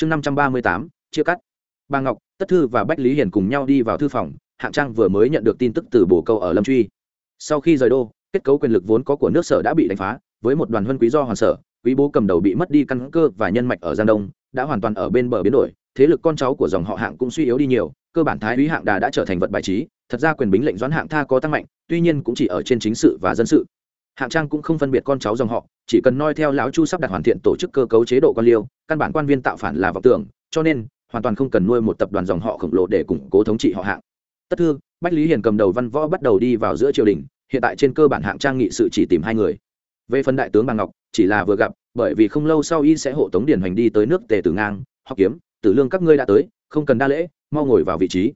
chương năm trăm ba mươi tám, chia cắt. Bà ngọc, tất thư và bách lý hiền cùng nhau đi vào thư phòng, hạng trang vừa mới nhận được tin tức từ bồ câu ở lâm truy. Sau khi rời đô, kết cấu quyền lực vốn có của nước sở đã bị đánh phá, với một đoàn huân quý do hoàn sở, quý bố cầm đầu bị mất đi căn cơ và nhân mạch ở giang đông, đã hoàn toàn ở bên bờ biến đổi, thế lực con cháu của dòng họ hạng cũng suy yếu đi nhiều, cơ bản thái úy hạng đà đã trở thành vật bài trí, thật ra quyền bính lệnh doãn hạng tha có tăng mạnh, tuy nhiên cũng chỉ ở trên chính sự và dân sự hạng trang cũng không phân biệt con cháu dòng họ, chỉ cần noi theo lão chu sắp đặt hoàn thiện tổ chức cơ cấu chế độ quan liêu, căn bản quan viên tạo phản là vọng tưởng, cho nên, hoàn toàn không cần nuôi một tập đoàn dòng họ khổng lồ để củng cố thống trị họ hạng. Tất thư, bách lý hiền cầm đầu văn võ bắt đầu đi vào giữa triều đình, hiện tại trên cơ bản hạng trang nghị sự chỉ tìm hai người. Về phần đại tướng bà ngọc, chỉ là vừa gặp, bởi vì không lâu sau y sẽ hộ tống điển hoành đi tới nước tề tử ngang, học kiếm, tử lương các ngươi đã tới, không cần đa lễ, mau ngồi vào vị trí.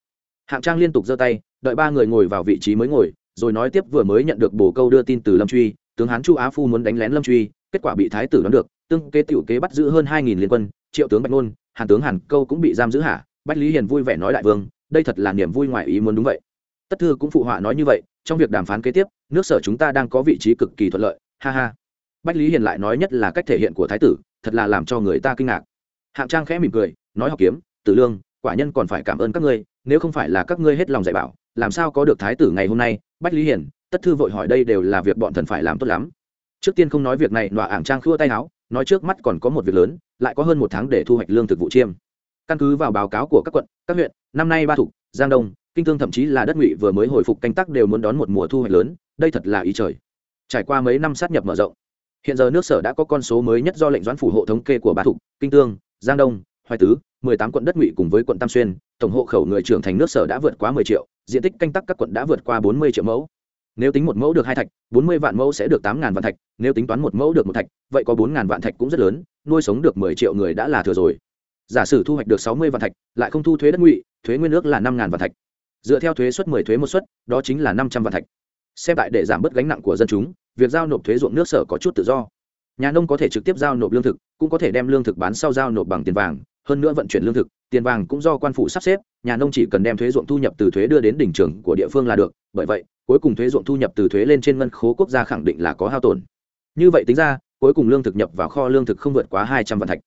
Hạng trang liên tục giơ tay, đợi ba người ngồi vào vị trí mới ngồi rồi nói tiếp vừa mới nhận được bổ câu đưa tin từ lâm truy, tướng hán chu á phu muốn đánh lén lâm truy, kết quả bị thái tử đoán được, tương kế tiểu kế bắt giữ hơn hai nghìn liên quân, triệu tướng bạch ngôn, hàn tướng hàn câu cũng bị giam giữ hạ bách lý hiền vui vẻ nói đại vương, đây thật là niềm vui ngoài ý muốn đúng vậy. Tất thư cũng phụ họa nói như vậy, trong việc đàm phán kế tiếp, nước sở chúng ta đang có vị trí cực kỳ thuận lợi, ha ha. Bách lý hiền lại nói nhất là cách thể hiện của thái tử, thật là làm cho người ta kinh ngạc. Hạng trang khẽ mỉm cười, nói học kiếm, tử lương, quả nhân còn phải cảm ơn các ngươi, nếu không phải là các ngươi hết lòng dạy bảo, làm sao có được thái tử ngày hôm nay bách lý hiền tất thư vội hỏi đây đều là việc bọn thần phải làm tốt lắm. Trước tiên không nói việc này, nọa ảng trang khua tay áo, nói trước mắt còn có một việc lớn, lại có hơn một tháng để thu hoạch lương thực vụ chiêm. Căn cứ vào báo cáo của các quận, các huyện, năm nay ba thục giang đông, kinh thương thậm chí là đất ngụy vừa mới hồi phục canh tác đều muốn đón một mùa thu hoạch lớn, đây thật là ý trời. Trải qua mấy năm sát nhập mở rộng, hiện giờ nước sở đã có con số mới nhất do lệnh doãn phủ hộ thống kê của ba thục kinh tương giang đông, hoài tứ, mười tám quận đất ngụy cùng với quận tam xuyên, tổng hộ khẩu người trưởng thành nước sở đã vượt quá mười triệu diện tích canh tác các quận đã vượt qua bốn mươi triệu mẫu. Nếu tính một mẫu được hai thạch, bốn mươi vạn mẫu sẽ được tám ngàn vạn thạch, nếu tính toán một mẫu được một thạch, vậy có bốn ngàn vạn thạch cũng rất lớn, nuôi sống được mười triệu người đã là thừa rồi. Giả sử thu hoạch được sáu mươi vạn thạch, lại không thu thuế đất ngụy, thuế nguyên nước là năm ngàn vạn thạch. Dựa theo thuế suất mười thuế một suất, đó chính là năm trăm vạn thạch. Xem tại để giảm bớt gánh nặng của dân chúng, việc giao nộp thuế ruộng nước sở có chút tự do. Nhà nông có thể trực tiếp giao nộp lương thực, cũng có thể đem lương thực bán sau giao nộp bằng tiền vàng hơn nữa vận chuyển lương thực, tiền vàng cũng do quan phủ sắp xếp, nhà nông chỉ cần đem thuế ruộng thu nhập từ thuế đưa đến đỉnh trường của địa phương là được, bởi vậy, cuối cùng thuế ruộng thu nhập từ thuế lên trên ngân khố quốc gia khẳng định là có hao tổn. Như vậy tính ra, cuối cùng lương thực nhập vào kho lương thực không vượt quá hai trăm vạn thạch.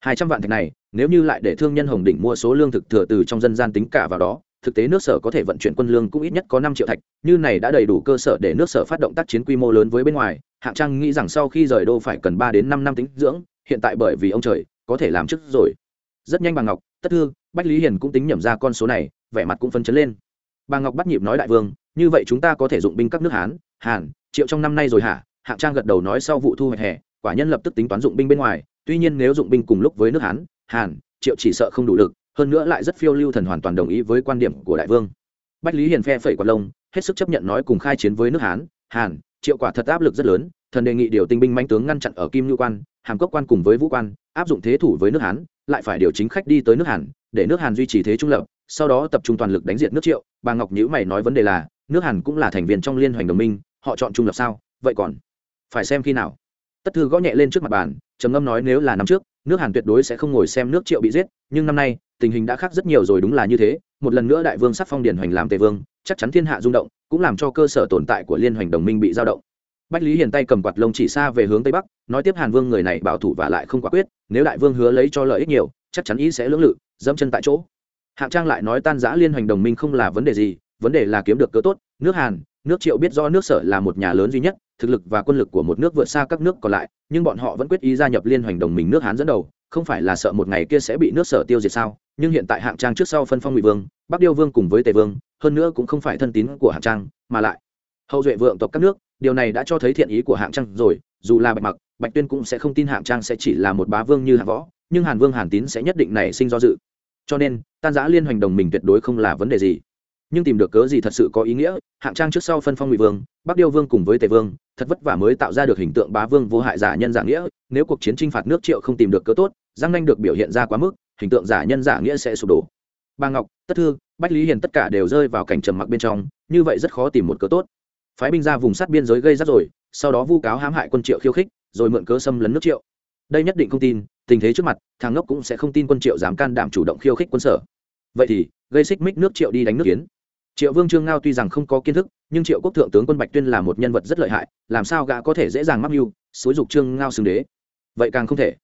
Hai trăm vạn thạch này, nếu như lại để thương nhân hồng đỉnh mua số lương thực thừa từ trong dân gian tính cả vào đó, thực tế nước sở có thể vận chuyển quân lương cũng ít nhất có năm triệu thạch, như này đã đầy đủ cơ sở để nước sở phát động tác chiến quy mô lớn với bên ngoài, hạng trang nghĩ rằng sau khi rời đô phải cần ba đến năm năm tính dưỡng, hiện tại bởi vì ông trời, có thể làm trước rồi rất nhanh bà ngọc, tất thư, bách lý hiền cũng tính nhẩm ra con số này, vẻ mặt cũng phân chấn lên. Bà ngọc bắt nhịp nói đại vương, như vậy chúng ta có thể dụng binh các nước hán, hàn, triệu trong năm nay rồi hả? Hạng trang gật đầu nói sau vụ thu hoạch hè, quả nhân lập tức tính toán dụng binh bên ngoài, tuy nhiên nếu dụng binh cùng lúc với nước hán, hàn, triệu chỉ sợ không đủ lực, hơn nữa lại rất phiêu lưu thần hoàn toàn đồng ý với quan điểm của đại vương. Bách lý hiền phe phẩy quạt lông, hết sức chấp nhận nói cùng khai chiến với nước hán, hàn, triệu quả thật áp lực rất lớn, thần đề nghị điều tinh binh manh tướng ngăn chặn ở kim ngư quan, hàm cốc quan cùng với vũ quan áp dụng thế thủ với nước hán, lại phải điều chính khách đi tới nước hàn, để nước hàn duy trì thế trung lập, sau đó tập trung toàn lực đánh diệt nước triệu. Bà ngọc nhữ mày nói vấn đề là, nước hàn cũng là thành viên trong liên hoành đồng minh, họ chọn trung lập sao? Vậy còn phải xem khi nào? Tất thư gõ nhẹ lên trước mặt bàn, trầm ngâm nói nếu là năm trước, nước hàn tuyệt đối sẽ không ngồi xem nước triệu bị giết, nhưng năm nay, tình hình đã khác rất nhiều rồi đúng là như thế. Một lần nữa đại vương sắc phong điển hoành làm tề vương, chắc chắn thiên hạ rung động, cũng làm cho cơ sở tồn tại của liên hoành đồng minh bị dao động bách lý hiền tay cầm quạt lông chỉ xa về hướng tây bắc, nói tiếp hàn vương người này bảo thủ và lại không quả quyết, nếu đại vương hứa lấy cho lợi ích nhiều, chắc chắn ý sẽ lưỡng lự, dẫm chân tại chỗ. Hạng trang lại nói tan giã liên hoành đồng minh không là vấn đề gì, vấn đề là kiếm được cớ tốt, nước hàn, nước triệu biết do nước sở là một nhà lớn duy nhất, thực lực và quân lực của một nước vượt xa các nước còn lại, nhưng bọn họ vẫn quyết ý gia nhập liên hoành đồng minh nước hán dẫn đầu, không phải là sợ một ngày kia sẽ bị nước sở tiêu diệt sao, nhưng hiện tại hạng trang trước sau phân phong ngụy vương, bắc điêu vương cùng với tề vương, hơn nữa cũng không phải thân tín của hạng trang, mà lại hậu duệ vượng tộc các nước điều này đã cho thấy thiện ý của hạng trang rồi, dù là bạch mặc, bạch tuyên cũng sẽ không tin hạng trang sẽ chỉ là một bá vương như hạng võ, nhưng hàn vương hàn tín sẽ nhất định nảy sinh do dự. Cho nên, tan giã liên hoành đồng mình tuyệt đối không là vấn đề gì. Nhưng tìm được cớ gì thật sự có ý nghĩa, hạng trang trước sau phân phong ngụy vương, bắc điêu vương cùng với tề vương, thật vất vả mới tạo ra được hình tượng bá vương vô hại giả nhân giả nghĩa, nếu cuộc chiến tranh phạt nước triệu không tìm được cớ tốt, giang nanh được biểu hiện ra quá mức, hình tượng giả nhân giả nghĩa sẽ sụp đổ. Bà ngọc, tất thương bách lý hiền tất cả đều rơi vào cảnh trầm mặc bên trong, như vậy rất khó tìm một cớ tốt phái binh ra vùng sát biên giới gây rắc rồi sau đó vu cáo hãm hại quân triệu khiêu khích, rồi mượn cớ xâm lấn nước triệu. Đây nhất định không tin, tình thế trước mặt, thằng ngốc cũng sẽ không tin quân triệu dám can đảm chủ động khiêu khích quân sở. Vậy thì, gây xích mích nước triệu đi đánh nước kiến. Triệu vương trương ngao tuy rằng không có kiến thức, nhưng triệu quốc thượng tướng quân bạch tuyên là một nhân vật rất lợi hại, làm sao gã có thể dễ dàng mắc mưu, xúi dục trương ngao xưng đế? Vậy càng không thể.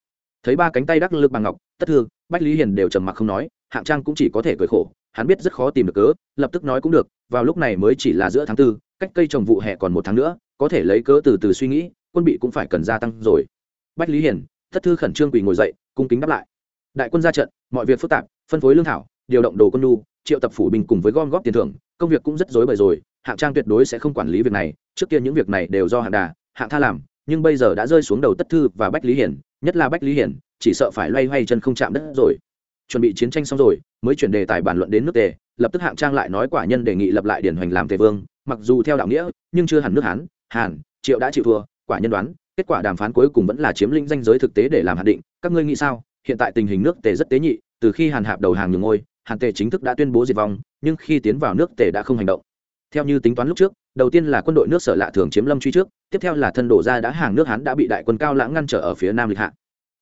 Thấy ba cánh tay đắc lực bằng ngọc, tất thư, bách lý hiền đều trầm mặc không nói, hạng trang cũng chỉ có thể cười khổ, hắn biết rất khó tìm được cớ, lập tức nói cũng được, vào lúc này mới chỉ là giữa tháng tư cách cây trồng vụ hè còn một tháng nữa, có thể lấy cớ từ từ suy nghĩ, quân bị cũng phải cần gia tăng rồi. Bách lý hiền thất thư khẩn trương quỳ ngồi dậy, cung kính đáp lại. Đại quân ra trận, mọi việc phức tạp, phân phối lương thảo, điều động đồ quân nhu, triệu tập phủ binh cùng với gom góp tiền thưởng, công việc cũng rất rối bời rồi, hạng trang tuyệt đối sẽ không quản lý việc này, trước kia những việc này đều do hạng đà, hạng tha làm, nhưng bây giờ đã rơi xuống đầu tất thư và bách lý hiển, nhất là bách lý hiển, chỉ sợ phải loay hoay chân không chạm đất rồi. Chuẩn bị chiến tranh xong rồi, mới chuyển đề tài bàn luận đến nước tề, lập tức hạng trang lại nói quả nhân đề nghị lập lại điển hoành làm tề vương mặc dù theo đạo nghĩa, nhưng chưa hẳn nước hán, hàn, triệu đã chịu thua, quả nhân đoán, kết quả đàm phán cuối cùng vẫn là chiếm lĩnh danh giới thực tế để làm hạn định. Các ngươi nghĩ sao? Hiện tại tình hình nước tề rất tế nhị, từ khi hàn hạp đầu hàng nhường ngôi, hàn tề chính thức đã tuyên bố diệt vong, nhưng khi tiến vào nước tề đã không hành động. Theo như tính toán lúc trước, đầu tiên là quân đội nước sở lạ thường chiếm lâm truy trước, tiếp theo là thân đổ ra đã hàng nước hán đã bị đại quân cao lãng ngăn trở ở phía nam lịch hạ.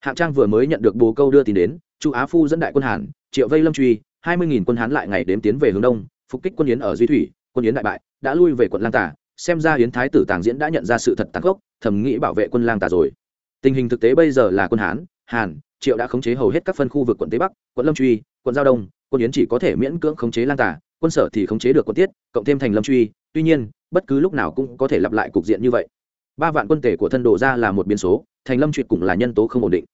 Hạng trang vừa mới nhận được bồ câu đưa tin đến, chu á phu dẫn đại quân hàn, triệu vây lâm truy, hai mươi nghìn quân hán lại ngày đếm tiến về hướng đông, phục kích quân yến ở duy thủy, quân yến đại bại đã lui về quận lang tả xem ra Hiến thái tử tàng diễn đã nhận ra sự thật tàn gốc thầm nghĩ bảo vệ quân lang tả rồi. Tình hình thực tế bây giờ là quân hán, hàn, triệu đã khống chế hầu hết các phân khu vực quận tây bắc, quận lâm truy, quận giao đông, quân yến chỉ có thể miễn cưỡng khống chế lang tả quân sở thì khống chế được quân tiết, cộng thêm thành lâm truy. Tuy nhiên, bất cứ lúc nào cũng có thể lặp lại cục diện như vậy. Ba vạn quân tể của thân đồ ra là một biến số, thành lâm truyệt cũng là nhân tố không ổn định.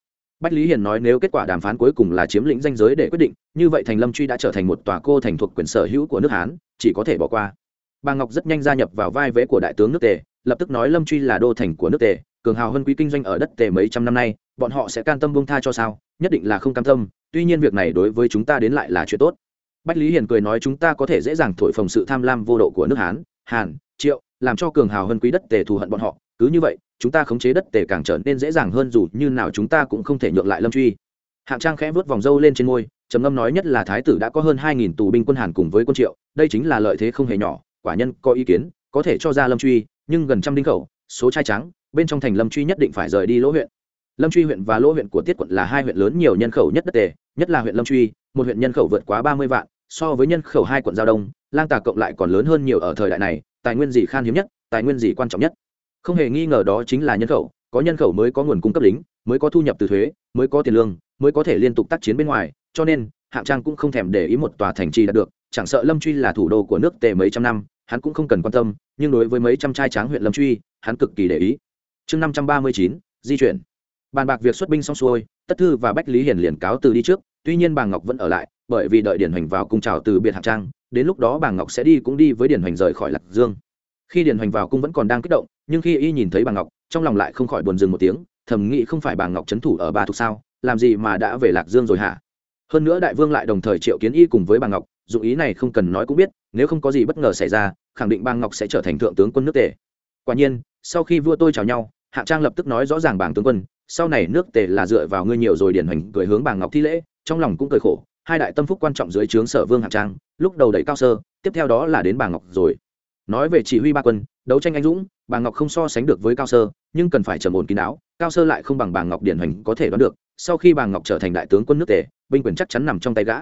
Bách lý hiền nói nếu kết quả đàm phán cuối cùng là chiếm lĩnh danh giới để quyết định, như vậy thành lâm truy đã trở thành một tòa cô thành thuộc quyền sở hữu của nước hán, chỉ có thể bỏ qua bà ngọc rất nhanh gia nhập vào vai vẽ của đại tướng nước tề, lập tức nói lâm truy là đô thành của nước tề, cường hào hơn quý kinh doanh ở đất tề mấy trăm năm nay, bọn họ sẽ can tâm bông tha cho sao, nhất định là không cam tâm, tuy nhiên việc này đối với chúng ta đến lại là chuyện tốt. Bách lý hiền cười nói chúng ta có thể dễ dàng thổi phồng sự tham lam vô độ của nước hán, hàn, triệu, làm cho cường hào hơn quý đất tề thù hận bọn họ, cứ như vậy, chúng ta khống chế đất tề càng trở nên dễ dàng hơn dù như nào chúng ta cũng không thể nhượng lại lâm truy. Hạng trang khẽ vớt vòng râu lên trên môi, trầm ngâm nói nhất là thái tử đã có hơn hai nghìn tù binh quân hàn cùng với quân triệu, đây chính là lợi thế không hề nhỏ quả nhân có ý kiến, có thể cho ra lâm truy, nhưng gần trăm đinh khẩu, số trai trắng, bên trong thành lâm truy nhất định phải rời đi lỗ huyện. Lâm truy huyện và lỗ huyện của tiết quận là hai huyện lớn nhiều nhân khẩu nhất đất tề, nhất là huyện lâm truy, một huyện nhân khẩu vượt quá ba mươi vạn, so với nhân khẩu hai quận giao đông, lang tà cộng lại còn lớn hơn nhiều ở thời đại này, tài nguyên gì khan hiếm nhất, tài nguyên gì quan trọng nhất. Không hề nghi ngờ đó chính là nhân khẩu, có nhân khẩu mới có nguồn cung cấp lính, mới có thu nhập từ thuế, mới có tiền lương, mới có thể liên tục tác chiến bên ngoài, cho nên, hạng trang cũng không thèm để ý một tòa thành trì đạt được chẳng sợ lâm truy là thủ đô của nước tề mấy trăm năm, hắn cũng không cần quan tâm, nhưng đối với mấy trăm trai tráng huyện lâm truy, hắn cực kỳ để ý. Chương năm trăm ba mươi chín, di chuyển. Bàn bạc việc xuất binh xong xuôi, tất thư và bách lý hiền liền cáo từ đi trước, tuy nhiên bà ngọc vẫn ở lại, bởi vì đợi điển hoành vào cung trào từ biệt hạng trang, đến lúc đó bà ngọc sẽ đi cũng đi với điển hoành rời khỏi lạc dương. Khi điển hoành vào cung vẫn còn đang kích động, nhưng khi y nhìn thấy bà ngọc, trong lòng lại không khỏi buồn dừng một tiếng, thầm nghĩ không phải bà ngọc trấn thủ ở ba thuộc sao, làm gì mà đã về lạc dương rồi hả? Hơn nữa đại vương lại đồng thời triệu kiến y cùng với bà ngọc dụng ý này không cần nói cũng biết, nếu không có gì bất ngờ xảy ra, khẳng định bang ngọc sẽ trở thành thượng tướng quân nước tề. Quả nhiên, sau khi vua tôi chào nhau, Hạ trang lập tức nói rõ ràng bảng tướng quân, sau này nước tề là dựa vào ngươi nhiều rồi điển hoành cười hướng Bàng ngọc thi lễ, trong lòng cũng cười khổ, hai đại tâm phúc quan trọng dưới trướng sở vương Hạ trang, lúc đầu đẩy cao sơ, tiếp theo đó là đến Bàng ngọc rồi. Nói về chỉ huy ba quân, đấu tranh anh dũng Bàng ngọc không so sánh được với cao sơ, nhưng cần phải trầm ổn kín đáo, cao sơ lại không bằng Bàng ngọc điển hoành có thể đoán được, sau khi Bàng ngọc trở thành đại tướng quân nước tề, binh quyền chắc chắn nằm trong tay gã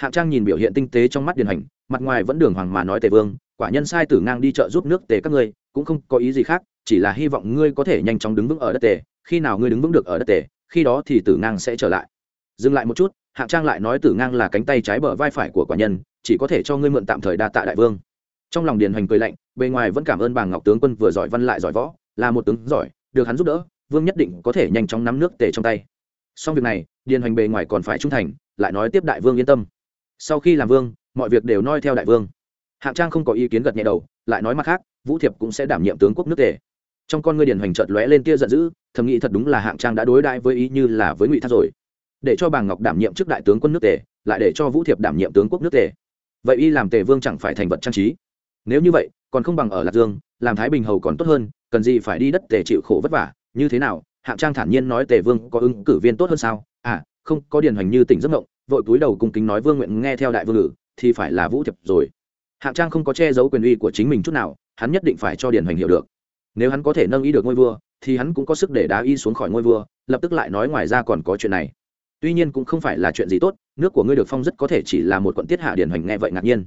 hạng trang nhìn biểu hiện tinh tế trong mắt Điền Hành, mặt ngoài vẫn đường hoàng mà nói tề vương quả nhân sai tử ngang đi chợ giúp nước tề các ngươi cũng không có ý gì khác chỉ là hy vọng ngươi có thể nhanh chóng đứng vững ở đất tề khi nào ngươi đứng vững được ở đất tề khi đó thì tử ngang sẽ trở lại. Dừng lại một chút hạng trang lại nói tử ngang là cánh tay trái bờ vai phải của quả nhân chỉ có thể cho ngươi mượn tạm thời đa tạ đại vương. Trong lòng điền hoành cười lạnh bề ngoài vẫn cảm ơn bà ngọc tướng quân vừa giỏi văn lại giỏi võ là một tướng giỏi được hắn giúp đỡ vương nhất định có thể nhanh chóng nắm nước tề trong tay. Xong việc này điền hoành bề ngoài còn phải trung thành lại nói tiếp đại vương yên tâm sau khi làm vương, mọi việc đều noi theo đại vương. Hạng trang không có ý kiến gật nhẹ đầu, lại nói mặt khác, vũ thiệp cũng sẽ đảm nhiệm tướng quốc nước tề. Trong con ngươi điển hoành trợt lóe lên tia giận dữ, thầm nghĩ thật đúng là hạng trang đã đối đãi với ý như là với ngụy thác rồi. Để cho bà ngọc đảm nhiệm chức đại tướng quân nước tề, lại để cho vũ thiệp đảm nhiệm tướng quốc nước tề. Vậy y làm tề vương chẳng phải thành vật trang trí. Nếu như vậy, còn không bằng ở lạc dương, làm thái bình hầu còn tốt hơn, cần gì phải đi đất tề chịu khổ vất vả, như thế nào? Hạng trang thản nhiên nói tề vương có ứng cử viên tốt hơn sao? À không, có điền hoành như tỉnh giấc ngộng vội cúi đầu cung kính nói vương nguyện nghe theo đại vương ngự, thì phải là vũ thiệp rồi. Hạng trang không có che giấu quyền uy của chính mình chút nào, hắn nhất định phải cho điền hoành hiểu được. Nếu hắn có thể nâng y được ngôi vua, thì hắn cũng có sức để đá y xuống khỏi ngôi vua, lập tức lại nói ngoài ra còn có chuyện này. Tuy nhiên cũng không phải là chuyện gì tốt, nước của ngươi được phong rất có thể chỉ là một quận tiết hạ điển hoành nghe vậy ngạc nhiên.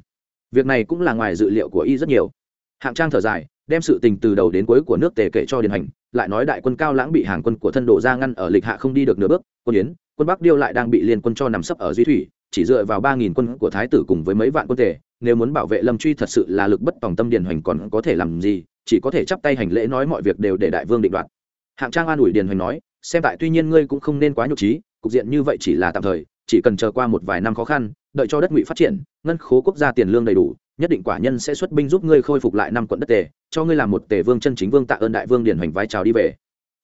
Việc này cũng là ngoài dự liệu của y rất nhiều. Hạng trang thở dài, đem sự tình từ đầu đến cuối của nước tề kể cho điền hành lại nói đại quân cao lãng bị hàng quân của thân độ ra ngăn ở lịch hạ không đi được nửa bước, quân yến quân bắc điêu lại đang bị liên quân cho nằm sấp ở duy thủy, chỉ dựa vào ba nghìn quân của thái tử cùng với mấy vạn quân tề, nếu muốn bảo vệ lâm truy thật sự là lực bất tòng tâm điền hoành còn có thể làm gì, chỉ có thể chắp tay hành lễ nói mọi việc đều để đại vương định đoạt. Hạng trang an ủi điền hoành nói, xem tại tuy nhiên ngươi cũng không nên quá nhục trí cục diện như vậy chỉ là tạm thời, chỉ cần chờ qua một vài năm khó khăn, đợi cho đất ngụy phát triển, ngân khố quốc gia tiền lương đầy đủ, nhất định quả nhân sẽ xuất binh giúp ngươi khôi phục lại năm quận đất tề, cho ngươi làm một tề vương chân chính vương tạ ơn đại vương điền hoành vai trào đi về.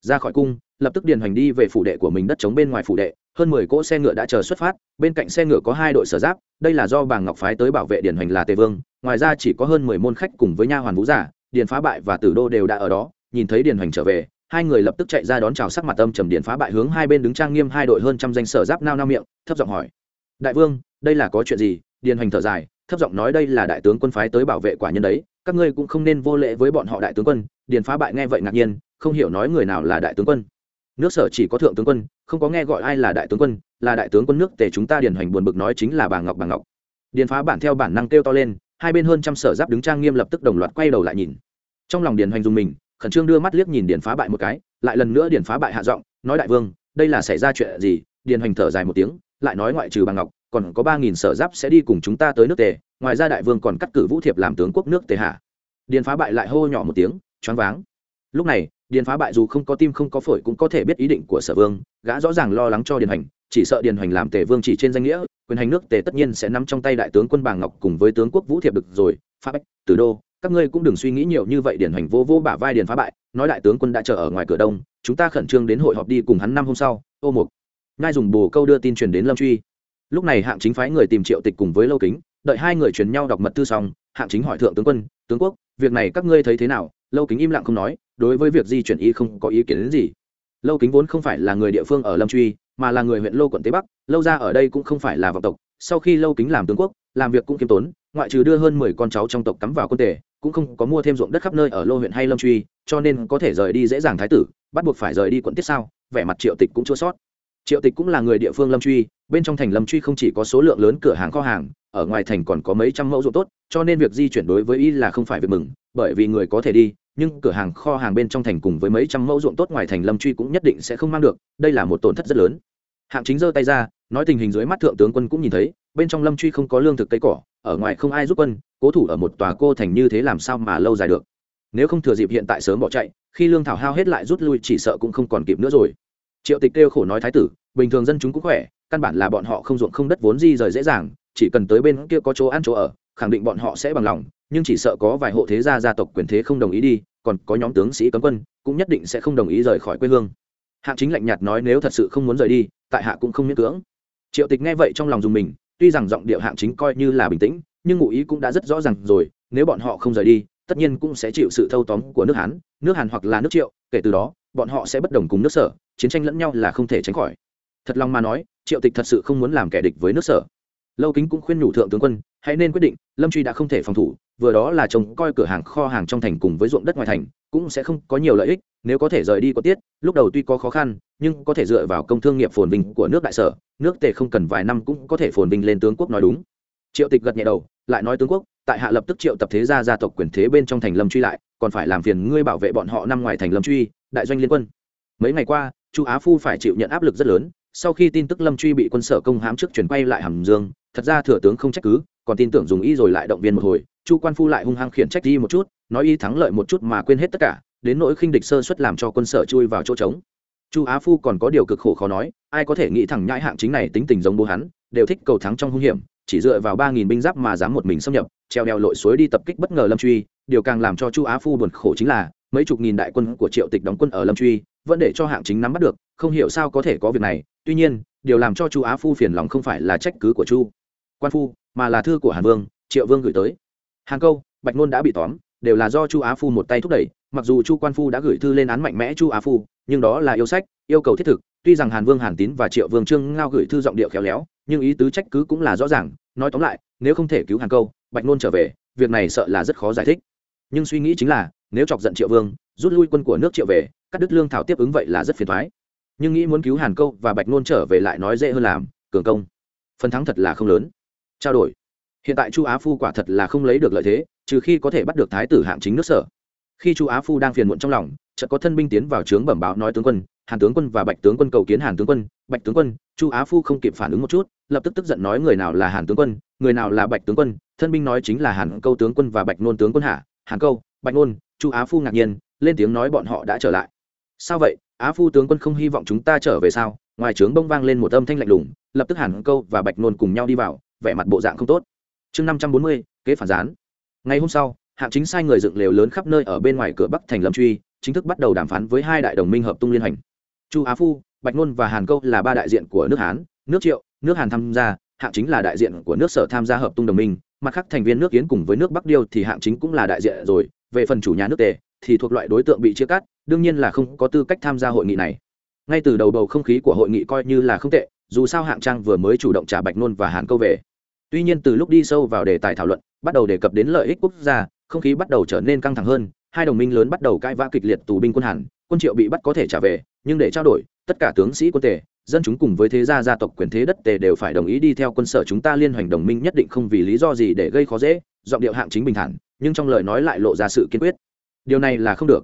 Ra khỏi cung lập tức điền hoành đi về phủ đệ của mình đất chống bên ngoài phủ đệ, hơn mười cỗ xe ngựa đã chờ xuất phát, bên cạnh xe ngựa có hai đội sở giáp, đây là do bà ngọc phái tới bảo vệ điền hoành là tề vương, ngoài ra chỉ có hơn mười môn khách cùng với nha hoàn vũ giả, điền phá bại và tử đô đều đã ở đó, nhìn thấy điền hoành trở về, hai người lập tức chạy ra đón chào sắc mặt âm trầm điền phá bại hướng hai bên đứng trang nghiêm hai đội hơn trăm danh sở giáp nao nao miệng, thấp giọng hỏi. Đại vương, đây là có chuyện gì? Điền hoành thở dài, thấp giọng nói đây là đại tướng quân phái tới bảo vệ quả nhân đấy, các ngươi cũng không nên vô lễ với bọn họ đại tướng quân, điền phá bại nghe vậy ngạc nhiên, không hiểu nói người nào là đại tướng quân nước sở chỉ có thượng tướng quân, không có nghe gọi ai là đại tướng quân, là đại tướng quân nước tề chúng ta điền hoành buồn bực nói chính là bà ngọc bà ngọc. Điền phá bản theo bản năng kêu to lên, hai bên hơn trăm sở giáp đứng trang nghiêm lập tức đồng loạt quay đầu lại nhìn. Trong lòng điền hoành dùng mình, khẩn trương đưa mắt liếc nhìn điền phá bại một cái, lại lần nữa điền phá bại hạ giọng, nói đại vương, đây là xảy ra chuyện gì? Điền hoành thở dài một tiếng, lại nói ngoại trừ bà ngọc, còn có ba nghìn sở giáp sẽ đi cùng chúng ta tới nước tề, ngoài ra đại vương còn cắt cử vũ thiệp làm tướng quốc nước tề hạ. Điền phá bại lại hô nhỏ một tiếng, choáng váng. Lúc này điền phá bại dù không có tim không có phổi cũng có thể biết ý định của sở vương, gã rõ ràng lo lắng cho điền hành chỉ sợ điền hành làm tề vương chỉ trên danh nghĩa, quyền hành nước tề tất nhiên sẽ nắm trong tay đại tướng quân bàng ngọc cùng với tướng quốc vũ thiệp được rồi phá bách từ đô, các ngươi cũng đừng suy nghĩ nhiều như vậy, điền hành vô vô bả vai điền phá bại, nói đại tướng quân đã chờ ở ngoài cửa đông, chúng ta khẩn trương đến hội họp đi cùng hắn năm hôm sau, ô mục. Ngai dùng bồ câu đưa tin truyền đến lâm truy. Lúc này hạng chính phái người tìm triệu tịch cùng với lâu kính, đợi hai người truyền nhau đọc mật thư xong, hạng chính hỏi thượng tướng quân, tướng quốc, việc này các ngươi thấy thế nào? Lâu kính im lặng không nói đối với việc di chuyển y không có ý kiến đến gì. Lâu kính vốn không phải là người địa phương ở lâm truy, mà là người huyện lô quận tây bắc, lâu ra ở đây cũng không phải là vọng tộc. Sau khi lâu kính làm tướng quốc, làm việc cũng kiêm tốn, ngoại trừ đưa hơn mười con cháu trong tộc cắm vào quân tể cũng không có mua thêm ruộng đất khắp nơi ở lô huyện hay lâm truy, cho nên có thể rời đi dễ dàng thái tử, bắt buộc phải rời đi quận tiết sao, vẻ mặt triệu tịch cũng chua sót triệu tịch cũng là người địa phương lâm truy, bên trong thành lâm truy không chỉ có số lượng lớn cửa hàng kho hàng ở ngoài thành còn có mấy trăm mẫu ruộng tốt, cho nên việc di chuyển đối với y là không phải việc mừng, bởi vì người có thể đi, nhưng cửa hàng kho hàng bên trong thành cùng với mấy trăm mẫu ruộng tốt ngoài thành lâm truy cũng nhất định sẽ không mang được, đây là một tổn thất rất lớn. Hạng chính giơ tay ra, nói tình hình dưới mắt thượng tướng quân cũng nhìn thấy, bên trong lâm truy không có lương thực cây cỏ, ở ngoài không ai giúp quân, cố thủ ở một tòa cô thành như thế làm sao mà lâu dài được. Nếu không thừa dịp hiện tại sớm bỏ chạy, khi lương thảo hao hết lại rút lui chỉ sợ cũng không còn kịp nữa rồi. Triệu tịch kêu khổ nói thái tử, bình thường dân chúng cũng khỏe, căn bản là bọn họ không ruộng không đất vốn di rời dễ dàng chỉ cần tới bên kia có chỗ ăn chỗ ở, khẳng định bọn họ sẽ bằng lòng, nhưng chỉ sợ có vài hộ thế gia gia tộc quyền thế không đồng ý đi, còn có nhóm tướng sĩ cấm quân, cũng nhất định sẽ không đồng ý rời khỏi quê hương. Hạng chính lạnh nhạt nói nếu thật sự không muốn rời đi, tại hạ cũng không miễn cưỡng. Triệu tịch nghe vậy trong lòng dùng mình, tuy rằng giọng điệu hạng chính coi như là bình tĩnh, nhưng ngụ ý cũng đã rất rõ ràng rồi, nếu bọn họ không rời đi, tất nhiên cũng sẽ chịu sự thâu tóm của nước hán, nước hàn hoặc là nước triệu, kể từ đó, bọn họ sẽ bất đồng cùng nước sở, chiến tranh lẫn nhau là không thể tránh khỏi. Thật lòng mà nói, triệu tịch thật sự không muốn làm kẻ địch với nước sở lâu kính cũng khuyên nhủ thượng tướng quân, hãy nên quyết định, lâm truy đã không thể phòng thủ, vừa đó là chồng coi cửa hàng kho hàng trong thành cùng với ruộng đất ngoài thành, cũng sẽ không có nhiều lợi ích, nếu có thể rời đi có tiết, lúc đầu tuy có khó khăn, nhưng có thể dựa vào công thương nghiệp phồn vinh của nước đại sở, nước tề không cần vài năm cũng có thể phồn vinh lên tướng quốc nói đúng. Triệu tịch gật nhẹ đầu, lại nói tướng quốc, tại hạ lập tức triệu tập thế gia gia tộc quyền thế bên trong thành lâm truy lại, còn phải làm phiền ngươi bảo vệ bọn họ năm ngoài thành lâm truy, đại doanh liên quân. Mấy ngày qua, chu á phu phải chịu nhận áp lực rất lớn sau khi tin tức lâm truy bị quân sở công hãm trước chuyển quay lại hàm dương, thật ra thừa tướng không trách cứ, còn tin tưởng dùng y rồi lại động viên một hồi, chu quan phu lại hung hăng khiển trách y một chút, nói y thắng lợi một chút mà quên hết tất cả, đến nỗi khinh địch sơ suất làm cho quân sở chui vào chỗ trống. Chu á phu còn có điều cực khổ khó nói, ai có thể nghĩ thẳng nhãi hạng chính này tính tình giống bố hắn, đều thích cầu thắng trong hung hiểm, chỉ dựa vào ba nghìn binh giáp mà dám một mình xâm nhập, treo đeo lội suối đi tập kích bất ngờ lâm truy, điều càng làm cho chu á phu buồn khổ chính là, mấy chục nghìn đại quân của triệu tịch đóng quân ở lâm truy vẫn để cho hạng chính nắm bắt được, không hiểu sao có thể có việc này, tuy nhiên, điều làm cho chu á phu phiền lòng không phải là trách cứ của chu. Quan phu, mà là thư của hàn vương, triệu vương gửi tới. Hàng câu, bạch ngôn đã bị tóm, đều là do chu á phu một tay thúc đẩy, mặc dù chu quan phu đã gửi thư lên án mạnh mẽ chu á phu, nhưng đó là yêu sách, yêu cầu thiết thực, tuy rằng hàn vương hàn tín và triệu vương trương ngao gửi thư giọng điệu khéo léo, nhưng ý tứ trách cứ cũng là rõ ràng, nói tóm lại, nếu không thể cứu hàn câu, bạch ngôn trở về, việc này sợ là rất khó giải thích. Nhưng suy nghĩ chính là, nếu chọc giận triệu vương, rút lui quân của nước triệu về cắt đứt lương thảo tiếp ứng vậy là rất phiền thoái. Nhưng nghĩ muốn cứu hàn câu và bạch nôn trở về lại nói dễ hơn làm, cường công. Phần thắng thật là không lớn. Trao đổi. Hiện tại chu á phu quả thật là không lấy được lợi thế, trừ khi có thể bắt được thái tử hạng chính nước sở. Khi chu á phu đang phiền muộn trong lòng, chợt có thân binh tiến vào trướng bẩm báo nói tướng quân, hàn tướng quân và bạch tướng quân cầu kiến hàn tướng quân. Bạch tướng quân. Chu á phu không kịp phản ứng một chút, lập tức tức giận nói, người nào là hàn tướng quân? Người nào là bạch tướng quân? Thân binh nói chính là hàn câu tướng quân và bạch nôn tướng quân hạ. Hàn câu, bạch nôn. Chu á phu ngạc nhiên, lên tiếng nói, bọn họ đã trở lại sao vậy? Á phu tướng quân không hy vọng chúng ta trở về sao? Ngoài trướng bông vang lên một âm thanh lạnh lùng, lập tức hàn câu và bạch nôn cùng nhau đi vào, vẻ mặt bộ dạng không tốt. Chương năm trăm bốn mươi, kế phản gián. Ngày hôm sau, hạng chính sai người dựng lều lớn khắp nơi ở bên ngoài cửa bắc thành lâm truy, chính thức bắt đầu đàm phán với hai đại đồng minh hợp tung liên hành. Chu á phu, bạch nôn và hàn câu là ba đại diện của nước hán, nước triệu, nước hàn tham gia, hạng chính là đại diện của nước sở tham gia hợp tung đồng minh, mặt khác thành viên nước yến cùng với nước bắc điêu thì hạng chính cũng là đại diện rồi, về phần chủ nhà nước tề thì thuộc loại đối tượng bị chia cắt, đương nhiên là không có tư cách tham gia hội nghị này. Ngay từ đầu bầu không khí của hội nghị coi như là không tệ, dù sao hạng trang vừa mới chủ động trả bạch nôn và hàn câu về. Tuy nhiên từ lúc đi sâu vào đề tài thảo luận, bắt đầu đề cập đến lợi ích quốc gia, không khí bắt đầu trở nên căng thẳng hơn, hai đồng minh lớn bắt đầu cãi vã kịch liệt tù binh quân hàn, quân triệu bị bắt có thể trả về, nhưng để trao đổi, tất cả tướng sĩ quân tề, dân chúng cùng với thế gia gia tộc quyền thế đất tề đều phải đồng ý đi theo quân sở chúng ta liên hoành đồng minh nhất định không vì lý do gì để gây khó dễ, giọng điệu hạng chính bình thản, nhưng trong lời nói lại lộ ra sự kiên quyết điều này là không được.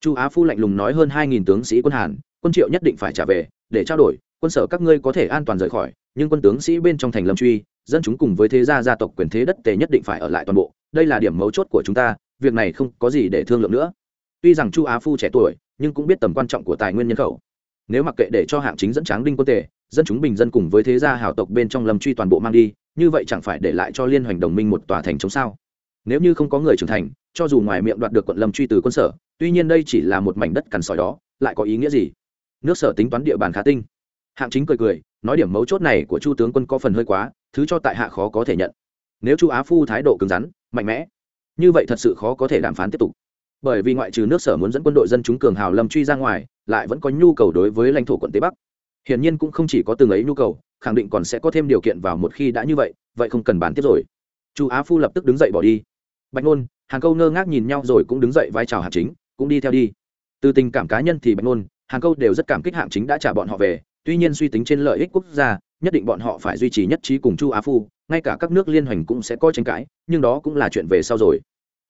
Chu á phu lạnh lùng nói hơn hai nghìn tướng sĩ quân hàn, quân triệu nhất định phải trả về, để trao đổi, quân sở các ngươi có thể an toàn rời khỏi, nhưng quân tướng sĩ bên trong thành lâm truy, dân chúng cùng với thế gia gia tộc quyền thế đất tề nhất định phải ở lại toàn bộ, đây là điểm mấu chốt của chúng ta, việc này không có gì để thương lượng nữa. Tuy rằng chu á phu trẻ tuổi, nhưng cũng biết tầm quan trọng của tài nguyên nhân khẩu. Nếu mặc kệ để cho hạng chính dẫn tráng đinh quân tề, dân chúng bình dân cùng với thế gia hảo tộc bên trong lâm truy toàn bộ mang đi, như vậy chẳng phải để lại cho liên hoành đồng minh một tòa thành chống sao? Nếu như không có người trưởng thành, cho dù ngoài miệng đoạt được quận lâm truy từ quân sở, tuy nhiên đây chỉ là một mảnh đất cằn sỏi đó, lại có ý nghĩa gì? Nước sở tính toán địa bàn khá tinh. Hạng chính cười cười, nói điểm mấu chốt này của chu tướng quân có phần hơi quá, thứ cho tại hạ khó có thể nhận. Nếu chu á phu thái độ cứng rắn, mạnh mẽ, như vậy thật sự khó có thể đàm phán tiếp tục. Bởi vì ngoại trừ nước sở muốn dẫn quân đội dân chúng cường hào lâm truy ra ngoài, lại vẫn có nhu cầu đối với lãnh thổ quận tây bắc. Hiển nhiên cũng không chỉ có từng ấy nhu cầu, khẳng định còn sẽ có thêm điều kiện vào một khi đã như vậy vậy không cần bàn tiếp rồi. Chu á phu lập tức đứng dậy bỏ đi bạch ngôn hàng câu ngơ ngác nhìn nhau rồi cũng đứng dậy vai trò hạng chính, cũng đi theo đi. Từ tình cảm cá nhân thì bạch ngôn hàng câu đều rất cảm kích hạng chính đã trả bọn họ về. Tuy nhiên suy tính trên lợi ích quốc gia, nhất định bọn họ phải duy trì nhất trí cùng chu á phu, ngay cả các nước liên hoành cũng sẽ có tranh cãi, nhưng đó cũng là chuyện về sau rồi.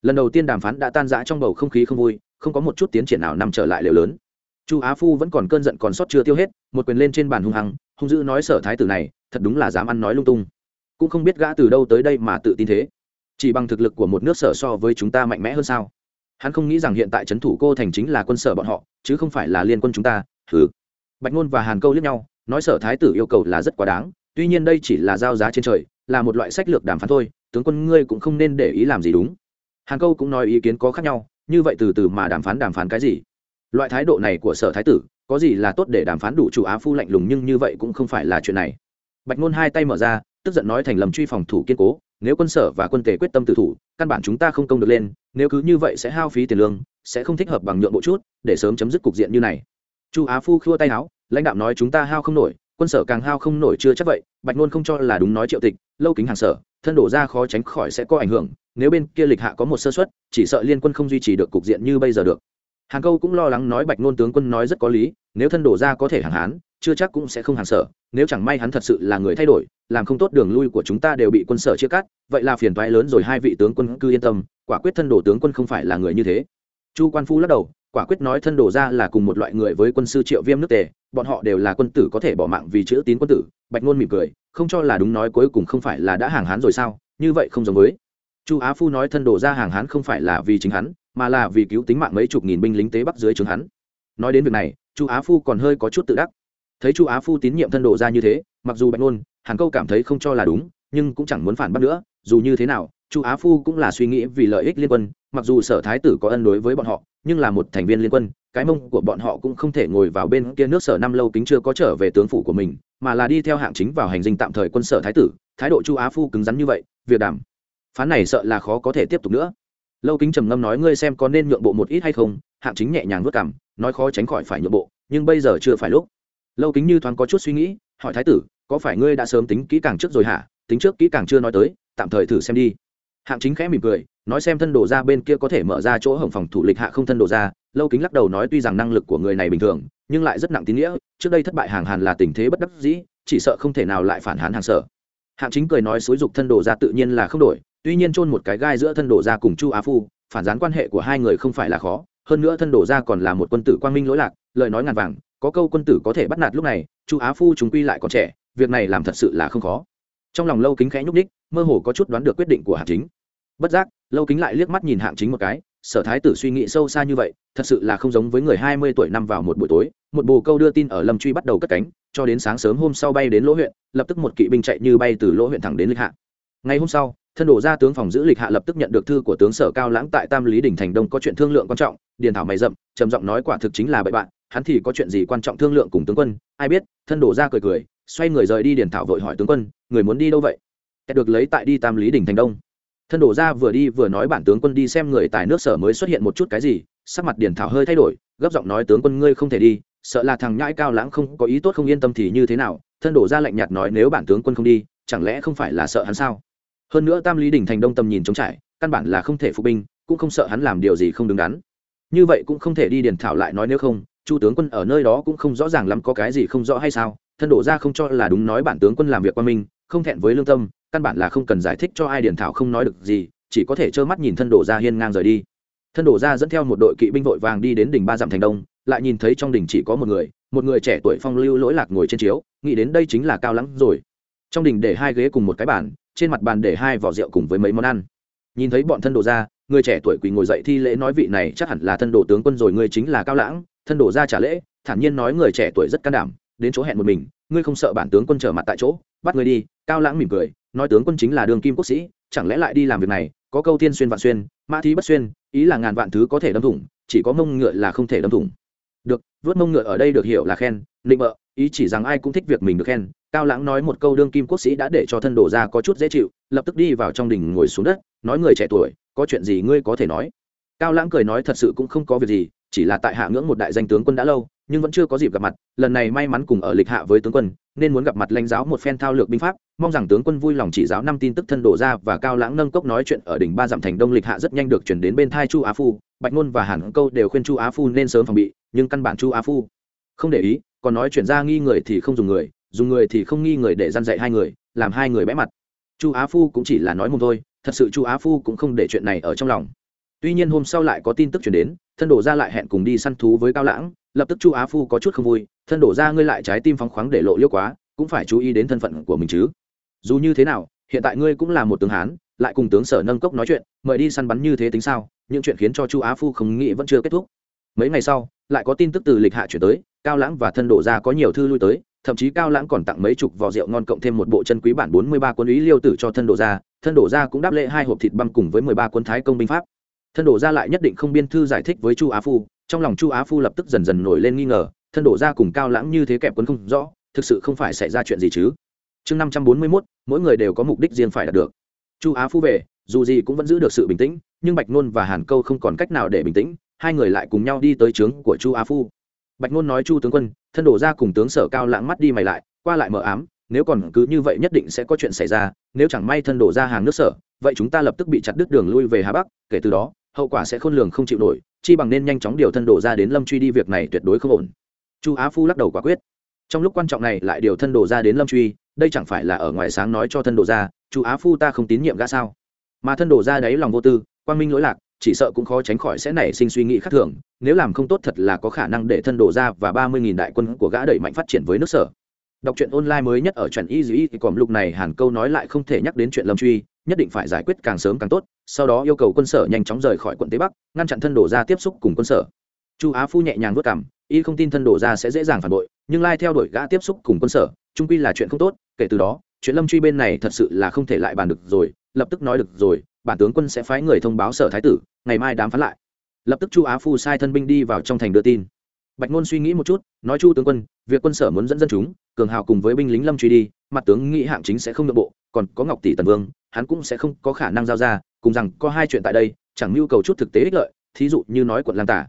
Lần đầu tiên đàm phán đã tan rã trong bầu không khí không vui, không có một chút tiến triển nào nằm trở lại liều lớn. Chu á phu vẫn còn cơn giận còn sót chưa tiêu hết, một quyền lên trên bàn hung hăng, hung dữ nói sở thái tử này, thật đúng là dám ăn nói lung tung. Cũng không biết gã từ đâu tới đây mà tự tin thế chỉ bằng thực lực của một nước sở so với chúng ta mạnh mẽ hơn sao? Hắn không nghĩ rằng hiện tại trấn thủ cô thành chính là quân sở bọn họ, chứ không phải là liên quân chúng ta thứ bạch ngôn và hàn câu liếc nhau, nói sở thái tử yêu cầu là rất quá đáng, tuy nhiên đây chỉ là giao giá trên trời, là một loại sách lược đàm phán thôi, tướng quân ngươi cũng không nên để ý làm gì đúng. Hàn câu cũng nói ý kiến có khác nhau, như vậy từ từ mà đàm phán đàm phán cái gì? Loại thái độ này của sở thái tử, có gì là tốt để đàm phán đủ chủ á phu lạnh lùng nhưng như vậy cũng không phải là chuyện này. Bạch ngôn hai tay mở ra, tức giận nói thành lầm truy phòng thủ kiên cố nếu quân sở và quân tề quyết tâm tự thủ, căn bản chúng ta không công được lên, nếu cứ như vậy sẽ hao phí tiền lương, sẽ không thích hợp bằng nhượng bộ chút, để sớm chấm dứt cục diện như này. Chu á phu khua tay áo, lãnh đạo nói, chúng ta hao không nổi, quân sở càng hao không nổi chưa chắc vậy, bạch ngôn không cho là đúng nói triệu tịch, lâu kính hàng sở, thân đổ ra khó tránh khỏi sẽ có ảnh hưởng, nếu bên kia lịch hạ có một sơ suất, chỉ sợ liên quân không duy trì được cục diện như bây giờ được. Hàng câu cũng lo lắng nói, bạch ngôn tướng quân nói rất có lý, nếu thân đổ ra có thể hàng hán chưa chắc cũng sẽ không hàng sở, nếu chẳng may hắn thật sự là người thay đổi, làm không tốt đường lui của chúng ta đều bị quân sở chia cắt, vậy là phiền toái lớn rồi, hai vị tướng quân cứ yên tâm, quả quyết thân đồ tướng quân không phải là người như thế. Chu quan phu lắc đầu, quả quyết nói thân đồ ra là cùng một loại người với quân sư triệu viêm nước tề, bọn họ đều là quân tử có thể bỏ mạng vì chữ tín quân tử, bạch ngôn mỉm cười, không cho là đúng nói cuối cùng không phải là đã hàng hán rồi sao, như vậy không giống với. Chu á phu nói thân đồ ra hàng hán không phải là vì chính hắn, mà là vì cứu tính mạng mấy chục nghìn binh lính tế bắc dưới trướng hắn. Nói đến việc này, chu á phu còn hơi có chút tự đắc thấy chu á phu tín nhiệm thân độ ra như thế, mặc dù bạch ngôn hàn câu cảm thấy không cho là đúng, nhưng cũng chẳng muốn phản bác nữa, dù như thế nào, chu á phu cũng là suy nghĩ vì lợi ích liên quân, mặc dù sở thái tử có ân đối với bọn họ, nhưng là một thành viên liên quân, cái mông của bọn họ cũng không thể ngồi vào bên kia nước sở năm lâu kính chưa có trở về tướng phủ của mình, mà là đi theo hạng chính vào hành dinh tạm thời quân sở thái tử, thái độ chu á phu cứng rắn như vậy, việc đảm phán này sợ là khó có thể tiếp tục nữa. Lâu kính trầm ngâm nói, ngươi xem có nên nhượng bộ một ít hay không? Hạng chính nhẹ nhàng vất cảm nói, khó tránh khỏi phải nhượng bộ, nhưng bây giờ chưa phải lúc lâu kính như thoáng có chút suy nghĩ, hỏi thái tử, có phải ngươi đã sớm tính kỹ càng trước rồi hả? Tính trước kỹ càng chưa nói tới, tạm thời thử xem đi. Hạng chính khẽ mỉm cười, nói xem thân đồ ra bên kia có thể mở ra chỗ hồng phòng thủ lịch hạ không thân đồ ra. Lâu kính lắc đầu nói tuy rằng năng lực của người này bình thường, nhưng lại rất nặng tín nghĩa, trước đây thất bại hàng hàn là tình thế bất đắc dĩ, chỉ sợ không thể nào lại phản hán hàng sở. Hạng chính cười nói xúi dục thân đồ ra tự nhiên là không đổi, tuy nhiên chôn một cái gai giữa thân đồ ra cùng chu á phu, phản gián quan hệ của hai người không phải là khó, hơn nữa thân đồ ra còn là một quân tử quang minh lỗi lạc, lời nói ngàn vàng có câu quân tử có thể bắt nạt lúc này, chu á phu chúng quy lại còn trẻ, việc này làm thật sự là không khó. Trong lòng lâu kính khẽ nhúc ních mơ hồ có chút đoán được quyết định của hạng chính. Bất giác, lâu kính lại liếc mắt nhìn hạng chính một cái, sở thái tử suy nghĩ sâu xa như vậy, thật sự là không giống với người hai mươi tuổi năm vào một buổi tối, một bồ câu đưa tin ở lâm truy bắt đầu cất cánh, cho đến sáng sớm hôm sau bay đến lỗ huyện, lập tức một kỵ binh chạy như bay từ lỗ huyện thẳng đến lịch hạ. Ngày hôm sau, thân đổ ra tướng phòng giữ lịch hạ lập tức nhận được thư của tướng sở cao lãng tại tam lý đình thành đông có chuyện thương lượng quan trọng, điền thảo mày rậm, trầm giọng nói quả thực chính là bậy bạn hắn thì có chuyện gì quan trọng thương lượng cùng tướng quân, ai biết, thân đổ ra cười cười, xoay người rời đi điền thảo vội hỏi tướng quân, người muốn đi đâu vậy? Được lấy tại đi tam lý đình thành đông. Thân đổ ra vừa đi vừa nói bản tướng quân đi xem người tài nước sở mới xuất hiện một chút cái gì, sắc mặt điền thảo hơi thay đổi, gấp giọng nói tướng quân ngươi không thể đi, sợ là thằng nhãi cao lãng không có ý tốt không yên tâm thì như thế nào, thân đổ ra lạnh nhạt nói nếu bản tướng quân không đi, chẳng lẽ không phải là sợ hắn sao? Hơn nữa tam lý đình thành đông tầm nhìn trống trải, căn bản là không thể phục binh, cũng không sợ hắn làm điều gì không đứng đắn. Như vậy cũng không thể đi điền thảo lại nói nếu không chu tướng quân ở nơi đó cũng không rõ ràng lắm có cái gì không rõ hay sao, thân đổ ra không cho là đúng nói bản tướng quân làm việc qua mình, không thẹn với lương tâm, căn bản là không cần giải thích cho ai điển thảo không nói được gì, chỉ có thể trơ mắt nhìn thân đổ ra hiên ngang rời đi. Thân đổ ra dẫn theo một đội kỵ binh vội vàng đi đến đỉnh ba dặm thành đông, lại nhìn thấy trong đỉnh chỉ có một người một người trẻ tuổi phong lưu lỗi lạc ngồi trên chiếu, nghĩ đến đây chính là cao lắng rồi. Trong đỉnh để hai ghế cùng một cái bàn, trên mặt bàn để hai vỏ rượu cùng với mấy món ăn. Nhìn thấy bọn thân đồ ra, người trẻ tuổi quỳ ngồi dậy thi lễ nói vị này chắc hẳn là thân đồ tướng quân rồi ngươi chính là cao lãng thân đổ ra trả lễ, thản nhiên nói người trẻ tuổi rất can đảm, đến chỗ hẹn một mình, ngươi không sợ bản tướng quân trở mặt tại chỗ, bắt người đi, cao lãng mỉm cười, nói tướng quân chính là đường kim quốc sĩ, chẳng lẽ lại đi làm việc này, có câu tiên xuyên vạn xuyên, mã thí bất xuyên, ý là ngàn vạn thứ có thể đâm thủng, chỉ có mông ngựa là không thể đâm thủng. Được, vớt mông ngựa ở đây được hiểu là khen, nịnh bợ, ý chỉ rằng ai cũng thích việc mình được khen, cao lãng nói một câu đương kim quốc sĩ đã để cho thân đổ ra có chút dễ chịu, lập tức đi vào trong đình ngồi xuống đất, nói người trẻ tuổi, có chuyện gì ngươi có thể nói. Cao lãng cười nói thật sự cũng không có việc gì chỉ là tại hạ ngưỡng một đại danh tướng quân đã lâu, nhưng vẫn chưa có dịp gặp mặt, lần này may mắn cùng ở lịch hạ với tướng quân, nên muốn gặp mặt lãnh giáo một phen thao lược binh pháp, mong rằng tướng quân vui lòng chỉ giáo năm tin tức thân đổ ra và cao lãng nâng cốc nói chuyện ở đỉnh ba dặm thành đông lịch hạ rất nhanh được chuyển đến bên thai chu á phu, bạch ngôn và hàn câu đều khuyên chu á phu nên sớm phòng bị, nhưng căn bản chu á phu không để ý, còn nói chuyển ra nghi người thì không dùng người dùng người thì không nghi người để gian dạy hai người, làm hai người bẽ mặt. Chu á phu cũng chỉ là nói mồm thôi, thật sự chu á phu cũng không để chuyện này ở trong lòng. Tuy nhiên hôm sau lại có tin tức chuyển đến thân đổ ra lại hẹn cùng đi săn thú với cao lãng, lập tức chu á phu có chút không vui, thân đổ ra ngươi lại trái tim phóng khoáng để lộ liêu quá, cũng phải chú ý đến thân phận của mình chứ. Dù như thế nào, hiện tại ngươi cũng là một tướng hán, lại cùng tướng sở nâng cốc nói chuyện, mời đi săn bắn như thế tính sao? Những chuyện khiến cho chu á phu không nghĩ vẫn chưa kết thúc. Mấy ngày sau, lại có tin tức từ lịch hạ chuyển tới, cao lãng và thân đổ ra có nhiều thư lui tới, thậm chí cao lãng còn tặng mấy chục vò rượu ngon cộng thêm một bộ chân quý bản bốn mươi ba quân ý liêu tử cho thân đổ ra, thân đổ ra cũng đáp lễ hai hộp thịt băm cùng với mười ba quân thái công binh pháp thân đổ ra lại nhất định không biên thư giải thích với chu á phu, trong lòng chu á phu lập tức dần dần nổi lên nghi ngờ, thân đổ ra cùng cao lãng như thế kẹp quân không rõ, thực sự không phải xảy ra chuyện gì chứ? Chương năm trăm bốn mươi mốt, mỗi người đều có mục đích riêng phải đạt được. Chu á phu về, dù gì cũng vẫn giữ được sự bình tĩnh, nhưng bạch nôn và hàn câu không còn cách nào để bình tĩnh, hai người lại cùng nhau đi tới trướng của chu á phu. Bạch nôn nói chu tướng quân, thân đổ ra cùng tướng sở cao lãng mắt đi mày lại, qua lại mờ ám, nếu còn cứ như vậy nhất định sẽ có chuyện xảy ra, nếu chẳng may thân đổ ra hàng nước sở vậy chúng ta lập tức bị chặt đứt đường lui về hà bắc, kể từ đó, hậu quả sẽ khôn lường không chịu nổi, chi bằng nên nhanh chóng điều thân đổ ra đến lâm truy đi việc này tuyệt đối không ổn. Chu á phu lắc đầu quả quyết. Trong lúc quan trọng này lại điều thân đổ ra đến lâm truy, đây chẳng phải là ở ngoài sáng nói cho thân đổ ra, chu á phu ta không tín nhiệm gã sao? Mà thân đổ ra đấy lòng vô tư, quang minh lỗi lạc, chỉ sợ cũng khó tránh khỏi sẽ nảy sinh suy nghĩ khác thường, nếu làm không tốt thật là có khả năng để thân đổ ra và ba mươi nghìn đại quân của gã đẩy mạnh phát triển với nước sở đọc truyện online mới nhất ở truyện y dĩ thì còn lúc này hàn câu nói lại không thể nhắc đến chuyện lâm truy, nhất định phải giải quyết càng sớm càng tốt, sau đó yêu cầu quân sở nhanh chóng rời khỏi quận tây bắc, ngăn chặn thân đổ ra tiếp xúc cùng quân sở. Chu á phu nhẹ nhàng vất cảm y không tin thân đổ ra sẽ dễ dàng phản bội, nhưng lai theo đuổi gã tiếp xúc cùng quân sở, trung quy là chuyện không tốt, kể từ đó, chuyện lâm truy bên này thật sự là không thể lại bàn được rồi, lập tức nói được rồi, bản tướng quân sẽ phái người thông báo sở thái tử, ngày mai đám phán lại. Lập tức chu á phu sai thân binh đi vào trong thành đưa tin bạch ngôn suy nghĩ một chút, nói chu tướng quân, việc quân sở muốn dẫn dân chúng, cường hào cùng với binh lính lâm truy đi, mặt tướng nghĩ hạng chính sẽ không nội bộ, còn có ngọc tỷ tần vương, hắn cũng sẽ không có khả năng giao ra, cùng rằng có hai chuyện tại đây, chẳng nhu cầu chút thực tế ích lợi, thí dụ như nói quận lang tả.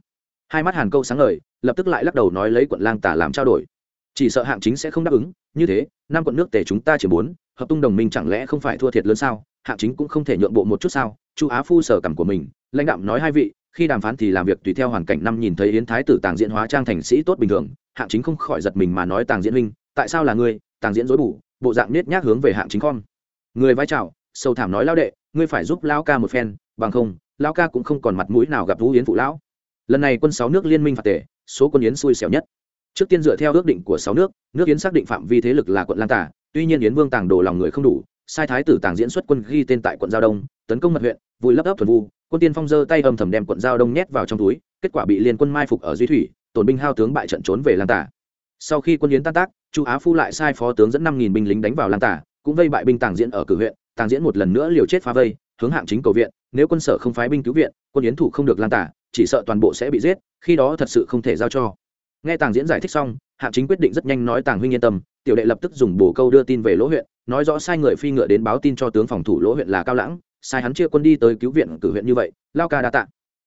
Hai mắt hàn câu sáng ngời, lập tức lại lắc đầu nói lấy quận lang tả làm trao đổi. Chỉ sợ hạng chính sẽ không đáp ứng, như thế, năm quận nước tề chúng ta chỉ muốn, hợp tung đồng minh chẳng lẽ không phải thua thiệt lớn sao? Hạng chính cũng không thể nhượng bộ một chút sao? Chu á phu sở cảm của mình, lãnh đạo nói hai vị khi đàm phán thì làm việc tùy theo hoàn cảnh năm nhìn thấy yến thái tử tàng diễn hóa trang thành sĩ tốt bình thường, hạng chính không khỏi giật mình mà nói tàng diễn huynh, tại sao là ngươi, tàng diễn dối bủ bộ dạng nết nhác hướng về hạng chính con người vai trào, sâu thảm nói lao đệ, ngươi phải giúp lao ca một phen, bằng không, lao ca cũng không còn mặt mũi nào gặp vũ yến phụ lão. Lần này quân sáu nước liên minh phạt tể số quân yến xui xẻo nhất. Trước tiên dựa theo ước định của sáu nước nước yến xác định phạm vi thế lực là quận lan tả tuy nhiên yến vương tàng đồ lòng người không đủ, sai thái tử tàng diễn xuất quân ghi tên tại quận giao đông, tấn công mật huyện vùi lấp ấp thuần vu, quân tiên phong giơ tay âm thầm đem quận giao đông nhét vào trong túi, kết quả bị liên quân mai phục ở duy thủy, tổn binh hao tướng bại trận trốn về lang tả. Sau khi quân yến tan tác, chu á phu lại sai phó tướng dẫn năm nghìn binh lính đánh vào lang tả, cũng vây bại binh tàng diễn ở cử huyện, tàng diễn một lần nữa liều chết phá vây, hướng hạng chính cầu viện, nếu quân sở không phái binh cứu viện, quân yến thủ không được lan tả, chỉ sợ toàn bộ sẽ bị giết, khi đó thật sự không thể giao cho. Nghe tàng diễn giải thích xong, hạng chính quyết định rất nhanh nói tàng huynh yên tâm, tiểu đệ lập tức dùng bổ câu đưa tin về lỗ huyện, nói rõ sai người phi ngựa đến báo tin cho tướng phòng thủ lỗ huyện là cao lãng sai hắn chia quân đi tới cứu viện cử huyện như vậy, lao ca đa tạ.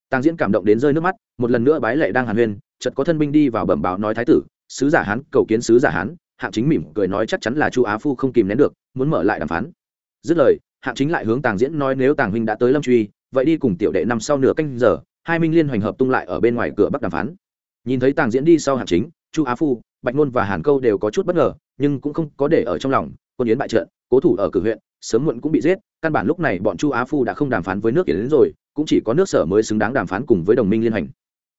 Tàng diễn cảm động đến rơi nước mắt, một lần nữa bái lệ đang hàn huyên, chợt có thân binh đi vào bẩm báo nói thái tử, sứ giả hán, cầu kiến sứ giả hán, hạng chính mỉm cười nói chắc chắn là chu á phu không kìm nén được, muốn mở lại đàm phán. Dứt lời, hạng chính lại hướng tàng diễn nói nếu tàng huynh đã tới lâm truy, vậy đi cùng tiểu đệ năm sau nửa canh giờ, hai minh liên hoành hợp tung lại ở bên ngoài cửa bắc đàm phán. Nhìn thấy tàng diễn đi sau hạng chính, chu á phu, bạch nôn và hàn câu đều có chút bất ngờ, nhưng cũng không có để ở trong lòng, quân yến bại trận cố thủ ở cử huyện, sớm muộn cũng bị giết, căn bản lúc này bọn chu á phu đã không đàm phán với nước đến rồi, cũng chỉ có nước sở mới xứng đáng đàm phán cùng với đồng minh liên hành.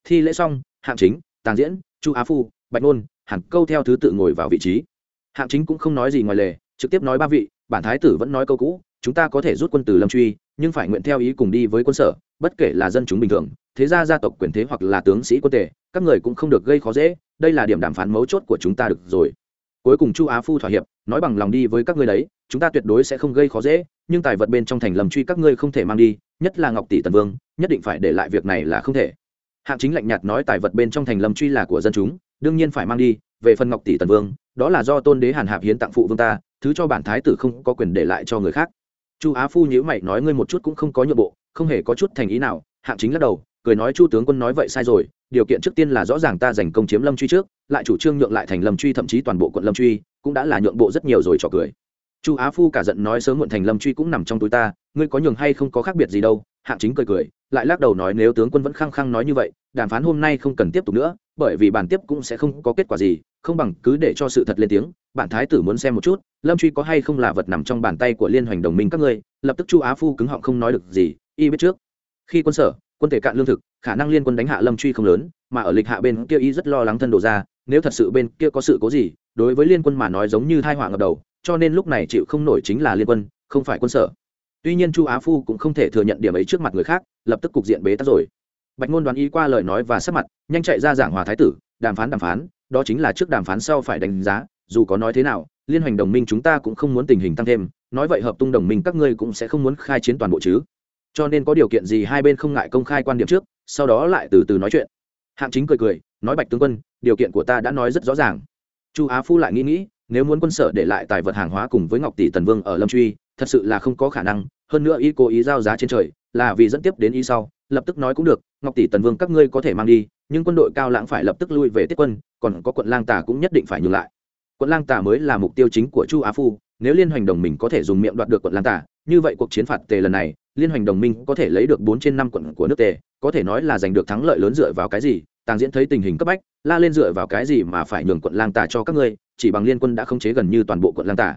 Thi lễ xong, hạng chính, tàng diễn, chu á phu, bạch nôn, hàn câu theo thứ tự ngồi vào vị trí. Hạng chính cũng không nói gì ngoài lề, trực tiếp nói ba vị, bản thái tử vẫn nói câu cũ, chúng ta có thể rút quân từ lâm truy, nhưng phải nguyện theo ý cùng đi với quân sở, bất kể là dân chúng bình thường, thế gia gia tộc quyền thế hoặc là tướng sĩ quân tể các người cũng không được gây khó dễ, đây là điểm đàm phán mấu chốt của chúng ta được rồi cuối cùng chu á phu thỏa hiệp, nói bằng lòng đi với các ngươi đấy, chúng ta tuyệt đối sẽ không gây khó dễ, nhưng tài vật bên trong thành lầm truy các ngươi không thể mang đi, nhất là ngọc tỷ tần vương, nhất định phải để lại việc này là không thể. Hạng chính lạnh nhạt nói tài vật bên trong thành lâm truy là của dân chúng, đương nhiên phải mang đi, về phần ngọc tỷ tần vương, đó là do tôn đế hàn hạp hiến tặng phụ vương ta, thứ cho bản thái tử không có quyền để lại cho người khác. Chu á phu nhữ mày nói ngươi một chút cũng không có nhượng bộ, không hề có chút thành ý nào, hạng chính lắc đầu cười nói chu tướng quân nói vậy sai rồi, điều kiện trước tiên là rõ ràng ta giành công chiếm lâm truy trước, lại chủ trương nhượng lại thành lâm truy, thậm chí toàn bộ quận lâm truy, cũng đã là nhượng bộ rất nhiều rồi, trò cười. Chu á phu cả giận nói sớm muộn thành lâm truy cũng nằm trong túi ta, ngươi có nhường hay không có khác biệt gì đâu, hạng chính cười cười, lại lắc đầu nói nếu tướng quân vẫn khăng khăng nói như vậy, đàm phán hôm nay không cần tiếp tục nữa, bởi vì bản tiếp cũng sẽ không có kết quả gì, không bằng cứ để cho sự thật lên tiếng, bản thái tử muốn xem một chút, lâm truy có hay không là vật nằm trong bàn tay của liên hoành đồng minh các ngươi, lập tức chu á phu cứng họng không nói được gì, y biết trước. Khi quân sở quân thể cạn lương thực, khả năng liên quân đánh hạ lâm truy không lớn, mà ở lịch hạ bên kia y rất lo lắng thân đồ ra, nếu thật sự bên kia có sự cố gì, đối với liên quân mà nói giống như thai họa ngập đầu, cho nên lúc này chịu không nổi chính là liên quân, không phải quân sở. Tuy nhiên chu á phu cũng không thể thừa nhận điểm ấy trước mặt người khác, lập tức cục diện bế tắc rồi. Bạch ngôn đoán ý qua lời nói và sắc mặt, nhanh chạy ra giảng hòa thái tử, đàm phán đàm phán, đó chính là trước đàm phán sau phải đánh giá, dù có nói thế nào, liên hoành đồng minh chúng ta cũng không muốn tình hình tăng thêm, nói vậy hợp tung đồng minh các ngươi cũng sẽ không muốn khai chiến toàn bộ chứ cho nên có điều kiện gì hai bên không ngại công khai quan điểm trước, sau đó lại từ từ nói chuyện. Hạng chính cười cười, nói bạch tướng quân, điều kiện của ta đã nói rất rõ ràng. Chu á phu lại nghĩ nghĩ, nếu muốn quân sở để lại tài vật hàng hóa cùng với ngọc tỷ tần vương ở lâm truy, thật sự là không có khả năng, hơn nữa ý cố ý giao giá trên trời, là vì dẫn tiếp đến ý sau, lập tức nói cũng được, ngọc tỷ tần vương các ngươi có thể mang đi, nhưng quân đội cao lãng phải lập tức lui về tiết quân, còn có quận lang tà cũng nhất định phải nhường lại. Quận lang tà mới là mục tiêu chính của chu á phu, nếu liên hoành đồng mình có thể dùng miệng đoạt được quận lang tà như vậy cuộc chiến phạt tề lần này, liên hoành đồng minh có thể lấy được bốn trên năm quận của nước tề, có thể nói là giành được thắng lợi lớn dựa vào cái gì, tàng diễn thấy tình hình cấp bách, la lên dựa vào cái gì mà phải nhường quận lang tà cho các ngươi, chỉ bằng liên quân đã khống chế gần như toàn bộ quận lang tà.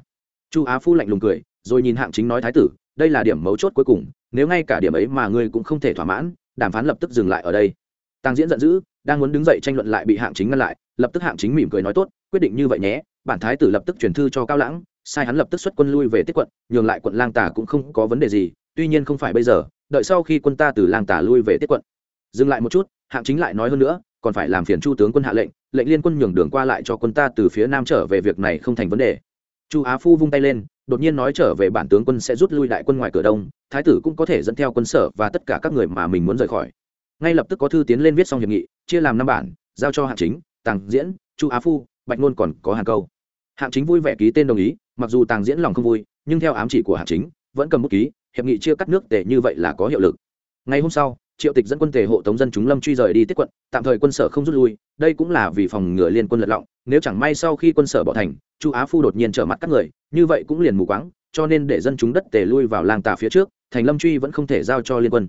Chu á phu lạnh lùng cười, rồi nhìn hạng chính nói thái tử, đây là điểm mấu chốt cuối cùng, nếu ngay cả điểm ấy mà ngươi cũng không thể thỏa mãn, đàm phán lập tức dừng lại ở đây. Tàng diễn giận dữ, đang muốn đứng dậy tranh luận lại bị hạng chính ngăn lại, lập tức hạng chính mỉm cười nói tốt, quyết định như vậy nhé, bản thái tử lập tức truyền thư cho cao lãng sai hắn lập tức xuất quân lui về tiết quận, nhường lại quận lang tả cũng không có vấn đề gì, tuy nhiên không phải bây giờ, đợi sau khi quân ta từ lang tả lui về tiết quận. Dừng lại một chút, hạng chính lại nói hơn nữa, còn phải làm phiền chu tướng quân hạ lệnh lệnh liên quân nhường đường qua lại cho quân ta từ phía nam trở về việc này không thành vấn đề. Chu á phu vung tay lên, đột nhiên nói trở về bản tướng quân sẽ rút lui đại quân ngoài cửa đông, thái tử cũng có thể dẫn theo quân sở và tất cả các người mà mình muốn rời khỏi. Ngay lập tức có thư tiến lên viết xong hiệp nghị, chia làm năm bản, giao cho hạng chính, tàng diễn, chu á phu, bạch nôn còn có hàng câu. Hạng chính vui vẻ ký tên đồng ý mặc dù tàng diễn lòng không vui, nhưng theo ám chỉ của hạng chính, vẫn cầm bút ký, hiệp nghị chia cắt nước tề như vậy là có hiệu lực. Ngày hôm sau, triệu tịch dẫn quân tề hộ tống dân chúng lâm truy rời đi tiếp quận, tạm thời quân sở không rút lui, đây cũng là vì phòng ngừa liên quân lật lọng, nếu chẳng may sau khi quân sở bỏ thành, chu á phu đột nhiên trở mặt các người, như vậy cũng liền mù quáng, cho nên để dân chúng đất tề lui vào làng tà phía trước, thành lâm truy vẫn không thể giao cho liên quân.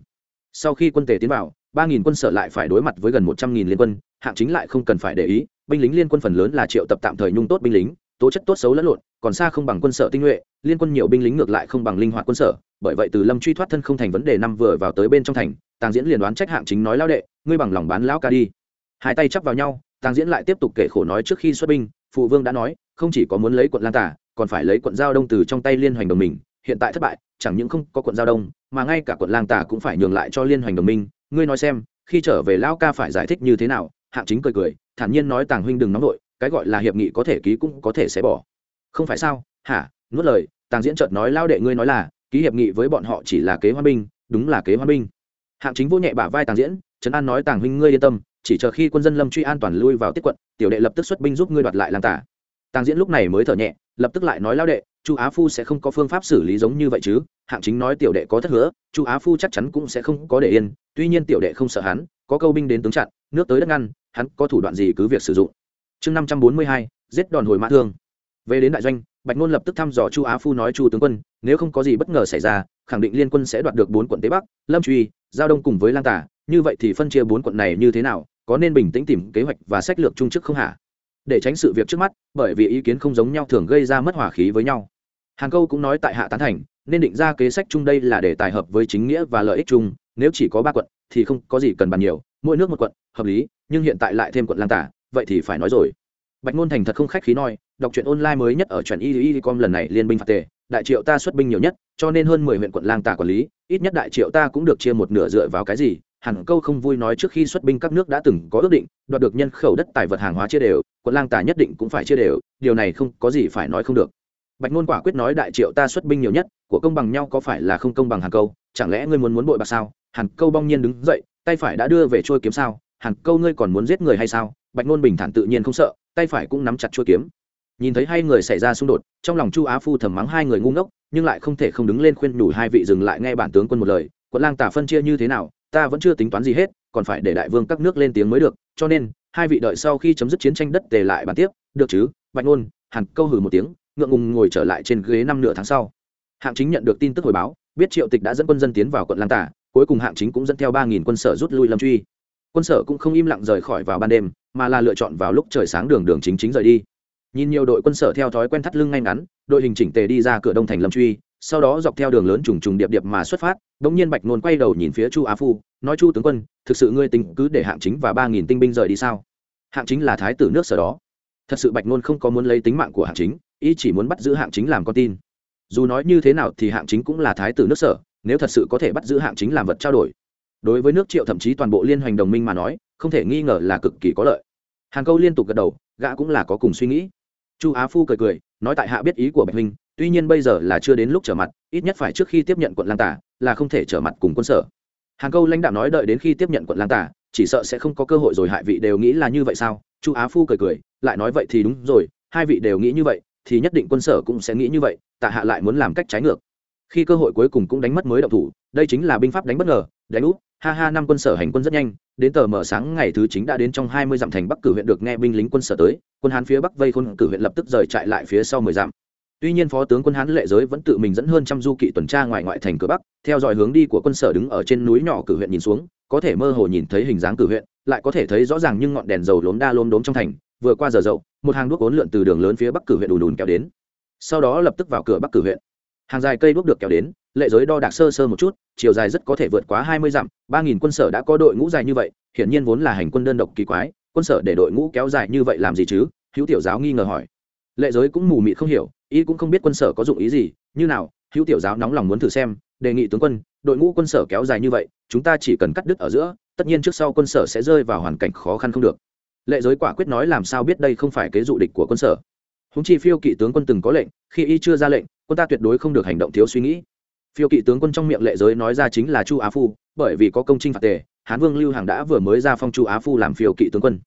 Sau khi quân tề tiến vào, ba nghìn quân sở lại phải đối mặt với gần một trăm nghìn liên quân, hạng chính lại không cần phải để ý, binh lính liên quân phần lớn là triệu tập tạm thời nhung tốt binh lính tố chất tốt xấu lẫn lộn, còn xa không bằng quân sở tinh nhuệ, liên quân nhiều binh lính ngược lại không bằng linh hoạt quân sở, bởi vậy từ lâm truy thoát thân không thành vấn đề năm vừa vào tới bên trong thành, tàng diễn liền đoán trách hạng chính nói lao đệ, ngươi bằng lòng bán lão ca đi. Hai tay chắp vào nhau, tàng diễn lại tiếp tục kể khổ nói trước khi xuất binh, phụ vương đã nói, không chỉ có muốn lấy quận lan tả, còn phải lấy quận giao đông từ trong tay liên hoành đồng mình, hiện tại thất bại, chẳng những không có quận giao đông, mà ngay cả quận lang tả cũng phải nhường lại cho liên hoành đồng minh. Ngươi nói xem, khi trở về lão ca phải giải thích như thế nào? Hạng chính cười cười, thản nhiên nói tàng huynh đừng nóng vội cái gọi là hiệp nghị có thể ký cũng có thể xé bỏ. Không phải sao? Hả? Nuốt lời, tàng diễn chợt nói lao đệ ngươi nói là, ký hiệp nghị với bọn họ chỉ là kế hoa binh, đúng là kế hoa binh. Hạng chính vô nhẹ bả vai tàng diễn, trấn an nói tàng huynh ngươi yên tâm, chỉ chờ khi quân dân lâm truy an toàn lui vào tiết quận, tiểu đệ lập tức xuất binh giúp ngươi đoạt lại làng tả. Tàng diễn lúc này mới thở nhẹ, lập tức lại nói lao đệ, chu á phu sẽ không có phương pháp xử lý giống như vậy chứ? Hạng chính nói tiểu đệ có thất hứa, chu á phu chắc chắn cũng sẽ không có để yên, tuy nhiên tiểu đệ không sợ hắn, có câu binh đến tướng chặn, nước tới đất ngăn, hắn có thủ đoạn gì cứ việc sử dụng chương năm trăm bốn mươi hai, giết đòn hồi mã thương. Về đến đại doanh, bạch ngôn lập tức thăm dò chu á phu nói chu tướng quân, nếu không có gì bất ngờ xảy ra, khẳng định liên quân sẽ đoạt được bốn quận tây bắc, lâm truy, giao đông cùng với lang tả như vậy thì phân chia bốn quận này như thế nào, có nên bình tĩnh tìm kế hoạch và sách lược chung chức không hả? Để tránh sự việc trước mắt, bởi vì ý kiến không giống nhau thường gây ra mất hỏa khí với nhau. Hàng câu cũng nói tại hạ tán thành, nên định ra kế sách chung đây là để tài hợp với chính nghĩa và lợi ích chung, nếu chỉ có ba quận thì không có gì cần bàn nhiều, mỗi nước một quận, hợp lý, nhưng hiện tại lại thêm quận lang tả vậy thì phải nói rồi. Bạch ngôn thành thật không khách khí nói, đọc truyện online mới nhất ở truyện y y com lần này liên binh phạt tề, đại triệu ta xuất binh nhiều nhất, cho nên hơn mười huyện quận lang tả quản lý, ít nhất đại triệu ta cũng được chia một nửa dựa vào cái gì, hẳn câu không vui nói trước khi xuất binh các nước đã từng có ước định, đoạt được nhân khẩu đất tài vật hàng hóa chia đều, quận lang tả nhất định cũng phải chia đều, điều này không có gì phải nói không được. Bạch ngôn quả quyết nói đại triệu ta xuất binh nhiều nhất, của công bằng nhau có phải là không công bằng hàn câu, chẳng lẽ ngươi muốn muốn bội bạc sao? Hàn câu bong nhiên đứng dậy, tay phải đã đưa về trôi kiếm sao? Hàn câu ngươi còn muốn giết người hay sao? Bạch ngôn bình thản tự nhiên không sợ, tay phải cũng nắm chặt chuôi kiếm. Nhìn thấy hai người xảy ra xung đột, trong lòng chu á phu thầm mắng hai người ngu ngốc, nhưng lại không thể không đứng lên khuyên nhủ hai vị dừng lại nghe bản tướng quân một lời, quận lang tả phân chia như thế nào, ta vẫn chưa tính toán gì hết, còn phải để đại vương các nước lên tiếng mới được, cho nên, hai vị đợi sau khi chấm dứt chiến tranh đất tề lại bàn tiếp, được chứ, bạch ngôn? Hàn câu hử một tiếng, ngượng ngùng ngồi trở lại trên ghế năm nửa tháng sau. Hạng chính nhận được tin tức hồi báo, biết triệu tịch đã dẫn quân dân tiến vào quận lang tả, cuối cùng hạng chính cũng dẫn theo ba nghìn quân sở rút lui lâm truy quân sở cũng không im lặng rời khỏi vào ban đêm, mà là lựa chọn vào lúc trời sáng đường đường chính chính rời đi. Nhìn nhiều đội quân sở theo thói quen thắt lưng ngay ngắn, đội hình chỉnh tề đi ra cửa đông thành lâm truy, sau đó dọc theo đường lớn trùng trùng điệp điệp mà xuất phát đ ỗ n g nhiên bạch nôn quay đầu nhìn phía chu á phu, nói, chu tướng quân, thực sự ngươi tính cứ để hạng chính và ba nghìn tinh binh rời đi sao? Hạng chính là thái tử nước sở đó. Thật sự bạch nôn không có muốn lấy tính mạng của hạng chính, ý chỉ muốn bắt giữ hạng chính làm con tin. Dù nói như thế nào thì hạng chính cũng là thái tử nước sở, nếu thật sự có thể bắt giữ hạng chính làm vật trao đổi đối với nước triệu thậm chí toàn bộ liên hoành đồng minh mà nói, không thể nghi ngờ là cực kỳ có lợi. Hàn câu liên tục gật đầu, gã cũng là có cùng suy nghĩ. Chu á phu cười cười, nói tại hạ biết ý của bạch huynh, tuy nhiên bây giờ là chưa đến lúc trở mặt, ít nhất phải trước khi tiếp nhận quận lang tả, là không thể trở mặt cùng quân sở. Hàn câu lãnh đạo nói đợi đến khi tiếp nhận quận lang tả, chỉ sợ sẽ không có cơ hội rồi hại vị đều nghĩ là như vậy sao? Chu á phu cười cười, lại nói vậy thì đúng rồi, hai vị đều nghĩ như vậy, thì nhất định quân sở cũng sẽ nghĩ như vậy tạ hạ lại muốn làm cách trái ngược. Khi cơ hội cuối cùng cũng đánh mất mới động thủ, đây chính là binh pháp đánh bất ngờ, đánh úp ha ha, năm quân sở hành quân rất nhanh, đến tờ mở sáng ngày thứ chính đã đến trong hai mươi dặm thành bắc cử huyện được nghe binh lính quân sở tới, quân hán phía bắc vây khôn cử huyện lập tức rời chạy lại phía sau mười dặm. Tuy nhiên phó tướng quân hán lệ giới vẫn tự mình dẫn hơn trăm du kỵ tuần tra ngoài ngoại thành cửa bắc, theo dõi hướng đi của quân sở đứng ở trên núi nhỏ cử huyện nhìn xuống, có thể mơ hồ nhìn thấy hình dáng cử huyện, lại có thể thấy rõ ràng những ngọn đèn dầu lốm đa lốm đốm trong thành. Vừa qua giờ dậu, một hàng đuốc ốn lượn từ đường lớn phía bắc cử huyện đùn đùn kéo đến. Sau đó lập tức vào cửa bắc cử huyện. Hàng dài cây đuốc được kéo đến lệ giới đo đạc sơ sơ một chút, chiều dài rất có thể vượt quá hai mươi dặm, ba nghìn quân sở đã có đội ngũ dài như vậy, hiển nhiên vốn là hành quân đơn độc kỳ quái, quân sở để đội ngũ kéo dài như vậy làm gì chứ? Hữu tiểu giáo nghi ngờ hỏi. Lệ giới cũng mù mịt không hiểu, y cũng không biết quân sở có dụng ý gì, như nào, hữu tiểu giáo nóng lòng muốn thử xem, đề nghị tướng quân, đội ngũ quân sở kéo dài như vậy, chúng ta chỉ cần cắt đứt ở giữa, tất nhiên trước sau quân sở sẽ rơi vào hoàn cảnh khó khăn không được. Lệ giới quả quyết nói làm sao biết đây không phải kế dụ địch của quân sở. Húng chi phiêu kỵ tướng quân từng có lệnh, khi y chưa ra lệnh, quân ta tuyệt đối không được hành động thiếu suy nghĩ phiêu kỵ tướng quân trong miệng lệ giới nói ra chính là chu á phu, bởi vì có công trinh phạt tề, hán vương lưu hàng đã vừa mới ra phong chu á phu làm phiêu kỵ tướng quân.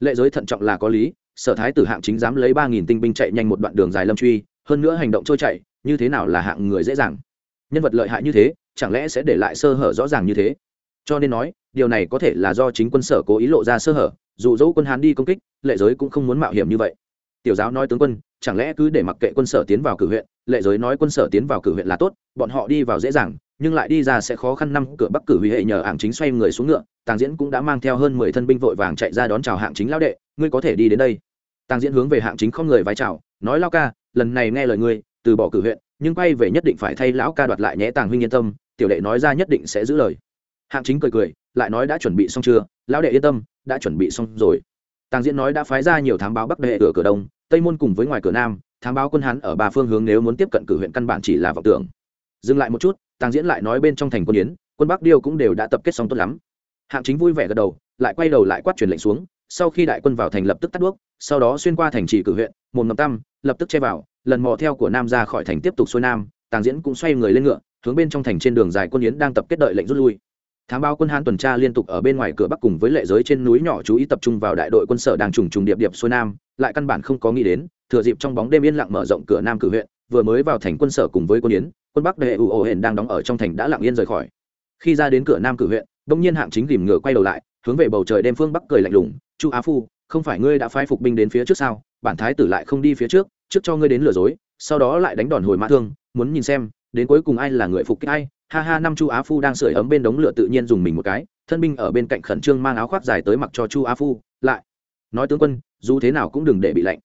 Lệ giới thận trọng là có lý, sở thái tử hạng chính dám lấy ba nghìn tinh binh chạy nhanh một đoạn đường dài lâm truy, hơn nữa hành động trôi chạy như thế nào là hạng người dễ dàng? Nhân vật lợi hại như thế, chẳng lẽ sẽ để lại sơ hở rõ ràng như thế? Cho nên nói, điều này có thể là do chính quân sở cố ý lộ ra sơ hở, dù dẫu quân hán đi công kích, lệ giới cũng không muốn mạo hiểm như vậy. Tiểu giáo nói tướng quân, chẳng lẽ cứ để mặc kệ quân sở tiến vào cử huyện lệ giới nói quân sở tiến vào cử huyện là tốt, bọn họ đi vào dễ dàng, nhưng lại đi ra sẽ khó khăn năm cửa bắc cử huy hệ nhờ hạng chính xoay người xuống ngựa, tàng diễn cũng đã mang theo hơn mười thân binh vội vàng chạy ra đón chào hạng chính lao đệ, ngươi có thể đi đến đây. Tàng diễn hướng về hạng chính không người vai chào, nói lao ca, lần này nghe lời ngươi, từ bỏ cử huyện, nhưng quay về nhất định phải thay lão ca đoạt lại nhé tàng huynh yên tâm, tiểu đệ nói ra nhất định sẽ giữ lời. Hạng chính cười cười, lại nói, đã chuẩn bị xong chưa? Lão đệ yên tâm, đã chuẩn bị xong rồi. Tàng diễn nói, đã phái ra nhiều thám báo bắc đệ cửa cửa đông, tây môn cùng với ngoài cửa nam thám báo quân hán ở ba phương hướng nếu muốn tiếp cận cử huyện căn bản chỉ là vọng tưởng. Dừng lại một chút, tàng diễn lại nói bên trong thành quân yến, quân bắc điêu cũng đều đã tập kết xong tốt lắm. Hạng chính vui vẻ gật đầu, lại quay đầu lại quát truyền lệnh xuống, sau khi đại quân vào thành lập tức tắt đuốc, sau đó xuyên qua thành trì cử huyện một ngầm tăm, lập tức che vào, lần mò theo của nam ra khỏi thành tiếp tục xuôi nam, tàng diễn cũng xoay người lên ngựa, hướng bên trong thành trên đường dài quân yến đang tập kết đợi lệnh rút lui. Thám báo quân hán tuần tra liên tục ở bên ngoài cửa bắc cùng với lệ giới trên núi nhỏ chú ý tập trung vào đại đội quân sở đang trùng trùng điệp điệp xuôi nam, lại căn bản không có nghĩ đến thừa dịp trong bóng đêm yên lặng mở rộng cửa nam cử huyện, vừa mới vào thành quân sở cùng với quân yến, quân bắc đệ ủ ổ hển đang đóng ở trong thành đã lặng yên rời khỏi. Khi ra đến cửa nam cử huyện, đông nhiên hạng chính tìm ngựa quay đầu lại, hướng về bầu trời đêm phương bắc cười lạnh lùng, chu á phu, không phải ngươi đã phái phục binh đến phía trước sao? Bản thái tử lại không đi phía trước trước cho ngươi đến lừa dối, sau đó lại đánh đòn hồi mã thương, muốn nhìn xem, đến cuối cùng ai là người phục kích ai. Ha ha, năm chu á phu đang sưởi ấm bên đống lửa tự nhiên dùng mình một cái, thân binh ở bên cạnh khẩn trương mang áo khoác dài tới mặc cho chu á phu, lại, nói tướng quân, dù thế nào cũng đừng để bị lạnh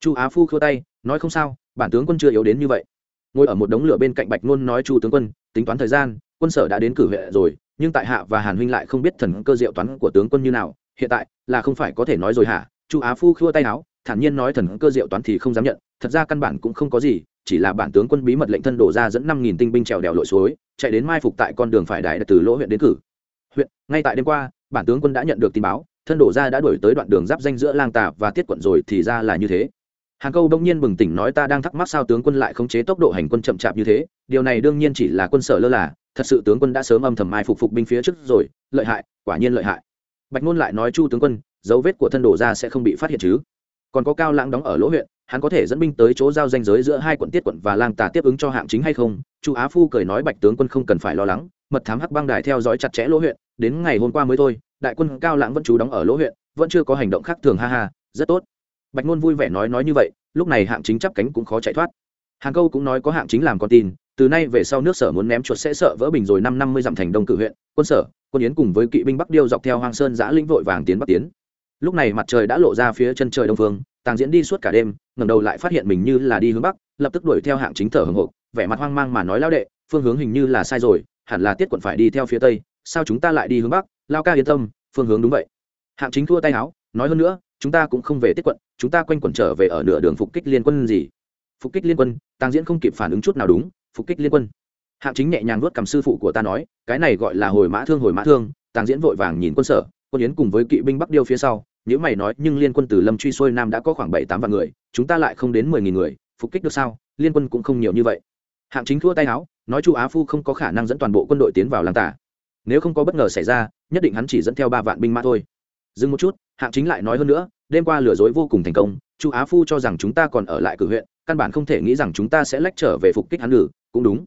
chu á phu khua tay, nói không sao, bản tướng quân chưa yếu đến như vậy. Ngồi ở một đống lửa bên cạnh bạch ngôn nói chu tướng quân, tính toán thời gian, quân sở đã đến cử huệ rồi, nhưng tại hạ và hàn huynh lại không biết thần cơ diệu toán của tướng quân như nào, hiện tại là không phải có thể nói rồi hả? Chu á phu khua tay áo, thản nhiên nói thần cơ diệu toán thì không dám nhận, thật ra căn bản cũng không có gì, chỉ là bản tướng quân bí mật lệnh thân đổ ra dẫn năm nghìn tinh binh trèo đèo lội suối, chạy đến mai phục tại con đường phải đại từ lỗ huyện đến cử. Huyện, ngay tại đêm qua, bản tướng quân đã nhận được tin báo, thân đổ ra đã đuổi tới đoạn đường giáp danh giữa lang tà và tiết quận rồi thì ra là như thế hàng câu đông nhiên bừng tỉnh nói ta đang thắc mắc sao tướng quân lại khống chế tốc độ hành quân chậm chạp như thế, điều này đương nhiên chỉ là quân sở lơ là, thật sự tướng quân đã sớm âm thầm mai phục phục binh phía trước rồi, lợi hại, quả nhiên lợi hại. Bạch ngôn lại nói chu tướng quân, dấu vết của thân đổ ra sẽ không bị phát hiện chứ? Còn có cao lãng đóng ở lỗ huyện, hắn có thể dẫn binh tới chỗ giao danh giới giữa hai quận tiết quận và lang tà tiếp ứng cho hạng chính hay không? Chu á phu cười nói bạch tướng quân không cần phải lo lắng, mật thám hắc băng đài theo dõi chặt chẽ lỗ huyện, đến ngày hôm qua mới thôi, đại quân cao lãng vẫn trú đóng ở lỗ huyện, vẫn chưa có hành động khác thường ha ha, rất tốt bạch ngôn vui vẻ nói nói như vậy, lúc này hạng chính chắp cánh cũng khó chạy thoát. Hàng câu cũng nói có hạng chính làm con tin, từ nay về sau nước sở muốn ném chuột sẽ sợ vỡ bình rồi năm năm mươi dặm thành đông cử huyện, quân sở, quân yến cùng với kỵ binh bắc điêu dọc theo hoang sơn giã lĩnh vội vàng tiến bắc tiến. Lúc này mặt trời đã lộ ra phía chân trời đông phương, tàng diễn đi suốt cả đêm, ngẩng đầu lại phát hiện mình như là đi hướng bắc, lập tức đuổi theo hạng chính thở hồng hộc, vẻ mặt hoang mang mà nói lao đệ, phương hướng hình như là sai rồi, hẳn là tiết quận phải đi theo phía tây, sao chúng ta lại đi hướng bắc? Lao ca yên tâm, phương hướng đúng vậy. Hạng chính thua tay áo, nói hơn nữa, chúng ta cũng không về tiết quận chúng ta quanh quẩn trở về ở nửa đường phục kích liên quân gì? Phục kích liên quân tàng diễn không kịp phản ứng chút nào đúng, phục kích liên quân. Hạng chính nhẹ nhàng vuốt cầm sư phụ của ta nói, cái này gọi là hồi mã thương, hồi mã thương. Tàng diễn vội vàng nhìn quân sở, quân yến cùng với kỵ binh bắc điêu phía sau nếu mày nói, nhưng liên quân từ lâm truy xuôi nam đã có khoảng bảy tám vạn người, chúng ta lại không đến mười nghìn người, phục kích được sao? Liên quân cũng không nhiều như vậy. Hạng chính thua tay áo, nói chu á phu không có khả năng dẫn toàn bộ quân đội tiến vào làng tả nếu không có bất ngờ xảy ra, nhất định hắn chỉ dẫn theo ba vạn binh mã thôi dừng một chút, hạng chính lại nói hơn nữa, đêm qua lừa dối vô cùng thành công, chu á phu cho rằng chúng ta còn ở lại cử huyện, căn bản không thể nghĩ rằng chúng ta sẽ lách trở về phục kích hắn ngự, cũng đúng.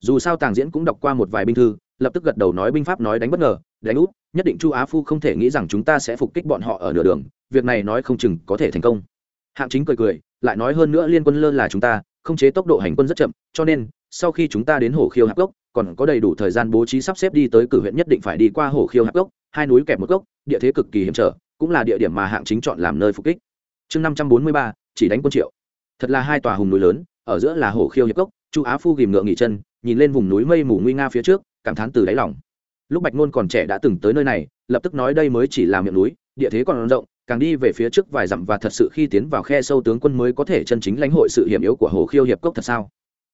Dù sao tàng diễn cũng đọc qua một vài binh thư, lập tức gật đầu nói binh pháp nói đánh bất ngờ, đánh út, nhất định chu á phu không thể nghĩ rằng chúng ta sẽ phục kích bọn họ ở nửa đường, việc này nói không chừng có thể thành công. Hạng chính cười cười, lại nói hơn nữa liên quân lơ là chúng ta, không chế tốc độ hành quân rất chậm, cho nên, sau khi chúng ta đến hồ khiêu hạp gốc còn có đầy đủ thời gian bố trí sắp xếp đi tới cử huyện nhất định phải đi qua hồ khiêu hạc gốc, hai núi kẹp một gốc, địa thế cực kỳ hiểm trở, cũng là địa điểm mà hạng chính chọn làm nơi phục kích. Chương năm trăm bốn mươi ba, chỉ đánh quân triệu. Thật là hai tòa hùng núi lớn, ở giữa là hồ khiêu hiệp cốc chu á phu ghìm ngựa nghỉ chân, nhìn lên vùng núi mây mù nguy nga phía trước, cảm thán từ đáy lòng. Lúc bạch ngôn còn trẻ đã từng tới nơi này, lập tức nói đây mới chỉ là miệng núi, địa thế còn rộng, càng đi về phía trước vài dặm và thật sự khi tiến vào khe sâu tướng quân mới có thể chân chính lãnh hội sự hiểm yếu của hồ khiêu hiệp cốc thật sao?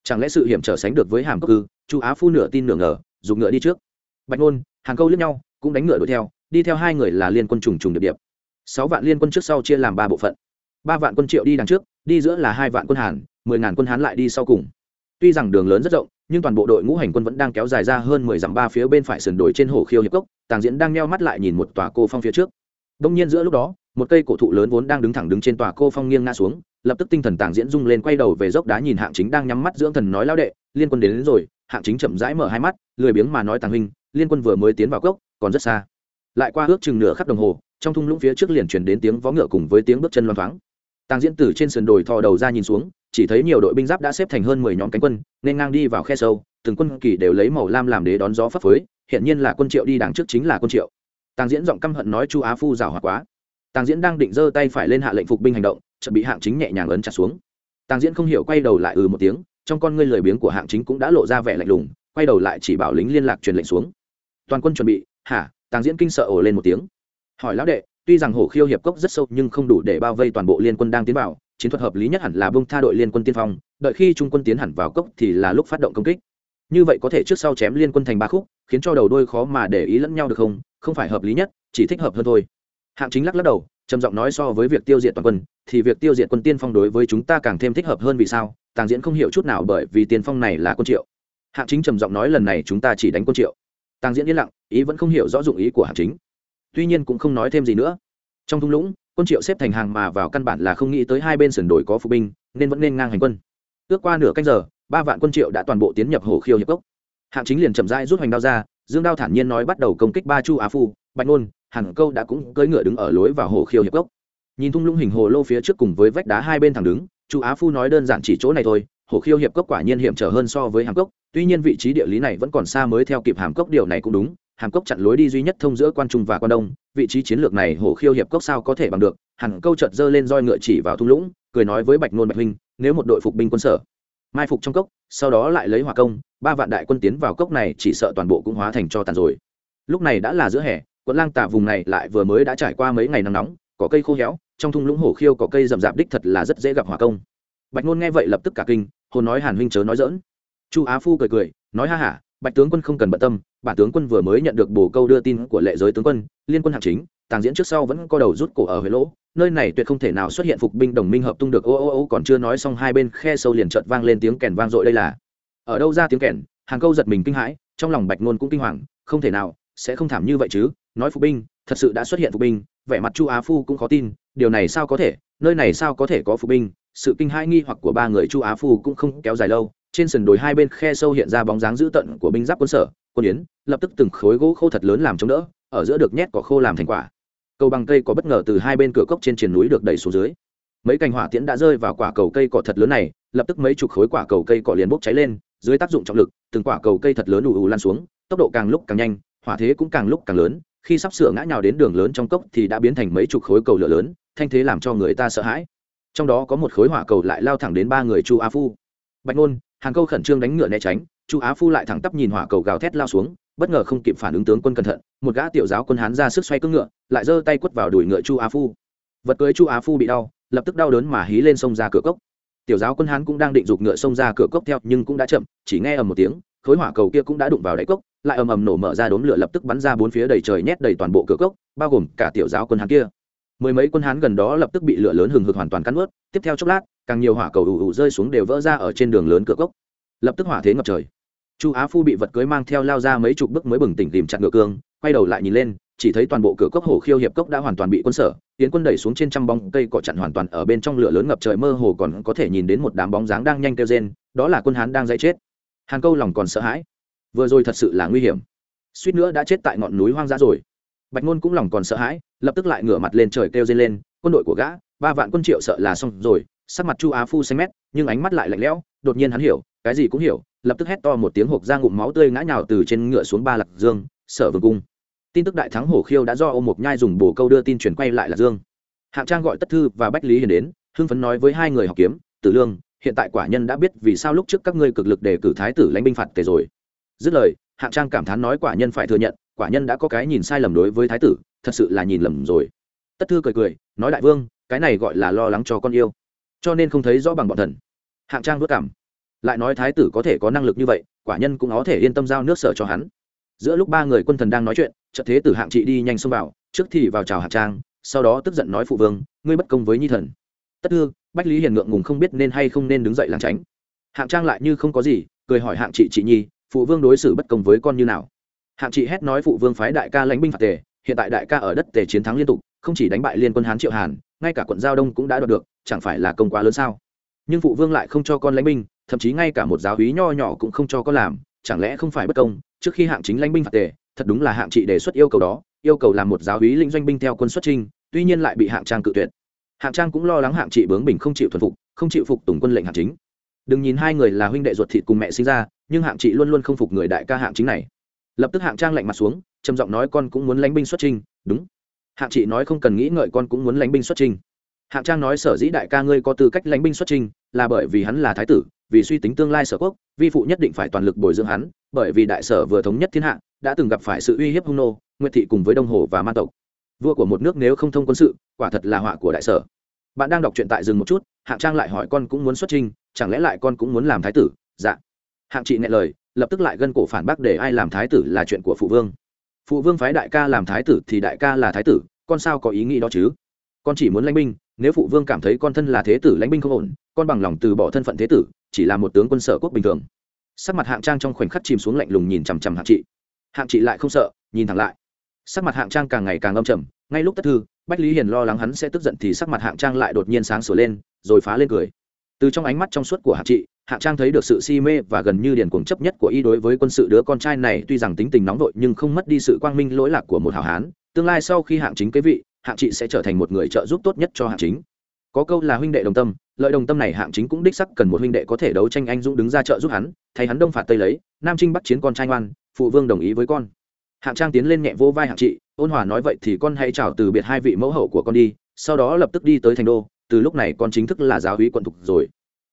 Chẳng lẽ sự hiểm trở sánh được với hàm cốc ư? Chu á phu nửa tin nửa ngờ, dùng ngựa đi trước. Bạch ngôn, hàng câu lướt nhau, cũng đánh ngựa đuổi theo, đi theo hai người là liên quân trùng trùng điệp điệp. Sáu vạn liên quân trước sau chia làm ba bộ phận. Ba vạn quân triệu đi đằng trước, đi giữa là hai vạn quân hàn, mười ngàn quân hán lại đi sau cùng. Tuy rằng đường lớn rất rộng, nhưng toàn bộ đội ngũ hành quân vẫn đang kéo dài ra hơn mười dặm ba phía bên phải sườn đồi trên hồ khiêu hiệp cốc, tàng diễn đang neo mắt lại nhìn một tòa cô phong phía trước. Đông nhiên giữa lúc đó một cây cổ thụ lớn vốn đang đứng thẳng đứng trên tòa cô phong nghiêng ngã xuống lập tức tinh thần tàng diễn rung lên quay đầu về dốc đá nhìn hạng chính đang nhắm mắt dưỡng thần nói lao đệ liên quân đến, đến rồi hạng chính chậm rãi mở hai mắt lười biếng mà nói tàng huynh liên quân vừa mới tiến vào cốc còn rất xa. Lại qua ước chừng nửa khắp đồng hồ trong thung lũng phía trước liền chuyển đến tiếng vó ngựa cùng với tiếng bước chân loang thoáng. Tàng diễn tử trên sườn đồi thò đầu ra nhìn xuống chỉ thấy nhiều đội binh giáp đã xếp thành hơn mười nhóm cánh quân nên ngang đi vào khe sâu từng quân kỳ đều lấy màu lam làm đế đón gió phấp phới hiện nhiên là quân triệu đi đằng trước chính là quân triệu. Tàng diễn giọng căm hận nói chu á phu rào hòa quá tàng diễn đang định giơ tay phải lên hạ lệnh phục binh hành động, chợt bị hạng chính nhẹ nhàng ấn chặt xuống. Tàng diễn không hiểu quay đầu lại ừ một tiếng, trong con ngươi lười biếng của hạng chính cũng đã lộ ra vẻ lạnh lùng, quay đầu lại chỉ bảo lính liên lạc truyền lệnh xuống. Toàn quân chuẩn bị, hả? Tàng diễn kinh sợ ồ lên một tiếng. Hỏi lão đệ, tuy rằng hổ khiêu hiệp cốc rất sâu nhưng không đủ để bao vây toàn bộ liên quân đang tiến vào, chiến thuật hợp lý nhất hẳn là bông tha đội liên quân tiên phong, đợi khi trung quân tiến hẳn vào cốc thì là lúc phát động công kích. Như vậy có thể trước sau chém liên quân thành ba khúc, khiến cho đầu đôi khó mà để ý lẫn nhau được không? Không phải hợp lý nhất, chỉ thích hợp hơn thôi hạng chính lắc lắc đầu, trầm giọng nói so với việc tiêu diệt toàn quân, thì việc tiêu diệt quân tiên phong đối với chúng ta càng thêm thích hợp hơn vì sao? Tàng diễn không hiểu chút nào bởi vì tiên phong này là quân triệu. Hạng chính trầm giọng nói lần này chúng ta chỉ đánh quân triệu. Tàng diễn yên lặng, ý vẫn không hiểu rõ dụng ý của hạng chính. Tuy nhiên cũng không nói thêm gì nữa. Trong thung lũng, quân triệu xếp thành hàng mà vào căn bản là không nghĩ tới hai bên sườn đổi có phục binh, nên vẫn nên ngang hành quân. Ước qua nửa canh giờ, ba vạn quân triệu đã toàn bộ tiến nhập hồ khiêu hiệp cốc. Hạng chính liền chậm rãi rút hoành đao ra, dương đao thản nhiên nói bắt đầu công kích ba chu á phu, bạch ngôn hàn câu đã cũng cưỡi ngựa đứng ở lối vào hồ khiêu hiệp cốc. Nhìn thung lũng hình hồ lô phía trước cùng với vách đá hai bên thẳng đứng, chu á phu nói đơn giản chỉ chỗ này thôi, hồ khiêu hiệp cốc quả nhiên hiểm trở hơn so với hàm cốc, tuy nhiên vị trí địa lý này vẫn còn xa mới theo kịp hàm cốc điều này cũng đúng, hàm cốc chặn lối đi duy nhất thông giữa quan trung và quan đông, vị trí chiến lược này hồ khiêu hiệp cốc sao có thể bằng được hàn câu chợt giơ lên roi ngựa chỉ vào thung lũng, cười nói với bạch nôn bạch huynh, nếu một đội phục binh quân sở, mai phục trong cốc, sau đó lại lấy hỏa công, ba vạn đại quân tiến vào cốc này chỉ sợ toàn bộ cũng hóa thành cho tàn rồi. Lúc này đã là giữa hè quận lang tả vùng này lại vừa mới đã trải qua mấy ngày nắng nóng, có cây khô héo, trong thung lũng hổ khiêu có cây rậm rạp đích thật là rất dễ gặp hỏa công. Bạch ngôn nghe vậy lập tức cả kinh, hồn nói hàn huynh chớ nói dỡn chu á phu cười cười, nói ha hả bạch tướng quân không cần bận tâm, bản tướng quân vừa mới nhận được bồ câu đưa tin của lệ giới tướng quân, liên quân hạng chính, tàng diễn trước sau vẫn có đầu rút cổ ở huế lỗ, nơi này tuyệt không thể nào xuất hiện phục binh đồng minh hợp tung được, ô ô ô, còn chưa nói xong hai bên khe sâu liền chợt vang lên tiếng kèn vang dội đây là. Ở đâu ra tiếng kèn, hàng câu giật mình kinh hãi, trong lòng bạch ngôn cũng kinh hoàng, không thể nào, sẽ không thảm như vậy chứ nói phục binh, thật sự đã xuất hiện phục binh, vẻ mặt chu á phu cũng khó tin, điều này sao có thể, nơi này sao có thể có phục binh? Sự kinh hãi nghi hoặc của ba người chu á phu cũng không kéo dài lâu, trên sườn đồi hai bên khe sâu hiện ra bóng dáng dữ tận của binh giáp quân sở, quân yến, lập tức từng khối gỗ khô thật lớn làm chống đỡ, ở giữa được nhét cỏ khô làm thành quả. Cầu bằng cây có bất ngờ từ hai bên cửa cốc trên triền núi được đẩy xuống dưới. Mấy cành hỏa tiễn đã rơi vào quả cầu cây cỏ thật lớn này, lập tức mấy chục khối quả cầu cây cỏ liền bốc cháy lên, dưới tác dụng trọng lực, từng quả cầu cây thật lớn ù ù lan xuống, tốc độ càng lúc càng nhanh, hỏa thế cũng càng lúc càng lớn khi sắp sửa ngã nhào đến đường lớn trong cốc thì đã biến thành mấy chục khối cầu lửa lớn, thanh thế làm cho người ta sợ hãi. Trong đó có một khối hỏa cầu lại lao thẳng đến ba người chu á phu. Bạch ngôn hàng câu khẩn trương đánh ngựa né tránh, chu á phu lại thẳng tắp nhìn hỏa cầu gào thét lao xuống, bất ngờ không kịp phản ứng tướng quân cẩn thận, một gã tiểu giáo quân hán ra sức xoay cưỡng ngựa, lại giơ tay quất vào đùi ngựa chu á phu. Vật cưới chu á phu bị đau, lập tức đau đớn mà hí lên sông ra cửa cốc. Tiểu giáo quân hán cũng đang định giục ngựa sông ra cửa cốc theo, nhưng cũng đã chậm, chỉ nghe ầm một tiếng, khối hỏa cầu kia cũng đã đụng vào đáy cốc lại ầm ầm nổ mở ra đốm lửa lập tức bắn ra bốn phía đầy trời nhét đầy toàn bộ cửa cốc, bao gồm cả tiểu giáo quân hán kia. Mười mấy quân hán gần đó lập tức bị lửa lớn hừng hực hoàn toàn cắn ướt tiếp theo chốc lát, càng nhiều hỏa cầu ù ù rơi xuống đều vỡ ra ở trên đường lớn cửa cốc. Lập tức hỏa thế ngập trời. Chu á phu bị vật cưới mang theo lao ra mấy chục bước mới bừng tỉnh tìm chặt ngựa cương, quay đầu lại nhìn lên, chỉ thấy toàn bộ cửa cốc hồ khiêu hiệp cốc đã hoàn toàn bị quân sở, tiến quân đẩy xuống trên trăm bóng cây cọ chặn hoàn toàn ở bên trong lửa lớn ngập trời mơ hồ còn có thể nhìn đến một đám bóng dáng đang nhanh kêu rên, đó là quân hán đang dãy chết. Hàng câu lòng còn sợ hãi vừa rồi thật sự là nguy hiểm. Suýt nữa đã chết tại ngọn núi hoang dã rồi. Bạch ngôn cũng lòng còn sợ hãi, lập tức lại ngửa mặt lên trời kêu dây lên, quân đội của gã, ba vạn quân triệu sợ là xong rồi. Sắc mặt chu á phu xanh mét, nhưng ánh mắt lại lạnh lẽo, đột nhiên hắn hiểu, cái gì cũng hiểu, lập tức hét to một tiếng hộp ra ngụm máu tươi ngã nhào từ trên ngựa xuống ba lạc dương, sở vương cung. Tin tức đại thắng hổ khiêu đã do ô mộc nhai dùng bồ câu đưa tin chuyển quay lại lạc dương. Hạng trang gọi tất thư và bách lý hiền đến, hưng phấn nói với hai người học kiếm, tử lương, hiện tại quả nhân đã biết vì sao lúc trước các ngươi cực lực đề cử thái tử lãnh binh phạt tề rồi dứt lời, hạng trang cảm thán nói quả nhân phải thừa nhận, quả nhân đã có cái nhìn sai lầm đối với thái tử, thật sự là nhìn lầm rồi. Tất thư cười cười, nói đại vương, cái này gọi là lo lắng cho con yêu, cho nên không thấy rõ bằng bọn thần. Hạng trang vất cảm, lại nói thái tử có thể có năng lực như vậy, quả nhân cũng có thể yên tâm giao nước sở cho hắn. Giữa lúc ba người quân thần đang nói chuyện trợ thế tử hạng trị đi nhanh xông vào, trước thì vào chào hạng trang, sau đó tức giận nói phụ vương, ngươi bất công với nhi thần. Tất thư, bách lý hiền ngượng ngùng không biết nên hay không nên đứng dậy lảng tránh. Hạng trang lại như không có gì, cười hỏi hạng trị chị nhi phụ vương đối xử bất công với con như nào? Hạng trị hét nói phụ vương phái đại ca lãnh binh phạt tề, hiện tại đại ca ở đất tề chiến thắng liên tục, không chỉ đánh bại liên quân hán triệu hàn, ngay cả quận giao đông cũng đã đoạt được, chẳng phải là công quá lớn sao? Nhưng phụ vương lại không cho con lãnh binh, thậm chí ngay cả một giáo hí nho nhỏ cũng không cho con làm, chẳng lẽ không phải bất công? Trước khi hạng chính lãnh binh phạt tề, thật đúng là hạng trị đề xuất yêu cầu đó, yêu cầu làm một giáo hí lĩnh doanh binh theo quân xuất trinh tuy nhiên lại bị hạng trang cự tuyệt. Hạng trang cũng lo lắng hạng trị bướng bình không chịu thuần phục, không chịu phục tùng quân lệnh hạng chính đừng nhìn hai người là huynh đệ ruột thịt cùng mẹ sinh ra, nhưng hạng chị luôn luôn không phục người đại ca hạng chính này. Lập tức hạng trang lạnh mặt xuống, trầm giọng nói con cũng muốn lãnh binh xuất trinh đúng. Hạng chị nói không cần nghĩ ngợi con cũng muốn lãnh binh xuất trinh hạng trang nói sở dĩ đại ca ngươi có tư cách lãnh binh xuất trinh là bởi vì hắn là thái tử, vì suy tính tương lai sở quốc, vi phụ nhất định phải toàn lực bồi dưỡng hắn, bởi vì đại sở vừa thống nhất thiên hạ, đã từng gặp phải sự uy hiếp hung nô, nguyệt thị cùng với đông hồ và man tộc. Vua của một nước nếu không thông quân sự, quả thật là họa của đại sở bạn đang đọc truyện tại rừng một chút hạng trang lại hỏi con cũng muốn xuất trinh chẳng lẽ lại con cũng muốn làm thái tử? Dạ. Hạng chị nghe lời lập tức lại gân cổ phản bác để ai làm thái tử là chuyện của phụ vương. Phụ vương phái đại ca làm thái tử thì đại ca là thái tử con sao có ý nghĩ đó chứ? Con chỉ muốn lãnh binh nếu phụ vương cảm thấy con thân là thế tử lãnh binh không ổn con bằng lòng từ bỏ thân phận thế tử chỉ là một tướng quân sở quốc bình thường. Sắc mặt hạng trang trong khoảnh khắc chìm xuống lạnh lùng nhìn chằm chằm hạng chị, hạng chị lại không sợ nhìn thẳng lại. Sắc mặt hạng trang càng ngày càng âm trầm ngay lúc tất thư bách lý hiền lo lắng hắn sẽ tức giận thì sắc mặt hạng trang lại đột nhiên sáng sửa lên, rồi phá lên cười. Từ trong ánh mắt trong suốt của hạng trị, hạng trang thấy được sự si mê và gần như điền cuồng chấp nhất của y đối với quân sự đứa con trai này, tuy rằng tính tình nóng vội nhưng không mất đi sự quang minh lỗi lạc của một hảo hán. Tương lai sau khi hạng chính kế vị, hạng trị sẽ trở thành một người trợ giúp tốt nhất cho hạng chính. Có câu là huynh đệ đồng tâm, lợi đồng tâm này hạng chính cũng đích sắc cần một huynh đệ có thể đấu tranh anh dũng đứng ra trợ giúp hắn, thay hắn đông phạt tây lấy, nam trinh bắt chiến con trai ngoan, phụ vương đồng ý với con. Hạng trang tiến lên nhẹ vô vai hạng trị ôn hòa nói vậy thì con hãy chào từ biệt hai vị mẫu hậu của con đi, sau đó lập tức đi tới thành đô, từ lúc này con chính thức là giáo hí quận thục rồi.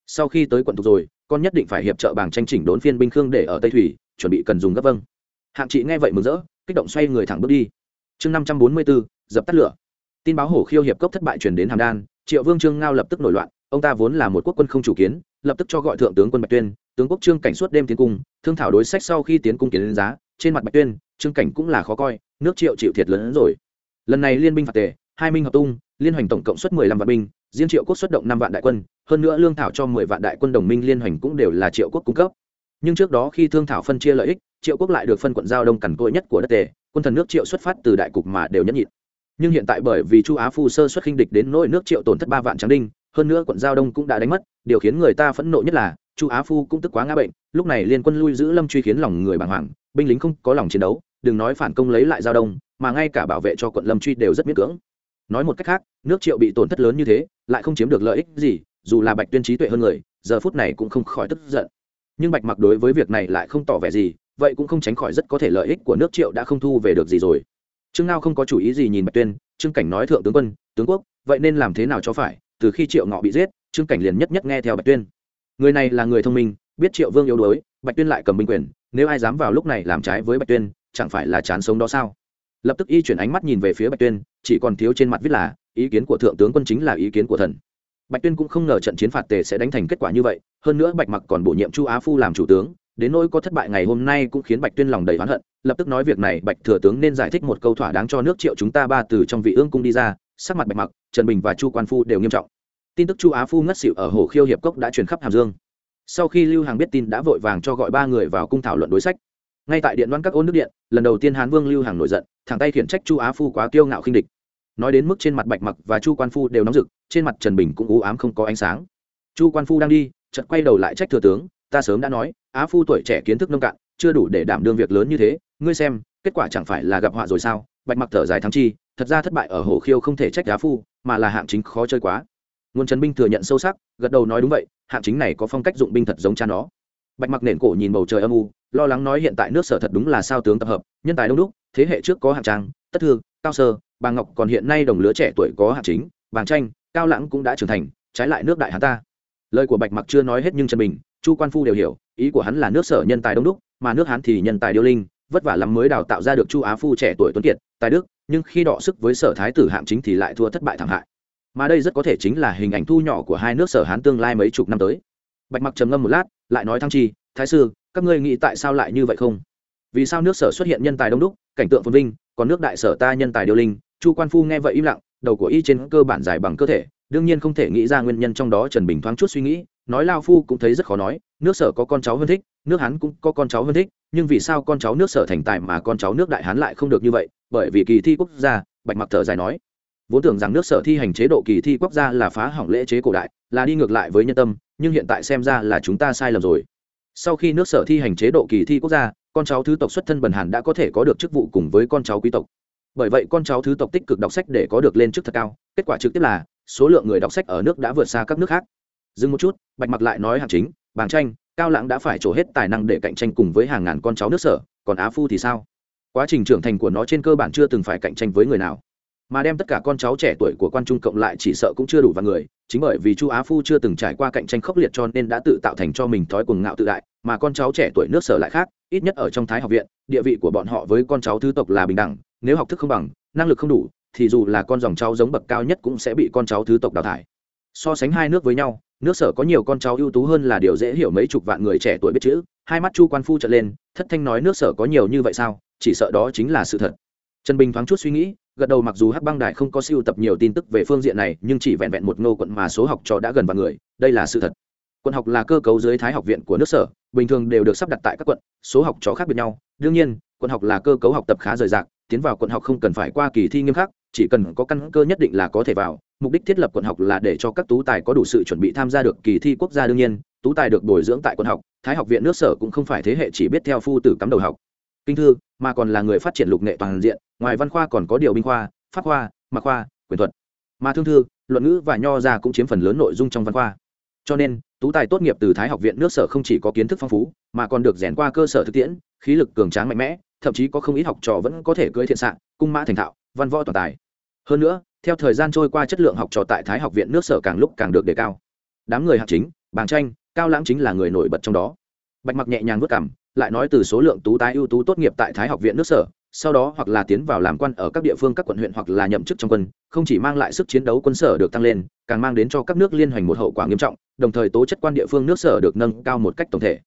Sau khi tới quận thục rồi, con nhất định phải hiệp trợ bảng tranh chỉnh đốn phiên binh khương để ở tây thủy, chuẩn bị cần dùng gấp vâng. Hạng chị nghe vậy mừng rỡ, kích động xoay người thẳng bước đi. Chương năm trăm bốn mươi bốn dập tắt lửa. Tin báo hổ khiêu hiệp cốc thất bại truyền đến hàm đan, triệu vương trương ngao lập tức nổi loạn, ông ta vốn là một quốc quân không chủ kiến, lập tức cho gọi thượng tướng quân bạch tuyên, tướng quốc trương cảnh suốt đêm tiến cung, thương thảo đối sách sau khi tiến cung kiến đến giá trên mặt bạch tuyên, trương cảnh cũng là khó coi, nước triệu chịu thiệt lớn hơn rồi. Lần này liên binh phạt tề, hai minh hợp tung, liên hoành tổng cộng xuất mười lăm vạn binh, riêng triệu quốc xuất động năm vạn đại quân, hơn nữa lương thảo cho mười vạn đại quân đồng minh liên hoành cũng đều là triệu quốc cung cấp. Nhưng trước đó khi thương thảo phân chia lợi ích, triệu quốc lại được phân quận giao đông cằn cỗi nhất của đất tề, quân thần nước triệu xuất phát từ đại cục mà đều nhẫn nhịn. Nhưng hiện tại bởi vì chu á phu sơ xuất khinh địch đến nỗi nước triệu tổn thất ba vạn tráng đinh, hơn nữa quận giao đông cũng đã đánh mất, điều khiến người ta phẫn nộ nhất là, chu á phu cũng tức quá ngã bệnh, lúc này liên quân lui giữ lâm truy khiến lòng người bàng hoàng binh lính không có lòng chiến đấu, đừng nói phản công lấy lại giao đông, mà ngay cả bảo vệ cho quận lâm truy đều rất miễn cưỡng. Nói một cách khác, nước triệu bị tổn thất lớn như thế, lại không chiếm được lợi ích gì, dù là bạch tuyên trí tuệ hơn người, giờ phút này cũng không khỏi tức giận. Nhưng bạch mặc đối với việc này lại không tỏ vẻ gì, vậy cũng không tránh khỏi rất có thể lợi ích của nước triệu đã không thu về được gì rồi. Trương ngao không có chủ ý gì nhìn bạch tuyên, trương cảnh nói thượng tướng quân, tướng quốc, vậy nên làm thế nào cho phải? Từ khi triệu ngọ bị giết, trương cảnh liền nhất nhất nghe theo bạch tuyên. Người này là người thông minh, biết triệu vương yếu đuối, bạch tuyên lại cầm binh quyền nếu ai dám vào lúc này làm trái với bạch tuyên, chẳng phải là chán sống đó sao? Lập tức y chuyển ánh mắt nhìn về phía bạch tuyên, chỉ còn thiếu trên mặt viết là, ý kiến của thượng tướng quân chính là ý kiến của thần. Bạch tuyên cũng không ngờ trận chiến phạt tề sẽ đánh thành kết quả như vậy, hơn nữa bạch mặc còn bổ nhiệm chu á phu làm chủ tướng, đến nỗi có thất bại ngày hôm nay cũng khiến bạch tuyên lòng đầy oán hận. Lập tức nói việc này, bạch thừa tướng nên giải thích một câu thỏa đáng cho nước triệu chúng ta ba từ trong vị ương cung đi ra, sắc mặt bạch mặc, trần bình và chu quan phu đều nghiêm trọng. Tin tức chu á phu ngất xỉu ở hồ khiêu hiệp cốc đã truyền khắp hàm dương sau khi lưu hàng biết tin đã vội vàng cho gọi ba người vào cung thảo luận đối sách. Ngay tại điện đoán các ôn nước điện, lần đầu tiên hán vương lưu hàng nổi giận, thẳng tay khiển trách chu á phu quá kiêu ngạo khinh địch. Nói đến mức trên mặt bạch mặc và chu quan phu đều nóng rực, trên mặt trần bình cũng u ám không có ánh sáng. Chu quan phu đang đi, chợt quay đầu lại trách thừa tướng, ta sớm đã nói, á phu tuổi trẻ kiến thức nông cạn, chưa đủ để đảm đương việc lớn như thế, ngươi xem, kết quả chẳng phải là gặp họa rồi sao? Bạch mặc thở dài thắng chi, thật ra thất bại ở hồ khiêu không thể trách á phu, mà là hạng chính khó chơi quá nguồn trần binh thừa nhận sâu sắc, gật đầu nói đúng vậy, hạng chính này có phong cách dụng binh thật giống cha nó. Bạch mặc nền cổ nhìn bầu trời âm u, lo lắng nói hiện tại nước sở thật đúng là sao tướng tập hợp, nhân tài đông đúc, thế hệ trước có hạng trang, tất thương cao sơ, bà ngọc còn hiện nay đồng lứa trẻ tuổi có hạng chính, vàng tranh cao lãng cũng đã trưởng thành, trái lại nước đại hán ta. Lời của bạch mặc chưa nói hết nhưng trần bình, chu quan phu đều hiểu, ý của hắn là nước sở nhân tài đông đúc, mà nước hán thì nhân tài điêu linh, vất vả lắm mới đào tạo ra được chu á phu trẻ tuổi tuấn kiệt, tài đức, nhưng khi đọ sức với sở thái tử hạng chính thì lại thua thất bại thảm hại mà đây rất có thể chính là hình ảnh thu nhỏ của hai nước sở hán tương lai mấy chục năm tới. Bạch mặc trầm ngâm một lát, lại nói thăng chi, thái sư, các ngươi nghĩ tại sao lại như vậy không? Vì sao nước sở xuất hiện nhân tài đông đúc, cảnh tượng phồn vinh, còn nước đại sở ta nhân tài điều linh? Chu quan phu nghe vậy im lặng, đầu của y trên cơ bản dài bằng cơ thể, đương nhiên không thể nghĩ ra nguyên nhân trong đó trần bình thoáng chút suy nghĩ, nói lao phu cũng thấy rất khó nói, nước sở có con cháu hơn thích, nước hán cũng có con cháu hơn thích, nhưng vì sao con cháu nước sở thành tài mà con cháu nước đại hán lại không được như vậy? Bởi vì kỳ thi quốc gia, bạch mặc thở dài nói vốn tưởng rằng nước sở thi hành chế độ kỳ thi quốc gia là phá hỏng lễ chế cổ đại, là đi ngược lại với nhân tâm, nhưng hiện tại xem ra là chúng ta sai lầm rồi. Sau khi nước sở thi hành chế độ kỳ thi quốc gia, con cháu thứ tộc xuất thân bần hàn đã có thể có được chức vụ cùng với con cháu quý tộc. Bởi vậy con cháu thứ tộc tích cực đọc sách để có được lên chức thật cao, kết quả trực tiếp là, số lượng người đọc sách ở nước đã vượt xa các nước khác. Dừng một chút, bạch mặc lại nói hàng chính, bàng tranh cao lãng đã phải trổ hết tài năng để cạnh tranh cùng với hàng ngàn con cháu nước sở, còn á phu thì sao? Quá trình trưởng thành của nó trên cơ bản chưa từng phải cạnh tranh với người nào mà đem tất cả con cháu trẻ tuổi của quan trung cộng lại chỉ sợ cũng chưa đủ vài người, chính bởi vì chu á phu chưa từng trải qua cạnh tranh khốc liệt cho nên đã tự tạo thành cho mình thói cuồng ngạo tự đại, mà con cháu trẻ tuổi nước sở lại khác, ít nhất ở trong thái học viện, địa vị của bọn họ với con cháu thứ tộc là bình đẳng, nếu học thức không bằng, năng lực không đủ, thì dù là con dòng cháu giống bậc cao nhất cũng sẽ bị con cháu thứ tộc đào thải. So sánh hai nước với nhau, nước sở có nhiều con cháu ưu tú hơn là điều dễ hiểu mấy chục vạn người trẻ tuổi biết chữ, hai mắt chu quan phu trở lên, thất thanh nói nước sở có nhiều như vậy sao, chỉ sợ đó chính là sự thật. Trần bình thoáng chút suy nghĩ gật đầu mặc dù hắc băng đài không có siêu tập nhiều tin tức về phương diện này, nhưng chỉ vẹn vẹn một ngô quận mà số học trò đã gần vào người, đây là sự thật. Quận học là cơ cấu dưới thái học viện của nước sở, bình thường đều được sắp đặt tại các quận, số học trò khác biệt nhau. Đương nhiên, quận học là cơ cấu học tập khá rời rạc, tiến vào quận học không cần phải qua kỳ thi nghiêm khắc, chỉ cần có căn cơ nhất định là có thể vào. Mục đích thiết lập quận học là để cho các tú tài có đủ sự chuẩn bị tham gia được kỳ thi quốc gia đương nhiên, tú tài được bồi dưỡng tại quận học, thái học viện nước sở cũng không phải thế hệ chỉ biết theo phu tử cắm đầu học kinh thư, mà còn là người phát triển lục nghệ toàn diện, ngoài văn khoa còn có điều binh khoa, pháp khoa, mạc khoa, quyền thuật. Mà thương thư, luận ngữ và nho ra cũng chiếm phần lớn nội dung trong văn khoa. Cho nên, tú tài tốt nghiệp từ thái học viện nước sở không chỉ có kiến thức phong phú, mà còn được rèn qua cơ sở thực tiễn, khí lực cường tráng mạnh mẽ, thậm chí có không ít học trò vẫn có thể cưỡi thiện sạn cung mã thành thạo, văn võ toàn tài. Hơn nữa, theo thời gian trôi qua chất lượng học trò tại thái học viện nước sở càng lúc càng được đề cao. Đám người hạt chính, bàng tranh, cao lãng chính là người nổi bật trong đó. Bạch mặc nhẹ nhàng vất cảm lại nói từ số lượng tú tái ưu tú tốt nghiệp tại thái học viện nước sở, sau đó hoặc là tiến vào làm quan ở các địa phương các quận huyện hoặc là nhậm chức trong quân, không chỉ mang lại sức chiến đấu quân sở được tăng lên, càng mang đến cho các nước liên hoành một hậu quả nghiêm trọng, đồng thời tố chất quan địa phương nước sở được nâng cao một cách tổng thể.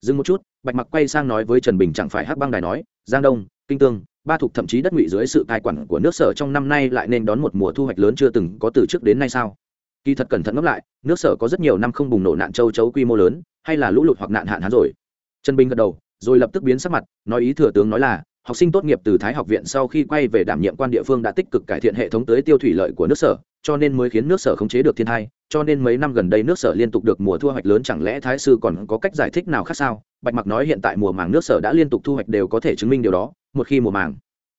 Dừng một chút, bạch mặc quay sang nói với trần bình chẳng phải hắc băng đài nói, giang đông, kinh tương, ba thuộc thậm chí đất ngụy dưới sự cai quản của nước sở trong năm nay lại nên đón một mùa thu hoạch lớn chưa từng có từ trước đến nay sao? Kỳ thật cẩn thận ngẫm lại, nước sở có rất nhiều năm không bùng nổ nạn châu chấu quy mô lớn, hay là lũ lụt hoặc nạn hạn hán rồi trần bình gật đầu, rồi lập tức biến sắc mặt, nói ý thừa tướng nói là, học sinh tốt nghiệp từ thái học viện sau khi quay về đảm nhiệm quan địa phương đã tích cực cải thiện hệ thống tới tiêu thủy lợi của nước sở, cho nên mới khiến nước sở khống chế được thiên thai, cho nên mấy năm gần đây nước sở liên tục được mùa thu hoạch lớn, chẳng lẽ thái sư còn có cách giải thích nào khác sao? Bạch mặc nói hiện tại mùa màng nước sở đã liên tục thu hoạch đều có thể chứng minh điều đó, một khi mùa màng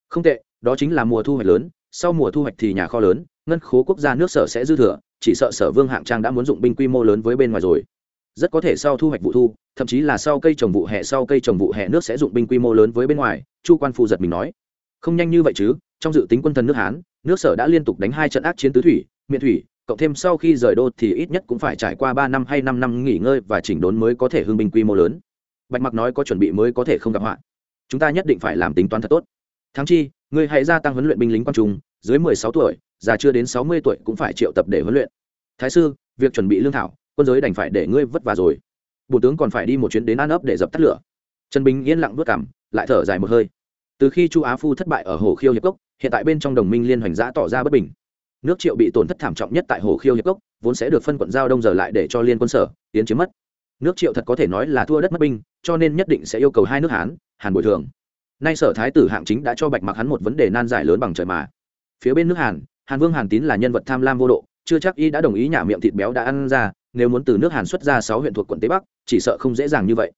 không tệ, đó chính là mùa thu hoạch lớn, sau mùa thu hoạch thì nhà kho lớn, ngân khố quốc gia nước sở sẽ dư thừa, chỉ sợ sở vương hạng trang đã muốn dụng binh quy mô lớn với bên ngoài rồi rất có thể sau thu hoạch vụ thu, thậm chí là sau cây trồng vụ hè, sau cây trồng vụ hè nước sẽ dụng binh quy mô lớn với bên ngoài, chu quan phu giật mình nói. Không nhanh như vậy chứ, trong dự tính quân thần nước hán, nước sở đã liên tục đánh hai trận ác chiến tứ thủy, miện thủy, cộng thêm sau khi rời đô thì ít nhất cũng phải trải qua ba năm hay năm năm nghỉ ngơi và chỉnh đốn mới có thể hưng binh quy mô lớn. Bạch mặc nói có chuẩn bị mới có thể không gặp họa. Chúng ta nhất định phải làm tính toán thật tốt. Thắng chi người hãy gia tăng huấn luyện binh lính quan trung, dưới mười sáu tuổi, già chưa đến sáu mươi tuổi cũng phải triệu tập để huấn luyện. Thái sư, việc chuẩn bị lương thảo quân giới đành phải để ngươi vất vả rồi. Bộ tướng còn phải đi một chuyến đến an ấp để dập tắt lửa. Trần bình yên lặng vất cảm, lại thở dài một hơi. Từ khi chu á phu thất bại ở hồ khiêu hiệp cốc, hiện tại bên trong đồng minh liên hoành giã tỏ ra bất bình. Nước triệu bị tổn thất thảm trọng nhất tại hồ khiêu hiệp cốc, vốn sẽ được phân quận giao đông giờ lại để cho liên quân sở, tiến chiếm mất. Nước triệu thật có thể nói là thua đất mất binh, cho nên nhất định sẽ yêu cầu hai nước hán, hàn bồi thường. Nay sở thái tử hạng chính đã cho bạch mặc hắn một vấn đề nan giải lớn bằng trời mà. Phía bên nước hàn hàn vương hàn tín là nhân vật tham lam vô độ, chưa chắc y đã đồng ý nhả miệng thịt béo đã ăn ra nếu muốn từ nước hàn xuất ra sáu huyện thuộc quận tây bắc, chỉ sợ không dễ dàng như vậy.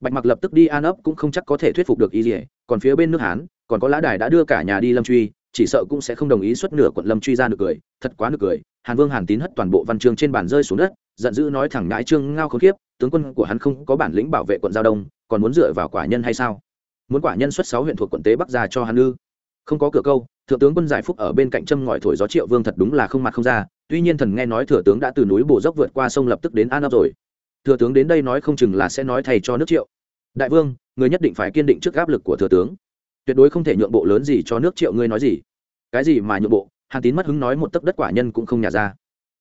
Bạch mặc lập tức đi an ấp cũng không chắc có thể thuyết phục được y gì còn phía bên nước hán, còn có lã đài đã đưa cả nhà đi lâm truy, chỉ sợ cũng sẽ không đồng ý xuất nửa quận lâm truy ra được cười, thật quá được cười. Hàn vương hàn tín hất toàn bộ văn chương trên bàn rơi xuống đất, giận dữ nói thẳng ngãi trương ngao khốn kiếp tướng quân của hắn không có bản lĩnh bảo vệ quận giao đông, còn muốn dựa vào quả nhân hay sao? Muốn quả nhân xuất sáu huyện thuộc quận tế bắc ra cho hắn ư? Không có cửa câu, thượng tướng quân giải phúc ở bên cạnh châm ngòi thổi gió triệu vương thật đúng là không mặt không ra tuy nhiên thần nghe nói thừa tướng đã từ núi bồ dốc vượt qua sông lập tức đến an ấp rồi. Thừa tướng đến đây nói không chừng là sẽ nói thầy cho nước triệu. Đại vương, người nhất định phải kiên định trước áp lực của thừa tướng. Tuyệt đối không thể nhượng bộ lớn gì cho nước triệu ngươi nói gì. Cái gì mà nhượng bộ? Hàn tín mất hứng nói một tấc đất quả nhân cũng không nhả ra.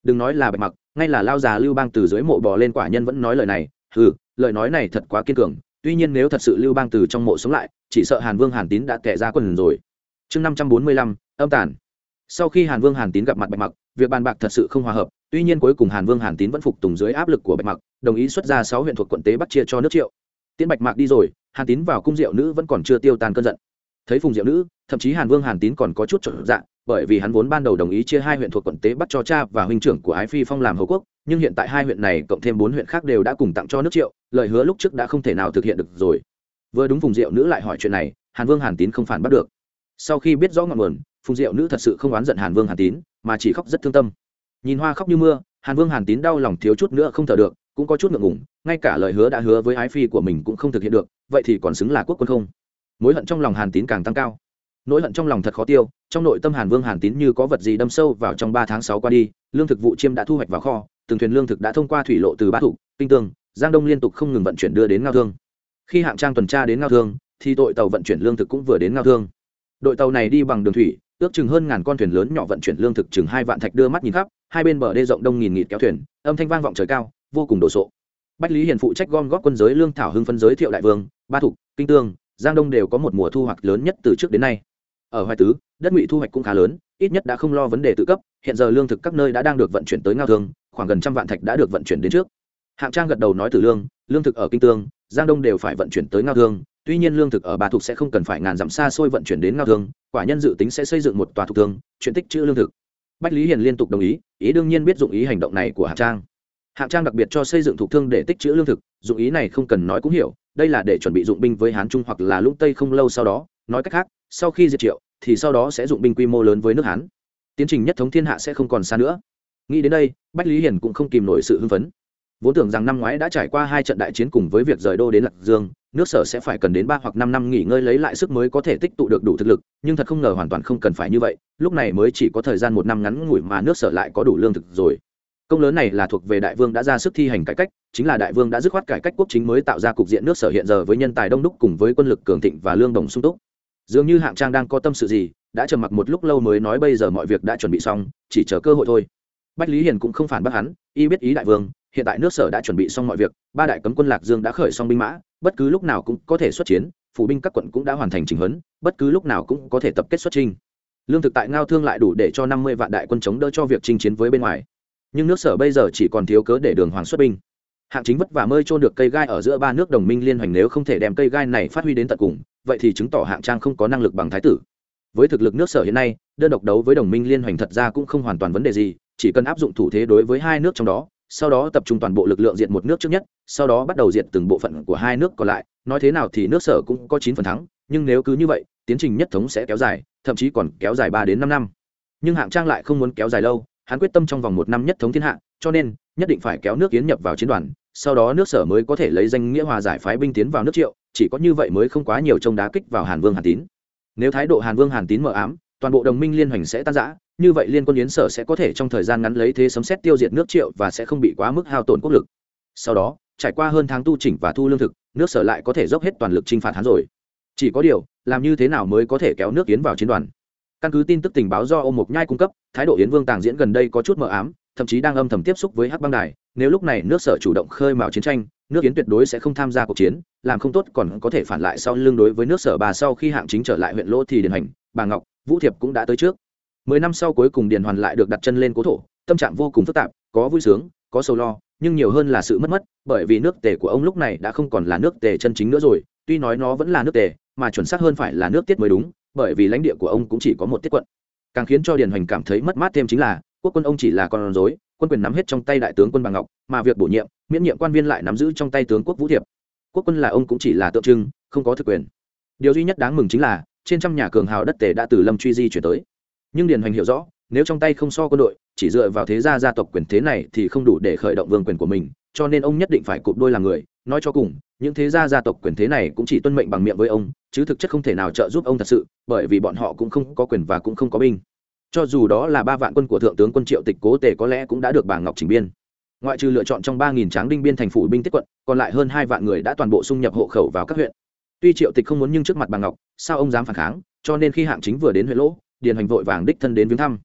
Đừng nói là bạch mặc, ngay là lao già lưu bang từ dưới mộ bò lên quả nhân vẫn nói lời này. Ừ lời nói này thật quá kiên cường. Tuy nhiên nếu thật sự lưu bang từ trong mộ sống lại, chỉ sợ hàn vương hàn tín đã kẻ ra quần rồi. Chương năm trăm bốn mươi lăm, âm tàn sau khi hàn vương hàn tín gặp mặt bạch mặc, việc bàn bạc thật sự không hòa hợp, tuy nhiên cuối cùng hàn vương hàn tín vẫn phục tùng dưới áp lực của bạch mặc, đồng ý xuất ra sáu huyện thuộc quận tế bắc chia cho nước triệu. Tiến bạch mạc đi rồi, hàn tín vào cung diệu nữ vẫn còn chưa tiêu tan cơn giận. Thấy phùng diệu nữ, thậm chí hàn vương hàn tín còn có chút trộn dạng bởi vì hắn vốn ban đầu đồng ý chia hai huyện thuộc quận tế bắc cho cha và huynh trưởng của ái phi phong làm hầu quốc, nhưng hiện tại hai huyện này cộng thêm bốn huyện khác đều đã cùng tặng cho nước triệu, lời hứa lúc trước đã không thể nào thực hiện được rồi. Vừa đúng phùng diệu nữ lại hỏi chuyện này, hàn vương hàn tín không phản bắt được. Sau khi biết rõ ngọn nguồn phùng diệu nữ thật sự không oán giận hàn vương hàn tín, mà chỉ khóc rất thương tâm. Nhìn hoa khóc như mưa, hàn vương hàn tín đau lòng thiếu chút nữa không thở được, cũng có chút ngượng ngùng, ngay cả lời hứa đã hứa với ái phi của mình cũng không thực hiện được, vậy thì còn xứng là quốc quân không? Mối hận trong lòng hàn tín càng tăng cao. Nỗi hận trong lòng thật khó tiêu, trong nội tâm hàn vương hàn tín như có vật gì đâm sâu vào trong ba tháng sáu qua đi, lương thực vụ chiêm đã thu hoạch vào kho, từng thuyền lương thực đã thông qua thủy lộ từ ba thủ kinh tương, giang đông liên tục không ngừng vận chuyển đưa đến ngao thương. Khi hạng trang tuần tra đến ngao thương, thì đội tàu vận chuyển lương thực cũng vừa đến ngao thương. Đội tàu này đi bằng đường thủy ước chừng hơn ngàn con thuyền lớn nhỏ vận chuyển lương thực chừng hai vạn thạch đưa mắt nhìn khắp, hai bên bờ đê rộng đông nghìn nghịt kéo thuyền, âm thanh vang vọng trời cao, vô cùng đồ sộ. Bách lý hiền phụ trách gom góp quân giới lương thảo hưng phân giới thiệu đại vương, ba thục, kinh tương, giang đông đều có một mùa thu hoạch lớn nhất từ trước đến nay. Ở hoài tứ, đất ngụy thu hoạch cũng khá lớn, ít nhất đã không lo vấn đề tự cấp, hiện giờ lương thực các nơi đã đang được vận chuyển tới ngao thương, khoảng gần trăm vạn thạch đã được vận chuyển đến trước. Hạng trang gật đầu nói từ lương lương thực ở kinh tương, giang đông đều phải vận chuyển tới ngao thương tuy nhiên lương thực ở bà thục sẽ không cần phải ngàn dặm xa xôi vận chuyển đến ngao thương, quả nhân dự tính sẽ xây dựng một tòa thục thương chuyện tích chữ lương thực. Bách lý hiền liên tục đồng ý ý đương nhiên biết dụng ý hành động này của hạng trang. Hạng trang đặc biệt cho xây dựng thục thương để tích chữ lương thực, dụng ý này không cần nói cũng hiểu, đây là để chuẩn bị dụng binh với hán trung hoặc là lũng tây không lâu sau đó, nói cách khác, sau khi diệt triệu, thì sau đó sẽ dụng binh quy mô lớn với nước hán. Tiến trình nhất thống thiên hạ sẽ không còn xa nữa. Nghĩ đến đây, bách lý hiền cũng không kìm nổi sự hưng phấn vốn tưởng rằng năm ngoái đã trải qua hai trận đại chiến cùng với việc rời đô đến lạc dương, nước sở sẽ phải cần đến ba hoặc năm năm nghỉ ngơi lấy lại sức mới có thể tích tụ được đủ thực lực, nhưng thật không ngờ hoàn toàn không cần phải như vậy, lúc này mới chỉ có thời gian một năm ngắn ngủi mà nước sở lại có đủ lương thực rồi. Công lớn này là thuộc về đại vương đã ra sức thi hành cải cách, chính là đại vương đã dứt khoát cải cách quốc chính mới tạo ra cục diện nước sở hiện giờ với nhân tài đông đúc cùng với quân lực cường thịnh và lương đồng sung túc. Dường như hạng trang đang có tâm sự gì, đã trầm mặc một lúc lâu mới nói bây giờ mọi việc đã chuẩn bị xong, chỉ chờ cơ hội thôi. Bách lý hiền cũng không phản bác hắn, y biết ý đại vương hiện tại nước sở đã chuẩn bị xong mọi việc, ba đại cấm quân lạc dương đã khởi xong binh mã, bất cứ lúc nào cũng có thể xuất chiến, phủ binh các quận cũng đã hoàn thành trình huấn, bất cứ lúc nào cũng có thể tập kết xuất trình lương thực tại ngao thương lại đủ để cho năm mươi vạn đại quân chống đỡ cho việc chinh chiến với bên ngoài. Nhưng nước sở bây giờ chỉ còn thiếu cớ để đường hoàng xuất binh. Hạng chính vất vả mơi trôn được cây gai ở giữa ba nước đồng minh liên hoành nếu không thể đem cây gai này phát huy đến tận cùng, vậy thì chứng tỏ hạng trang không có năng lực bằng thái tử. Với thực lực nước sở hiện nay, đơn độc đấu với đồng minh liên hoành thật ra cũng không hoàn toàn vấn đề gì, chỉ cần áp dụng thủ thế đối với hai nước trong đó sau đó tập trung toàn bộ lực lượng diện một nước trước nhất, sau đó bắt đầu diệt từng bộ phận của hai nước còn lại. Nói thế nào thì nước sở cũng có chín phần thắng, nhưng nếu cứ như vậy, tiến trình nhất thống sẽ kéo dài, thậm chí còn kéo dài ba đến năm năm. Nhưng hạng trang lại không muốn kéo dài lâu, hắn quyết tâm trong vòng một năm nhất thống thiên hạ, cho nên nhất định phải kéo nước kiến nhập vào chiến đoàn, sau đó nước sở mới có thể lấy danh nghĩa hòa giải phái binh tiến vào nước triệu, chỉ có như vậy mới không quá nhiều trông đá kích vào hàn vương hàn tín. Nếu thái độ hàn vương hàn tín mờ ám, toàn bộ đồng minh liên hoành sẽ tan rã như vậy liên quân yến sở sẽ có thể trong thời gian ngắn lấy thế sấm xét tiêu diệt nước triệu và sẽ không bị quá mức hao tổn quốc lực. Sau đó, trải qua hơn tháng tu chỉnh và thu lương thực, nước sở lại có thể dốc hết toàn lực chinh phạt hắn rồi. Chỉ có điều, làm như thế nào mới có thể kéo nước yến vào chiến đoàn? Căn cứ tin tức tình báo do ô mộc nhai cung cấp, thái độ yến vương tàng diễn gần đây có chút mờ ám, thậm chí đang âm thầm tiếp xúc với hắc băng đài. Nếu lúc này nước sở chủ động khơi mào chiến tranh, nước yến tuyệt đối sẽ không tham gia cuộc chiến, làm không tốt còn có thể phản lại sau lưng đối với nước sở bà sau khi hạng chính trở lại huyện lỗ thì điền hành, bà ngọc, vũ thiệp cũng đã tới trước mười năm sau cuối cùng điền hoàn lại được đặt chân lên cố thổ, tâm trạng vô cùng phức tạp, có vui sướng, có sầu lo, nhưng nhiều hơn là sự mất mất, bởi vì nước tề của ông lúc này đã không còn là nước tề chân chính nữa rồi, tuy nói nó vẫn là nước tề, mà chuẩn xác hơn phải là nước tiết mới đúng, bởi vì lãnh địa của ông cũng chỉ có một tiết quận. Càng khiến cho điền hoành cảm thấy mất mát thêm chính là, quốc quân ông chỉ là con rối, quân quyền nắm hết trong tay đại tướng quân bằng ngọc, mà việc bổ nhiệm, miễn nhiệm quan viên lại nắm giữ trong tay tướng quốc vũ thiệp. Quốc quân là ông cũng chỉ là tượng trưng, không có thực quyền. Điều duy nhất đáng mừng chính là, trên trăm nhà cường hào đất tề đã từ lâm truy di chuyển tới nhưng điền hoành hiểu rõ, nếu trong tay không so quân đội, chỉ dựa vào thế gia gia tộc quyền thế này thì không đủ để khởi động vương quyền của mình, cho nên ông nhất định phải cụp đôi là người. Nói cho cùng, những thế gia gia tộc quyền thế này cũng chỉ tuân mệnh bằng miệng với ông, chứ thực chất không thể nào trợ giúp ông thật sự, bởi vì bọn họ cũng không có quyền và cũng không có binh. Cho dù đó là ba vạn quân của thượng tướng quân triệu tịch cố tề có lẽ cũng đã được bà ngọc chỉnh biên. Ngoại trừ lựa chọn trong ba nghìn tráng đinh biên thành phủ binh tiết quận, còn lại hơn hai vạn người đã toàn bộ xung nhập hộ khẩu vào các huyện. Tuy triệu tịch không muốn nhưng trước mặt bà ngọc, sao ông dám phản kháng? Cho nên khi hạng chính vừa đến huyện lỗ điền hoành vội vàng đích thân đến viếng thăm.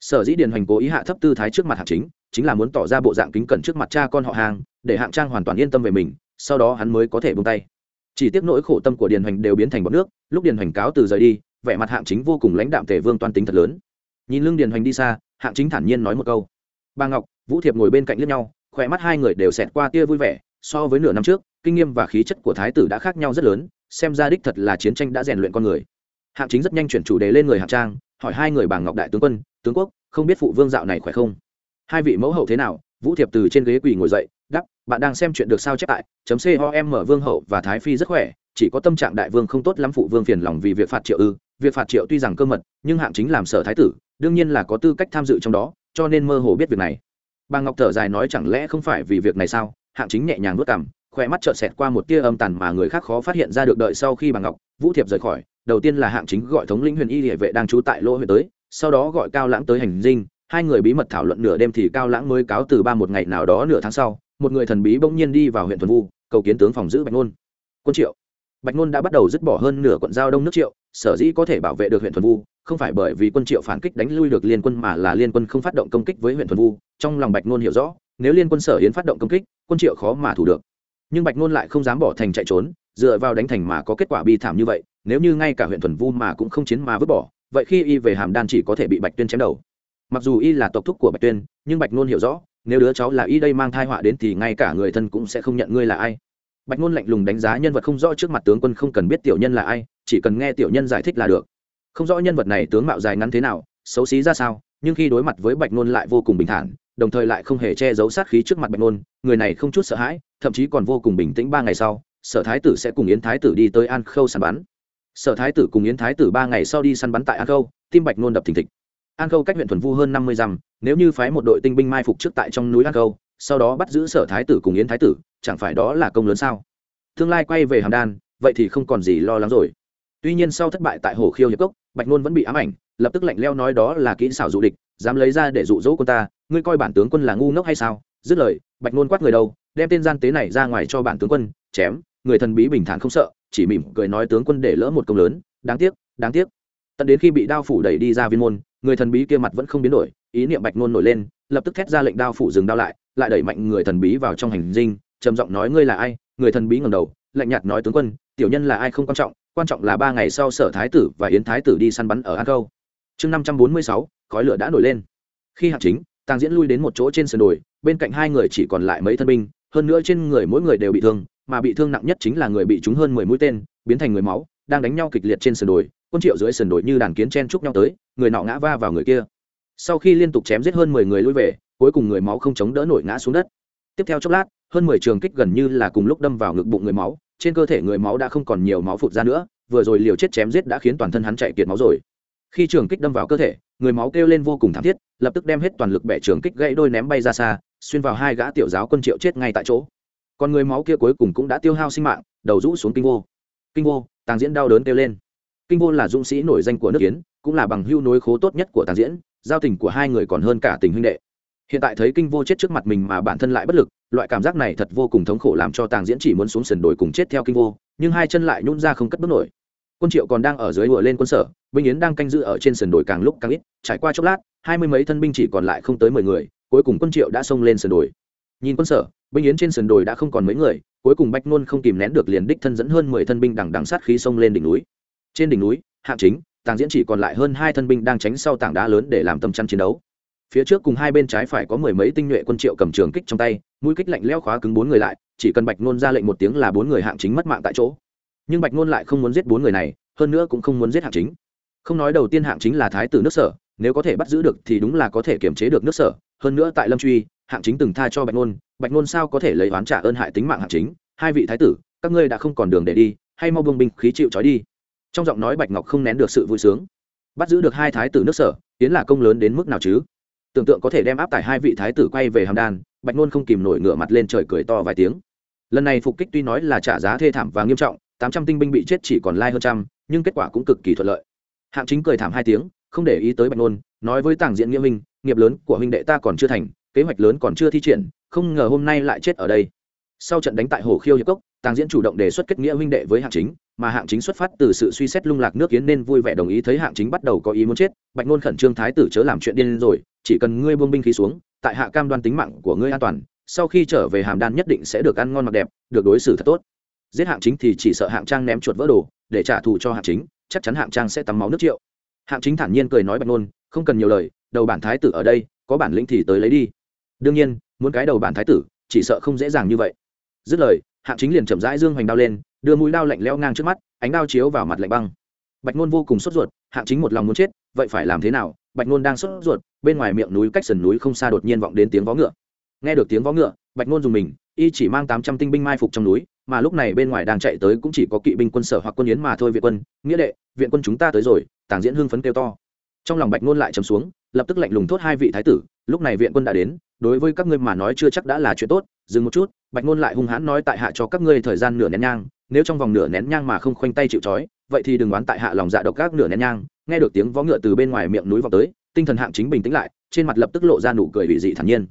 Sở dĩ điền hoành cố ý hạ thấp tư thái trước mặt hạng chính chính là muốn tỏ ra bộ dạng kính cẩn trước mặt cha con họ hàng, để hạng trang hoàn toàn yên tâm về mình, sau đó hắn mới có thể bông tay. Chỉ tiếc nỗi khổ tâm của điền hoành đều biến thành bọc nước, lúc điền hoành cáo từ rời đi, vẻ mặt hạng chính vô cùng lãnh đạm tề vương toan tính thật lớn. Nhìn lưng điền hoành đi xa, hạng chính thản nhiên nói một câu. Bà ngọc, vũ thiệp ngồi bên cạnh lướt nhau, khỏe mắt hai người đều xẹt qua tia vui vẻ, so với nửa năm trước, kinh nghiêm và khí chất của thái tử đã khác nhau rất lớn, xem ra đích thật là chiến tranh đã rèn luyện con người hạng chính rất nhanh chuyển chủ đề lên người hạng trang, hỏi hai người bà ngọc đại tướng quân, tướng quốc, không biết phụ vương dạo này khỏe không? Hai vị mẫu hậu thế nào? Vũ thiệp từ trên ghế quỳ ngồi dậy đắp bạn đang xem chuyện được sao chép tại, chấm c ho m mở vương hậu và thái phi rất khỏe, chỉ có tâm trạng đại vương không tốt lắm phụ vương phiền lòng vì việc phạt triệu ư, việc phạt triệu tuy rằng cơ mật, nhưng hạng chính làm sở thái tử, đương nhiên là có tư cách tham dự trong đó, cho nên mơ hồ biết việc này. Bà ngọc thở dài nói chẳng lẽ không phải vì việc này sao? Hạng chính nhẹ nhàng nuốt cằm, khỏe mắt trợn xẹt qua một tia âm tàn mà người khác khó phát hiện ra được đợi sau khi bà ngọc, vũ thiệp rời khỏi đầu tiên là hạng chính gọi thống lĩnh huyền y địa vệ đang trú tại lỗ huyện tới, sau đó gọi cao lãng tới hành dinh, hai người bí mật thảo luận nửa đêm thì cao lãng mới cáo từ ba một ngày nào đó nửa tháng sau, một người thần bí bỗng nhiên đi vào huyện thuần vu, cầu kiến tướng phòng giữ bạch nôn quân triệu. Bạch nôn đã bắt đầu dứt bỏ hơn nửa quận giao đông nước triệu, sở dĩ có thể bảo vệ được huyện thuần vu, không phải bởi vì quân triệu phản kích đánh lui được liên quân mà là liên quân không phát động công kích với huyện thuần vu, trong lòng bạch nôn hiểu rõ, nếu liên quân sở yến phát động công kích, quân triệu khó mà thủ được. Nhưng bạch nôn lại không dám bỏ thành chạy trốn dựa vào đánh thành mà có kết quả bi thảm như vậy, nếu như ngay cả huyện thuần vu mà cũng không chiến mà vứt bỏ, vậy khi y về hàm đan chỉ có thể bị bạch tuyên chém đầu. Mặc dù y là tộc thúc của bạch tuyên, nhưng bạch nôn hiểu rõ, nếu đứa cháu là y đây mang thai họa đến thì ngay cả người thân cũng sẽ không nhận ngươi là ai. Bạch nôn lạnh lùng đánh giá nhân vật không rõ trước mặt tướng quân không cần biết tiểu nhân là ai, chỉ cần nghe tiểu nhân giải thích là được. Không rõ nhân vật này tướng mạo dài ngắn thế nào, xấu xí ra sao, nhưng khi đối mặt với bạch nôn lại vô cùng bình thản, đồng thời lại không hề che giấu sát khí trước mặt bạch nôn người này không chút sợ hãi, thậm chí còn vô cùng bình tĩnh ba ngày sau sở thái tử sẽ cùng yến thái tử đi tới an khâu săn bắn. Sở thái tử cùng yến thái tử ba ngày sau đi săn bắn tại an khâu, tim bạch nôn đập thình thịch. An khâu cách huyện thuần vu hơn năm mươi dặm, nếu như phái một đội tinh binh mai phục trước tại trong núi an khâu, sau đó bắt giữ sở thái tử cùng yến thái tử, chẳng phải đó là công lớn sao? Tương lai quay về hàm đan, vậy thì không còn gì lo lắng rồi. Tuy nhiên sau thất bại tại hồ khiêu hiệp cốc, bạch nôn vẫn bị ám ảnh, lập tức lạnh leo nói đó là kỹ xảo dụ địch, dám lấy ra để dụ dỗ quân ta, ngươi coi bản tướng quân là ngu ngốc hay sao? Dứt lời, bạch nôn quát người đâu đem tên gian tế này ra ngoài cho bản tướng quân, chém người thần bí bình thản không sợ, chỉ mỉm cười nói tướng quân để lỡ một công lớn, đáng tiếc đáng tiếc. Tận đến khi bị đao phủ đẩy đi ra viên môn, người thần bí kia mặt vẫn không biến đổi, ý niệm bạch nôn nổi lên, lập tức thét ra lệnh đao phủ dừng đao lại lại đẩy mạnh người thần bí vào trong hành dinh, trầm giọng nói ngươi là ai? Người thần bí ngầm đầu, lạnh nhạt nói tướng quân, tiểu nhân là ai không quan trọng quan trọng là ba ngày sau sở thái tử và yến thái tử đi săn bắn ở an câu chương năm trăm bốn mươi sáu, khói lửa đã nổi lên. Khi hạt chính, tàng diễn lui đến một chỗ trên sườn đồi, bên cạnh hai người chỉ còn lại mấy thân binh, hơn nữa trên người mỗi người đều bị thương mà bị thương nặng nhất chính là người bị trúng hơn mười mũi tên, biến thành người máu, đang đánh nhau kịch liệt trên sườn đồi, quân triệu dưới sườn đồi như đàn kiến chen chúc nhau tới, người nọ ngã va vào người kia. Sau khi liên tục chém giết hơn mười người lui về, cuối cùng người máu không chống đỡ nổi ngã xuống đất. Tiếp theo chốc lát, hơn mười trường kích gần như là cùng lúc đâm vào ngực bụng người máu, trên cơ thể người máu đã không còn nhiều máu phụt ra nữa, vừa rồi liều chết chém giết đã khiến toàn thân hắn chạy kiệt máu rồi. Khi trường kích đâm vào cơ thể, người máu kêu lên vô cùng thảm thiết, lập tức đem hết toàn lực bẻ trường kích gãy đôi ném bay ra xa, xuyên vào hai gã tiểu giáo quân triệu chết ngay tại chỗ còn người máu kia cuối cùng cũng đã tiêu hao sinh mạng, đầu rũ xuống kinh vô. Kinh vô, tàng diễn đau đớn kêu lên. Kinh vô là dũng sĩ nổi danh của nước kiến cũng là bằng hưu nối khố tốt nhất của tàng diễn, giao tình của hai người còn hơn cả tình huynh đệ. Hiện tại thấy kinh vô chết trước mặt mình mà bản thân lại bất lực, loại cảm giác này thật vô cùng thống khổ làm cho tàng diễn chỉ muốn xuống sườn đồi cùng chết theo kinh vô, nhưng hai chân lại nhún ra không cất bước nổi. Quân triệu còn đang ở dưới ngựa lên quân sở, binh yến đang canh giữ ở trên sườn đồi càng lúc càng ít, trải qua chốc lát, hai mươi mấy thân binh chỉ còn lại không tới mười người, cuối cùng quân triệu đã xông lên sườn đồi. Nhìn quân sở binh yến trên sườn đồi đã không còn mấy người, cuối cùng bách nôn không kìm nén được liền đích thân dẫn hơn mười thân binh đằng đằng sát khí xông lên đỉnh núi. Trên đỉnh núi, hạng chính, tàng diễn chỉ còn lại hơn hai thân binh đang tránh sau tảng đá lớn để làm tâm chăn chiến đấu. Phía trước cùng hai bên trái phải có mười mấy tinh nhuệ quân triệu cầm trường kích trong tay, mũi kích lạnh leo khóa cứng bốn người lại, chỉ cần bạch nôn ra lệnh một tiếng là bốn người hạng chính mất mạng tại chỗ. Nhưng bạch nôn lại không muốn giết bốn người này, hơn nữa cũng không muốn giết hạng chính. Không nói đầu tiên hạng chính là thái tử nước sở, nếu có thể bắt giữ được thì đúng là có thể kiềm chế được nước sở, hơn nữa tại lâm truy hạng chính từng tha cho bạch nôn bạch nôn sao có thể lấy oán trả ơn hại tính mạng hạng chính? Hai vị thái tử, các ngươi đã không còn đường để đi, hay mau bông binh khí chịu trói đi. Trong giọng nói bạch ngọc không nén được sự vui sướng. Bắt giữ được hai thái tử nước sở, tiến là công lớn đến mức nào chứ? Tưởng tượng có thể đem áp tải hai vị thái tử quay về hàm đan, bạch nôn không kìm nổi ngửa mặt lên trời cười to vài tiếng. Lần này phục kích tuy nói là trả giá thê thảm và nghiêm trọng, tám trăm tinh binh bị chết chỉ còn lai hơn trăm, nhưng kết quả cũng cực kỳ thuận lợi. Hạng chính cười thảm hai tiếng, không để ý tới bạch nôn nói với tàng diện nghĩa minh, nghiệp lớn của huynh đệ ta còn chưa thành kế hoạch lớn còn chưa thi triển, không ngờ hôm nay lại chết ở đây. Sau trận đánh tại hồ khiêu hiệp cốc, tàng diễn chủ động đề xuất kết nghĩa huynh đệ với hạng chính, mà hạng chính xuất phát từ sự suy xét lung lạc nước kiến nên vui vẻ đồng ý thấy hạng chính bắt đầu có ý muốn chết, bạch ngôn khẩn trương thái tử chớ làm chuyện điên rồi, chỉ cần ngươi buông binh khí xuống, tại hạ cam đoan tính mạng của ngươi an toàn, sau khi trở về hàm đan nhất định sẽ được ăn ngon mặc đẹp, được đối xử thật tốt. Giết hạng chính thì chỉ sợ hạng trang ném chuột vỡ đồ, để trả thù cho hạng chính, chắc chắn hạng trang sẽ tắm máu nước triệu. Hạng chính thản nhiên cười nói bạch ngôn, không cần nhiều lời, đầu bản thái tử ở đây, có bản lĩnh thì tới lấy đi đương nhiên, muốn cái đầu bản thái tử, chỉ sợ không dễ dàng như vậy. Dứt lời, hạng chính liền chậm rãi dương hoành đao lên, đưa mũi đao lạnh leo ngang trước mắt, ánh đao chiếu vào mặt lạnh băng. Bạch ngôn vô cùng sốt ruột, hạng chính một lòng muốn chết, vậy phải làm thế nào? Bạch ngôn đang sốt ruột, bên ngoài miệng núi cách sườn núi không xa đột nhiên vọng đến tiếng vó ngựa. Nghe được tiếng vó ngựa, bạch ngôn dùng mình, y chỉ mang tám trăm tinh binh mai phục trong núi, mà lúc này bên ngoài đang chạy tới cũng chỉ có kỵ binh quân sở hoặc quân yến mà thôi viện quân. Nghĩa đệ, viện quân chúng ta tới rồi, tàng diễn hưng phấn kêu to. Trong lòng bạch ngôn lại trầm xuống, lập tức lạnh lùng thốt hai vị thái tử lúc này viện quân đã đến, đối với các ngươi mà nói chưa chắc đã là chuyện tốt, dừng một chút, bạch ngôn lại hung hãn nói tại hạ cho các ngươi thời gian nửa nén nhang, nếu trong vòng nửa nén nhang mà không khoanh tay chịu trói, vậy thì đừng oán tại hạ lòng dạ độc các nửa nén nhang. Nghe được tiếng vó ngựa từ bên ngoài miệng núi vào tới, tinh thần hạng chính bình tĩnh lại, trên mặt lập tức lộ ra nụ cười ủy dị thản nhiên.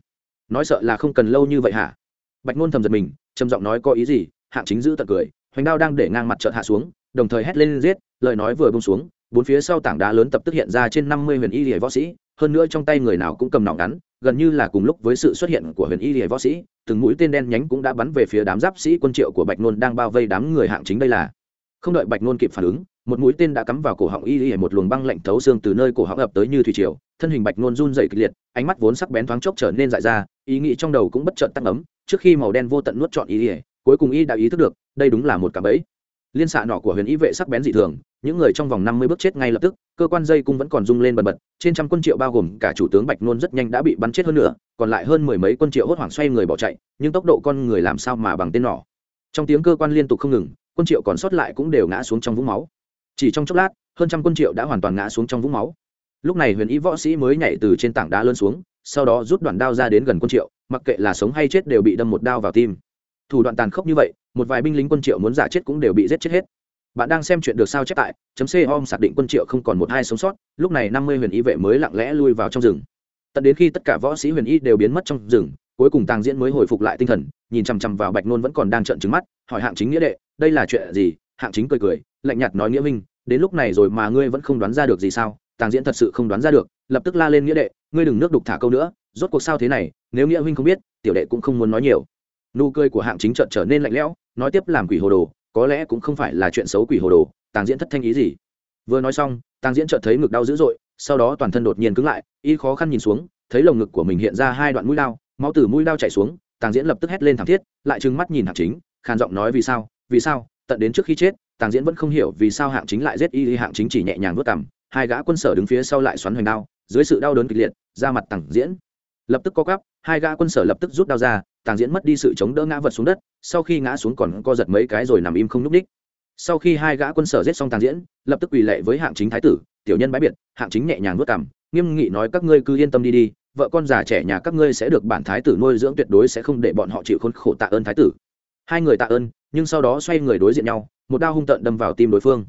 Nói sợ là không cần lâu như vậy hả? Bạch ngôn thầm giật mình, trầm giọng nói có ý gì? Hạng chính giữ tật cười, hoành đao đang để ngang mặt trợt hạ xuống, đồng thời hét lên giết, lời nói vừa bông xuống, bốn phía sau tảng đá lớn tập tức hiện ra trên năm mươi huyền y lìa võ sĩ hơn nữa trong tay người nào cũng cầm nòng ngắn, gần như là cùng lúc với sự xuất hiện của huyền y lìa võ sĩ, từng mũi tên đen nhánh cũng đã bắn về phía đám giáp sĩ quân triệu của bạch nôn đang bao vây đám người hạng chính đây là. Không đợi bạch nôn kịp phản ứng, một mũi tên đã cắm vào cổ họng y lìa một luồng băng lạnh thấu xương từ nơi cổ họng ập tới như thủy triều, thân hình bạch nôn run dày kịch liệt, ánh mắt vốn sắc bén thoáng chốc trở nên dại ra, ý nghĩ trong đầu cũng bất chợt tăng ấm trước khi màu đen vô tận nuốt trọn y lìa cuối cùng y đã ý thức được, đây đúng là một cạm bẫy. Liên xạ nọ của huyền y vệ sắc bén dị thường những người trong vòng năm mươi bước chết ngay lập tức, cơ quan dây cung vẫn còn rung lên bần bật, trên trăm quân triệu bao gồm cả chủ tướng bạch nôn rất nhanh đã bị bắn chết hơn nữa còn lại hơn mười mấy quân triệu hốt hoảng xoay người bỏ chạy, nhưng tốc độ con người làm sao mà bằng tên nỏ. Trong tiếng cơ quan liên tục không ngừng, quân triệu còn sót lại cũng đều ngã xuống trong vũng máu. Chỉ trong chốc lát, hơn trăm quân triệu đã hoàn toàn ngã xuống trong vũng máu. Lúc này huyền y võ sĩ mới nhảy từ trên tảng đá lớn xuống, sau đó rút đoạn đao ra đến gần quân triệu, mặc kệ là sống hay chết đều bị đâm một đao vào tim. Thủ đoạn tàn khốc như vậy, một vài binh lính quân triệu muốn giả chết cũng đều bị giết chết hết bạn đang xem chuyện được sao chép tại, chấm c om xác định quân triệu không còn một hai sống sót, lúc này năm mươi huyền y vệ mới lặng lẽ lui vào trong rừng. Tận đến khi tất cả võ sĩ huyền y đều biến mất trong rừng, cuối cùng tàng diễn mới hồi phục lại tinh thần, nhìn chằm chằm vào bạch nôn vẫn còn đang trợn trứng mắt, hỏi hạng chính nghĩa đệ, đây là chuyện gì? Hạng chính cười cười, lạnh nhạt nói nghĩa minh, đến lúc này rồi mà ngươi vẫn không đoán ra được gì sao? Tàng diễn thật sự không đoán ra được, lập tức la lên nghĩa đệ, ngươi đừng nước đục thả câu nữa, rốt cuộc sao thế này? Nếu nghĩa huynh không biết, tiểu đệ cũng không muốn nói nhiều. Nụ cười của hạng chính trợn trở nên lạnh lẽo, nói tiếp làm quỷ hồ đồ có lẽ cũng không phải là chuyện xấu quỷ hồ đồ tàng diễn thất thanh ý gì. Vừa nói xong tàng diễn chợt thấy ngực đau dữ dội sau đó toàn thân đột nhiên cứng lại y khó khăn nhìn xuống thấy lồng ngực của mình hiện ra hai đoạn mũi đao, máu từ mũi đao chảy xuống tàng diễn lập tức hét lên thảm thiết lại trừng mắt nhìn hạng chính khàn giọng nói vì sao vì sao tận đến trước khi chết tàng diễn vẫn không hiểu vì sao hạng chính lại giết y hạng chính chỉ nhẹ nhàng vớt cằm hai gã quân sở đứng phía sau lại xoắn hoành đao dưới sự đau đớn kịch liệt ra mặt tàng diễn lập tức co cắp hai gã quân sở lập tức rút đao ra tàng diễn mất đi sự chống đỡ ngã vật xuống đất, sau khi ngã xuống còn co giật mấy cái rồi nằm im không nhúc ních sau khi hai gã quân sở giết xong tàng diễn, lập tức quỳ lệ với hạng chính thái tử, tiểu nhân bãi biệt. Hạng chính nhẹ nhàng vất cảm nghiêm nghị nói, các ngươi cứ yên tâm đi đi, vợ con già trẻ nhà các ngươi sẽ được bản thái tử nuôi dưỡng tuyệt đối sẽ không để bọn họ chịu khốn khổ tạ ơn thái tử. Hai người tạ ơn, nhưng sau đó xoay người đối diện nhau, một đao hung tợn đâm vào tim đối phương.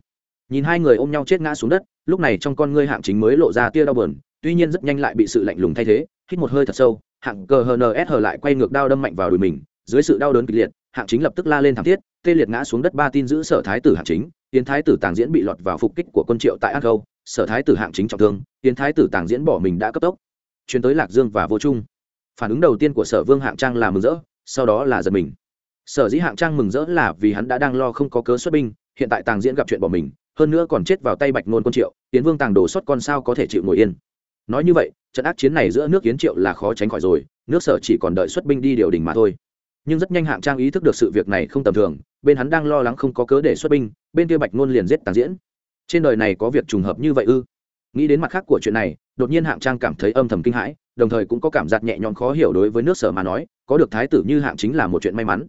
Nhìn hai người ôm nhau chết ngã xuống đất, lúc này trong con ngươi hạng chính mới lộ ra tia đau bờn tuy nhiên rất nhanh lại bị sự lạnh lùng thay thế, hít một hơi thật sâu hạng cờ hns lại quay ngược đao đâm mạnh vào đùi mình, dưới sự đau đớn kịch liệt, hạng chính lập tức la lên thảm thiết, tê liệt ngã xuống đất ba tin giữ sở thái tử hạng chính, tiến thái tử tàng diễn bị lọt vào phục kích của quân triệu tại an khâu, sở thái tử hạng chính trọng thương, tiến thái tử tàng diễn bỏ mình đã cấp tốc. Chuyển tới lạc dương và vô trung. Phản ứng đầu tiên của sở vương hạng trang là mừng rỡ, sau đó là giật mình. Sở dĩ hạng trang mừng rỡ là vì hắn đã đang lo không có cớ xuất binh, hiện tại tàng diễn gặp chuyện bỏ mình, hơn nữa còn chết vào tay bạch nôn quân triệu, tiến vương tàng đổ xuất con sao có thể chịu ngồi yên nói như vậy, trận ác chiến này giữa nước kiến triệu là khó tránh khỏi rồi, nước sở chỉ còn đợi xuất binh đi điều đình mà thôi. Nhưng rất nhanh hạng trang ý thức được sự việc này không tầm thường, bên hắn đang lo lắng không có cớ để xuất binh, bên kia bạch ngôn liền giết tàng diễn. Trên đời này có việc trùng hợp như vậy ư? Nghĩ đến mặt khác của chuyện này, đột nhiên hạng trang cảm thấy âm thầm kinh hãi, đồng thời cũng có cảm giác nhẹ nhõm khó hiểu đối với nước sở mà nói, có được thái tử như hạng chính là một chuyện may mắn.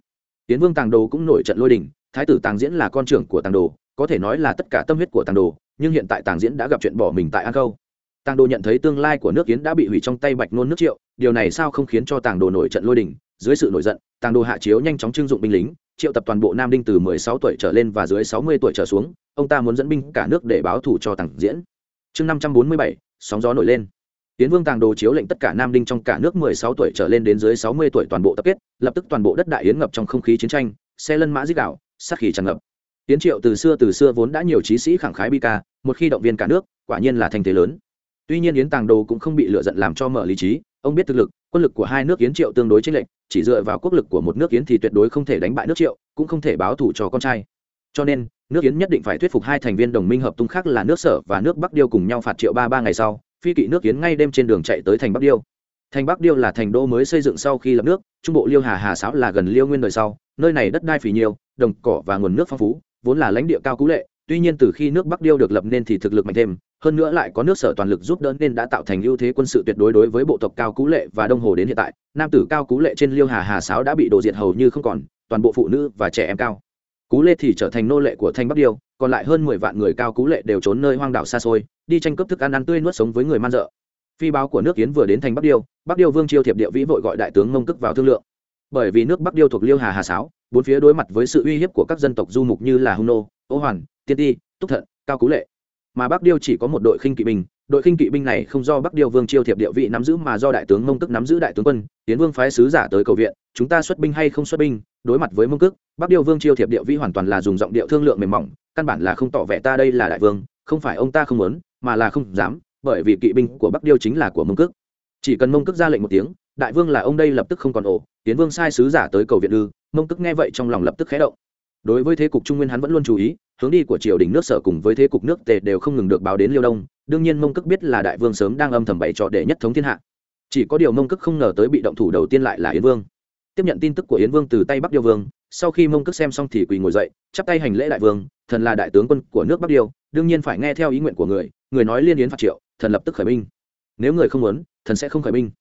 Tiến vương tàng đồ cũng nổi trận lôi đình, thái tử tàng diễn là con trưởng của tàng đồ, có thể nói là tất cả tâm huyết của tàng đồ, nhưng hiện tại tàng diễn đã gặp chuyện bỏ mình tại an khâu tàng đồ nhận thấy tương lai của nước yến đã bị hủy trong tay bạch nôn nước triệu điều này sao không khiến cho tàng đồ nổi trận lôi đình? Dưới sự nổi giận tàng đồ hạ chiếu nhanh chóng trưng dụng binh lính triệu tập toàn bộ nam đinh từ 16 tuổi trở lên và dưới 60 tuổi trở xuống ông ta muốn dẫn binh cả nước để báo thù cho tàng diễn. Chương 547, sóng gió nổi lên. Tiến vương tàng đồ chiếu lệnh tất cả nam đinh trong cả nước 16 tuổi trở lên đến dưới 60 tuổi toàn bộ tập kết lập tức toàn bộ đất đại yến ngập trong không khí chiến tranh xe lân mã dích đạo sát khí tràn ngập. Tiến triệu từ xưa từ xưa vốn đã nhiều trí sĩ khẳng khái bi ca một khi động viên cả nước quả nhiên là thành thế lớn tuy nhiên yến tàng đồ cũng không bị lựa giận làm cho mở lý trí, ông biết thực lực, quân lực của hai nước yến triệu tương đối chênh lệch, chỉ dựa vào quốc lực của một nước yến thì tuyệt đối không thể đánh bại nước triệu, cũng không thể báo thù cho con trai. Cho nên, nước yến nhất định phải thuyết phục hai thành viên đồng minh hợp tung khác là nước sở và nước bắc điêu cùng nhau phạt triệu ba ba ngày sau, phi kỵ nước yến ngay đêm trên đường chạy tới thành bắc điêu. Thành bắc điêu là thành đô mới xây dựng sau khi lập nước, trung bộ liêu hà hà sáo là gần liêu nguyên đời sau, nơi này đất đai phì nhiều, đồng cỏ và nguồn nước phong phú, vốn là lãnh địa cao cú lệ tuy nhiên từ khi nước bắc điêu được lập nên thì thực lực mạnh thêm, hơn nữa lại có nước sở toàn lực giúp đỡ nên đã tạo thành ưu thế quân sự tuyệt đối đối với bộ tộc cao cú lệ và đông hồ đến hiện tại. Nam tử cao cú lệ trên liêu hà hà sáo đã bị đổ diệt hầu như không còn, toàn bộ phụ nữ và trẻ em cao. Cú lệ thì trở thành nô lệ của thanh bắc điêu, còn lại hơn mười vạn người cao cú lệ đều trốn nơi hoang đảo xa xôi, đi tranh cướp thức ăn ăn tươi nuốt sống với người man dợ. Phi báo của nước yến vừa đến thành bắc điêu bắc điêu vương chiêu thiệp địa vĩ vội gọi đại tướng mông cức vào thương lượng. Bởi vì nước bắc điêu thuộc liêu hà hà sáo, bốn phía đối mặt với sự uy hiếp của các dân tộc du mục như là hung nô, ô hoàn tiên ti, túc thận, cao cú lệ. Mà bắc điêu chỉ có một đội khinh kỵ binh, đội khinh kỵ binh này không do bắc điêu vương chiêu thiệp địa vị nắm giữ mà do đại tướng mông tức nắm giữ đại tướng quân, tiến vương phái sứ giả tới cầu viện, chúng ta xuất binh hay không xuất binh, đối mặt với mông cước, bắc điêu vương chiêu thiệp địa vị hoàn toàn là dùng giọng điệu thương lượng mềm mỏng, căn bản là không tỏ vẻ ta đây là đại vương, không phải ông ta không muốn, mà là không dám, bởi vì kỵ binh của bắc điêu chính là của mông cước. Chỉ cần mông cước ra lệnh một tiếng, đại vương là ông đây lập tức không còn ổ, tiến vương sai sứ giả tới cầu viện ư, mông cước nghe vậy trong lòng lập tức khé động đối với thế cục trung nguyên hắn vẫn luôn chú ý, hướng đi của triều đình nước sở cùng với thế cục nước tề đều không ngừng được báo đến liêu đông, đương nhiên mông cức biết là đại vương sớm đang âm thầm bày trò để nhất thống thiên hạ. Chỉ có điều mông cức không ngờ tới bị động thủ đầu tiên lại là yến vương. Tiếp nhận tin tức của yến vương từ tay bắc điêu vương, sau khi mông cức xem xong thì quỳ ngồi dậy, chắp tay hành lễ đại vương, thần là đại tướng quân của nước bắc điêu, đương nhiên phải nghe theo ý nguyện của người người nói liên yến phạt triệu, thần lập tức khởi binh. Nếu người không muốn, thần sẽ không khởi binh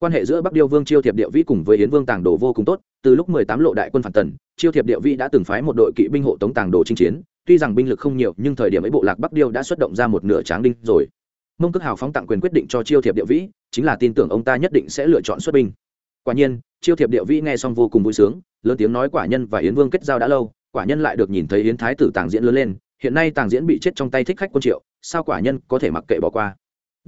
quan hệ giữa bắc điêu vương chiêu thiệp địa vĩ cùng với yến vương tàng đồ vô cùng tốt từ lúc mười tám lộ đại quân phản tần chiêu thiệp địa vĩ đã từng phái một đội kỵ binh hộ tống tàng đồ chinh chiến tuy rằng binh lực không nhiều nhưng thời điểm ấy bộ lạc bắc điêu đã xuất động ra một nửa tráng đinh rồi mông cước hào phóng tặng quyền quyết định cho chiêu thiệp địa vĩ chính là tin tưởng ông ta nhất định sẽ lựa chọn xuất binh quả nhiên chiêu thiệp địa vĩ nghe xong vô cùng vui sướng lớn tiếng nói quả nhân và yến vương kết giao đã lâu quả nhân lại được nhìn thấy yến thái tử tàng diễn lớn lên hiện nay tàng diễn bị chết trong tay thích khách quân triệu sao quả nhân có thể mặc kệ bỏ qua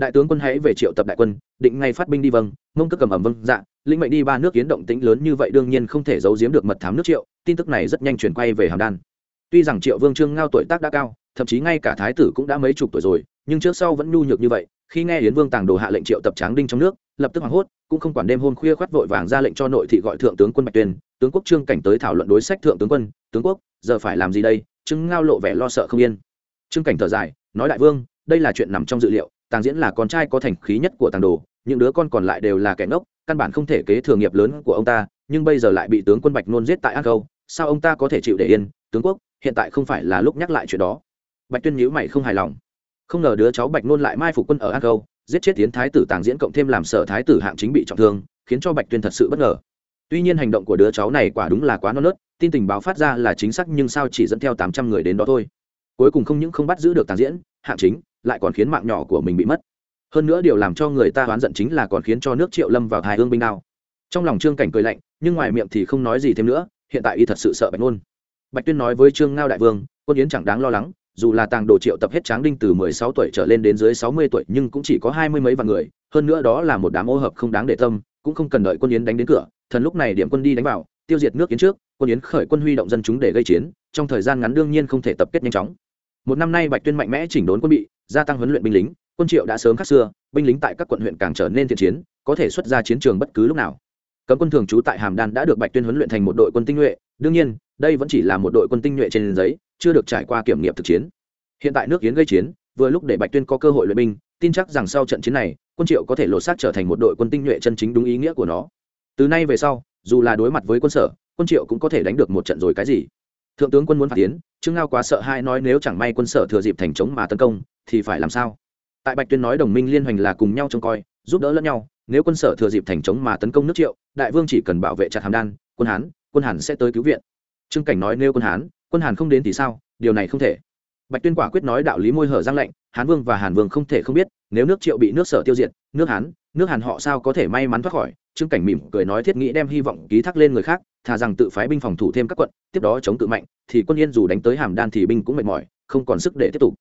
đại tướng quân hãy về triệu tập đại quân, định ngay phát binh đi vâng mông cước cầm ẩm vâng dạ lĩnh mệnh đi ba nước kiến động tĩnh lớn như vậy đương nhiên không thể giấu giếm được mật thám nước triệu, tin tức này rất nhanh chuyển quay về hàm đan. Tuy rằng triệu vương trương ngao tuổi tác đã cao, thậm chí ngay cả thái tử cũng đã mấy chục tuổi rồi, nhưng trước sau vẫn nhu nhược như vậy, khi nghe yến vương tàng đồ hạ lệnh triệu tập tráng đinh trong nước, lập tức hoảng hốt, cũng không quản đêm hôm khuya khoát vội vàng ra lệnh cho nội thị gọi thượng tướng quân bạch tuyên, tướng quốc trương cảnh tới thảo luận đối sách thượng tướng quân, tướng quốc, giờ phải làm gì đây? Trương ngao lộ vẻ lo sợ không yên. Trương cảnh thở dài, nói đại vương, đây là chuyện nằm trong dự liệu tàng diễn là con trai có thành khí nhất của tàng đồ, những đứa con còn lại đều là kẻ ngốc, căn bản không thể kế thừa nghiệp lớn của ông ta, nhưng bây giờ lại bị tướng quân bạch nôn giết tại an khâu, sao ông ta có thể chịu để yên, tướng quốc, hiện tại không phải là lúc nhắc lại chuyện đó. Bạch tuyên nhíu mày không hài lòng. Không ngờ đứa cháu bạch nôn lại mai phục quân ở an khâu, giết chết tiến thái tử tàng diễn cộng thêm làm sở thái tử hạng chính bị trọng thương, khiến cho bạch tuyên thật sự bất ngờ. Tuy nhiên hành động của đứa cháu này quả đúng là quá non nớt, tin tình báo phát ra là chính xác nhưng sao chỉ dẫn theo tám trăm người đến đó thôi. Cuối cùng không những không bắt giữ được tàng diễn, hạng chính lại còn khiến mạng nhỏ của mình bị mất. Hơn nữa điều làm cho người ta oán giận chính là còn khiến cho nước triệu lâm vào hai hương binh đao. Trong lòng trương cảnh cười lạnh, nhưng ngoài miệng thì không nói gì thêm nữa, hiện tại y thật sự sợ bạch ngôn. Bạch tuyên nói với trương ngao đại vương, quân yến chẳng đáng lo lắng, dù là tàng đồ triệu tập hết tráng đinh từ mười sáu tuổi trở lên đến dưới sáu mươi tuổi nhưng cũng chỉ có hai mươi mấy vạn người, hơn nữa đó là một đám ô hợp không đáng để tâm, cũng không cần đợi quân yến đánh đến cửa, thần lúc này điểm quân đi đánh vào, tiêu diệt nước yến trước, quân yến khởi quân huy động dân chúng để gây chiến, trong thời gian ngắn đương nhiên không thể tập kết nhanh chóng một năm nay bạch tuyên mạnh mẽ chỉnh đốn quân bị, gia tăng huấn luyện binh lính, quân triệu đã sớm khác xưa, binh lính tại các quận huyện càng trở nên thiện chiến, có thể xuất ra chiến trường bất cứ lúc nào. Cấm quân thường trú tại hàm đan đã được bạch tuyên huấn luyện thành một đội quân tinh nhuệ, đương nhiên, đây vẫn chỉ là một đội quân tinh nhuệ trên giấy, chưa được trải qua kiểm nghiệm thực chiến. Hiện tại nước yến gây chiến, vừa lúc để bạch tuyên có cơ hội luyện binh, tin chắc rằng sau trận chiến này, quân triệu có thể lột xác trở thành một đội quân tinh nhuệ chân chính đúng ý nghĩa của nó. Từ nay về sau, dù là đối mặt với quân sở, quân triệu cũng có thể đánh được một trận rồi cái gì. Thượng tướng quân muốn phạt tiến trương ngao quá sợ hai nói nếu chẳng may quân sở thừa dịp thành chống mà tấn công, thì phải làm sao? Tại bạch tuyên nói đồng minh liên hoành là cùng nhau trông coi, giúp đỡ lẫn nhau, nếu quân sở thừa dịp thành chống mà tấn công nước triệu, đại vương chỉ cần bảo vệ chặt hàm đan, quân hán, quân hàn sẽ tới cứu viện. Trương cảnh nói nếu quân hán, quân hàn không đến thì sao? Điều này không thể. Bạch tuyên quả quyết nói đạo lý môi hở giang lệnh hán vương và hàn vương không thể không biết, nếu nước triệu bị nước sở tiêu diệt, nước hán nước hàn họ sao có thể may mắn thoát khỏi trương cảnh mỉm cười nói thiết nghĩ đem hy vọng ký thác lên người khác thà rằng tự phái binh phòng thủ thêm các quận tiếp đó chống tự mạnh thì quân yên dù đánh tới hàm đan thì binh cũng mệt mỏi không còn sức để tiếp tục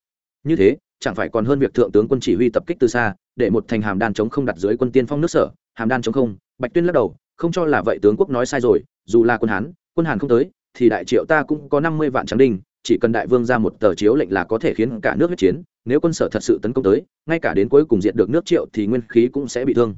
như thế chẳng phải còn hơn việc thượng tướng quân chỉ huy tập kích từ xa để một thành hàm đan chống không đặt dưới quân tiên phong nước sở hàm đan chống không bạch tuyên lắc đầu không cho là vậy tướng quốc nói sai rồi dù là quân hán quân hàn không tới thì đại triệu ta cũng có năm mươi vạn tráng đinh chỉ cần đại vương ra một tờ chiếu lệnh là có thể khiến cả nước huyết chiến, nếu quân sở thật sự tấn công tới, ngay cả đến cuối cùng diệt được nước triệu thì nguyên khí cũng sẽ bị thương.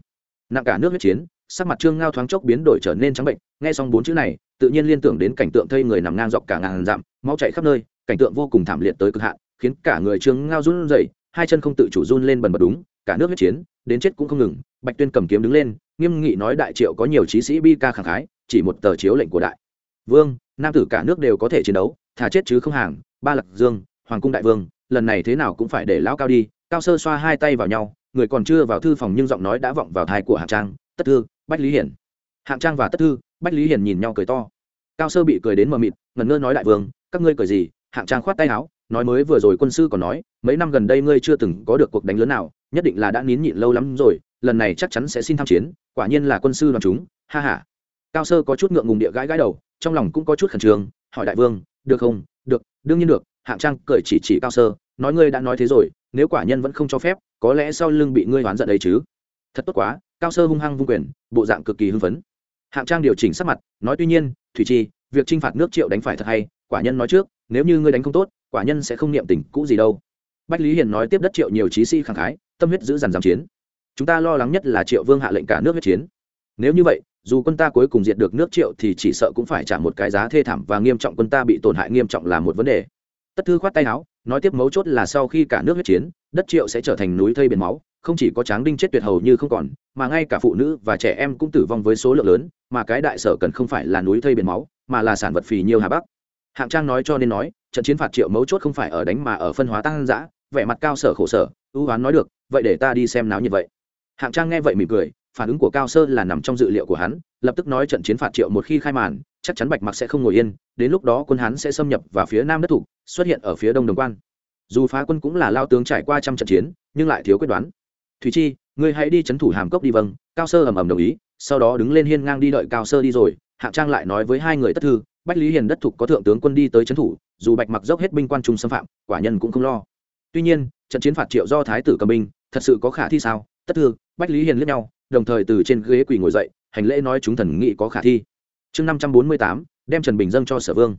Nặng cả nước huyết chiến, sắc mặt trương ngao thoáng chốc biến đổi trở nên trắng bệnh, nghe xong bốn chữ này, tự nhiên liên tưởng đến cảnh tượng thây người nằm ngang dọc cả ngàn dặm, máu chảy khắp nơi, cảnh tượng vô cùng thảm liệt tới cực hạn, khiến cả người trương ngao run rẩy, hai chân không tự chủ run lên bần bật đúng, cả nước huyết chiến, đến chết cũng không ngừng, bạch tuyên cầm kiếm đứng lên, nghiêm nghị nói đại triệu có nhiều trí sĩ bi ca khẳng khái, chỉ một tờ chiếu lệnh của đại. Vương, nam tử cả nước đều có thể chiến đấu thà chết chứ không hàng, ba lạc dương, hoàng cung đại vương, lần này thế nào cũng phải để lão cao đi, cao sơ xoa hai tay vào nhau, người còn chưa vào thư phòng nhưng giọng nói đã vọng vào thai của hạng trang, tất thư, bách lý hiển. Hạng trang và tất thư, bách lý hiển nhìn nhau cười to. Cao sơ bị cười đến mờ mịt, ngẩn ngơ nói đại vương, các ngươi cười gì? Hạng trang khoát tay áo, nói mới vừa rồi quân sư còn nói, mấy năm gần đây ngươi chưa từng có được cuộc đánh lớn nào, nhất định là đã nín nhịn lâu lắm rồi, lần này chắc chắn sẽ xin tham chiến, quả nhiên là quân sư đoàn chúng, ha ha. Cao sơ có chút ngượng ngùng địa gãi gãi đầu, trong lòng cũng có chút khẩn trương hỏi đại vương, được không? Được, đương nhiên được. Hạng trang cởi chỉ chỉ cao sơ, nói ngươi đã nói thế rồi, nếu quả nhân vẫn không cho phép, có lẽ sau lưng bị ngươi oán giận đấy chứ. Thật tốt quá. Cao sơ hung hăng vung quyền, bộ dạng cực kỳ hưng phấn. Hạng trang điều chỉnh sắc mặt, nói tuy nhiên, thủy chi việc t r i n h phạt nước triệu đánh phải thật hay, quả nhân nói trước, nếu như ngươi đánh không tốt, quả nhân sẽ không niệm tình cũ gì đâu. Bách lý hiền nói tiếp đất triệu nhiều trí sĩ khẳng khái, tâm huyết giữ dằn giảm chiến. Chúng ta lo lắng nhất là triệu vương hạ lệnh cả nước huyết chiến. Nếu như vậy dù quân ta cuối cùng diệt được nước triệu thì chỉ sợ cũng phải trả một cái giá thê thảm và nghiêm trọng quân ta bị tổn hại nghiêm trọng là một vấn đề. Tất thư khoát tay áo, nói tiếp mấu chốt là sau khi cả nước huyết chiến, đất triệu sẽ trở thành núi thây biển máu, không chỉ có tráng đinh chết tuyệt hầu như không còn, mà ngay cả phụ nữ và trẻ em cũng tử vong với số lượng lớn, mà cái đại sở cần không phải là núi thây biển máu, mà là sản vật phì nhiều hà bắc. Hạng trang nói cho nên nói, trận chiến phạt triệu mấu chốt không phải ở đánh mà ở phân hóa tăng giã vẻ mặt cao sở khổ sở, ưu hoán nói được, vậy để ta đi xem náo như vậy. Hạng trang nghe vậy mỉm cười phản ứng của cao sơ là nằm trong dự liệu của hắn, lập tức nói trận chiến phạt triệu một khi khai màn, chắc chắn bạch mặc sẽ không ngồi yên, đến lúc đó quân hắn sẽ xâm nhập vào phía nam đất thủ, xuất hiện ở phía đông đồng quan. Dù phá quân cũng là lao tướng trải qua trăm trận chiến, nhưng lại thiếu quyết đoán. Thùy chi, ngươi hãy đi c h ấ n thủ hàm cốc đi vâng cao sơ ầm ầm đồng ý, sau đó đứng lên hiên ngang đi đợi cao sơ đi rồi, hạng trang lại nói với hai người tất thư, bách lý hiền đất thục có thượng tướng quân đi tới c h ấ n thủ, dù bạch mặc dốc hết binh quan trung xâm phạm, quả nhân cũng không lo. Tuy nhiên, trận chiến phạt triệu do thái tử cầm binh, thật sự có khả thi sao? Tất thư, bách lý hiền lướt nhau đồng thời từ trên ghế quỳ ngồi dậy, hành lễ nói chúng thần nghị có khả thi. Chương năm trăm bốn mươi tám, đem trần bình dâng cho sở vương.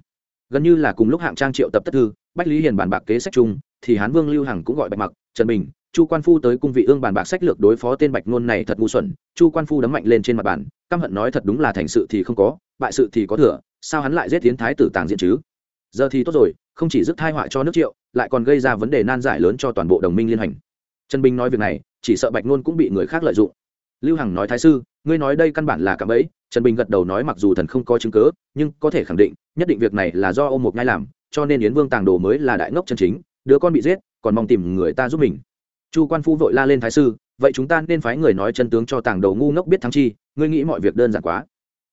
Gần như là cùng lúc hạng trang triệu tập tất thư, bách lý hiền bàn bạc kế sách chung, thì hán vương lưu hằng cũng gọi bạch mặc, trần bình, chu quan phu tới cung vị ương bàn bạc sách lược đối phó tên bạch ngôn này thật ngu xuẩn. Chu quan phu đấm mạnh lên trên mặt bàn, căm hận nói thật đúng là thành sự thì không có, bại sự thì có thừa, sao hắn lại giết tiến thái tử tàng diện chứ? Giờ thì tốt rồi, không chỉ dứt thai họa cho nước triệu, lại còn gây ra vấn đề nan giải lớn cho toàn bộ đồng minh liên hành. Trần bình nói việc này, chỉ sợ bạch ngôn cũng bị người khác lợi dụng lưu hằng nói, thái sư, ngươi nói đây căn bản là cạm ấy trần bình gật đầu nói, mặc dù thần không có chứng cớ nhưng có thể khẳng định, nhất định việc này là do Ô Mục nhai làm, cho nên yến vương tàng đồ mới là đại ngốc chân chính, đứa con bị giết, còn mong tìm người ta giúp mình. Chu quan phu vội la lên, thái sư, vậy chúng ta nên phái người nói chân tướng cho tàng đầu ngu ngốc biết thắng chi, ngươi nghĩ mọi việc đơn giản quá.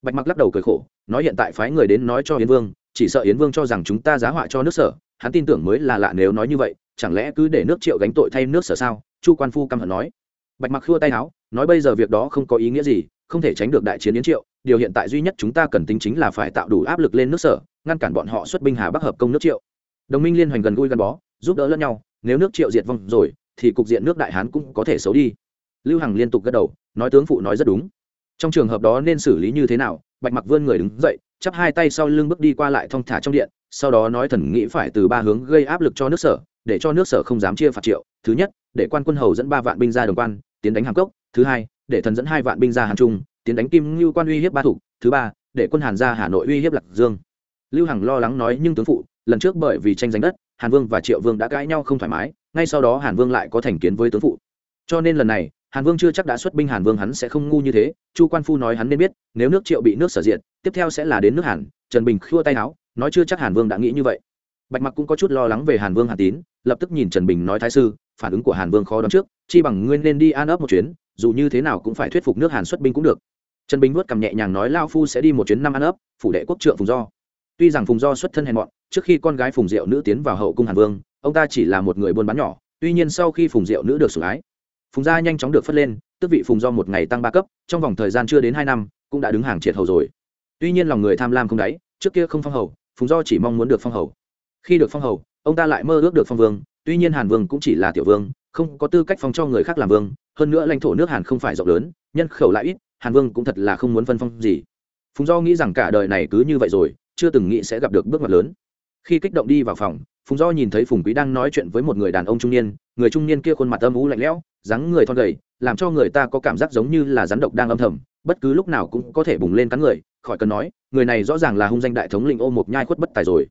Bạch mặc lắc đầu cười khổ, nói, hiện tại phái người đến nói cho yến vương, chỉ sợ yến vương cho rằng chúng ta giá họa cho nước sở, hắn tin tưởng mới là lạ nếu nói như vậy, chẳng lẽ cứ để nước triệu gánh tội thay nước sở sao? Chu quan phu căm hận nói. Bạch mặc khua tay áo nói bây giờ việc đó không có ý nghĩa gì, không thể tránh được đại chiến yến triệu, điều hiện tại duy nhất chúng ta cần tính chính là phải tạo đủ áp lực lên nước sở, ngăn cản bọn họ xuất binh hà bắc hợp công nước triệu. Đồng minh liên hoành gần gũi gắn bó, giúp đỡ lẫn nhau, nếu nước triệu diệt vong rồi, thì cục diện nước đại hán cũng có thể xấu đi. Lưu hằng liên tục gật đầu, nói tướng phụ nói rất đúng. Trong trường hợp đó nên xử lý như thế nào? Bạch mặc vươn người đứng dậy, chắp hai tay sau lưng bước đi qua lại thong thả trong điện, sau đó nói thần nghĩ phải từ ba hướng gây áp lực cho nước sở, để cho nước sở không dám chia phạt triệu. Thứ nhất, để quan quân hầu dẫn ba vạn binh ra đồng quan, tiến đánh hàm cốc thứ hai, để thần dẫn hai vạn binh ra hàn trung, tiến đánh kim ngưu quan uy hiếp ba thủ. Thứ ba, để quân hàn ra hà nội uy hiếp lạc dương. Lưu hằng lo lắng nói, nhưng tướng phụ, lần trước bởi vì tranh giành đất, hàn vương và triệu vương đã cãi nhau không thoải mái, ngay sau đó hàn vương lại có thành kiến với tướng phụ. Cho nên lần này, hàn vương chưa chắc đã xuất binh, hàn vương hắn sẽ không ngu như thế. Chu quan phu nói, hắn nên biết, nếu nước triệu bị nước sở diện tiếp theo sẽ là đến nước hàn. Trần bình khua tay áo, nói, chưa chắc hàn vương đã nghĩ như vậy. Bạch mặc cũng có chút lo lắng về hàn vương hàn tín, lập tức nhìn trần bình nói, thái sư, phản ứng của hàn vương khó đoán trước, chi bằng nguyên nên đi an ấp một chuyến dù như thế nào cũng phải thuyết phục nước hàn xuất binh cũng được. Trần bình vuốt cầm nhẹ nhàng nói, lao phu sẽ đi một chuyến năm an ấp, phủ đệ quốc trượng phùng do. Tuy rằng phùng do xuất thân hèn mọn, trước khi con gái phùng diệu nữ tiến vào hậu cung hàn vương, ông ta chỉ là một người buôn bán nhỏ, tuy nhiên sau khi phùng diệu nữ được sủng ái, phùng gia nhanh chóng được phất lên, tước vị phùng do một ngày tăng ba cấp, trong vòng thời gian chưa đến hai năm, cũng đã đứng hàng triệt hầu rồi. Tuy nhiên lòng người tham lam không đáy, trước kia không phong hầu, phùng do chỉ mong muốn được phong hầu. Khi được phong hầu, ông ta lại mơ ước được phong vương, tuy nhiên hàn vương cũng chỉ là tiểu vương, không có tư cách phong cho người khác làm vương hơn nữa lãnh thổ nước hàn không phải rộng lớn, nhân khẩu lại ít, hàn vương cũng thật là không muốn phân phong gì. Phùng do nghĩ rằng cả đời này cứ như vậy rồi, chưa từng nghĩ sẽ gặp được bước ngoặt lớn. Khi kích động đi vào phòng, phùng do nhìn thấy phùng quý đang nói chuyện với một người đàn ông trung niên, người trung niên kia khuôn mặt âm ú lạnh lẽo, dáng người thon gầy, làm cho người ta có cảm giác giống như là rắn độc đang âm thầm, bất cứ lúc nào cũng có thể bùng lên cắn người, khỏi cần nói, người này rõ ràng là hung danh đại thống lĩnh ô một nhai khuất bất tài rồi.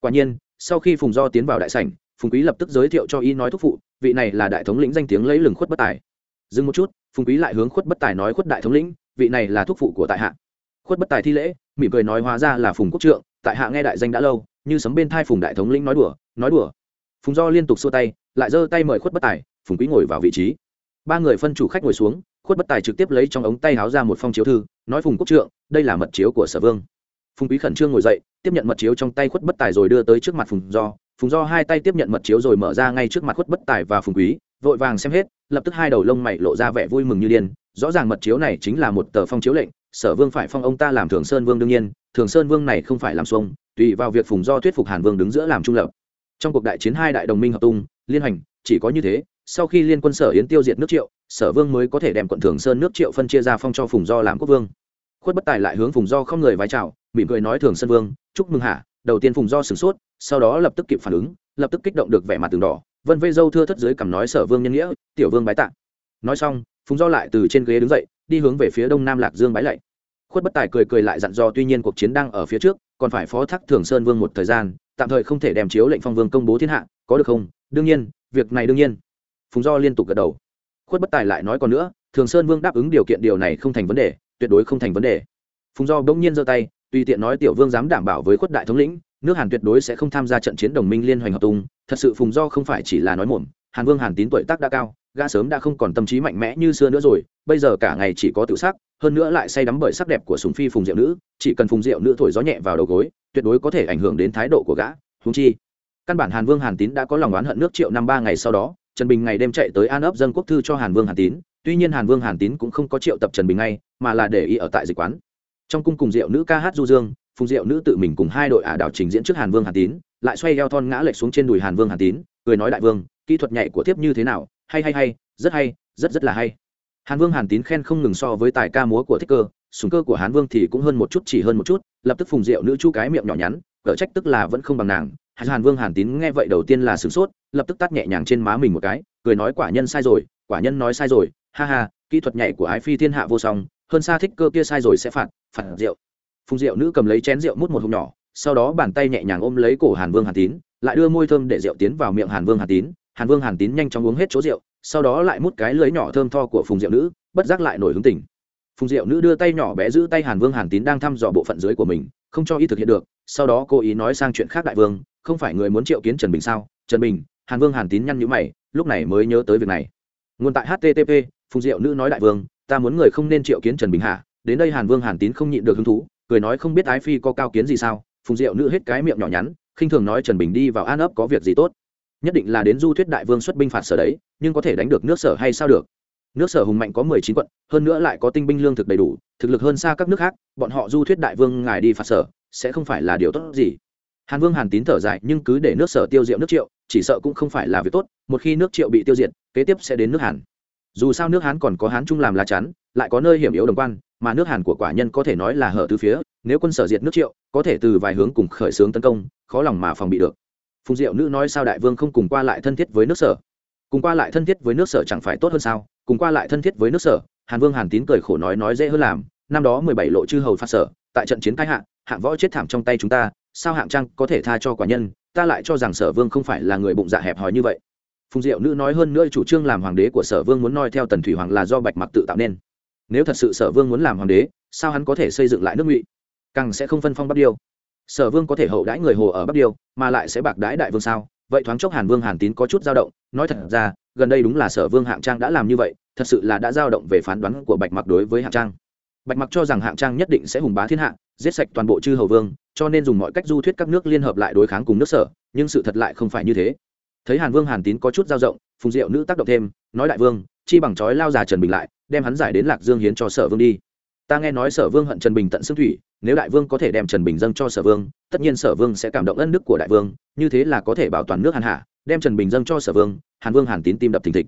Quả nhiên, sau khi phùng do tiến vào đại sảnh, phùng quý lập tức giới thiệu cho y nói thúc phụ, vị này là đại thống lĩnh danh tiếng lấy lừng khuất bất tài dừng một chút, phùng quý lại hướng khuất bất tài nói khuất đại thống lĩnh, vị này là thúc phụ của tại hạ. Khuất bất tài thi lễ, mỉm cười nói hóa ra là phùng quốc trượng, tại hạ nghe đại danh đã lâu, như sấm bên thai phùng đại thống lĩnh nói đùa nói đùa. Phùng do liên tục xua tay, lại giơ tay mời khuất bất tài, phùng quý ngồi vào vị trí. Ba người phân chủ khách ngồi xuống, khuất bất tài trực tiếp lấy trong ống tay háo ra một phong chiếu thư, nói phùng quốc trượng, đây là mật chiếu của sở vương. Phùng quý khẩn trương ngồi dậy, tiếp nhận mật chiếu trong tay khuất bất tài rồi đưa tới trước mặt phùng do phùng do hai tay tiếp nhận mật chiếu rồi mở ra ngay trước mặt khuất bất tài và phùng quý, vội vàng xem hết, lập tức hai đầu lông mày lộ ra vẻ vui mừng như điên. Rõ ràng mật chiếu này chính là một tờ phong chiếu lệnh, sở vương phải phong ông ta làm thường sơn vương đương nhiên, thường sơn vương này không phải làm xuông, tùy vào việc phùng do thuyết phục hàn vương đứng giữa làm trung lập. Trong cuộc đại chiến hai đại đồng minh hợp tung, liên hành chỉ có như thế, sau khi liên quân sở yến tiêu diệt nước triệu, sở vương mới có thể đem quận thường sơn nước triệu phân chia ra phong cho phùng do làm quốc vương. Khuất bất tài lại hướng phùng do không người vái chào, mỉm cười nói thường sơn vương, chúc mừng hạ đầu tiên phùng do sửng sốt, sau đó lập tức kịp phản ứng, lập tức kích động được vẻ mặt từng đỏ. Vân vây dâu thưa thất dưới cầm nói, sở vương nhân nghĩa, tiểu vương bái tạ. Nói xong, phùng do lại từ trên ghế đứng dậy, đi hướng về phía đông nam lạc dương bái lạy. Khuất bất tài cười cười lại dặn dò, tuy nhiên cuộc chiến đang ở phía trước, còn phải phó thác thường sơn vương một thời gian, tạm thời không thể đem chiếu lệnh phong vương công bố thiên hạ, có được không? Đương nhiên, việc này đương nhiên. Phùng do liên tục gật đầu. Khuất bất tài lại nói còn nữa, thường sơn vương đáp ứng điều kiện điều này không thành vấn đề, tuyệt đối không thành vấn đề. Phùng do bỗng nhiên giơ tay tùy tiện nói tiểu vương dám đảm bảo với khuất đại thống lĩnh, nước hàn tuyệt đối sẽ không tham gia trận chiến đồng minh liên hoành hợp tung, thật sự phùng do không phải chỉ là nói mồm, hàn vương hàn tín tuổi tác đã cao, gã sớm đã không còn tâm trí mạnh mẽ như xưa nữa rồi, bây giờ cả ngày chỉ có tự sắc, hơn nữa lại say đắm bởi sắc đẹp của sùng phi phùng diệu nữ, chỉ cần phùng diệu nữ thổi gió nhẹ vào đầu gối, tuyệt đối có thể ảnh hưởng đến thái độ của gã húng chi. Căn bản hàn vương hàn tín đã có lòng oán hận nước triệu năm ba ngày sau đó, trần bình ngày đêm chạy tới an ấp dân quốc thư cho hàn vương hàn tín, tuy nhiên hàn vương hàn tín cũng không có triệu tập trần bình ngay, mà là để ý ở tại dịch quán trong cung cùng diệu nữ ca hát du dương, phùng diệu nữ tự mình cùng hai đội ả đảo trình diễn trước hàn vương hàn tín, lại xoay eo thon ngã lệch xuống trên đùi hàn vương hàn tín, cười nói đại vương, kỹ thuật nhảy của thiếp như thế nào, hay hay hay, rất hay, rất rất là hay. Hàn vương hàn tín khen không ngừng so với tài ca múa của thích cơ súng cơ của hàn vương thì cũng hơn một chút, chỉ hơn một chút, lập tức phùng diệu nữ chu cái miệng nhỏ nhắn gỡ trách tức là vẫn không bằng nàng. Hàn vương hàn tín nghe vậy đầu tiên là sửng sốt, lập tức tắt nhẹ nhàng trên má mình một cái, cười nói quả nhân sai rồi, quả nhân nói sai rồi, ha ha, kỹ thuật nhảy của ái phi thiên hạ vô song hơn xa thích cơ kia sai rồi sẽ phạt phạt rượu. Phùng rượu nữ cầm lấy chén rượu mút một hộp nhỏ, sau đó bàn tay nhẹ nhàng ôm lấy cổ hàn vương hàn tín, lại đưa môi thơm để rượu tiến vào miệng hàn vương hàn tín. Hàn vương hàn tín nhanh chóng uống hết chỗ rượu, sau đó lại mút cái lưới nhỏ thơm tho của phùng rượu nữ, bất giác lại nổi hứng tình. phùng rượu nữ đưa tay nhỏ bé giữ tay hàn vương hàn tín đang thăm dò bộ phận dưới của mình, không cho ý thực hiện được, sau đó cô ý nói sang chuyện khác đại vương, không phải người muốn triệu kiến trần bình sao? Trần bình. Hàn vương hàn tín nhăn nhữ mày, lúc này mới nhớ tới việc này. Nguồn tại http phùng diệu nữ nói đại vương ta muốn người không nên triệu kiến trần bình hạ đến đây hàn vương hàn tín không nhịn được hứng thú, cười nói không biết ái phi có cao kiến gì sao, phùng diệu nữ hết cái miệng nhỏ nhắn, khinh thường nói trần bình đi vào an ấp có việc gì tốt. Nhất định là đến du thuyết đại vương xuất binh phạt sở đấy, nhưng có thể đánh được nước sở hay sao được? Nước sở hùng mạnh có mười chín quận, hơn nữa lại có tinh binh lương thực đầy đủ, thực lực hơn xa các nước khác, bọn họ du thuyết đại vương ngài đi phạt sở, sẽ không phải là điều tốt gì. Hàn vương hàn tín thở dài, nhưng cứ để nước sở tiêu diệu nước triệu, chỉ sợ cũng không phải là việc tốt, một khi nước triệu bị tiêu diệt, kế tiếp sẽ đến nước hàn dù sao nước hán còn có hán trung làm lá chắn, lại có nơi hiểm yếu đồng quan, mà nước hàn của quả nhân có thể nói là hở từ phía, nếu quân sở diệt nước triệu, có thể từ vài hướng cùng khởi xướng tấn công, khó lòng mà phòng bị được. Phùng diệu nữ nói sao đại vương không cùng qua lại thân thiết với nước sở? Cùng qua lại thân thiết với nước sở chẳng phải tốt hơn sao? Cùng qua lại thân thiết với nước sở, hàn vương hàn tín cười khổ nói nói dễ hơn làm. Năm đó mười bảy lộ chư hầu phát sở, tại trận chiến thái hạ, hạng võ chết thảm trong tay chúng ta, sao hạng trang có thể tha cho quả nhân? Ta lại cho rằng sở vương không phải là người bụng dạ hẹp hòi như vậy phùng diệu nữ nói hơn nữa chủ trương làm hoàng đế của sở vương muốn noi theo tần thủy hoàng là do bạch mặc tự tạo nên. Nếu thật sự sở vương muốn làm hoàng đế, sao hắn có thể xây dựng lại nước ngụy? Càng sẽ không phân phong bắc điêu. Sở vương có thể hậu đãi người hồ ở bắc điêu, mà lại sẽ bạc đãi đại vương sao? Vậy thoáng chốc hàn vương hàn tín có chút dao động, nói thật ra, gần đây đúng là sở vương hạng trang đã làm như vậy, thật sự là đã dao động về phán đoán của bạch mặc đối với hạng trang. Bạch mặc cho rằng hạng trang nhất định sẽ hùng bá thiên hạ, giết sạch toàn bộ chư hầu vương, cho nên dùng mọi cách du thuyết các nước liên hợp lại đối kháng cùng nước sở, nhưng sự thật lại không phải như thế thấy hàn vương hàn tín có chút dao rộng phùng diệu nữ tác động thêm, nói đại vương, chi bằng chói lao già trần bình lại, đem hắn giải đến lạc dương hiến cho sở vương đi. Ta nghe nói sở vương hận trần bình tận xương thủy, nếu đại vương có thể đem trần bình dâng cho sở vương, tất nhiên sở vương sẽ cảm động ân đức của đại vương, như thế là có thể bảo toàn nước hàn hạ, đem trần bình dâng cho sở vương, hàn vương hàn tín tim đập thình thịch.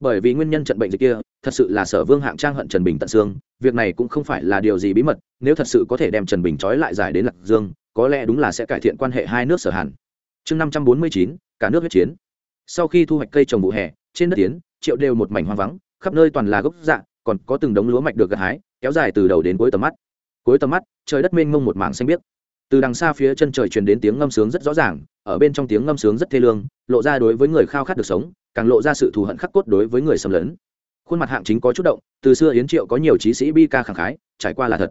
Bởi vì nguyên nhân trận bệnh dịch kia, thật sự là sở vương hạng trang hận trần bình tận xương, việc này cũng không phải là điều gì bí mật, nếu thật sự có thể đem trần bình trói lại giải đến lạc dương, có lẽ đúng là sẽ cải thiện quan hệ hai nước sở hàn. Chương năm trăm bốn mươi chín cả nước huyết chiến. Sau khi thu hoạch cây trồng vụ hè, trên đất tiến, triệu đều một mảnh hoang vắng, khắp nơi toàn là gốc dạ còn có từng đống lúa mạch được gặt hái, kéo dài từ đầu đến cuối tầm mắt. Cuối tầm mắt, trời đất mênh mông một mảng xanh biếc. Từ đằng xa phía chân trời truyền đến tiếng ngâm sướng rất rõ ràng, ở bên trong tiếng ngâm sướng rất thê lương, lộ ra đối với người khao khát được sống, càng lộ ra sự thù hận khắc cốt đối với người xâm lấn. Khuôn mặt hạng chính có chút động, từ xưa yến triệu có nhiều trí sĩ bi ca khẳng khái, trải qua là thật.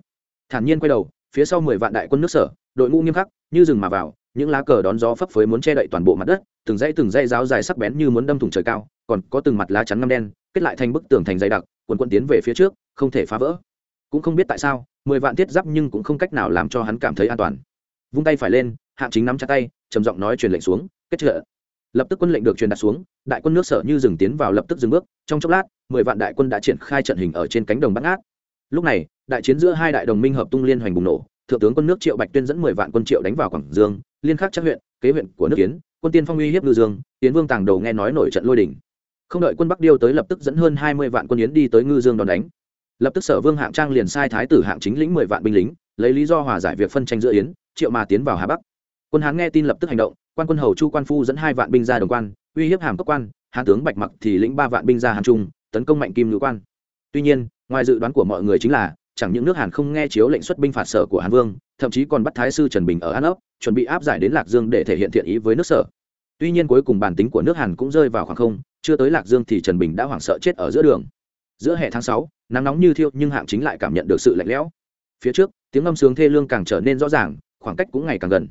Thản nhiên quay đầu, phía sau mười vạn đại quân nước sở, đội ngũ nghiêm khắc, như rừng mà vào những lá cờ đón gió phấp phới muốn che đậy toàn bộ mặt đất, từng dãy từng dãy giáo dài sắc bén như muốn đâm thủng trời cao, còn có từng mặt lá chắn ngăm đen, kết lại thành bức tường thành dày đặc, quần quận tiến về phía trước, không thể phá vỡ. Cũng không biết tại sao, mười vạn thiết giáp nhưng cũng không cách nào làm cho hắn cảm thấy an toàn. Vung tay phải lên, hạng chính nắm chặt tay, trầm giọng nói truyền lệnh xuống, kết trợ. Lập tức quân lệnh được truyền đặt xuống, đại quân nước sở như dừng tiến vào lập tức dừng bước, trong chốc lát, mười vạn đại quân đã triển khai trận hình ở trên cánh đồng bắt ngát. Lúc này, đại chiến giữa hai đại đồng minh hợp tung liên hoành bùng nổ thượng tướng quân nước triệu bạch tuyên dẫn mười vạn quân triệu đánh vào quảng dương, liên khắc chắc huyện, kế huyện của nước kiến, quân tiên phong uy hiếp ngư dương, tiến vương tàng đầu nghe nói nổi trận lôi đỉnh không đợi quân bắc điêu tới lập tức dẫn hơn hai mươi vạn quân yến đi tới ngư dương đón đánh. Lập tức sở vương hạng trang liền sai thái tử hạng chính lĩnh mười vạn binh lính, lấy lý do hòa giải việc phân tranh giữa yến, triệu mà tiến vào hà bắc. Quân hán nghe tin lập tức hành động, quan quân hầu chu quan phu dẫn hai vạn binh ra đồng quan, uy hiếp hàm cấp quan, hán tướng bạch mặc thì lĩnh ba vạn binh ra hàn trung, tấn công mạnh kim ngữ quan. Tuy nhiên, ngoài dự đoán của mọi người chính là chẳng những nước hàn không nghe chiếu lệnh xuất binh phạt sở của hàn vương, thậm chí còn bắt thái sư trần bình ở an ấp chuẩn bị áp giải đến lạc dương để thể hiện thiện ý với nước sở. Tuy nhiên cuối cùng bản tính của nước hàn cũng rơi vào khoảng không, chưa tới lạc dương thì trần bình đã hoảng sợ chết ở giữa đường. Giữa hè tháng sáu, nắng nóng như thiêu nhưng hạng chính lại cảm nhận được sự lạnh lẽo. Phía trước, tiếng âm sướng thê lương càng trở nên rõ ràng, khoảng cách cũng ngày càng gần.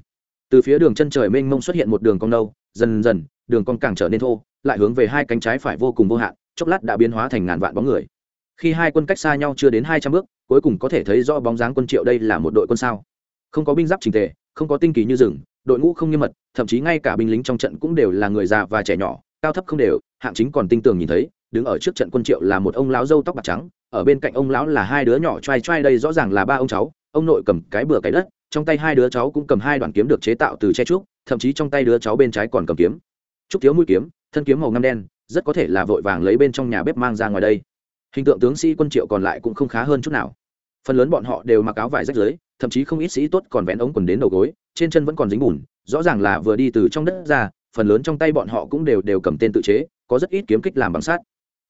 Từ phía đường chân trời mênh mông xuất hiện một đường cong nâu, dần dần, đường cong càng trở nên thô, lại hướng về hai cánh trái phải vô cùng vô hạn, chốc lát đã biến hóa thành ngàn vạn bóng người. Khi hai quân cách xa nhau chưa đến hai trăm bước cuối cùng có thể thấy rõ bóng dáng quân triệu đây là một đội quân sao. Không có binh giáp trình tề, không có tinh kỳ như rừng, đội ngũ không nghiêm mật, thậm chí ngay cả binh lính trong trận cũng đều là người già và trẻ nhỏ, cao thấp không đều, hạng chính còn tinh tường nhìn thấy, đứng ở trước trận quân triệu là một ông lão râu tóc bạc trắng, ở bên cạnh ông lão là hai đứa nhỏ trai trai đây rõ ràng là ba ông cháu, ông nội cầm cái bừa cái đất, trong tay hai đứa cháu cũng cầm hai đoạn kiếm được chế tạo từ che trúc, thậm chí trong tay đứa cháu bên trái còn cầm kiếm. Trúc thiếu mũi kiếm, thân kiếm màu ngăm đen, rất có thể là vội vàng lấy bên trong nhà bếp mang ra ngoài đây. Hình tượng tướng sĩ quân triệu còn lại cũng không khá hơn chút nào phần lớn bọn họ đều mặc áo vải rách rưới, thậm chí không ít sĩ tốt còn vén ống quần đến đầu gối, trên chân vẫn còn dính bùn, rõ ràng là vừa đi từ trong đất ra, phần lớn trong tay bọn họ cũng đều đều cầm tên tự chế, có rất ít kiếm kích làm bằng sát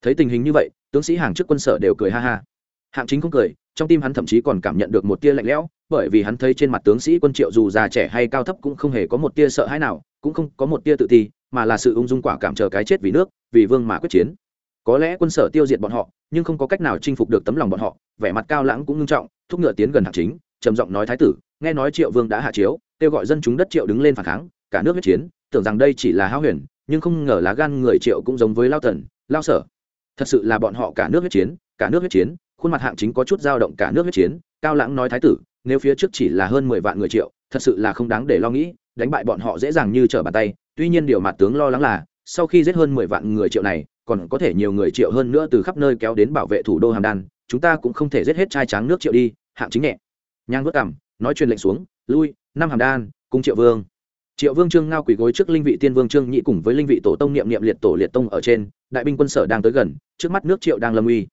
thấy tình hình như vậy, tướng sĩ hàng trước quân sở đều cười ha ha. Hạng chính không cười, trong tim hắn thậm chí còn cảm nhận được một tia lạnh lẽo, bởi vì hắn thấy trên mặt tướng sĩ quân triệu dù già trẻ hay cao thấp cũng không hề có một tia sợ hãi nào, cũng không có một tia tự ti, mà là sự ung dung quả cảm chờ cái chết vì nước, vì vương mà quyết chiến có lẽ quân sở tiêu diệt bọn họ, nhưng không có cách nào chinh phục được tấm lòng bọn họ, vẻ mặt cao lãng cũng ngưng trọng, thúc ngựa tiến gần hạng chính, trầm giọng nói thái tử, nghe nói triệu vương đã hạ chiếu, kêu gọi dân chúng đất triệu đứng lên phản kháng, cả nước huyết chiến, tưởng rằng đây chỉ là hao huyền, nhưng không ngờ lá gan người triệu cũng giống với lao tần lao sở. Thật sự là bọn họ cả nước huyết chiến, cả nước huyết chiến, khuôn mặt hạng chính có chút dao động cả nước huyết chiến, cao lãng nói thái tử, nếu phía trước chỉ là hơn mười vạn người triệu, thật sự là không đáng để lo nghĩ, đánh bại bọn họ dễ dàng như trở bàn tay, tuy nhiên điều mặt tướng lo lắng là, sau khi giết hơn mười vạn người triệu này còn có thể nhiều người triệu hơn nữa từ khắp nơi kéo đến bảo vệ thủ đô hàm đan, chúng ta cũng không thể giết hết trai tráng nước triệu đi, hạng chính nhẹ. Nhang vất cảm nói truyền lệnh xuống, lui, năm hàm đan, cung triệu vương. Triệu vương trương ngao quỳ gối trước linh vị tiên vương trương nhị cùng với linh vị tổ tông niệm niệm liệt tổ liệt tông ở trên, đại binh quân sở đang tới gần, trước mắt nước triệu đang lâm uy.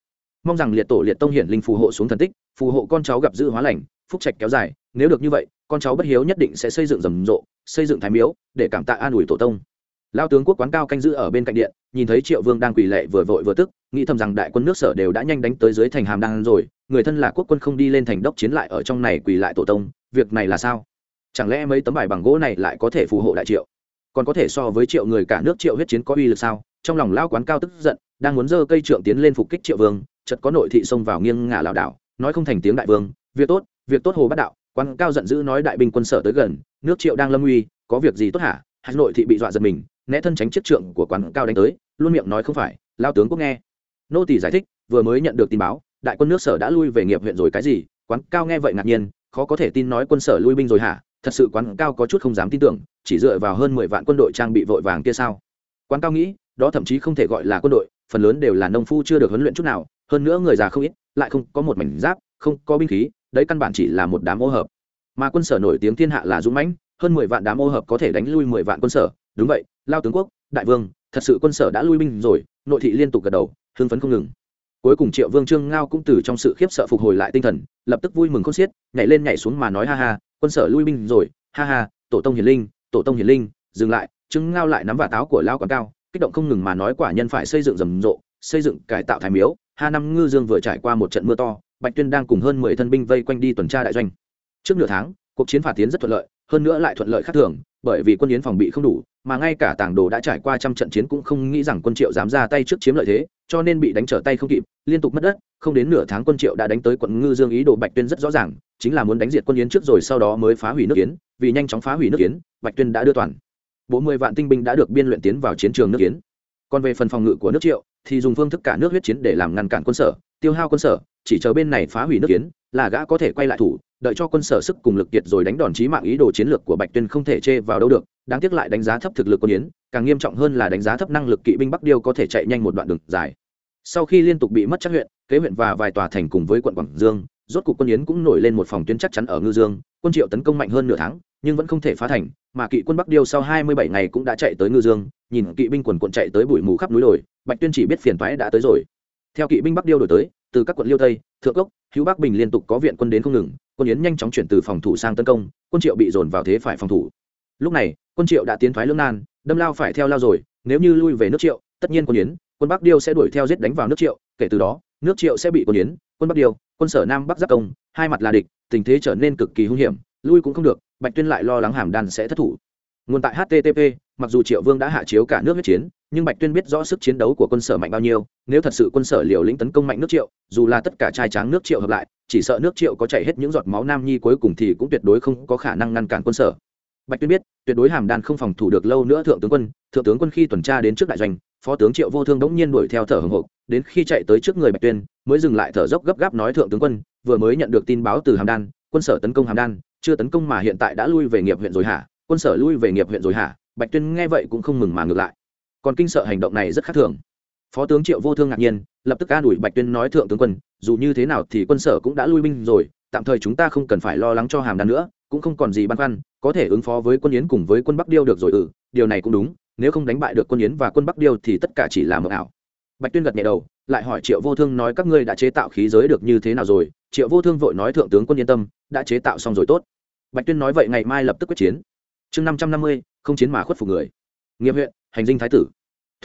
Mong rằng liệt tổ liệt tông hiển linh phù hộ xuống thần tích, phù hộ con cháu gặp dự hóa lành, phúc trạch kéo dài, nếu được như vậy, con cháu bất hiếu nhất định sẽ xây dựng rầm rộ, xây dựng thái miếu, để cảm tạ an ủi tổ tông lao tướng quốc quán cao canh giữ ở bên cạnh điện, nhìn thấy triệu vương đang quỳ lệ vừa vội vừa tức, nghĩ thầm rằng đại quân nước sở đều đã nhanh đánh tới dưới thành hàm đan rồi, người thân là quốc quân không đi lên thành đốc chiến lại ở trong này quỳ lại tổ tông, việc này là sao? Chẳng lẽ mấy tấm bài bằng gỗ này lại có thể phù hộ đại triệu? Còn có thể so với triệu người cả nước triệu huyết chiến có uy lực sao? Trong lòng lao quán cao tức giận, đang muốn giơ cây trượng tiến lên phục kích triệu vương, chợt có nội thị xông vào nghiêng ngả lảo đảo, nói không thành tiếng đại vương, việc tốt việc tốt hồ bát đạo. Quan cao giận dữ nói đại binh quân sở tới gần, nước triệu đang lâm uy, có việc gì tốt hả? Hà nội thị bị dọa giật mình né thân tránh chiếc trượng của quan cao đánh tới, luôn miệng nói không phải, lao tướng quốc nghe. Nô tỷ giải thích, vừa mới nhận được tin báo, đại quân nước sở đã lui về nghiệp huyện rồi cái gì, quán cao nghe vậy ngạc nhiên, khó có thể tin nói quân sở lui binh rồi hả? Thật sự quán cao có chút không dám tin tưởng, chỉ dựa vào hơn mười vạn quân đội trang bị vội vàng kia sao? Quán cao nghĩ, đó thậm chí không thể gọi là quân đội, phần lớn đều là nông phu chưa được huấn luyện chút nào, hơn nữa người già không ít, lại không có một mảnh giáp, không có binh khí, đấy căn bản chỉ là một đám ô hợp. Mà quân sở nổi tiếng thiên hạ là dũng mãnh, hơn mười vạn đám ô hợp có thể đánh lui mười vạn quân sở đúng vậy, lao tướng quốc, đại vương, thật sự quân sở đã lui binh rồi, nội thị liên tục gật đầu, hưng phấn không ngừng. Cuối cùng triệu vương trương ngao cũng từ trong sự khiếp sợ phục hồi lại tinh thần, lập tức vui mừng khôn xiết, nhảy lên nhảy xuống mà nói, ha ha, quân sở lui binh rồi, ha ha, tổ tông hiền linh, tổ tông hiền linh, dừng lại. Trương ngao lại nắm vả táo của lao quán cao, kích động không ngừng mà nói, quả nhân phải xây dựng rầm rộ, xây dựng cải tạo thái miếu, ha năm ngư dương vừa trải qua một trận mưa to, bạch tuyên đang cùng hơn mười thân binh vây quanh đi tuần tra đại doanh. Trước nửa tháng, cuộc chiến phạt tiến rất thuận lợi hơn nữa lại thuận lợi khác thường, bởi vì quân yến phòng bị không đủ, mà ngay cả tảng đồ đã trải qua trăm trận chiến cũng không nghĩ rằng quân triệu dám ra tay trước chiếm lợi thế, cho nên bị đánh trở tay không kịp, liên tục mất đất, không đến nửa tháng quân triệu đã đánh tới quận ngư dương ý đồ bạch tuyên rất rõ ràng, chính là muốn đánh diệt quân yến trước rồi sau đó mới phá hủy nước yến, vì nhanh chóng phá hủy nước yến, bạch tuyên đã đưa toàn bộ mười vạn tinh binh đã được biên luyện tiến vào chiến trường nước yến. Còn về phần phòng ngự của nước triệu, thì dùng phương thức cả nước huyết chiến để làm ngăn cản quân sở, tiêu hao quân sở, chỉ chờ bên này phá hủy nước yến, là gã có thể quay lại thủ đợi cho quân sở sức cùng lực kiệt rồi đánh đòn chí mạng ý đồ chiến lược của bạch tuyên không thể chê vào đâu được, đáng tiếc lại đánh giá thấp thực lực quân yến, càng nghiêm trọng hơn là đánh giá thấp năng lực kỵ binh bắc điêu có thể chạy nhanh một đoạn đường dài. Sau khi liên tục bị mất chắc huyện, kế huyện và vài tòa thành cùng với quận quảng dương, rốt cục quân yến cũng nổi lên một phòng tuyến chắc chắn ở ngư dương, quân triệu tấn công mạnh hơn nửa tháng, nhưng vẫn không thể phá thành, mà kỵ quân bắc điêu sau hai mươi bảy ngày cũng đã chạy tới ngư dương, nhìn kỵ binh quần quận chạy tới bụi mù khắp núi đồi, bạch tuyên chỉ biết phiền toái đã tới rồi. Theo kỵ binh bắc điêu đổi tới, từ các quận liêu tây, thượng cốc, hữu bắc bình liên tục có viện quân đến không ngừng quân yến nhanh chóng chuyển từ phòng thủ sang tấn công, quân triệu bị dồn vào thế phải phòng thủ. Lúc này, quân triệu đã tiến thoái lưỡng nan, đâm lao phải theo lao rồi, nếu như lui về nước triệu, tất nhiên quân yến, quân bắc điêu sẽ đuổi theo giết đánh vào nước triệu, kể từ đó, nước triệu sẽ bị quân yến, quân bắc điêu, quân sở nam bắc giáp công, hai mặt là địch, tình thế trở nên cực kỳ hung hiểm, lui cũng không được, bạch tuyên lại lo lắng hàm đan sẽ thất thủ. Nguồn tại http mặc dù triệu vương đã hạ chiếu cả nước huyết chiến, nhưng bạch tuyên biết rõ sức chiến đấu của quân sở mạnh bao nhiêu, nếu thật sự quân sở liều lĩnh tấn công mạnh nước triệu, dù là tất cả trai tráng nước triệu hợp lại chỉ sợ nước triệu có chảy hết những giọt máu nam nhi cuối cùng thì cũng tuyệt đối không có khả năng ngăn cản quân sở. Bạch tuyên biết, tuyệt đối hàm đan không phòng thủ được lâu nữa thượng tướng quân, thượng tướng quân khi tuần tra đến trước đại doanh, phó tướng triệu vô thương đống nhiên đuổi theo thở hồng hộc, đến khi chạy tới trước người bạch tuyên, mới dừng lại thở dốc gấp gáp nói thượng tướng quân, vừa mới nhận được tin báo từ hàm đan, quân sở tấn công hàm đan, chưa tấn công mà hiện tại đã lui về nghiệp huyện rồi hả? Quân sở lui về nghiệp huyện rồi hả? Bạch tuyên nghe vậy cũng không mừng mà ngược lại. Còn kinh sợ hành động này rất khác thường phó tướng triệu vô thương ngạc nhiên, lập tức an ủi bạch tuyên nói thượng tướng quân, dù như thế nào thì quân sở cũng đã lui binh rồi, tạm thời chúng ta không cần phải lo lắng cho hàm đan nữa, cũng không còn gì băn khoăn, có thể ứng phó với quân yến cùng với quân bắc điêu được rồi ừ điều này cũng đúng, nếu không đánh bại được quân yến và quân bắc điêu thì tất cả chỉ là mờ ảo. Bạch tuyên gật nhẹ đầu, lại hỏi triệu vô thương nói các ngươi đã chế tạo khí giới được như thế nào rồi, triệu vô thương vội nói thượng tướng quân yên tâm, đã chế tạo xong rồi tốt. Bạch tuyên nói vậy ngày mai lập tức quyết chiến. Chương năm trăm năm mươi, không chiến mà khuất phục người. Nghiệp huyện, hành dinh thái tử.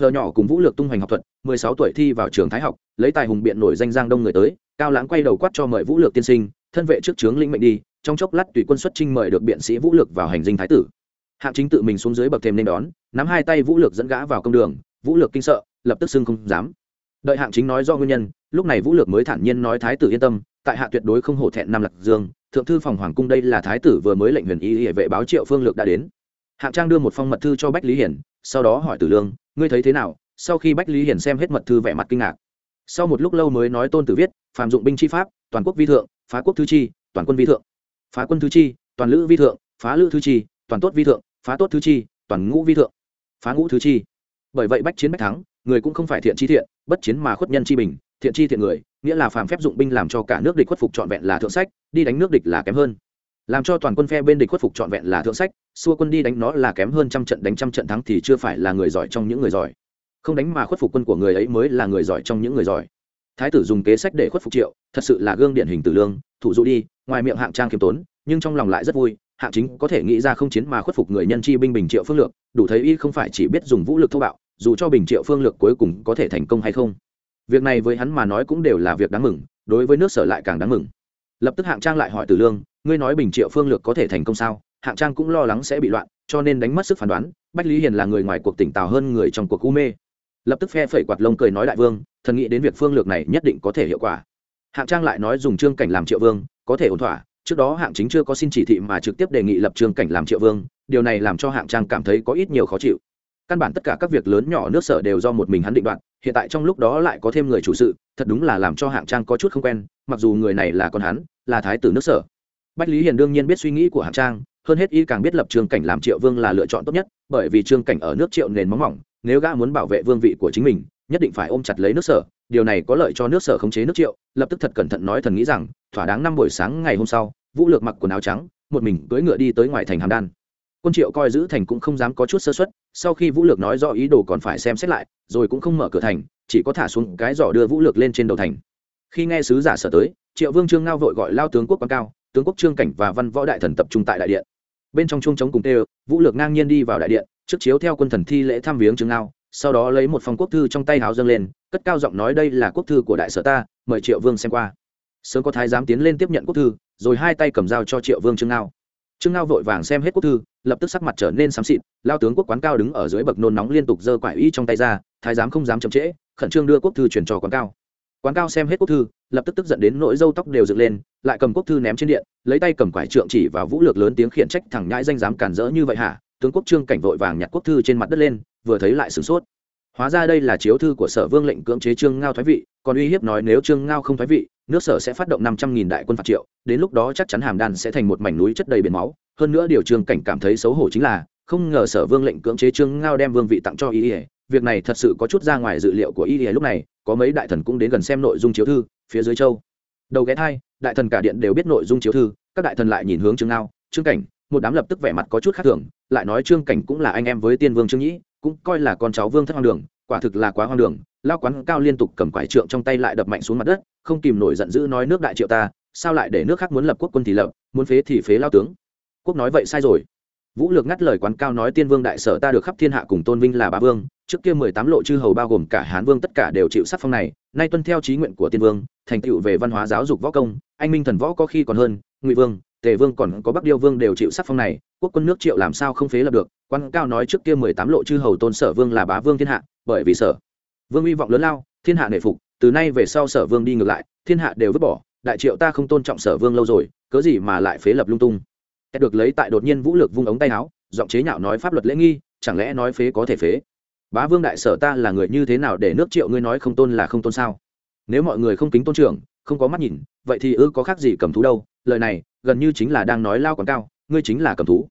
Thờ nhỏ cùng vũ lược tung hoành học thuật, mười sáu tuổi thi vào trường thái học, lấy tài hùng biện nổi danh giang đông người tới, cao lãng quay đầu quát cho mời vũ lược tiên sinh, thân vệ trước trướng lĩnh mệnh đi, trong chốc lát tùy quân xuất trinh mời được biện sĩ vũ lược vào hành dinh thái tử. Hạng chính tự mình xuống dưới bậc thềm nên đón, nắm hai tay vũ lược dẫn gã vào công đường, vũ lược kinh sợ, lập tức xưng không dám. Đợi hạng chính nói do nguyên nhân, lúc này vũ lược mới thản nhiên nói thái tử yên tâm, tại hạ tuyệt đối không hổ thẹn nam lạc dương, thượng thư phòng hoàng cung đây là thái tử vừa mới lệnh huyền y hệ vệ báo triệu phương lược đã đến. Hạng trang đưa một phong mật thư cho bách lý hiển, sau đó hỏi tử lương ngươi thấy thế nào? Sau khi bách lý hiển xem hết mật thư vẻ mặt kinh ngạc. Sau một lúc lâu mới nói tôn tử viết phạm dụng binh chi pháp, toàn quốc vi thượng, phá quốc thứ chi, toàn quân vi thượng. Phá quân thứ chi, toàn lữ vi thượng, phá lữ thứ chi, toàn tốt vi thượng, phá tốt thứ chi, toàn ngũ vi thượng. Phá ngũ thứ chi. Bởi vậy bách chiến bách thắng, người cũng không phải thiện chi thiện, bất chiến mà khuất nhân chi bình, thiện chi thiện người, nghĩa là phàm phép dụng binh làm cho cả nước địch khuất phục trọn vẹn là thượng sách, đi đánh nước địch là kém hơn làm cho toàn quân phe bên địch khuất phục trọn vẹn là thượng sách, xua quân đi đánh nó là kém hơn trăm trận, đánh trăm trận thắng thì chưa phải là người giỏi trong những người giỏi. Không đánh mà khuất phục quân của người ấy mới là người giỏi trong những người giỏi. Thái tử dùng kế sách để khuất phục triệu, thật sự là gương điển hình tử lương, thủ dụ đi, ngoài miệng hạng trang khiêm tốn, nhưng trong lòng lại rất vui, hạng chính có thể nghĩ ra không chiến mà khuất phục người nhân chi binh bình triệu phương lược, đủ thấy y không phải chỉ biết dùng vũ lực thô bạo, dù cho bình triệu phương lược cuối cùng có thể thành công hay không. Việc này với hắn mà nói cũng đều là việc đáng mừng, đối với nước sở lại càng đáng mừng. Lập tức hạng trang lại hỏi tử lương ngươi nói bình triệu phương lược có thể thành công sao? Hạng trang cũng lo lắng sẽ bị loạn, cho nên đánh mất sức phán đoán, bách lý hiền là người ngoài cuộc tỉnh táo hơn người trong cuộc u mê. Lập tức phe phẩy quạt lông cười nói đại vương, thần nghĩ đến việc phương lược này nhất định có thể hiệu quả. Hạng trang lại nói dùng trương cảnh làm triệu vương, có thể ổn thỏa, trước đó hạng chính chưa có xin chỉ thị mà trực tiếp đề nghị lập trương cảnh làm triệu vương, điều này làm cho hạng trang cảm thấy có ít nhiều khó chịu. Căn bản tất cả các việc lớn nhỏ nước sở đều do một mình hắn định đoạt, hiện tại trong lúc đó lại có thêm người chủ sự, thật đúng là làm cho hạng trang có chút không quen, mặc dù người này là con hắn, là thái tử nước sở bách lý hiền đương nhiên biết suy nghĩ của hạng trang, hơn hết y càng biết lập Trường cảnh làm triệu vương là lựa chọn tốt nhất, bởi vì trương cảnh ở nước triệu nền móng mỏng, nếu gã muốn bảo vệ vương vị của chính mình, nhất định phải ôm chặt lấy nước sở, điều này có lợi cho nước sở khống chế nước triệu, lập tức thật cẩn thận nói thần nghĩ rằng, thỏa đáng năm buổi sáng ngày hôm sau, vũ lược mặc quần áo trắng, một mình cưỡi ngựa đi tới ngoài thành hàm đan. Quân triệu coi giữ thành cũng không dám có chút sơ xuất sau khi vũ lược nói do ý đồ còn phải xem xét lại, rồi cũng không mở cửa thành, chỉ có thả xuống cái giỏ đưa vũ lược lên trên đầu thành. Khi nghe sứ giả sở tới, triệu vương trương ngao vội gọi lao tướng quốc quan cao tướng quốc trương cảnh và văn võ đại thần tập trung tại đại điện. Bên trong chuông chống cùng tê vũ lược ngang nhiên đi vào đại điện, trước chiếu theo quân thần thi lễ thăm viếng trương ngao, sau đó lấy một phong quốc thư trong tay háo dâng lên, cất cao giọng nói đây là quốc thư của đại sở ta, mời triệu vương xem qua. Sớm có thái giám tiến lên tiếp nhận quốc thư, rồi hai tay cầm dao cho triệu vương trương ngao. Trương ngao vội vàng xem hết quốc thư, lập tức sắc mặt trở nên xám xịt, lao tướng quốc quán cao đứng ở dưới bậc nôn nóng liên tục giơ quải y trong tay ra, thái giám không dám chậm trễ, khẩn trương đưa quốc thư chuyển cho quán cao quán cao xem hết quốc thư, lập tức tức giận đến nỗi râu tóc đều dựng lên, lại cầm quốc thư ném trên điện, lấy tay cầm quải trượng chỉ và vũ lược lớn tiếng khiển trách thẳng nhãi danh dám cản rỡ như vậy hả? Tướng quốc trương cảnh vội vàng nhặt quốc thư trên mặt đất lên, vừa thấy lại sửng sốt. Hóa ra đây là chiếu thư của sở vương lệnh cưỡng chế trương ngao thoái vị, còn uy hiếp nói nếu trương ngao không thoái vị, nước sở sẽ phát động năm trăm nghìn đại quân phạt triệu, đến lúc đó chắc chắn hàm đan sẽ thành một mảnh núi chất đầy biển máu. Hơn nữa điều trương cảnh cảm thấy xấu hổ chính là, không ngờ sở vương lệnh cưỡng chế trương ngao đem vương vị tặng cho y ỉa việc này thật sự có chút ra ngoài dự liệu của y ỉa lúc này có mấy đại thần cũng đến gần xem nội dung chiếu thư, phía dưới châu. Đầu ghé thai, đại thần cả điện đều biết nội dung chiếu thư, các đại thần lại nhìn hướng trương ngao, trương cảnh, một đám lập tức vẻ mặt có chút khác thường, lại nói trương cảnh cũng là anh em với tiên vương trương nhĩ, cũng coi là con cháu vương thất hoang đường, quả thực là quá hoang đường, lao quán cao liên tục cầm quải trượng trong tay lại đập mạnh xuống mặt đất, không kìm nổi giận dữ nói nước đại triệu ta, sao lại để nước khác muốn lập quốc quân thì lập, muốn phế thì phế lao tướng. Quốc nói vậy sai rồi. Vũ lược ngắt lời quán cao nói tiên vương đại sở ta được khắp thiên hạ cùng tôn vinh là bá vương trước kia mười tám lộ chư hầu bao gồm cả hán vương tất cả đều chịu sát phong này, nay tuân theo chí nguyện của tiên vương, thành tựu về văn hóa giáo dục võ công, anh minh thần võ có khi còn hơn, ngụy vương, tề vương còn có bắc điêu vương đều chịu sát phong này, quốc quân nước triệu làm sao không phế lập được, quan cao nói trước kia mười tám lộ chư hầu tôn sở vương là bá vương thiên hạ, bởi vì sở vương hy vọng lớn lao, thiên hạ nể phục, từ nay về sau sở vương đi ngược lại, thiên hạ đều vứt bỏ, đại triệu ta không tôn trọng sở vương lâu rồi, cớ gì mà lại phế lập lung tung. Kết được lấy tại đột nhiên vũ lực vung ống tay áo, giọng chế nhạo nói pháp luật lễ nghi, chẳng lẽ nói phế có thể phế? Bá vương đại sở ta là người như thế nào để nước triệu ngươi nói không tôn là không tôn sao? Nếu mọi người không kính tôn trưởng, không có mắt nhìn, vậy thì ư có khác gì cầm thú đâu? Lời này, gần như chính là đang nói lao quán cao, ngươi chính là cầm thú.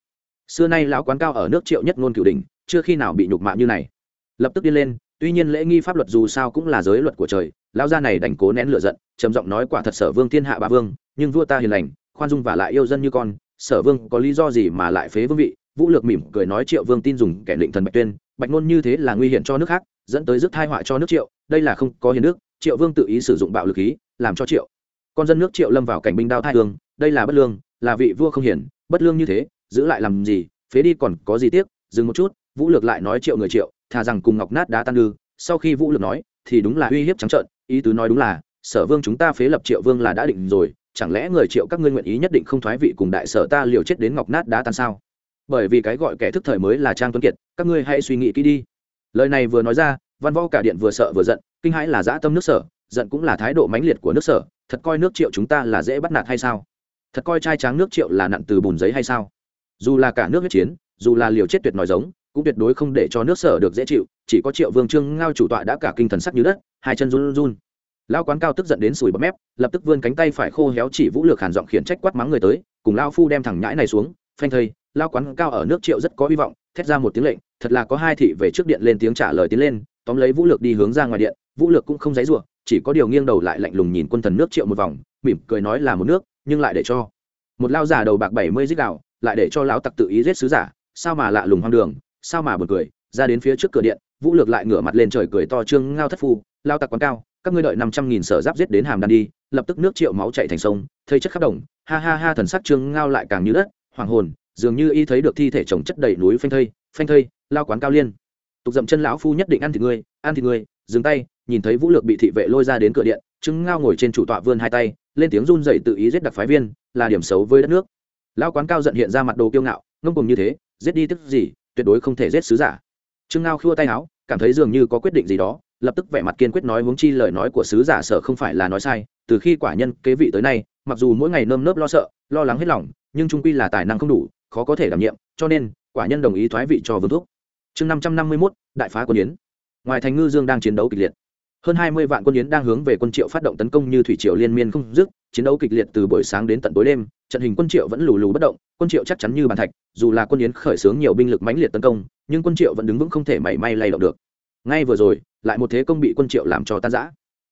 Xưa nay lão quán cao ở nước triệu nhất ngôn cửu đình chưa khi nào bị nhục mạ như này. Lập tức đi lên, tuy nhiên lễ nghi pháp luật dù sao cũng là giới luật của trời, lão gia này đành cố nén lửa giận, trầm giọng nói quả thật sở vương thiên hạ ba vương, nhưng vua ta hiền lành, khoan dung và lại yêu dân như con, sở vương có lý do gì mà lại phế vương vị? Vũ lược mỉm cười nói triệu vương tin dùng kẻ định thần bạch tuyên bạch ngôn như thế là nguy hiểm cho nước khác, dẫn tới rước thai họa cho nước triệu, đây là không có hiền nước triệu vương tự ý sử dụng bạo lực khí, làm cho triệu. Con dân nước triệu lâm vào cảnh binh đao thai hương, đây là bất lương, là vị vua không hiển bất lương như thế, giữ lại làm gì, phế đi còn có gì tiếc, dừng một chút, vũ lược lại nói triệu người triệu, thà rằng cùng ngọc nát đá tan lư sau khi vũ lược nói, thì đúng là uy hiếp trắng trợn, ý tứ nói đúng là, sở vương chúng ta phế lập triệu vương là đã định rồi, chẳng lẽ người triệu các ngươi nguyện ý nhất định không thoái vị cùng đại sở ta liều chết đến ngọc nát đá tan sao? Bởi vì cái gọi kẻ thức thời mới là trang tuấn kiệt, các ngươi hãy suy nghĩ kỹ đi. Lời này vừa nói ra, văn võ cả điện vừa sợ vừa giận, kinh hãi là dã tâm nước sở, giận cũng là thái độ mãnh liệt của nước sở, thật coi nước triệu chúng ta là dễ bắt nạt hay sao? Thật coi trai tráng nước triệu là nặng từ bùn giấy hay sao? Dù là cả nước huyết chiến, dù là liều chết tuyệt nói giống, cũng tuyệt đối không để cho nước sở được dễ chịu, chỉ có triệu vương trương ngao chủ tọa đã cả kinh thần sắc như đất, hai chân run run. Lao quán cao tức giận đến sùi bấm mép, lập tức vươn cánh tay phải khô héo chỉ vũ lược hàn giọng khiển trách quát mắng người tới, cùng lao phu đem thằng nhãi này xuống, phanh thây lao quán cao ở nước triệu rất có hy vọng, thét ra một tiếng lệnh, thật là có hai thị về trước điện lên tiếng trả lời tiến lên, tóm lấy vũ lược đi hướng ra ngoài điện, vũ lược cũng không dãy rủa, chỉ có điều nghiêng đầu lại lạnh lùng nhìn quân thần nước triệu một vòng, mỉm cười nói là một nước, nhưng lại để cho một lao giả đầu bạc bảy mươi dích đạo, lại để cho lão tặc tự ý giết sứ giả, sao mà lạ lùng hoang đường, sao mà buồn cười, ra đến phía trước cửa điện, vũ lược lại ngửa mặt lên trời cười to trương ngao thất phu, lao tặc quán cao, các ngươi đợi năm trăm nghìn sở giáp giết đến hàm đan đi, lập tức nước triệu máu chạy thành sông, thây chất khắp đồng, ha ha ha thần sắc trương ngao lại càng như đất hoàng hồn dường như y thấy được thi thể chồng chất đầy núi phanh thây phanh thây, lao quán cao liên. Tục dậm chân lão phu nhất định ăn thịt ngươi, ăn thịt ngươi, dừng tay, nhìn thấy vũ lược bị thị vệ lôi ra đến cửa điện, trương ngao ngồi trên chủ tọa vươn hai tay, lên tiếng run dậy tự ý giết đặc phái viên, là điểm xấu với đất nước. Lao quán cao giận hiện ra mặt đồ kiêu ngạo, ngông cùng như thế, giết đi tức gì, tuyệt đối không thể giết sứ giả. Trương ngao khua tay áo, cảm thấy dường như có quyết định gì đó, lập tức vẻ mặt kiên quyết nói huống chi lời nói của sứ giả sở không phải là nói sai, từ khi quả nhân kế vị tới nay, mặc dù mỗi ngày nơm nớp lo sợ, lo lắng hết lòng, nhưng trung quy là tài năng không đủ khó có thể đảm nhiệm, cho nên, quả nhân đồng ý thoái vị cho vương thúc. Chương năm trăm năm mươi mốt, đại phá quân yến. Ngoài thành ngư dương đang chiến đấu kịch liệt. Hơn hai mươi vạn quân yến đang hướng về quân triệu phát động tấn công như thủy triều liên miên không dứt, chiến đấu kịch liệt từ buổi sáng đến tận tối đêm, trận hình quân triệu vẫn lù lù bất động, quân triệu chắc chắn như bàn thạch, dù là quân yến khởi xướng nhiều binh lực mãnh liệt tấn công, nhưng quân triệu vẫn đứng vững không thể mảy may lay động được. Ngay vừa rồi, lại một thế công bị quân triệu làm cho tan rã.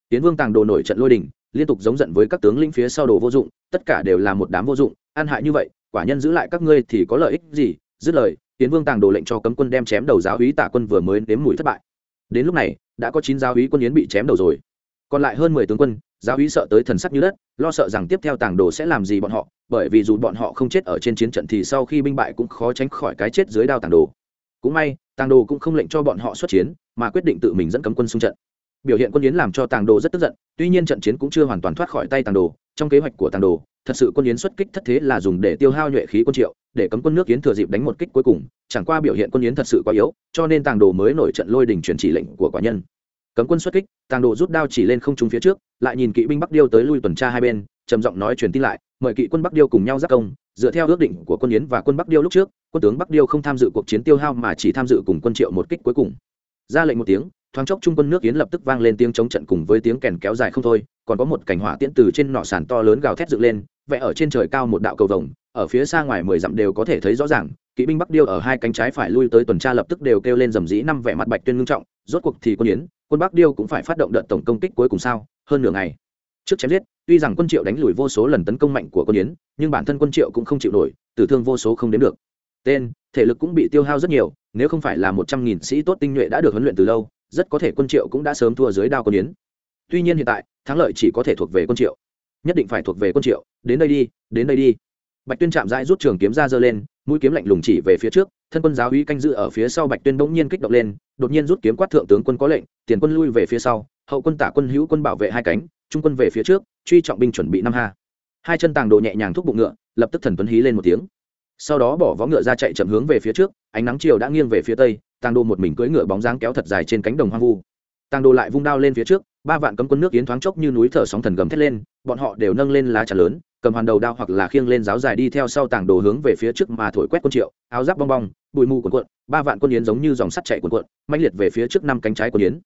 Tiến vương tàng đồ nổi trận lôi đình, liên tục giống giận với các tướng lĩnh phía sau đồ vô dụng, tất cả đều là một đám vô dụng an hại như vậy quả nhân giữ lại các ngươi thì có lợi ích gì? Dứt lời, tiến vương tàng đồ lệnh cho cấm quân đem chém đầu giáo úy tả quân vừa mới nếm mùi thất bại. Đến lúc này, đã có chín giáo úy quân yến bị chém đầu rồi. Còn lại hơn mười tướng quân, giáo úy sợ tới thần sắc như đất, lo sợ rằng tiếp theo tàng đồ sẽ làm gì bọn họ, bởi vì dù bọn họ không chết ở trên chiến trận thì sau khi binh bại cũng khó tránh khỏi cái chết dưới đao tàng đồ. Cũng may, tàng đồ cũng không lệnh cho bọn họ xuất chiến, mà quyết định tự mình dẫn cấm quân xung trận. Biểu hiện quân yến làm cho tàng đồ rất tức giận, tuy nhiên trận chiến cũng chưa hoàn toàn thoát khỏi tay tàng đồ, trong kế hoạch của tàng đồ thật sự quân yến xuất kích thất thế là dùng để tiêu hao nhuệ khí quân triệu, để cấm quân nước yến thừa dịp đánh một kích cuối cùng, chẳng qua biểu hiện quân yến thật sự quá yếu, cho nên tàng đồ mới nổi trận lôi đình truyền chỉ lệnh của quả nhân. Cấm quân xuất kích, tàng đồ rút đao chỉ lên không trúng phía trước, lại nhìn kỵ binh bắc điêu tới lui tuần tra hai bên, trầm giọng nói truyền tin lại, mời kỵ quân bắc điêu cùng nhau giác công, dựa theo ước định của quân yến và quân bắc điêu lúc trước, quân tướng bắc điêu không tham dự cuộc chiến tiêu hao mà chỉ tham dự cùng quân triệu một kích cuối cùng. Ra lệnh một tiếng thoáng chốc trung quân nước yến lập tức vang lên tiếng chống trận cùng với tiếng kèn kéo dài không thôi, còn có một cảnh hỏa tiễn từ trên nọ sàn to lớn gào thét dựng lên, vẽ ở trên trời cao một đạo cầu vồng, ở phía xa ngoài mười dặm đều có thể thấy rõ ràng, kỵ binh bắc điêu ở hai cánh trái phải lui tới tuần tra lập tức đều kêu lên rầm rĩ năm vẻ mặt bạch tuyên ngưng trọng, rốt cuộc thì quân yến, quân bắc điêu cũng phải phát động đợt tổng công kích cuối cùng sao, hơn nửa ngày. Trước chém giết, tuy rằng quân triệu đánh lùi vô số lần tấn công mạnh của quân yến, nhưng bản thân quân triệu cũng không chịu nổi, tử thương vô số không đến được. Tên, thể lực cũng bị tiêu hao rất nhiều, nếu không phải là một trăm nghìn sĩ tốt tinh nhuệ đã được huấn luyện từ lâu rất có thể quân triệu cũng đã sớm thua dưới đao quân yến. Tuy nhiên hiện tại, thắng lợi chỉ có thể thuộc về quân triệu. Nhất định phải thuộc về quân triệu. Đến đây đi, đến đây đi. Bạch tuyên chạm rãi rút trường kiếm ra giơ lên, mũi kiếm lạnh lùng chỉ về phía trước, thân quân giáo uy canh dự ở phía sau bạch tuyên bỗng nhiên kích động lên, đột nhiên rút kiếm quát thượng tướng quân có lệnh, tiền quân lui về phía sau, hậu quân tả quân hữu quân bảo vệ hai cánh, trung quân về phía trước, truy trọng binh chuẩn bị năm ha. Hai chân tàng đồ nhẹ nhàng thúc bụng ngựa, lập tức thần tuấn hí lên một tiếng. Sau đó bỏ vó ngựa ra chạy chậm hướng về phía trước, ánh nắng chiều đã nghiêng về phía tây tàng đồ một mình cưỡi ngựa bóng dáng kéo thật dài trên cánh đồng hoang vu. Tàng đồ lại vung đao lên phía trước, ba vạn cấm quân nước yến thoáng chốc như núi thở sóng thần gầm thét lên, bọn họ đều nâng lên lá trà lớn, cầm hoàn đầu đao hoặc là khiêng lên giáo dài đi theo sau tàng đồ hướng về phía trước mà thổi quét quân triệu, áo giáp bong bong, bụi mù quần cuộn, ba vạn quân yến giống như dòng sắt chạy quần cuộn mạnh liệt về phía trước năm cánh trái quân yến.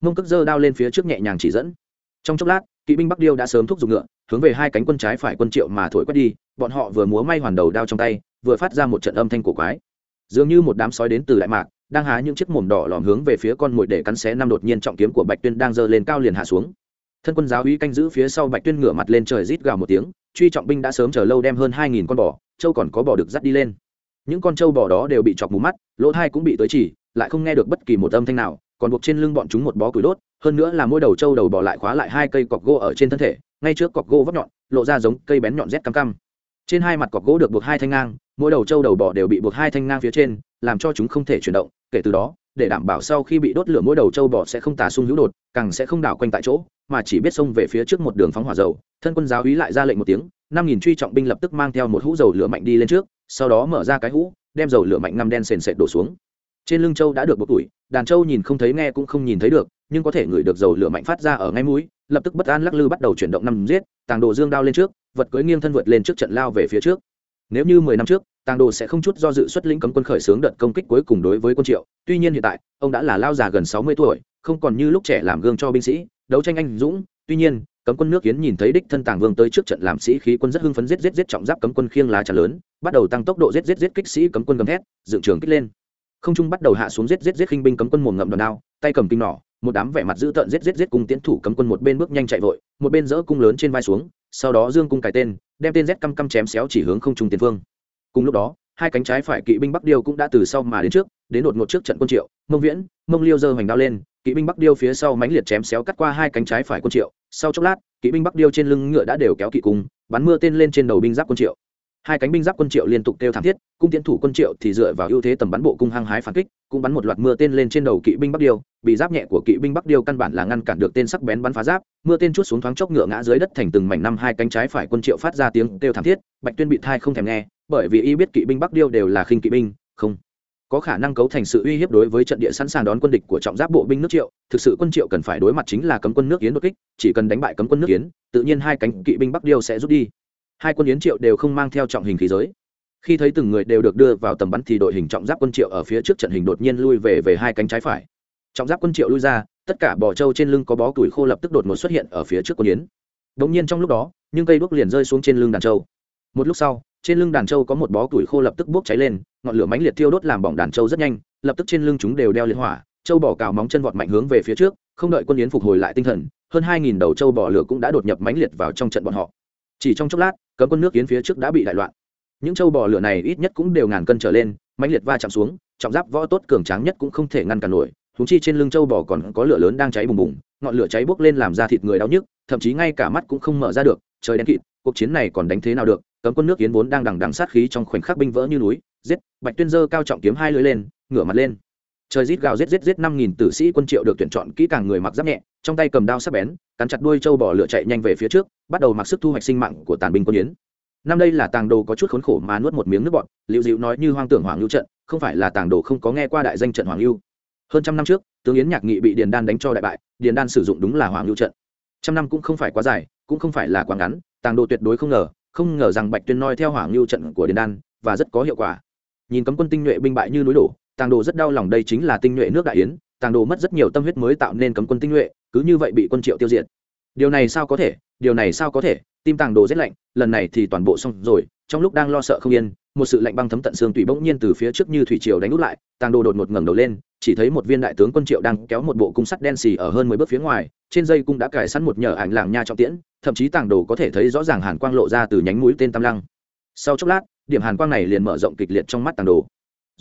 Mông cất dơ đao lên phía trước nhẹ nhàng chỉ dẫn. Trong chốc lát, kỵ binh bắc điêu đã sớm thúc giục ngựa, hướng về hai cánh quân trái phải quân triệu mà thổi quét đi, bọn họ vừa múa may hoàn đầu đao trong tay, vừa phát ra một trận âm thanh cổ quái. Dường như một đám sói đến từ đại mạc đang há những chiếc mồm đỏ lòm hướng về phía con mồi để cắn xé năm đột nhiên trọng kiếm của bạch tuyên đang giơ lên cao liền hạ xuống. Thân quân giáo uy canh giữ phía sau bạch tuyên ngửa mặt lên trời rít gào một tiếng, truy trọng binh đã sớm chờ lâu đem hơn hai nghìn con bò, châu còn có bò được dắt đi lên. Những con trâu bò đó đều bị chọc mù mắt, lỗ thai cũng bị tới chỉ, lại không nghe được bất kỳ một âm thanh nào, còn buộc trên lưng bọn chúng một bó củi đốt, hơn nữa là mỗi đầu trâu đầu bò lại khóa lại hai cây cọc gỗ ở trên thân thể, ngay trước cọc gỗ vấp nhọn, lộ ra giống cây bén nhọn rét căm căm. Trên hai mặt cọc gỗ được buộc hai thanh ngang, mỗi đầu trâu đầu bò đều bị buộc hai thanh ngang phía trên, làm cho chúng không thể chuyển động kể từ đó, để đảm bảo sau khi bị đốt lửa mỗi đầu trâu bò sẽ không tà sung hữu đột, càng sẽ không đảo quanh tại chỗ, mà chỉ biết xông về phía trước một đường phóng hỏa dầu. Thân quân giáo úy lại ra lệnh một tiếng, năm nghìn truy trọng binh lập tức mang theo một hũ dầu lửa mạnh đi lên trước, sau đó mở ra cái hũ, đem dầu lửa mạnh ngăm đen sền sệt đổ xuống. Trên lưng châu đã được bột tuổi, đàn châu nhìn không thấy nghe cũng không nhìn thấy được, nhưng có thể ngửi được dầu lửa mạnh phát ra ở ngay mũi, lập tức bất an lắc lư bắt đầu chuyển động năm giết, tàng đồ dương đao lên trước, vật cưới nghiêng thân vượt lên trước trận lao về phía trước nếu như mười năm trước, tàng đồ sẽ không chút do dự xuất lĩnh cấm quân khởi xướng đợt công kích cuối cùng đối với quân triệu. Tuy nhiên hiện tại, ông đã là lao già gần sáu mươi tuổi, không còn như lúc trẻ làm gương cho binh sĩ, đấu tranh anh dũng. Tuy nhiên, cấm quân nước kiến nhìn thấy đích thân tàng vương tới trước trận làm sĩ khí quân rất hưng phấn giết giết giết trọng giáp cấm quân khiêng lá trà lớn, bắt đầu tăng tốc độ giết giết giết kích sĩ cấm quân gầm thét, dựng trường kích lên. Không trung bắt đầu hạ xuống giết giết giết khinh binh cấm quân mồm ngậm đòn đao, tay cầm kinh nỏ, một đám vẻ mặt dữ tợn giết giết giết cùng tiến thủ cấm quân một bên bước nhanh chạy vội, một bên dỡ cung lớn trên vai xuống, sau đó dương cung cài tên đem tên z căm căm chém xéo chỉ hướng không trung tiền phương. Cùng lúc đó, hai cánh trái phải kỵ binh bắc điêu cũng đã từ sau mà đến trước, đến đột ngột trước trận quân triệu, mông viễn, mông liêu dơ hoành đao lên, kỵ binh bắc điêu phía sau mãnh liệt chém xéo cắt qua hai cánh trái phải quân triệu. Sau chốc lát, kỵ binh bắc điêu trên lưng ngựa đã đều kéo kỵ cung bắn mưa tên lên trên đầu binh giáp quân triệu hai cánh binh giáp quân triệu liên tục kêu thảm thiết, cung tiến thủ quân triệu thì dựa vào ưu thế tầm bắn bộ cung hăng hái phản kích, cũng bắn một loạt mưa tên lên trên đầu kỵ binh bắc điêu, bị giáp nhẹ của kỵ binh bắc điêu căn bản là ngăn cản được tên sắc bén bắn phá giáp, mưa tên chút xuống thoáng chốc ngựa ngã dưới đất thành từng mảnh năm hai cánh trái phải quân triệu phát ra tiếng kêu thảm thiết, bạch tuyên bị thai không thèm nghe, bởi vì y biết kỵ binh bắc điêu đều là khinh kỵ binh, không có khả năng cấu thành sự uy hiếp đối với trận địa sẵn sàng đón quân địch của trọng giáp bộ binh nước triệu, thực sự quân triệu cần phải đối mặt chính là cấm quân nước yến đột kích, chỉ cần đánh bại cấm quân nước yến, tự nhiên hai cánh kỵ binh bắc điêu sẽ rút đi hai quân yến triệu đều không mang theo trọng hình khí giới. Khi thấy từng người đều được đưa vào tầm bắn thì đội hình trọng giáp quân triệu ở phía trước trận hình đột nhiên lui về về hai cánh trái phải. Trọng giáp quân triệu lui ra, tất cả bò trâu trên lưng có bó củi khô lập tức đột ngột xuất hiện ở phía trước quân yến. Đống nhiên trong lúc đó nhưng cây đuốc liền rơi xuống trên lưng đàn trâu. Một lúc sau, trên lưng đàn trâu có một bó củi khô lập tức bốc cháy lên, ngọn lửa mãnh liệt thiêu đốt làm bỏng đàn trâu rất nhanh, lập tức trên lưng chúng đều đeo liên hỏa, trâu bỏ cào móng chân vọt mạnh hướng về phía trước, không đợi quân yến phục hồi lại tinh thần, hơn hai nghìn đầu trâu bỏ lửa cũng đã đột nhập mãnh liệt vào trong trận bọn họ chỉ trong chốc lát, cấm quân nước kiến phía trước đã bị đại loạn. Những trâu bò lửa này ít nhất cũng đều ngàn cân trở lên, mãnh liệt va chạm xuống, trọng giáp võ tốt cường tráng nhất cũng không thể ngăn cản nổi húng chi trên lưng trâu bò còn có lửa lớn đang cháy bùng bùng, ngọn lửa cháy bốc lên làm ra thịt người đau nhức, thậm chí ngay cả mắt cũng không mở ra được, trời đen kịt, cuộc chiến này còn đánh thế nào được, cấm quân nước kiến vốn đang đằng đằng sát khí trong khoảnh khắc binh vỡ như núi, giết, bạch tuyên dơ cao trọng kiếm hai lưới lên, ngửa mặt lên trời rít gào rít rít rít năm nghìn tử sĩ quân triệu được tuyển chọn kỹ càng người mặc giáp nhẹ, trong tay cầm đao sắc bén, cắn chặt đuôi trâu bò lửa chạy nhanh về phía trước, bắt đầu mặc sức thu hoạch sinh mạng của tàn binh quân yến. Năm đây là tàng đồ có chút khốn khổ mà nuốt một miếng nước bọt liệu dịu nói như hoang tưởng hoàng lưu trận, không phải là tàng đồ không có nghe qua đại danh trận hoàng lưu. Hơn trăm năm trước, tướng yến nhạc nghị bị điền đan đánh cho đại bại, điền đan sử dụng đúng là hoàng lưu trận. Trăm năm cũng không phải quá dài, cũng không phải là quá ngắn, tàng đồ tuyệt đối không ngờ không ngờ rằng bạch tuyên noi theo hoàng lưu trận của điền đan, và rất có hiệu quả. Nhìn cấm quân tinh nhuệ binh bại như núi đổ tàng đồ rất đau lòng đây chính là tinh nhuệ nước đại yến, tàng đồ mất rất nhiều tâm huyết mới tạo nên cấm quân tinh nhuệ, cứ như vậy bị quân triệu tiêu diệt. Điều này sao có thể, điều này sao có thể, tim tàng đồ rét lạnh, lần này thì toàn bộ xong rồi, trong lúc đang lo sợ không yên, một sự lạnh băng thấm tận xương tùy bỗng nhiên từ phía trước như thủy triều đánh út lại, tàng đồ đột ngột ngẩng đầu lên, chỉ thấy một viên đại tướng quân triệu đang kéo một bộ cung sắt đen xì ở hơn mười bước phía ngoài, trên dây cung đã cài sẵn một nhờ ảnh làng nha trọng tiễn, thậm chí tàng đồ có thể thấy rõ ràng hàn quang lộ ra từ nhánh mũi tên tam lăng. Sau chốc lát, điểm hàn quang này liền mở rộng kịch liệt trong mắt tàng đồ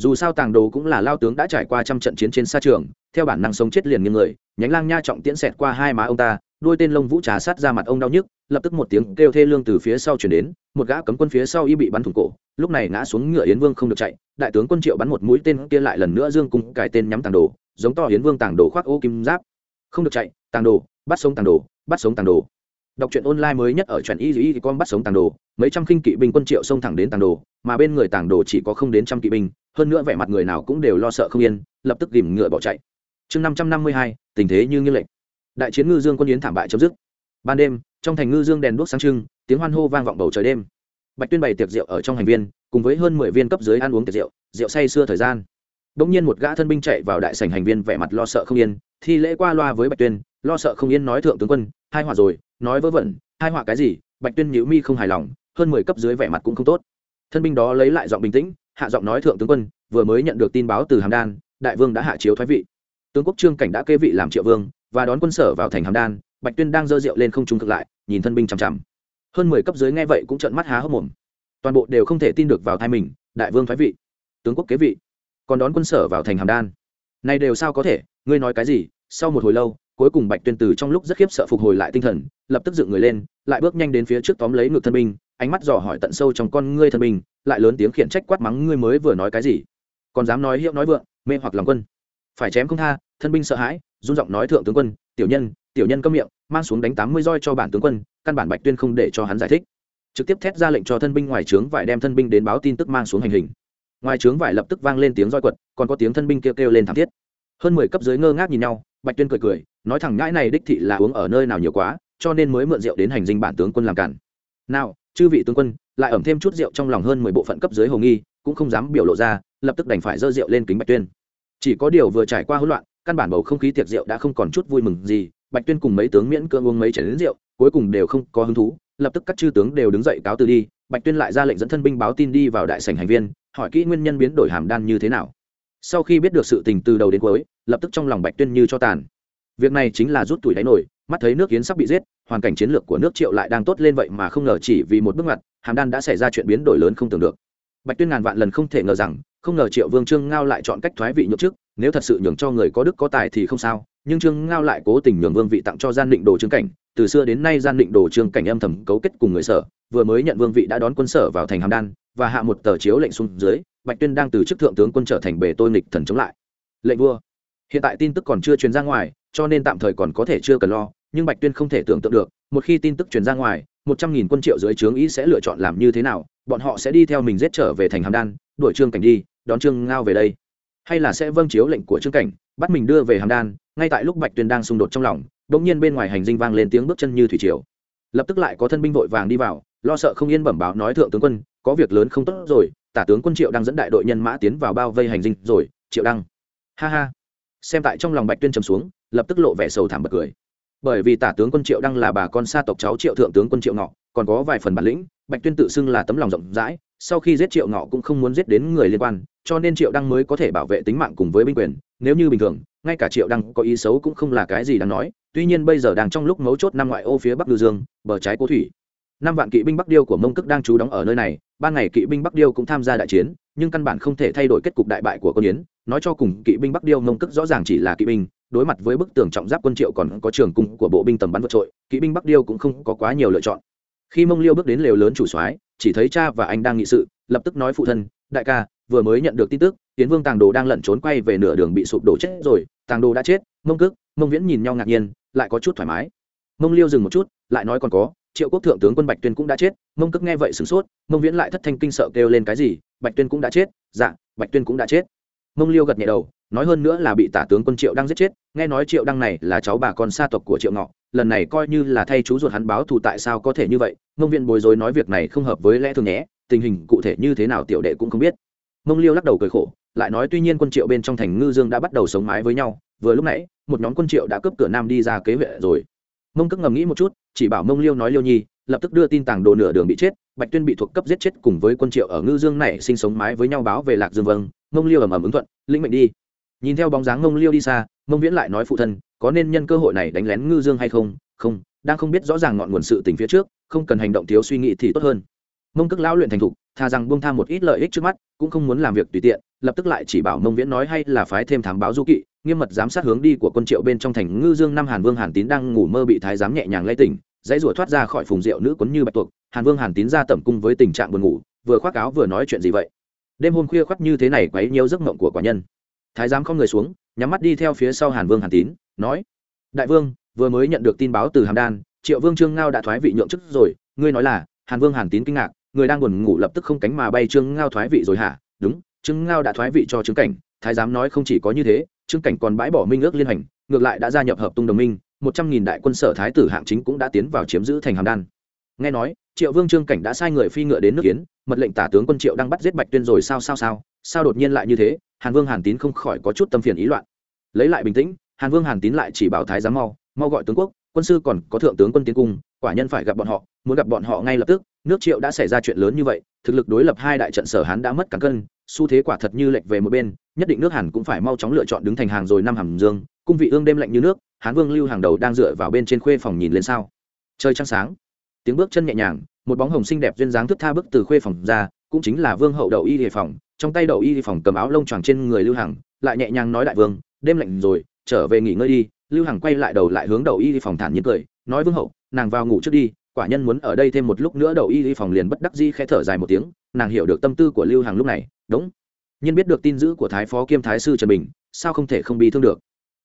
dù sao tàng đồ cũng là lao tướng đã trải qua trăm trận chiến trên xa trường, theo bản năng sống chết liền nghiêng người, nhánh lang nha trọng tiễn xẹt qua hai má ông ta, đuôi tên lông vũ trà sát ra mặt ông đau nhức, lập tức một tiếng kêu thê lương từ phía sau chuyển đến, một gã cấm quân phía sau y bị bắn thủng cổ, lúc này ngã xuống ngựa yến vương không được chạy, đại tướng quân triệu bắn một mũi tên kia lại lần nữa dương cung cải tên nhắm tàng đồ, giống to yến vương tàng đồ khoác ô kim giáp. Không được chạy, tàng đồ, bắt sống tàng đồ, bắt sống tàng đồ. Đọc truyện online mới nhất ở truyện y y con bắt sống tàng đồ mấy trăm khinh kỵ binh quân triệu xông thẳng đến tàng đồ, mà bên người tàng đồ chỉ có không đến trăm kỵ binh, hơn nữa vẻ mặt người nào cũng đều lo sợ không yên, lập tức ghìm ngựa bỏ chạy. Chương năm trăm năm mươi hai, tình thế như nghiêng lệnh đại chiến ngư dương quân yến thảm bại chấm dứt. Ban đêm, trong thành ngư dương đèn đuốc sáng trưng, tiếng hoan hô vang vọng bầu trời đêm. Bạch tuyên bày tiệc rượu ở trong hành viên, cùng với hơn mười viên cấp dưới ăn uống tiệc rượu rượu say xưa thời gian. Đ ỗ n g nhiên một gã thân binh chạy vào đại sảnh hành viên vẻ mặt lo sợ không yên, thi lễ qua loa với bạch tuyên, lo sợ không yên nói thượng tướng quân, hai họa rồi, nói vớ vẩn, hai họa cái gì? Bạch tuyên nhữ mi không hài lòng hơn mười cấp dưới vẻ mặt cũng không tốt. Thân binh đó lấy lại giọng bình tĩnh, hạ giọng nói thượng tướng quân, vừa mới nhận được tin báo từ hàm đan, đại vương đã hạ chiếu thoái vị. Tướng quốc trương cảnh đã kế vị làm triệu vương, và đón quân sở vào thành hàm đan, bạch tuyên đang dơ rượu lên không trung cực lại, nhìn thân binh chằm chằm. Hơn mười cấp dưới nghe vậy cũng trợn mắt há hốc mồm. Toàn bộ đều không thể tin được vào thai mình, đại vương thoái vị. Tướng quốc kế vị, còn đón quân sở vào thành hàm đan. Này đều sao có thể, ngươi nói cái gì? Sau một hồi lâu, cuối cùng bạch tuyên từ trong lúc rất khiếp sợ phục hồi lại tinh thần, lập tức dựng người lên, lại bước nhanh đến phía trước tóm lấy ngực thân binh ánh mắt dò hỏi tận sâu trong con ngươi thân mình, lại lớn tiếng khiển trách quát mắng ngươi mới vừa nói cái gì? Còn dám nói hiệu nói vượng mê hoặc lòng quân. Phải chém không tha thân binh sợ hãi run giọng nói thượng tướng quân tiểu nhân tiểu nhân câm miệng mang xuống đánh tám mươi roi cho bản tướng quân căn bản bạch tuyên không để cho hắn giải thích. Trực tiếp thét ra lệnh cho thân binh ngoài trướng vải đem thân binh đến báo tin tức mang xuống hành hình. Ngoài trướng vải lập tức vang lên tiếng roi quật còn có tiếng thân binh kêu kêu lên thảm thiết. Hơn mười cấp dưới ngơ ngác nhìn nhau bạch tuyên cười cười nói thẳng ngãi này đích thị là uống ở nơi nào nhiều quá cho nên mới mượn rượu đến hành dinh bản tướng quân làm cản. Nào chư vị tướng quân, lại ẩm thêm chút rượu trong lòng hơn mười bộ phận cấp dưới hồ nghi, cũng không dám biểu lộ ra, lập tức đành phải dơ rượu lên kính bạch tuyên. Chỉ có điều vừa trải qua hỗn loạn, căn bản bầu không khí tiệc rượu đã không còn chút vui mừng gì, bạch tuyên cùng mấy tướng miễn cưỡng uống mấy chén đến rượu, cuối cùng đều không có hứng thú, lập tức các chư tướng đều đứng dậy cáo từ đi, bạch tuyên lại ra lệnh dẫn thân binh báo tin đi vào đại sảnh hành viên, hỏi kỹ nguyên nhân biến đổi hàm đan như thế nào. Sau khi biết được sự tình từ đầu đến cuối, lập tức trong lòng bạch tuyên như cho tàn. Việc này chính là rút tuổi đáy nổi, mắt thấy nước yến sắp bị giết hoàn cảnh chiến lược của nước triệu lại đang tốt lên vậy mà không ngờ chỉ vì một bước ngoặt, hàm đan đã xảy ra chuyện biến đổi lớn không tưởng được. Bạch tuyên ngàn vạn lần không thể ngờ rằng, không ngờ triệu vương trương ngao lại chọn cách thoái vị nhượng chức, nếu thật sự nhường cho người có đức có tài thì không sao, nhưng trương ngao lại cố tình nhường vương vị tặng cho gian định đồ trương cảnh, từ xưa đến nay gian định đồ trương cảnh âm thầm cấu kết cùng người sở, vừa mới nhận vương vị đã đón quân sở vào thành hàm đan, và hạ một tờ chiếu lệnh xuống dưới, bạch tuyên đang từ chức thượng tướng quân trở thành bề tôi nghịch thần chống lại. Lệnh vua. Hiện tại tin tức còn chưa truyền ra ngoài, cho nên tạm thời còn có thể chưa cần lo nhưng bạch tuyên không thể tưởng tượng được, một khi tin tức truyền ra ngoài, một trăm nghìn quân triệu dưới trướng ý sẽ lựa chọn làm như thế nào, bọn họ sẽ đi theo mình giết trở về thành hàm đan, đuổi trương cảnh đi, đón trương ngao về đây. Hay là sẽ vâng chiếu lệnh của trương cảnh, bắt mình đưa về hàm đan, ngay tại lúc bạch tuyên đang xung đột trong lòng đ ỗ n g nhiên bên ngoài hành dinh vang lên tiếng bước chân như thủy triều. Lập tức lại có thân binh vội vàng đi vào, lo sợ không yên bẩm báo nói thượng tướng quân, có việc lớn không tốt rồi, tả tướng quân triệu đang dẫn đại đội nhân mã tiến vào bao vây hành dinh rồi, triệu đăng. Ha ha. Xem tại trong lòng bạch tuyên trầm xuống, lập tức lộ vẻ sầu thảm bật cười bởi vì tả tướng quân triệu đăng là bà con xa tộc cháu triệu thượng tướng quân triệu ngọ, còn có vài phần bản lĩnh, bạch tuyên tự xưng là tấm lòng rộng rãi, sau khi giết triệu ngọ cũng không muốn giết đến người liên quan, cho nên triệu đăng mới có thể bảo vệ tính mạng cùng với binh quyền, nếu như bình thường, ngay cả triệu đăng có ý xấu cũng không là cái gì đáng nói, tuy nhiên bây giờ đang trong lúc mấu chốt năm ngoại ô phía bắc ngư dương, bờ trái cố thủy. Năm vạn kỵ binh bắc điêu của mông cức đang trú đóng ở nơi này, ban ngày kỵ binh bắc điêu cũng tham gia đại chiến, nhưng căn bản không thể thay đổi kết cục đại bại của quân yến, nói cho cùng kỵ binh bắc điêu mông cức rõ ràng chỉ là kỵ binh đối mặt với bức tường trọng giáp quân triệu còn có trường cung của bộ binh tầm bắn vượt trội, kỵ binh bắc điêu cũng không có quá nhiều lựa chọn. Khi mông liêu bước đến lều lớn chủ soái, chỉ thấy cha và anh đang nghị sự, lập tức nói phụ thân, đại ca, vừa mới nhận được tin tức, tiến vương tàng đồ đang lẩn trốn quay về nửa đường bị sụp đổ chết rồi, tàng đồ đã chết, mông cước, mông viễn nhìn nhau ngạc nhiên, lại có chút thoải mái. Mông liêu dừng một chút, lại nói còn có, triệu quốc thượng tướng quân bạch tuyên cũng đã chết. Mông cước nghe vậy sửng sốt, mông viễn lại thất thanh kinh sợ kêu lên, cái gì? Bạch tuyên cũng đã chết? Dạ bạch tuyên cũng đã chết mông liêu gật nhẹ đầu, nói hơn nữa là bị tả tướng quân triệu đang giết chết, nghe nói triệu đăng này là cháu bà con xa tộc của triệu ngọ, lần này coi như là thay chú ruột hắn báo thù tại sao có thể như vậy, mông viện bối rối nói việc này không hợp với lẽ thường nhé, tình hình cụ thể như thế nào tiểu đệ cũng không biết. Mông liêu lắc đầu cười khổ, lại nói tuy nhiên quân triệu bên trong thành ngư dương đã bắt đầu sống mái với nhau, vừa lúc nãy, một nhóm quân triệu đã cướp cửa nam đi ra kế huệ rồi. Mông cất ngầm nghĩ một chút, chỉ bảo mông liêu nói liêu nhi, lập tức đưa tin tàng đồ nửa đường bị chết, bạch tuyên bị thuộc cấp giết chết cùng với quân triệu ở ngư dương này sinh sống mái với nhau báo về lạc dương vâng mông liêu ầm ầm ứng thuận, lĩnh mệnh đi. Nhìn theo bóng dáng mông liêu đi xa mông viễn lại nói phụ thân, có nên nhân cơ hội này đánh lén ngư dương hay không? Không, đang không biết rõ ràng ngọn nguồn sự tình phía trước, không cần hành động thiếu suy nghĩ thì tốt hơn. Mông cước lão luyện thành thục thà rằng buông tham một ít lợi ích trước mắt, cũng không muốn làm việc tùy tiện, lập tức lại chỉ bảo mông viễn nói hay là phái thêm thám báo du kỵ, nghiêm mật giám sát hướng đi của quân triệu bên trong thành ngư dương năm hàn vương hàn tín đang ngủ mơ bị thái giám nhẹ nhàng lay tỉnh, dãy rủa thoát ra khỏi phùng rượu nữ quấn như bạch tuộc, hàn vương hàn tín ra tẩm cung với tình trạng buồn ngủ, vừa khoác áo vừa nói chuyện gì vậy? Đêm hôm khuya khoắt như thế này quấy nhiều giấc mộng của quả nhân. Thái giám không người xuống, nhắm mắt đi theo phía sau hàn vương hàn tín, nói, đại vương, vừa mới nhận được tin báo từ hàm đan, triệu vương trương ngao đã thoái vị nhượng chức rồi, ngươi nói là? Hàn vương hàn tín kinh ngạc, người đang buồn ngủ lập tức không cánh mà bay trương ngao thoái vị rồi hả? Đúng, trương ngao đã thoái vị cho trương cảnh, thái giám nói không chỉ có như thế, trương cảnh còn bãi bỏ minh ước liên hành, ngược lại đã gia nhập hợp tung đồng minh, một trăm nghìn đại quân sở thái tử hạng chính cũng đã tiến vào chiếm giữ thành hàm đan. Nghe nói triệu vương trương cảnh đã sai người phi ngựa đến nước kiến, mật lệnh tả tướng quân triệu đang bắt giết bạch tuyên rồi sao sao sao sao đột nhiên lại như thế, hàn vương hàn tín không khỏi có chút tâm phiền ý loạn. Lấy lại bình tĩnh, hàn vương hàn tín lại chỉ bảo thái giám mau mau gọi tướng quốc, quân sư còn có thượng tướng quân tiến cung, quả nhân phải gặp bọn họ, muốn gặp bọn họ ngay lập tức. Nước triệu đã xảy ra chuyện lớn như vậy, thực lực đối lập hai đại trận sở hán đã mất cả cân, xu thế quả thật như lệch về một bên, nhất định nước hàn cũng phải mau chóng lựa chọn đứng thành hàng rồi năm hàm dương, cung vị ương đêm lạnh như nước, hán vương lưu hàng đầu đang dựa vào bên trên khuê phòng nhìn lên sao. Trời trăng sáng tiếng bước chân nhẹ nhàng, một bóng hồng xinh đẹp duyên dáng thức tha bước từ khuê phòng ra, cũng chính là vương hậu đậu y đề phòng. Trong tay đậu y phòng cầm áo lông choàng trên người lưu hằng, lại nhẹ nhàng nói đại vương, đêm lạnh rồi, trở về nghỉ ngơi đi. Lưu hằng quay lại đầu lại hướng đậu y phòng thản nhiên cười, nói, vương hậu, nàng vào ngủ trước đi, quả nhân muốn ở đây thêm một lúc nữa. Đậu y phòng liền bất đắc di khẽ thở dài một tiếng, nàng hiểu được tâm tư của lưu hằng lúc này, đúng nhân biết được tin dữ của thái phó kiêm thái sư trần bình, sao không thể không bị thương được?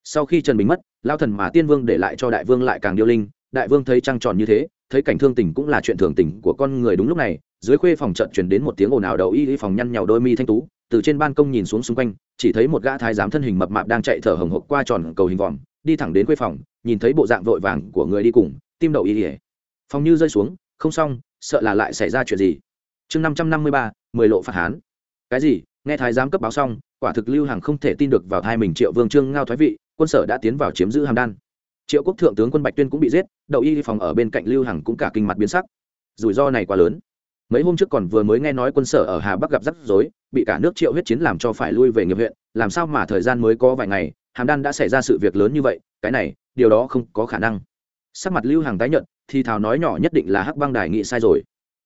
Sau khi trần bình mất lao thần mà tiên vương để lại cho đại vương lại càng điêu linh, đại vương thấy trăng tròn như thế thấy cảnh thương tình cũng là chuyện thường tình của con người đúng lúc này, dưới khuê phòng trận chuyển đến một tiếng ồn ào đầu y y phòng nhăn nhào đôi mi thanh tú, từ trên ban công nhìn xuống xung quanh, chỉ thấy một gã thái giám thân hình mập mạp đang chạy thở hồng hộc qua tròn cầu hình vòm, đi thẳng đến khuê phòng, nhìn thấy bộ dạng vội vàng của người đi cùng, tim đầu y y. Phòng như rơi xuống, không xong, sợ là lại xảy ra chuyện gì. Chương năm trăm năm mươi ba, mười lộ phạt hán. Cái gì? Nghe thái giám cấp báo xong, quả thực lưu hàng không thể tin được vào hai mình triệu vương trương ngao thoái vị, quân sở đã tiến vào chiếm giữ hàm đan triệu quốc thượng tướng quân bạch tuyên cũng bị giết đậu y phòng ở bên cạnh lưu hằng cũng cả kinh mặt biến sắc. Rủi ro này quá lớn. Mấy hôm trước còn vừa mới nghe nói quân sở ở hà bắc gặp rắc rối, bị cả nước triệu huyết chiến làm cho phải lui về nghiệp huyện, làm sao mà thời gian mới có vài ngày, hàm đan đã xảy ra sự việc lớn như vậy, cái này, điều đó không có khả năng. Sắc mặt lưu hàng tái nhận thì thào nói nhỏ nhất định là hắc băng đài nghị sai rồi.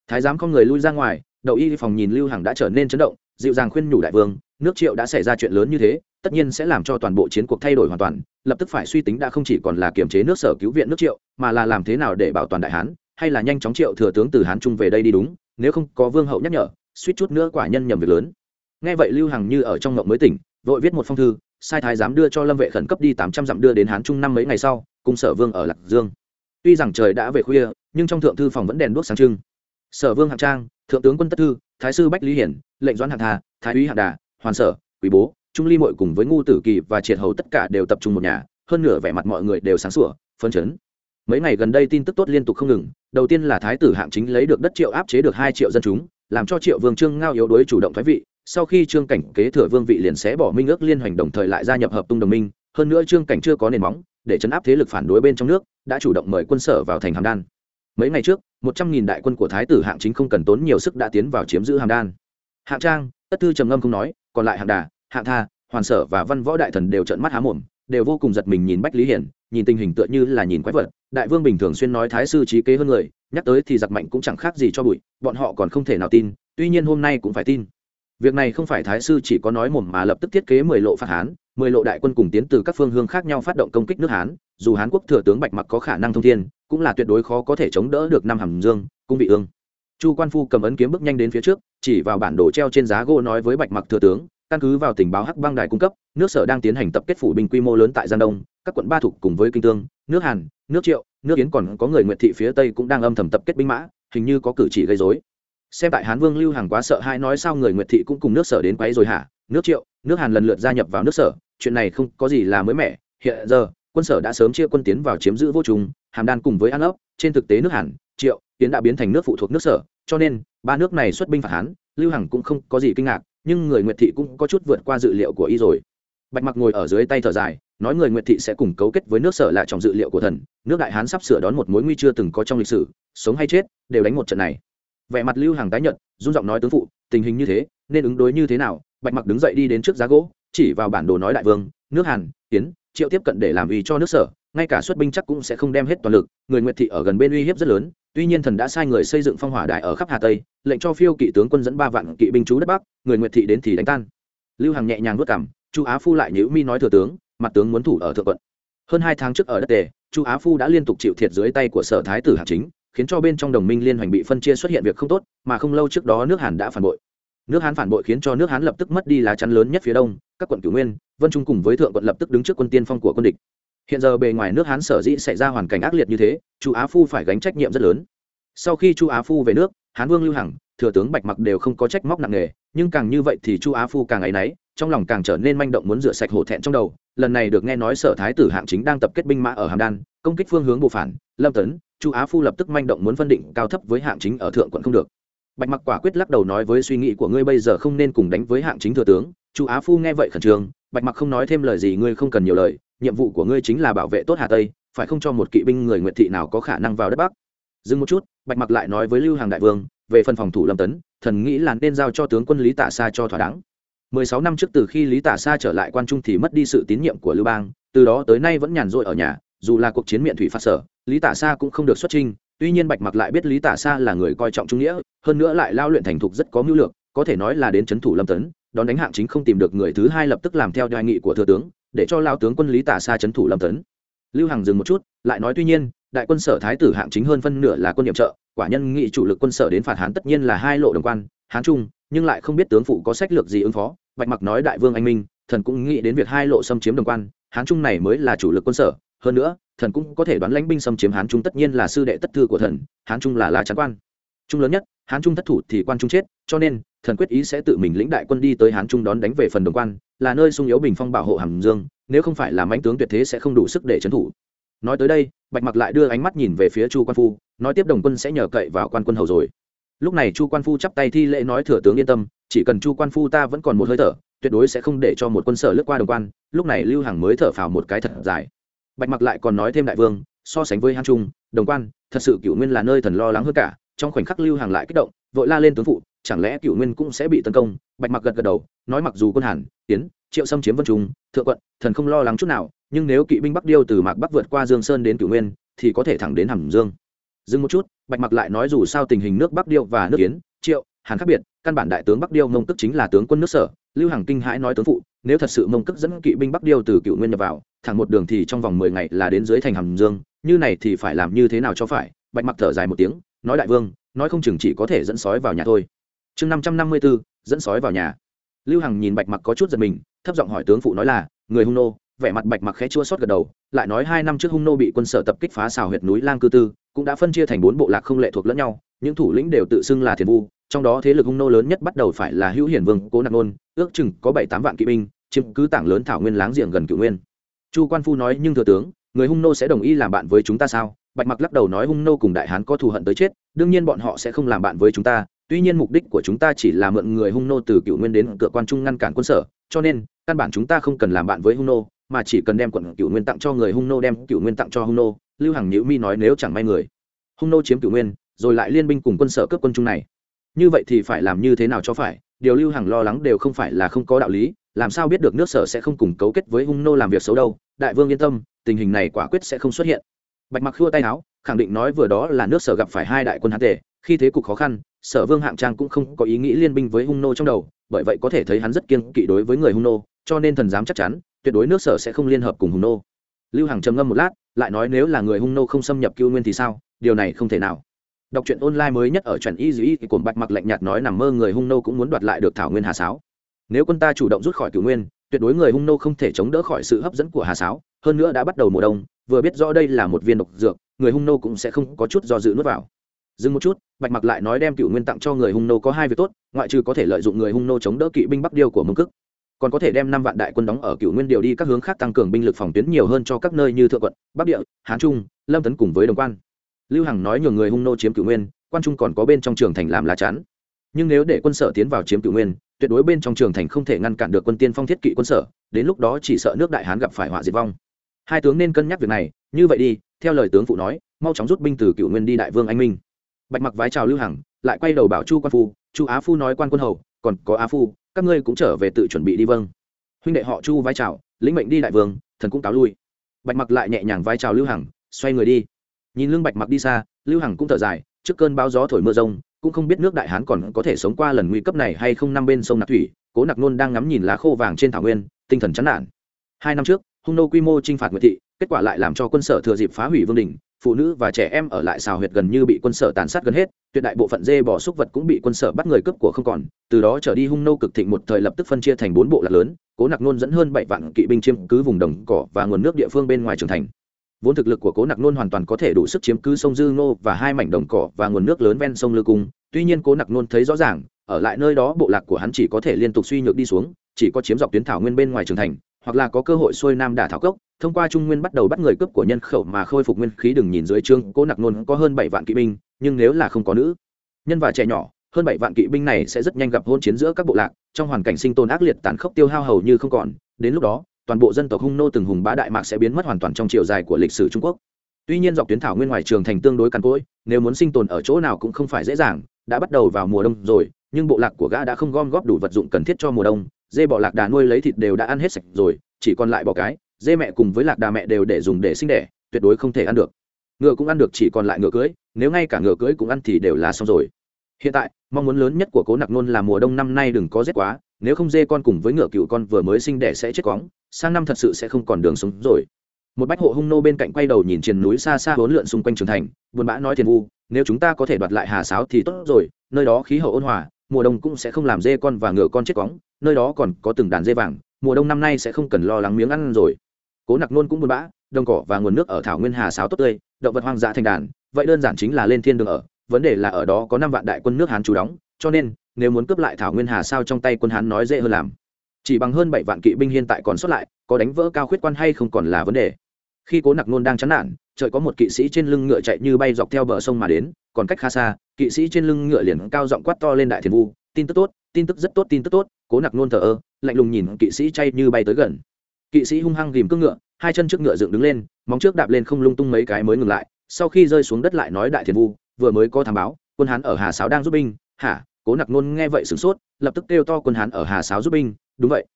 Thái giám không người lui ra ngoài đậu y phòng nhìn lưu hàng đã trở nên chấn động, dịu dàng khuyên nhủ đại vương, nước triệu đã xảy ra chuyện lớn như thế tất nhiên sẽ làm cho toàn bộ chiến cuộc thay đổi hoàn toàn, lập tức phải suy tính đã không chỉ còn là kiềm chế nước sở cứu viện nước triệu, mà là làm thế nào để bảo toàn đại hán, hay là nhanh chóng triệu thừa tướng từ hán trung về đây đi đúng, nếu không có vương hậu nhắc nhở, suýt chút nữa quả nhân nhầm việc lớn. Nghe vậy lưu hằng như ở trong ngộng mới tỉnh, vội viết một phong thư, sai thái giám đưa cho lâm vệ khẩn cấp đi tám trăm dặm đưa đến hán trung năm mấy ngày sau, cùng sở vương ở lạc dương. Tuy rằng trời đã về khuya, nhưng trong thượng thư phòng vẫn đèn đuốc sáng trưng. Sở vương hạng trang, thượng tướng quân tất thư, thái sư bách lý hiển, lệnh doãn hạng thà thái úy hạng đà, hoàn sở, quý bố trung ly mội cùng với ngu tử kỳ và triệt hầu tất cả đều tập trung một nhà, hơn nửa vẻ mặt mọi người đều sáng sủa phân chấn. Mấy ngày gần đây tin tức tốt liên tục không ngừng, đầu tiên là thái tử hạng chính lấy được đất triệu áp chế được hai triệu dân chúng, làm cho triệu vương trương ngao yếu đuối chủ động thoái vị, sau khi trương cảnh kế thừa vương vị liền sẽ bỏ minh ước liên hoành đồng thời lại gia nhập hợp tung đồng minh, hơn nữa trương cảnh chưa có nền móng, để chấn áp thế lực phản đối bên trong nước, đã chủ động mời quân sở vào thành hàm đan. Mấy ngày trước, một trăm nghìn đại quân của thái tử hạng chính không cần tốn nhiều sức đã tiến vào chiếm giữ hàm đan. Hạng trang, tất thư trầm ngâm không nói, còn lại hạng đà hạng tha, hoàn sở và văn võ đại thần đều trợn mắt há mồm, đều vô cùng giật mình nhìn bách lý hiển, nhìn tình hình tựa như là nhìn quái vật. Đại vương bình thường xuyên nói thái sư trí kế hơn người, nhắc tới thì giặc mạnh cũng chẳng khác gì cho bụi, bọn họ còn không thể nào tin, tuy nhiên hôm nay cũng phải tin. Việc này không phải thái sư chỉ có nói mồm mà lập tức thiết kế mười lộ phạt hán, mười lộ đại quân cùng tiến từ các phương hướng khác nhau phát động công kích nước hán, dù hán quốc thừa tướng bạch mặc có khả năng thông thiên, cũng là tuyệt đối khó có thể chống đỡ được năm hàm dương cũng bị ương. Chu quan phu cầm ấn kiếm bước nhanh đến phía trước, chỉ vào bản đồ treo trên giá gỗ nói với bạch mặc thừa tướng căn cứ vào tình báo hắc băng đài cung cấp, nước sở đang tiến hành tập kết phủ binh quy mô lớn tại giang đông, các quận ba thục cùng với kinh tương, nước hàn, nước triệu, nước yến còn có người nguyện thị phía tây cũng đang âm thầm tập kết binh mã, hình như có cử chỉ gây dối xem tại hán vương lưu hàng quá sợ hai nói sao người nguyệt thị cũng cùng nước sở đến quấy rồi hả? Nước triệu, nước hàn lần lượt gia nhập vào nước sở, chuyện này không có gì là mới mẻ. Hiện giờ, quân sở đã sớm chia quân tiến vào chiếm giữ vô trùng, hàm đan cùng với an ấp trên thực tế nước hàn, triệu tiến đã biến thành nước phụ thuộc nước sở, cho nên, ba nước này xuất binh phạt hán, lưu hằng cũng không có gì kinh ngạc nhưng người nguyệt thị cũng có chút vượt qua dự liệu của y rồi. Bạch mặc ngồi ở dưới tay thở dài, nói người nguyệt thị sẽ cùng cấu kết với nước sở lại trong dự liệu của thần, nước đại hán sắp sửa đón một mối nguy chưa từng có trong lịch sử, sống hay chết, đều đánh một trận này. Vẻ mặt lưu hàng tái nhận run giọng nói tướng phụ, tình hình như thế, nên ứng đối như thế nào? Bạch mặc đứng dậy đi đến trước giá gỗ, chỉ vào bản đồ nói đại vương, nước hàn tiến triệu tiếp cận để làm ý cho nước sở ngay cả xuất binh chắc cũng sẽ không đem hết toàn lực, người nguyệt thị ở gần bên uy hiếp rất lớn, tuy nhiên thần đã sai người xây dựng phong hỏa đài ở khắp hà tây, lệnh cho phiêu kỵ tướng quân dẫn ba vạn kỵ binh chú đất bắc, người nguyệt thị đến thì đánh tan. Lưu hằng nhẹ nhàng vất cảm chu á phu lại nhữ mi nói thừa tướng, mặt tướng muốn thủ ở thượng quận. Hơn hai tháng trước ở đất tề, chu á phu đã liên tục chịu thiệt dưới tay của sở thái tử Hà chính, khiến cho bên trong đồng minh liên hoành bị phân chia xuất hiện việc không tốt, mà không lâu trước đó nước hàn đã phản bội. Nước hán phản bội khiến cho nước hán lập tức mất đi lá chắn lớn nhất phía đông, các quận cửu nguyên, vân trung cùng với thượng quận lập tức đứng trước quân tiên phong của quân địch hiện giờ bề ngoài nước hán sở dĩ xảy ra hoàn cảnh ác liệt như thế, chu á phu phải gánh trách nhiệm rất lớn. Sau khi chu á phu về nước, hán vương lưu hằng, thừa tướng bạch mặc đều không có trách móc nặng nề, nhưng càng như vậy thì chu á phu càng áy náy, trong lòng càng trở nên manh động muốn rửa sạch hổ thẹn trong đầu. Lần này được nghe nói sở thái tử hạng chính đang tập kết binh mã ở hàm đan, công kích phương hướng bộ phản, lâm tấn, chu á phu lập tức manh động muốn phân định cao thấp với hạng chính ở thượng quận không được. Bạch mặc quả quyết lắc đầu nói với suy nghĩ của ngươi bây giờ không nên cùng đánh với hạng chính thừa tướng. Chu á phu nghe vậy khẩn trương, bạch mặc không nói thêm lời gì, ngươi không cần nhiều lời nhiệm vụ của ngươi chính là bảo vệ tốt hà tây, phải không cho một kỵ binh người nguyệt thị nào có khả năng vào đất bắc dừng một chút, bạch mặc lại nói với lưu hàng đại vương, về phần phòng thủ lâm tấn, thần nghĩ là nên giao cho tướng quân lý tả Sa cho thỏa đáng mười sáu năm trước từ khi lý tả Sa trở lại quan trung thì mất đi sự tín nhiệm của lưu bang, từ đó tới nay vẫn nhàn rỗi ở nhà, dù là cuộc chiến miệng thủy phát sở, lý tả Sa cũng không được xuất chinh. tuy nhiên bạch mặc lại biết lý tả Sa là người coi trọng trung nghĩa, hơn nữa lại lao luyện thành thục rất có mưu lược, có thể nói là đến c h ấ n thủ lâm tấn, đón đánh hạng chính không tìm được người thứ hai lập tức làm theo đề nghị của thừa tướng để cho lao tướng quân lý tả xa trấn thủ lâm tấn. Lưu hằng dừng một chút, lại nói tuy nhiên, đại quân sở thái tử hạng chính hơn phân nửa là quân nhiệm trợ, quả nhân nghị chủ lực quân sở đến phạt hán tất nhiên là hai lộ đồng quan, hán trung, nhưng lại không biết tướng phụ có sách lược gì ứng phó, bạch mặc nói đại vương anh minh, thần cũng nghĩ đến việc hai lộ xâm chiếm đồng quan, hán trung này mới là chủ lực quân sở, hơn nữa, thần cũng có thể đoán lãnh binh xâm chiếm hán trung tất nhiên là sư đệ tất thư của thần, hán trung là lá chắn quan. Trung lớn nhất, hán trung thất thủ thì quan trung chết, cho nên, thần quyết ý sẽ tự mình lĩnh đại quân đi tới hán trung đón đánh về phần đồng quan là nơi sung yếu bình phong bảo hộ hàm dương, nếu không phải là mãnh tướng tuyệt thế sẽ không đủ sức để trấn thủ. Nói tới đây, bạch mặc lại đưa ánh mắt nhìn về phía chu quan phu, nói tiếp đồng quân sẽ nhờ cậy vào quan quân hầu rồi. Lúc này chu quan phu chắp tay thi lễ nói, thừa tướng yên tâm, chỉ cần chu quan phu ta vẫn còn một hơi thở, tuyệt đối sẽ không để cho một quân sở lướt qua đồng quan, lúc này lưu hằng mới thở phào một cái thật dài. Bạch mặc lại còn nói thêm đại vương, so sánh với hán trung, đồng quan, thật sự cựu nguyên là nơi thần lo lắng hơn cả. Trong khoảnh khắc lưu hàng lại kích động, vội la lên tướng phụ chẳng lẽ cựu nguyên cũng sẽ bị tấn công? Bạch mặc gật gật đầu, nói mặc dù quân hàn, tiến, triệu xâm chiếm vân trung, thượng quận, thần không lo lắng chút nào, nhưng nếu kỵ binh bắc điêu từ mạc bắc vượt qua dương sơn đến cửu nguyên, thì có thể thẳng đến hàm dương. Dừng một chút, bạch mặc lại nói dù sao tình hình nước bắc điêu và nước kiến triệu, hàn khác biệt, căn bản đại tướng bắc điêu mông tức chính là tướng quân nước sở, lưu hằng kinh hãi nói tướng phụ, nếu thật sự mông tức dẫn kỵ binh bắc điêu từ cựu nguyên nhập vào, thẳng một đường thì trong vòng mười ngày là đến dưới thành hàm dương, như này thì phải làm như thế nào cho phải? Bạch mặc thở dài một tiếng, nói đại vương, nói không chừng chỉ có thể dẫn sói vào nhà thôi chương năm trăm năm mươi b ố dẫn sói vào nhà. Lưu hằng nhìn bạch mặc có chút giật mình, thấp giọng hỏi tướng phụ nói là, người hung nô, vẻ mặt bạch mặc khẽ chua xót gật đầu, lại nói hai năm trước hung nô bị quân sở tập kích phá xào huyệt núi lang cư tư, cũng đã phân chia thành bốn bộ lạc không lệ thuộc lẫn nhau, những thủ lĩnh đều tự xưng là thiền vu, trong đó thế lực hung nô lớn nhất bắt đầu phải là hữu hiển vương, cố nặc nôn, ước chừng có bảy tám vạn kỵ binh, chiếm cứ tảng lớn thảo nguyên láng giềng gần cựu nguyên. Chu quan phu nói, nhưng thừa tướng, người hung nô sẽ đồng ý làm bạn với chúng ta sao? Bạch mặc lắc đầu nói, hung nô cùng đại hán có thù hận tới chết, đương nhiên bọn họ sẽ không làm bạn với chúng ta tuy nhiên mục đích của chúng ta chỉ là mượn người hung nô từ cựu nguyên đến cửa quan trung ngăn cản quân sở, cho nên, căn bản chúng ta không cần làm bạn với hung nô, mà chỉ cần đem quận cựu nguyên tặng cho người hung nô, đem cựu nguyên tặng cho hung nô, lưu hằng nhữ mi nói nếu chẳng may người hung nô chiếm cựu nguyên, rồi lại liên binh cùng quân sở cướp quân trung này. Như vậy thì phải làm như thế nào cho phải? Điều lưu hằng lo lắng đều không phải là không có đạo lý, làm sao biết được nước sở sẽ không cùng cấu kết với hung nô làm việc xấu đâu? Đại vương yên tâm, tình hình này quả quyết sẽ không xuất hiện. Bạch mặc khua tay áo, khẳng định nói vừa đó là nước sở gặp phải hai đại quân hán tề, khi thế cục khó khăn sở vương hạng trang cũng không có ý nghĩ liên binh với hung nô trong đầu, bởi vậy có thể thấy hắn rất kiên kỵ đối với người hung nô, cho nên thần dám chắc chắn, tuyệt đối nước sở sẽ không liên hợp cùng hung nô. Lưu hằng trầm ngâm một lát, lại nói nếu là người hung nô không xâm nhập cưu nguyên thì sao? Điều này không thể nào. Đọc truyện online mới nhất ở truyện y dĩ thì cồn bạch mặc lạnh nhạt nói nằm mơ người hung nô cũng muốn đoạt lại được thảo nguyên hà sáo. Nếu quân ta chủ động rút khỏi cửu nguyên, tuyệt đối người hung nô không thể chống đỡ khỏi sự hấp dẫn của hà sáo, hơn nữa đã bắt đầu mùa đông, vừa biết rõ đây là một viên độc dược, người hung nô cũng sẽ không có chút do dự nuốt vào dừng một chút, bạch mặc lại nói đem cựu nguyên tặng cho người hung nô có hai việc tốt, ngoại trừ có thể lợi dụng người hung nô chống đỡ kỵ binh bắc điêu của mông cức còn có thể đem năm vạn đại quân đóng ở cựu nguyên điều đi các hướng khác tăng cường binh lực phòng tuyến nhiều hơn cho các nơi như thượng quận, bắc địa, hán trung, lâm tấn cùng với đồng quan. Lưu hằng nói nhường người hung nô chiếm cựu nguyên, quan trung còn có bên trong trường thành làm lá chắn. Nhưng nếu để quân sở tiến vào chiếm cựu nguyên, tuyệt đối bên trong trường thành không thể ngăn cản được quân tiên phong thiết kỵ quân sở, đến lúc đó chỉ sợ nước đại hán gặp phải họa diệt vong. Hai tướng nên cân nhắc việc này, như vậy đi, theo lời tướng phụ nói, mau chóng rút binh từ cựu nguyên đi đại vương anh minh bạch mặc vái chào lưu hằng, lại quay đầu bảo chu quan phu, chu á phu nói quan quân hầu, còn có á phu, các ngươi cũng trở về tự chuẩn bị đi vâng. Huynh đệ họ chu vái chào, lĩnh mệnh đi đại vương, thần cũng cáo lui. Bạch mặc lại nhẹ nhàng vai chào lưu hằng, xoay người đi. Nhìn lưng bạch mặc đi xa, lưu hằng cũng thở dài, trước cơn bão gió thổi mưa rông, cũng không biết nước đại hán còn có thể sống qua lần nguy cấp này hay không năm bên sông nạc thủy, cố nặc nôn đang ngắm nhìn lá khô vàng trên thảo nguyên, tinh thần chán nản. Hai năm trước, hung nô quy mô t r i n h phạt nguyệt thị, kết quả lại làm cho quân sở thừa dịp phá hủy vương đình phụ nữ và trẻ em ở lại xào huyệt gần như bị quân sở tàn sát gần hết, tuyệt đại bộ phận dê bỏ súc vật cũng bị quân sở bắt người cướp của không còn, từ đó trở đi hung nô cực thịnh một thời lập tức phân chia thành bốn bộ lạc lớn, cố nặc nôn dẫn hơn bảy vạn kỵ binh chiếm cứ vùng đồng cỏ và nguồn nước địa phương bên ngoài trường thành. Vốn thực lực của cố nặc nôn hoàn toàn có thể đủ sức chiếm cứ sông dư nô và hai mảnh đồng cỏ và nguồn nước lớn ven sông lư cung, tuy nhiên cố nặc nôn thấy rõ ràng, ở lại nơi đó bộ lạc của hắn chỉ có thể liên tục suy nhược đi xuống, chỉ có chiếm dọc tuyến thảo nguyên bên ngoài trường thành, hoặc là có cơ hội xuôi nam đả thảo cốc thông qua trung nguyên bắt đầu bắt người cướp của nhân khẩu mà khôi phục nguyên khí đừng nhìn dưới trương cố nặc nôn có hơn bảy vạn kỵ binh, nhưng nếu là không có nữ nhân và trẻ nhỏ, hơn bảy vạn kỵ binh này sẽ rất nhanh gặp hôn chiến giữa các bộ lạc, trong hoàn cảnh sinh tồn ác liệt tàn khốc tiêu hao hầu như không còn. Đến lúc đó, toàn bộ dân tộc hung nô từng hùng bá đại mạc sẽ biến mất hoàn toàn trong chiều dài của lịch sử trung quốc. Tuy nhiên dọc tuyến thảo nguyên ngoài trường thành tương đối cằn cỗi, nếu muốn sinh tồn ở chỗ nào cũng không phải dễ dàng, đã bắt đầu vào mùa đông rồi, nhưng bộ lạc của gã đã không gom góp đủ vật dụng cần thiết cho mùa đông. Dê bọ lạc đà nuôi lấy thịt đều đã ăn hết sạch rồi, chỉ còn lại bọ cái dê mẹ cùng với lạc đà mẹ đều để dùng để sinh đẻ, tuyệt đối không thể ăn được. Ngựa cũng ăn được, chỉ còn lại ngựa cưới, nếu ngay cả ngựa cưới cũng ăn thì đều là xong rồi. Hiện tại, mong muốn lớn nhất của cố nặc nôn là mùa đông năm nay đừng có rét quá, nếu không dê con cùng với ngựa cựu con vừa mới sinh đẻ sẽ chết cóng sang năm thật sự sẽ không còn đường sống rồi. Một bách hộ hung nô bên cạnh quay đầu nhìn triền núi xa xa hỗn lượn xung quanh trường thành, buồn bã nói thiền vu, nếu chúng ta có thể đoạt lại hà sáo thì tốt rồi, nơi đó khí hậu ôn hòa, mùa đông cũng sẽ không làm dê con và ngựa con chết cóng nơi đó còn có từng đàn dê vàng, mùa đông năm nay sẽ không cần lo lắng miếng ăn rồi cố nặc nôn cũng buồn bã, đồng cỏ và nguồn nước ở thảo nguyên hà sáo tốt tươi, động vật hoang dã thành đàn, vậy đơn giản chính là lên thiên đường ở, vấn đề là ở đó có năm vạn đại quân nước hán trú đóng, cho nên, nếu muốn cướp lại thảo nguyên hà sao trong tay quân hán nói dễ hơn làm. Chỉ bằng hơn bảy vạn kỵ binh hiện tại còn xuất lại, có đánh vỡ cao khuyết quan hay không còn là vấn đề. Khi cố nặc nôn đang chán nản trời có một kỵ sĩ trên lưng ngựa chạy như bay dọc theo bờ sông mà đến, còn cách khá xa, kỵ sĩ trên lưng ngựa liền cao giọng quát to lên đại thiền vu, tin tức tốt, tin tức rất tốt, tin tức tốt. Cố nặc nôn thờ ơ, lạnh lùng nhìn kỵ sĩ chay như bay tới gần kỵ sĩ hung hăng ghìm cương ngựa, hai chân trước ngựa dựng đứng lên, móng trước đạp lên không lung tung mấy cái mới ngừng lại, sau khi rơi xuống đất lại nói đại thiền vu, vừa mới có thám báo, quân hán ở hà sáo đang giúp binh. Hả? Cố nặc nôn nghe vậy sửng sốt, lập tức kêu to quân hán ở hà sáo giúp binh. Đúng vậy.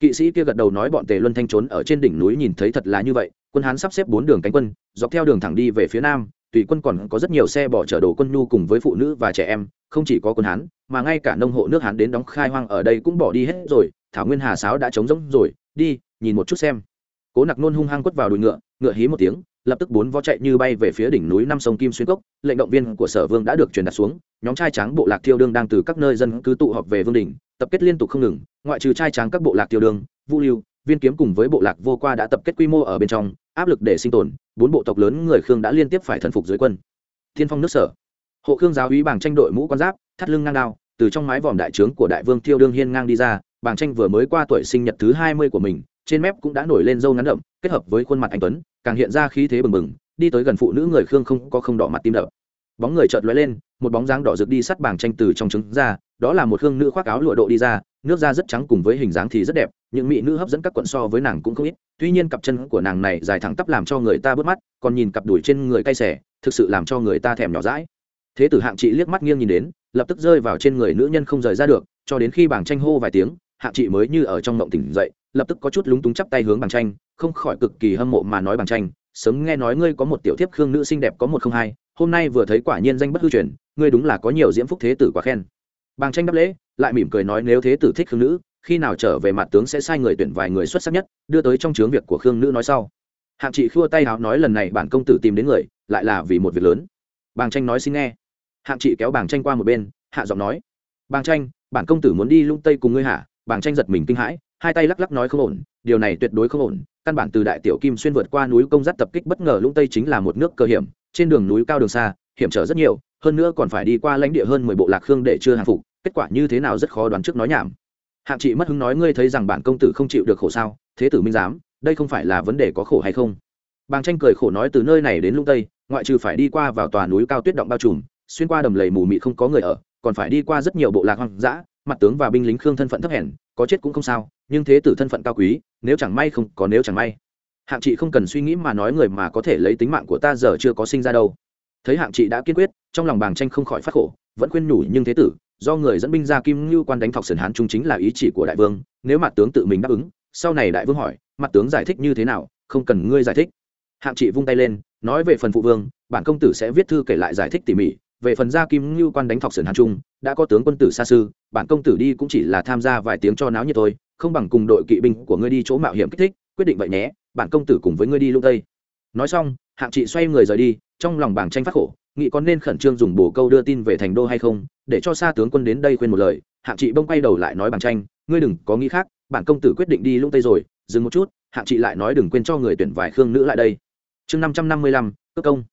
Kỵ sĩ kia gật đầu nói bọn tề luân thanh trốn ở trên đỉnh núi nhìn thấy thật là như vậy, quân hán sắp xếp bốn đường cánh quân, dọc theo đường thẳng đi về phía nam, tùy quân còn có rất nhiều xe bỏ chở đồ quân nhu cùng với phụ nữ và trẻ em, không chỉ có quân hán, mà ngay cả nông hộ nước hán đến đóng khai hoang ở đây cũng bỏ đi hết rồi, thảo nguyên hà sáo đã trống rỗng rồi, đi nhìn một chút xem. Cố nặc nôn hung hăng quất vào đùi ngựa ngựa hí một tiếng, lập tức bốn vó chạy như bay về phía đỉnh núi năm sông kim xuyên cốc, lệnh động viên của sở vương đã được truyền đặt xuống, nhóm trai tráng bộ lạc thiêu đương đang từ các nơi dân cứ tụ họp về vương đình tập kết liên tục không ngừng, ngoại trừ trai tráng các bộ lạc thiêu đương, vũ lưu, viên kiếm cùng với bộ lạc vô qua đã tập kết quy mô ở bên trong, áp lực để sinh tồn, bốn bộ tộc lớn người khương đã liên tiếp phải thần phục dưới quân. Thiên phong nước sở. Hộ khương giáo úy bảng tranh đội mũ quan giáp, thắt lưng ngang đao, từ trong mái vòm đại trướng của đại vương thiêu đương hiên ngang đi ra, bảng tranh vừa mới qua tuổi sinh nhật thứ hai mươi của mình trên mép cũng đã nổi lên râu ngắn đậm, kết hợp với khuôn mặt anh tuấn, càng hiện ra khí thế bừng bừng, đi tới gần phụ nữ người khương không có không đỏ mặt tim đập. Bóng người chợt lóe lên, một bóng dáng đỏ rực đi sắt bảng tranh từ trong trứng ra, đó là một khương nữ khoác áo lụa độ đi ra, nước da rất trắng cùng với hình dáng thì rất đẹp, những mỹ nữ hấp dẫn các quận so với nàng cũng không ít, tuy nhiên cặp chân của nàng này dài thẳng tắp làm cho người ta bớt mắt, còn nhìn cặp đùi trên người cay xẻ thực sự làm cho người ta thèm nhỏ rãi thế tử hạng chị liếc mắt nghiêng nhìn đến, lập tức rơi vào trên người nữ nhân không rời ra được, cho đến khi bảng tranh hô vài tiếng hạng chị mới như ở trong mộng tỉnh dậy, lập tức có chút lúng túng chắp tay hướng bằng tranh, không khỏi cực kỳ hâm mộ mà nói bằng tranh, sớm nghe nói ngươi có một tiểu thiếp khương nữ xinh đẹp có một không hai, hôm nay vừa thấy quả nhiên danh bất hư truyền, ngươi đúng là có nhiều diễm phúc thế tử quá khen. Bàng tranh đáp lễ, lại mỉm cười nói nếu thế tử thích khương nữ, khi nào trở về mặt tướng sẽ sai người tuyển vài người xuất sắc nhất, đưa tới trong chướng việc của khương nữ nói sau. Hạng chị khua tay háo nói lần này bản công tử tìm đến người, lại là vì một việc lớn. Bàng tranh nói xin nghe. Hạng chị kéo bàng tranh qua một bên, hạ giọng nói bàng tranh, bản công tử muốn đi lung tây cùng ngươi hả? Bàng tranh giật mình kinh hãi, hai tay lắc lắc nói không ổn, điều này tuyệt đối không ổn, căn bản từ đại tiểu kim xuyên vượt qua núi công giác tập kích bất ngờ lũng tây chính là một nước cơ hiểm, trên đường núi cao đường xa, hiểm trở rất nhiều, hơn nữa còn phải đi qua lãnh địa hơn mười bộ lạc khương để chưa hàng phục, kết quả như thế nào rất khó đoán trước nói nhảm. Hạng chị mất hứng nói ngươi thấy rằng bản công tử không chịu được khổ sao, thế tử minh giám, đây không phải là vấn đề có khổ hay không? Bàng tranh cười khổ nói từ nơi này đến lũng tây, ngoại trừ phải đi qua vào tòa núi cao tuyết động bao trùm, xuyên qua đầm lầy mù mịt không có người ở, còn phải đi qua rất nhiều bộ lạc hoang dã mặt tướng và binh lính khương thân phận thấp hèn, có chết cũng không sao, nhưng thế tử thân phận cao quý, nếu chẳng may không, có nếu chẳng may. Hạng chị không cần suy nghĩ mà nói người mà có thể lấy tính mạng của ta giờ chưa có sinh ra đâu. Thấy hạng chị đã kiên quyết, trong lòng bàng tranh không khỏi phát khổ, vẫn khuyên nhủ nhưng thế tử, do người dẫn binh ra kim ngưu quan đánh thọc sườn hán trung chính là ý chỉ của đại vương, nếu mặt tướng tự mình đáp ứng, sau này đại vương hỏi, mặt tướng giải thích như thế nào, không cần ngươi giải thích. Hạng chị vung tay lên, nói về phần phụ vương, bản công tử sẽ viết thư kể lại giải thích tỉ mỉ về phần gia kim ngưu quan đánh thọc sườn hàn trung, đã có tướng quân tử xa sư bản công tử đi cũng chỉ là tham gia vài tiếng cho náo nhiệt thôi, không bằng cùng đội kỵ binh của ngươi đi chỗ mạo hiểm kích thích, quyết định vậy nhé, bản công tử cùng với ngươi đi lung tây. Nói xong, hạng trị xoay người rời đi, trong lòng bảng tranh phát khổ, nghĩ có nên khẩn trương dùng bổ câu đưa tin về thành đô hay không, để cho xa tướng quân đến đây khuyên một lời, hạng trị bông quay đầu lại nói bảng tranh, ngươi đừng có nghĩ khác, bản công tử quyết định đi lung tây rồi, dừng một chút, hạng trị lại nói đừng quên cho người tuyển vài khương nữ lại đây. Chương năm trăm năm mươi lăm cước công.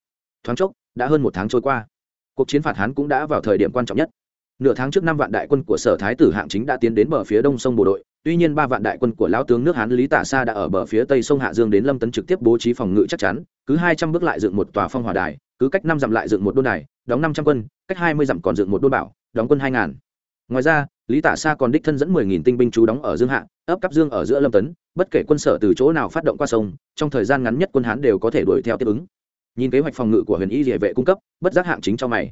Thoáng chốc, đã hơn một tháng trôi qua cuộc chiến phạt hán cũng đã vào thời điểm quan trọng nhất. Nửa tháng trước năm vạn đại quân của sở thái tử hạng chính đã tiến đến bờ phía đông sông bộ đội, tuy nhiên ba vạn đại quân của lão tướng nước hán lý tả sa đã ở bờ phía tây sông hạ dương đến lâm tấn trực tiếp bố trí phòng ngự chắc chắn, cứ hai trăm bước lại dựng một tòa phong hòa đài, cứ cách năm dặm lại dựng một đôn đài, đóng năm trăm quân, cách hai mươi dặm còn dựng một đôn bảo, đóng quân hai ngàn. Ngoài ra, lý tả sa còn đích thân dẫn mười nghìn tinh binh trú đóng ở dương hạ, ấp cắp dương ở giữa lâm tấn, bất kể quân sở từ chỗ nào phát động qua sông, trong thời gian ngắn nhất quân hán đều có thể đuổi theo tiếp ứng nhìn kế hoạch phòng ngự của huyền y địa vệ cung cấp, bất giác hạng chính cho mày.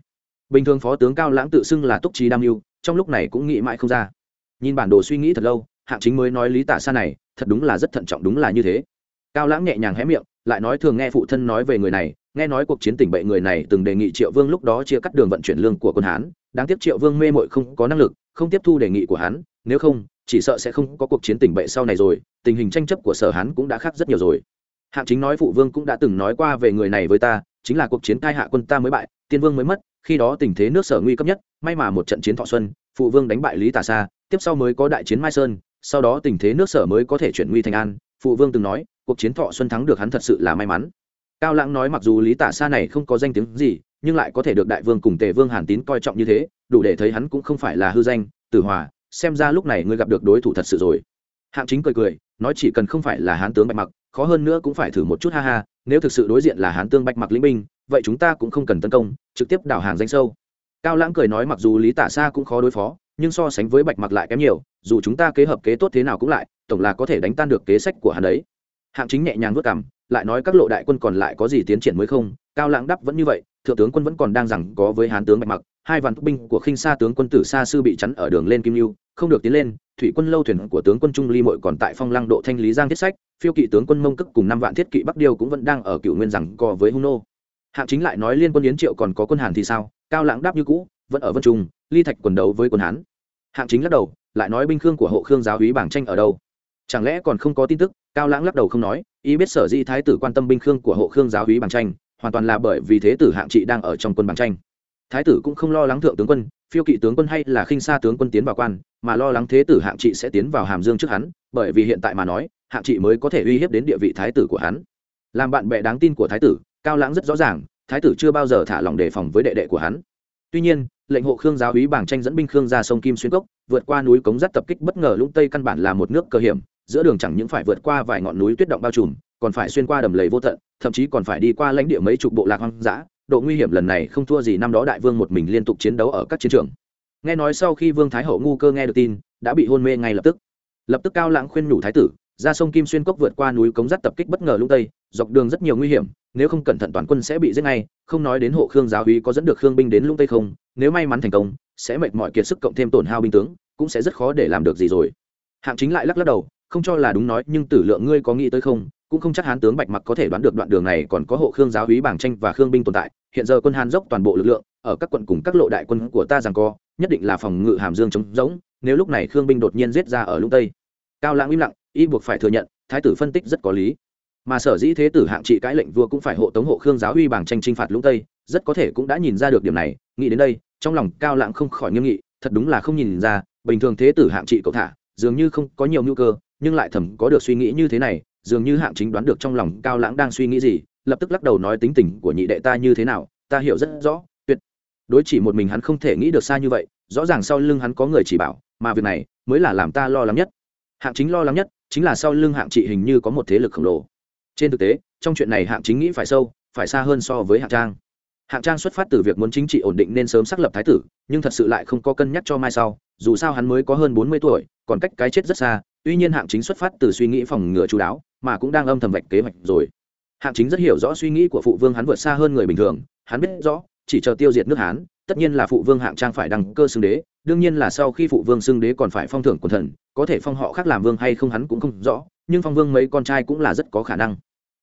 Bình thường phó tướng cao lãng tự xưng là túc trí đam mưu, trong lúc này cũng nghĩ mãi không ra. Nhìn bản đồ suy nghĩ thật lâu, hạng chính mới nói lý tả xa này, thật đúng là rất thận trọng đúng là như thế. Cao lãng nhẹ nhàng hé miệng, lại nói thường nghe phụ thân nói về người này, nghe nói cuộc chiến tỉnh bệ người này từng đề nghị triệu vương lúc đó chia cắt đường vận chuyển lương của quân hán, đáng tiếc triệu vương mê mội không có năng lực, không tiếp thu đề nghị của hắn, nếu không, chỉ sợ sẽ không có cuộc chiến tỉnh bệ sau này rồi, tình hình tranh chấp của sở hán cũng đã khác rất nhiều rồi hạng chính nói phụ vương cũng đã từng nói qua về người này với ta, chính là cuộc chiến cai hạ quân ta mới bại, tiên vương mới mất, khi đó tình thế nước sở nguy cấp nhất, may mà một trận chiến thọ xuân, phụ vương đánh bại lý tả sa, tiếp sau mới có đại chiến mai sơn, sau đó tình thế nước sở mới có thể chuyển nguy thành an. Phụ vương từng nói, cuộc chiến thọ xuân thắng được hắn thật sự là may mắn. Cao lãng nói mặc dù lý tả sa này không có danh tiếng gì, nhưng lại có thể được đại vương cùng tề vương hàn tín coi trọng như thế, đủ để thấy hắn cũng không phải là hư danh, tử hòa, xem ra lúc này ngươi gặp được đối thủ thật sự rồi. Hạng chính cười cười, nói chỉ cần không phải là hán tướng bạch mặc khó hơn nữa cũng phải thử một chút ha ha, nếu thực sự đối diện là hán tương bạch mặc lĩnh binh, vậy chúng ta cũng không cần tấn công, trực tiếp đảo hàng danh sâu. Cao lãng cười nói mặc dù lý tả xa cũng khó đối phó, nhưng so sánh với bạch mặc lại kém nhiều, dù chúng ta kế hợp kế tốt thế nào cũng lại, tổng là có thể đánh tan được kế sách của hắn đấy. Hạng chính nhẹ nhàng vất cảm lại nói các lộ đại quân còn lại có gì tiến triển mới không? Cao lãng đắp vẫn như vậy, thượng tướng quân vẫn còn đang rằng có với hán tướng bạch mặc hai vạn thúc binh của khinh sa tướng quân tử sa sư bị chắn ở đường lên kim lưu, không được tiến lên, thủy quân lâu thuyền của tướng quân trung ly mội còn tại phong lăng độ thanh lý giang thiết sách, phiêu kỵ tướng quân mông cức cùng năm vạn thiết kỵ bắc điêu cũng vẫn đang ở cựu nguyên rằng co với hung nô. Hạng chính lại nói liên quân yến triệu còn có quân hàn thì sao, cao lãng đáp như cũ, vẫn ở vân trung, ly thạch quần đấu với quân hán. Hạng chính lắc đầu, lại nói binh khương của hộ khương giáo úy bảng tranh ở đâu? Chẳng lẽ còn không có tin tức? Cao lãng lắc đầu không nói, ý biết sở di thái tử quan tâm binh khương của hộ khương giáo úy bảng tranh, hoàn toàn là bởi vì thế tử hạng trị đang ở trong quân bảng tranh thái tử cũng không lo lắng thượng tướng quân, phiêu kỵ tướng quân hay là khinh xa tướng quân tiến vào quan, mà lo lắng thế tử hạng trị sẽ tiến vào hàm dương trước hắn, bởi vì hiện tại mà nói, hạng trị mới có thể uy hiếp đến địa vị thái tử của hắn. Làm bạn bè đáng tin của thái tử, cao lãng rất rõ ràng, thái tử chưa bao giờ thả lòng đề phòng với đệ đệ của hắn. Tuy nhiên, lệnh hộ khương giáo úy bảng tranh dẫn binh khương ra sông kim xuyên cốc, vượt qua núi cống rắt tập kích bất ngờ lũng tây căn bản là một nước cơ hiểm, giữa đường chẳng những phải vượt qua vài ngọn núi tuyết động bao trùm, còn phải xuyên qua đầm lầy vô tận, thậm chí còn phải đi qua lãnh địa mấy chục bộ lạc hoang dã độ nguy hiểm lần này không thua gì năm đó đại vương một mình liên tục chiến đấu ở các chiến trường. Nghe nói sau khi vương thái hậu ngu cơ nghe được tin, đã bị hôn mê ngay lập tức. Lập tức cao lãng khuyên nhủ thái tử, ra sông kim xuyên cốc vượt qua núi cống rắt tập kích bất ngờ lũng tây, dọc đường rất nhiều nguy hiểm, nếu không cẩn thận toàn quân sẽ bị giết ngay, không nói đến hộ khương giáo úy có dẫn được khương binh đến lũng tây không, nếu may mắn thành công, sẽ mệt mỏi kiệt sức cộng thêm tổn hao binh tướng, cũng sẽ rất khó để làm được gì rồi. Hạng chính lại lắc lắc đầu, không cho là đúng nói, nhưng tử lượng ngươi có nghĩ tới không, cũng không chắc hán tướng bạch mặc có thể đoán được đoạn đường này còn có hộ khương giáo úy bảng tranh và khương binh tồn tại hiện giờ quân Hàn dốc toàn bộ lực lượng, ở các quận cùng các lộ đại quân của ta rằng co, nhất định là phòng ngự hàm dương chống giống, nếu lúc này khương binh đột nhiên giết ra ở lũng tây. Cao lãng im lặng, y buộc phải thừa nhận, thái tử phân tích rất có lý. Mà sở dĩ thế tử hạng trị cãi lệnh vua cũng phải hộ tống hộ khương giáo uy bảng tranh chinh phạt lũng tây, rất có thể cũng đã nhìn ra được điểm này, nghĩ đến đây, trong lòng cao lãng không khỏi nghiêm nghị, thật đúng là không nhìn ra, bình thường thế tử hạng trị cậu thả, dường như không có nhiều nhu cơ, nhưng lại thầm có được suy nghĩ như thế này, dường như hạng chính đoán được trong lòng cao lãng đang suy nghĩ gì lập tức lắc đầu nói tính tình của nhị đệ ta như thế nào, ta hiểu rất rõ, tuyệt. Đối chỉ một mình hắn không thể nghĩ được xa như vậy, rõ ràng sau lưng hắn có người chỉ bảo, mà việc này mới là làm ta lo lắng nhất. Hạng chính lo lắng nhất chính là sau lưng hạng trị hình như có một thế lực khổng lồ. Trên thực tế, trong chuyện này hạng chính nghĩ phải sâu, phải xa hơn so với hạng trang. Hạng trang xuất phát từ việc muốn chính trị ổn định nên sớm xác lập thái tử, nhưng thật sự lại không có cân nhắc cho mai sau, dù sao hắn mới có hơn bốn mươi tuổi, còn cách cái chết rất xa, tuy nhiên hạng chính xuất phát từ suy nghĩ phòng ngừa chú đáo, mà cũng đang âm thầm vạch kế hoạch rồi hạng chính rất hiểu rõ suy nghĩ của phụ vương hắn vượt xa hơn người bình thường, hắn biết rõ, chỉ chờ tiêu diệt nước hán, tất nhiên là phụ vương hạng trang phải đăng cơ xưng đế, đương nhiên là sau khi phụ vương xưng đế còn phải phong thưởng quần thần, có thể phong họ khác làm vương hay không hắn cũng không rõ, nhưng phong vương mấy con trai cũng là rất có khả năng.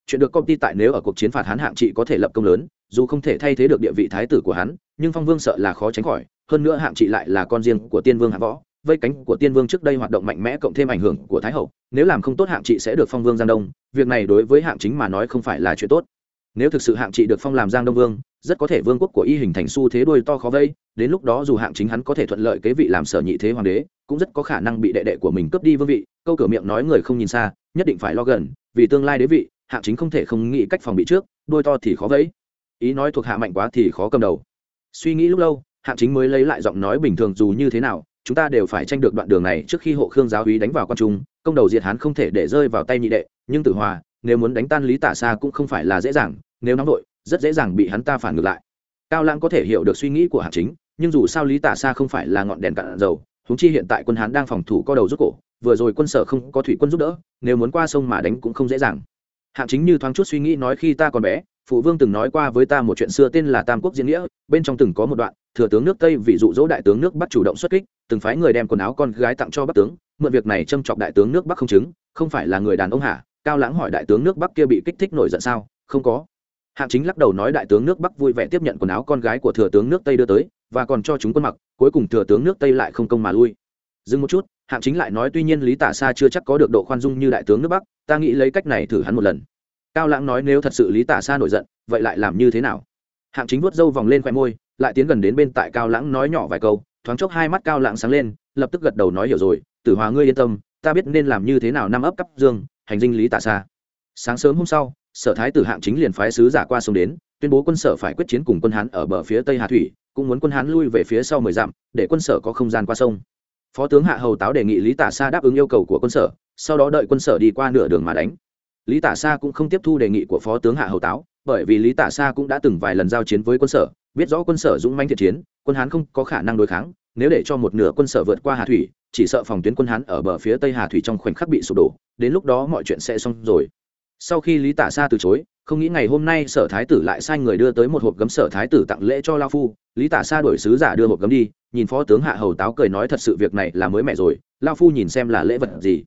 Chuyện được công ty tại nếu ở cuộc chiến phạt hắn hạng trị có thể lập công lớn, dù không thể thay thế được địa vị thái tử của hắn, nhưng phong vương sợ là khó tránh khỏi, hơn nữa hạng trị lại là con riêng của tiên vương hạng võ vây cánh của tiên vương trước đây hoạt động mạnh mẽ cộng thêm ảnh hưởng của thái hậu, nếu làm không tốt hạng trị sẽ được phong vương giang đông, việc này đối với hạng chính mà nói không phải là chuyện tốt. Nếu thực sự hạng trị được phong làm giang đông vương, rất có thể vương quốc của y hình thành xu thế đuôi to khó vây, đến lúc đó dù hạng chính hắn có thể thuận lợi kế vị làm sở nhị thế hoàng đế, cũng rất có khả năng bị đệ đệ của mình cướp đi vương vị, câu cửa miệng nói người không nhìn xa, nhất định phải lo gần, vì tương lai đế vị, hạng chính không thể không nghĩ cách phòng bị trước, đuôi to thì khó vẫy ý nói thuộc hạ mạnh quá thì khó cầm đầu. Suy nghĩ lúc lâu, hạng chính mới lấy lại giọng nói bình thường dù như thế nào chúng ta đều phải tranh được đoạn đường này trước khi hộ khương giáo úy đánh vào quan trung, công đầu diệt hán không thể để rơi vào tay nhị đệ, nhưng tử hòa, nếu muốn đánh tan lý tả xa cũng không phải là dễ dàng, nếu nóng đội rất dễ dàng bị hắn ta phản ngược lại. Cao lãng có thể hiểu được suy nghĩ của hạng chính, nhưng dù sao lý tả xa không phải là ngọn đèn cạn dầu húng chi hiện tại quân hán đang phòng thủ co đầu rút cổ, vừa rồi quân sở không có thủy quân giúp đỡ, nếu muốn qua sông mà đánh cũng không dễ dàng. Hạng chính như thoáng chút suy nghĩ nói khi ta còn bé phụ vương từng nói qua với ta một chuyện xưa tên là tam quốc diễn nghĩa, bên trong từng có một đoạn, thừa tướng nước tây vì dụ dỗ đại tướng nước bắc chủ động xuất kích, từng phái người đem quần áo con gái tặng cho bắc tướng, mượn việc này châm chọc đại tướng nước bắc không chứng, không phải là người đàn ông hả? Cao lãng hỏi đại tướng nước bắc kia bị kích thích nổi giận sao? Không có. Hạng chính lắc đầu nói đại tướng nước bắc vui vẻ tiếp nhận quần áo con gái của thừa tướng nước tây đưa tới, và còn cho chúng quân mặc, cuối cùng thừa tướng nước tây lại không công mà lui. Dừng một chút, hạng chính lại nói tuy nhiên lý tả xa chưa chắc có được độ khoan dung như đại tướng nước bắc, ta nghĩ lấy cách này thử hắn một lần cao lãng nói nếu thật sự lý tả xa nổi giận, vậy lại làm như thế nào? Hạng chính vuốt râu vòng lên khoe môi, lại tiến gần đến bên tại cao lãng nói nhỏ vài câu, thoáng chốc hai mắt cao lãng sáng lên, lập tức gật đầu nói hiểu rồi, tử hòa ngươi yên tâm, ta biết nên làm như thế nào năm ấp cấp dương, hành dinh lý tả xa sáng sớm hôm sau, sở thái tử hạng chính liền phái sứ giả qua sông đến, tuyên bố quân sở phải quyết chiến cùng quân hán ở bờ phía tây hà thủy, cũng muốn quân hán lui về phía sau mười dặm, để quân sở có không gian qua sông. Phó tướng hạ hầu táo đề nghị lý tả sa đáp ứng yêu cầu của quân sở, sau đó đợi quân sở đi qua nửa đường mà đánh lý tả sa cũng không tiếp thu đề nghị của phó tướng hạ hầu táo, bởi vì lý tả sa cũng đã từng vài lần giao chiến với quân sở, biết rõ quân sở dũng manh thiện chiến, quân hán không có khả năng đối kháng, nếu để cho một nửa quân sở vượt qua hà thủy, chỉ sợ phòng tuyến quân hán ở bờ phía tây hà thủy trong khoảnh khắc bị sụp đổ, đến lúc đó mọi chuyện sẽ xong rồi. Sau khi lý tả sa từ chối, không nghĩ ngày hôm nay sở thái tử lại sai người đưa tới một hộp gấm sở thái tử tặng lễ cho lao phu, lý tả sa đổi sứ giả đưa hộp gấm đi, nhìn phó tướng hạ hầu táo cười nói thật sự việc này là mới mẹ rồi, lao phu nhìn xem là lễ vật gì.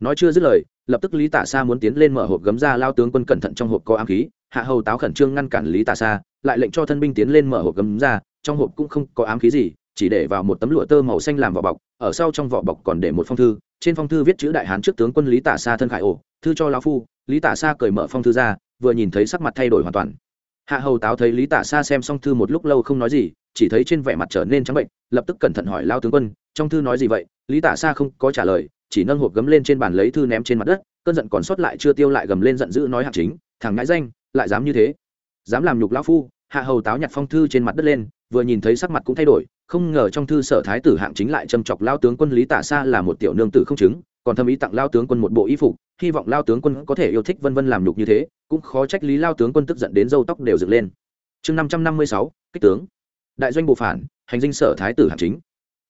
Nói chưa dứt lời lập tức lý tả sa muốn tiến lên mở hộp gấm ra lao tướng quân cẩn thận trong hộp có ám khí, hạ hầu táo khẩn trương ngăn cản lý tả sa, lại lệnh cho thân binh tiến lên mở hộp gấm ra, trong hộp cũng không có ám khí gì, chỉ để vào một tấm lụa tơ màu xanh làm vỏ bọc, ở sau trong vỏ bọc còn để một phong thư, trên phong thư viết chữ đại hán trước tướng quân lý tả sa thân khải ổ, thư cho lão phu. Lý tả sa cởi mở phong thư ra, vừa nhìn thấy sắc mặt thay đổi hoàn toàn. Hạ hầu táo thấy lý tả sa xem xong thư một lúc lâu không nói gì, chỉ thấy trên vẻ mặt trở nên trắng bệnh, lập tức cẩn thận hỏi lao tướng quân, trong thư nói gì vậy? Lý tả sa không có trả lời chỉ nâng hộp gấm lên trên bàn lấy thư ném trên mặt đất, cơn giận còn sót lại chưa tiêu lại gầm lên giận dữ nói hạng chính, thằng ngãi danh, lại dám như thế. Dám làm nhục lão phu. Hạ hầu táo nhặt phong thư trên mặt đất lên, vừa nhìn thấy sắc mặt cũng thay đổi, không ngờ trong thư sở thái tử hạng chính lại châm chọc lao tướng quân lý tả xa là một tiểu nương tử không chứng, còn thâm ý tặng lao tướng quân một bộ y phục, hy vọng lao tướng quân có thể yêu thích vân vân làm nhục như thế, cũng khó trách lý lao tướng quân tức giận đến râu tóc đều dựng lên. Chương năm trăm năm mươi sáu, kích tướng. Đại doanh bộ phản, hành dinh sở thái tử hạng chính.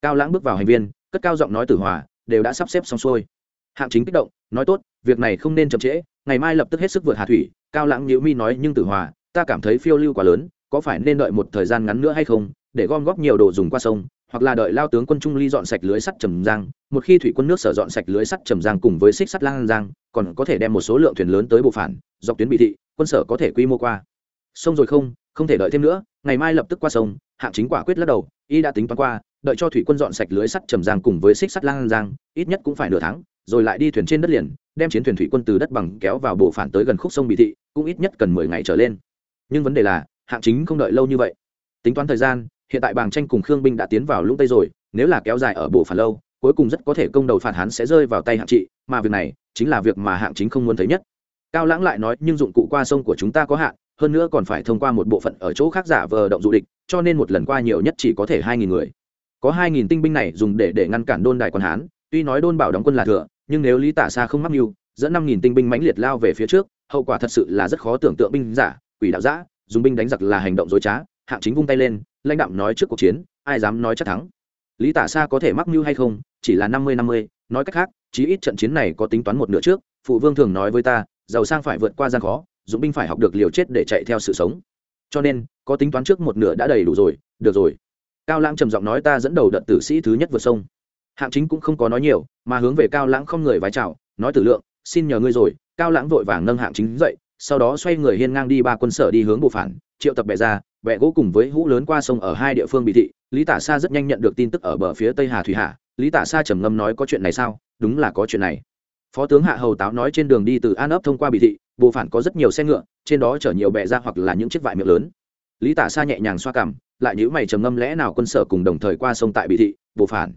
Cao lãng bước vào hành viên, cất cao giọng nói tử hòa đều đã sắp xếp xong xuôi. Hạng chính kích động, nói tốt, việc này không nên chậm trễ, ngày mai lập tức hết sức vượt hà thủy, cao lãng nhữ mi nói nhưng tử hòa, ta cảm thấy phiêu lưu quá lớn, có phải nên đợi một thời gian ngắn nữa hay không, để gom góp nhiều đồ dùng qua sông, hoặc là đợi lao tướng quân trung ly dọn sạch lưới sắt trầm giang, một khi thủy quân nước sở dọn sạch lưới sắt trầm giang cùng với xích sắt lang giang, còn có thể đem một số lượng thuyền lớn tới bộ phản, dọc tuyến bị thị, quân sở có thể quy mô qua. Sông rồi không không thể đợi thêm nữa, ngày mai lập tức qua sông, hạng chính quả quyết lắc đầu, y đã tính toán qua đợi cho thủy quân dọn sạch lưới sắt trầm giang cùng với xích sắt lang giang, ít nhất cũng phải nửa tháng, rồi lại đi thuyền trên đất liền, đem chiến thuyền thủy quân từ đất bằng kéo vào bộ phản tới gần khúc sông bị thị, cũng ít nhất cần mười ngày trở lên. Nhưng vấn đề là, hạng chính không đợi lâu như vậy. Tính toán thời gian, hiện tại bàng tranh cùng khương binh đã tiến vào lũng tây rồi, nếu là kéo dài ở bộ phản lâu, cuối cùng rất có thể công đầu phản hán sẽ rơi vào tay hạng trị, mà việc này chính là việc mà hạng chính không muốn thấy nhất. Cao lãng lại nói, nhưng dụng cụ qua sông của chúng ta có hạn, hơn nữa còn phải thông qua một bộ phận ở chỗ khác giả vờ động du địch, cho nên một lần qua nhiều nhất chỉ có thể hai nghìn người có hai nghìn tinh binh này dùng để để ngăn cản đôn đài quân hán, tuy nói đôn bảo đóng quân là thừa, nhưng nếu lý tả xa không mắc mưu, dẫn năm nghìn tinh binh mãnh liệt lao về phía trước, hậu quả thật sự là rất khó tưởng tượng binh giả, quỷ đạo giã dùng binh đánh giặc là hành động dối trá, hạng chính vung tay lên, lãnh đạm nói trước cuộc chiến, ai dám nói chắc thắng. Lý tả xa có thể mắc mưu hay không, chỉ là năm mươi năm mươi, nói cách khác, chí ít trận chiến này có tính toán một nửa trước, phụ vương thường nói với ta, giàu sang phải vượt qua gian khó dũng binh phải học được liều chết để chạy theo sự sống. Cho nên, có tính toán trước một nửa đã đầy đủ rồi, được rồi cao lãng trầm giọng nói ta dẫn đầu đợt tử sĩ thứ nhất vượt sông. Hạng chính cũng không có nói nhiều, mà hướng về cao lãng không người vái chào, nói tử lượng, xin nhờ ngươi rồi. Cao lãng vội vàng nâng hạng chính dậy, sau đó xoay người hiên ngang đi ba quân sở đi hướng bộ phản, triệu tập bệ ra bệ gỗ cùng với hũ lớn qua sông ở hai địa phương bị thị. Lý tả Sa rất nhanh nhận được tin tức ở bờ phía tây hà thủy hạ. Lý tả Sa trầm ngâm nói có chuyện này sao? Đúng là có chuyện này. Phó tướng hạ hầu táo nói trên đường đi từ an ấp thông qua bị thị, bộ phản có rất nhiều xe ngựa, trên đó chở nhiều bệ ra hoặc là những chiếc vải miệng lớn. Lý tả Sa nhẹ nhàng xoa cằm lại nhữ mày trầm ngâm lẽ nào quân sở cùng đồng thời qua sông tại bị thị bộ phản.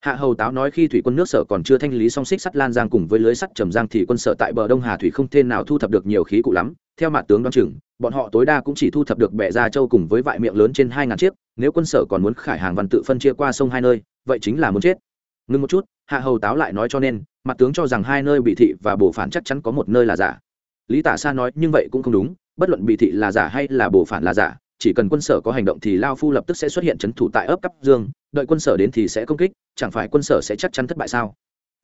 Hạ hầu táo nói khi thủy quân nước sở còn chưa thanh lý song xích sắt lan giang cùng với lưới sắt trầm giang thì quân sở tại bờ đông hà thủy không thể nào thu thập được nhiều khí cụ lắm, theo mặt tướng đoan chừng, bọn họ tối đa cũng chỉ thu thập được bệ gia châu cùng với vại miệng lớn trên hai ngàn chiếc, nếu quân sở còn muốn khải hàng văn tự phân chia qua sông hai nơi, vậy chính là muốn chết. Ngưng một chút, hạ hầu táo lại nói cho nên mặt tướng cho rằng hai nơi bị thị và bổ phản chắc chắn có một nơi là giả. Lý tả sa nói, nhưng vậy cũng không đúng, bất luận bị thị là giả hay là bổ phản là giả chỉ cần quân sở có hành động thì lao phu lập tức sẽ xuất hiện c h ấ n thủ tại ấp cắp dương, đợi quân sở đến thì sẽ công kích, chẳng phải quân sở sẽ chắc chắn thất bại sao?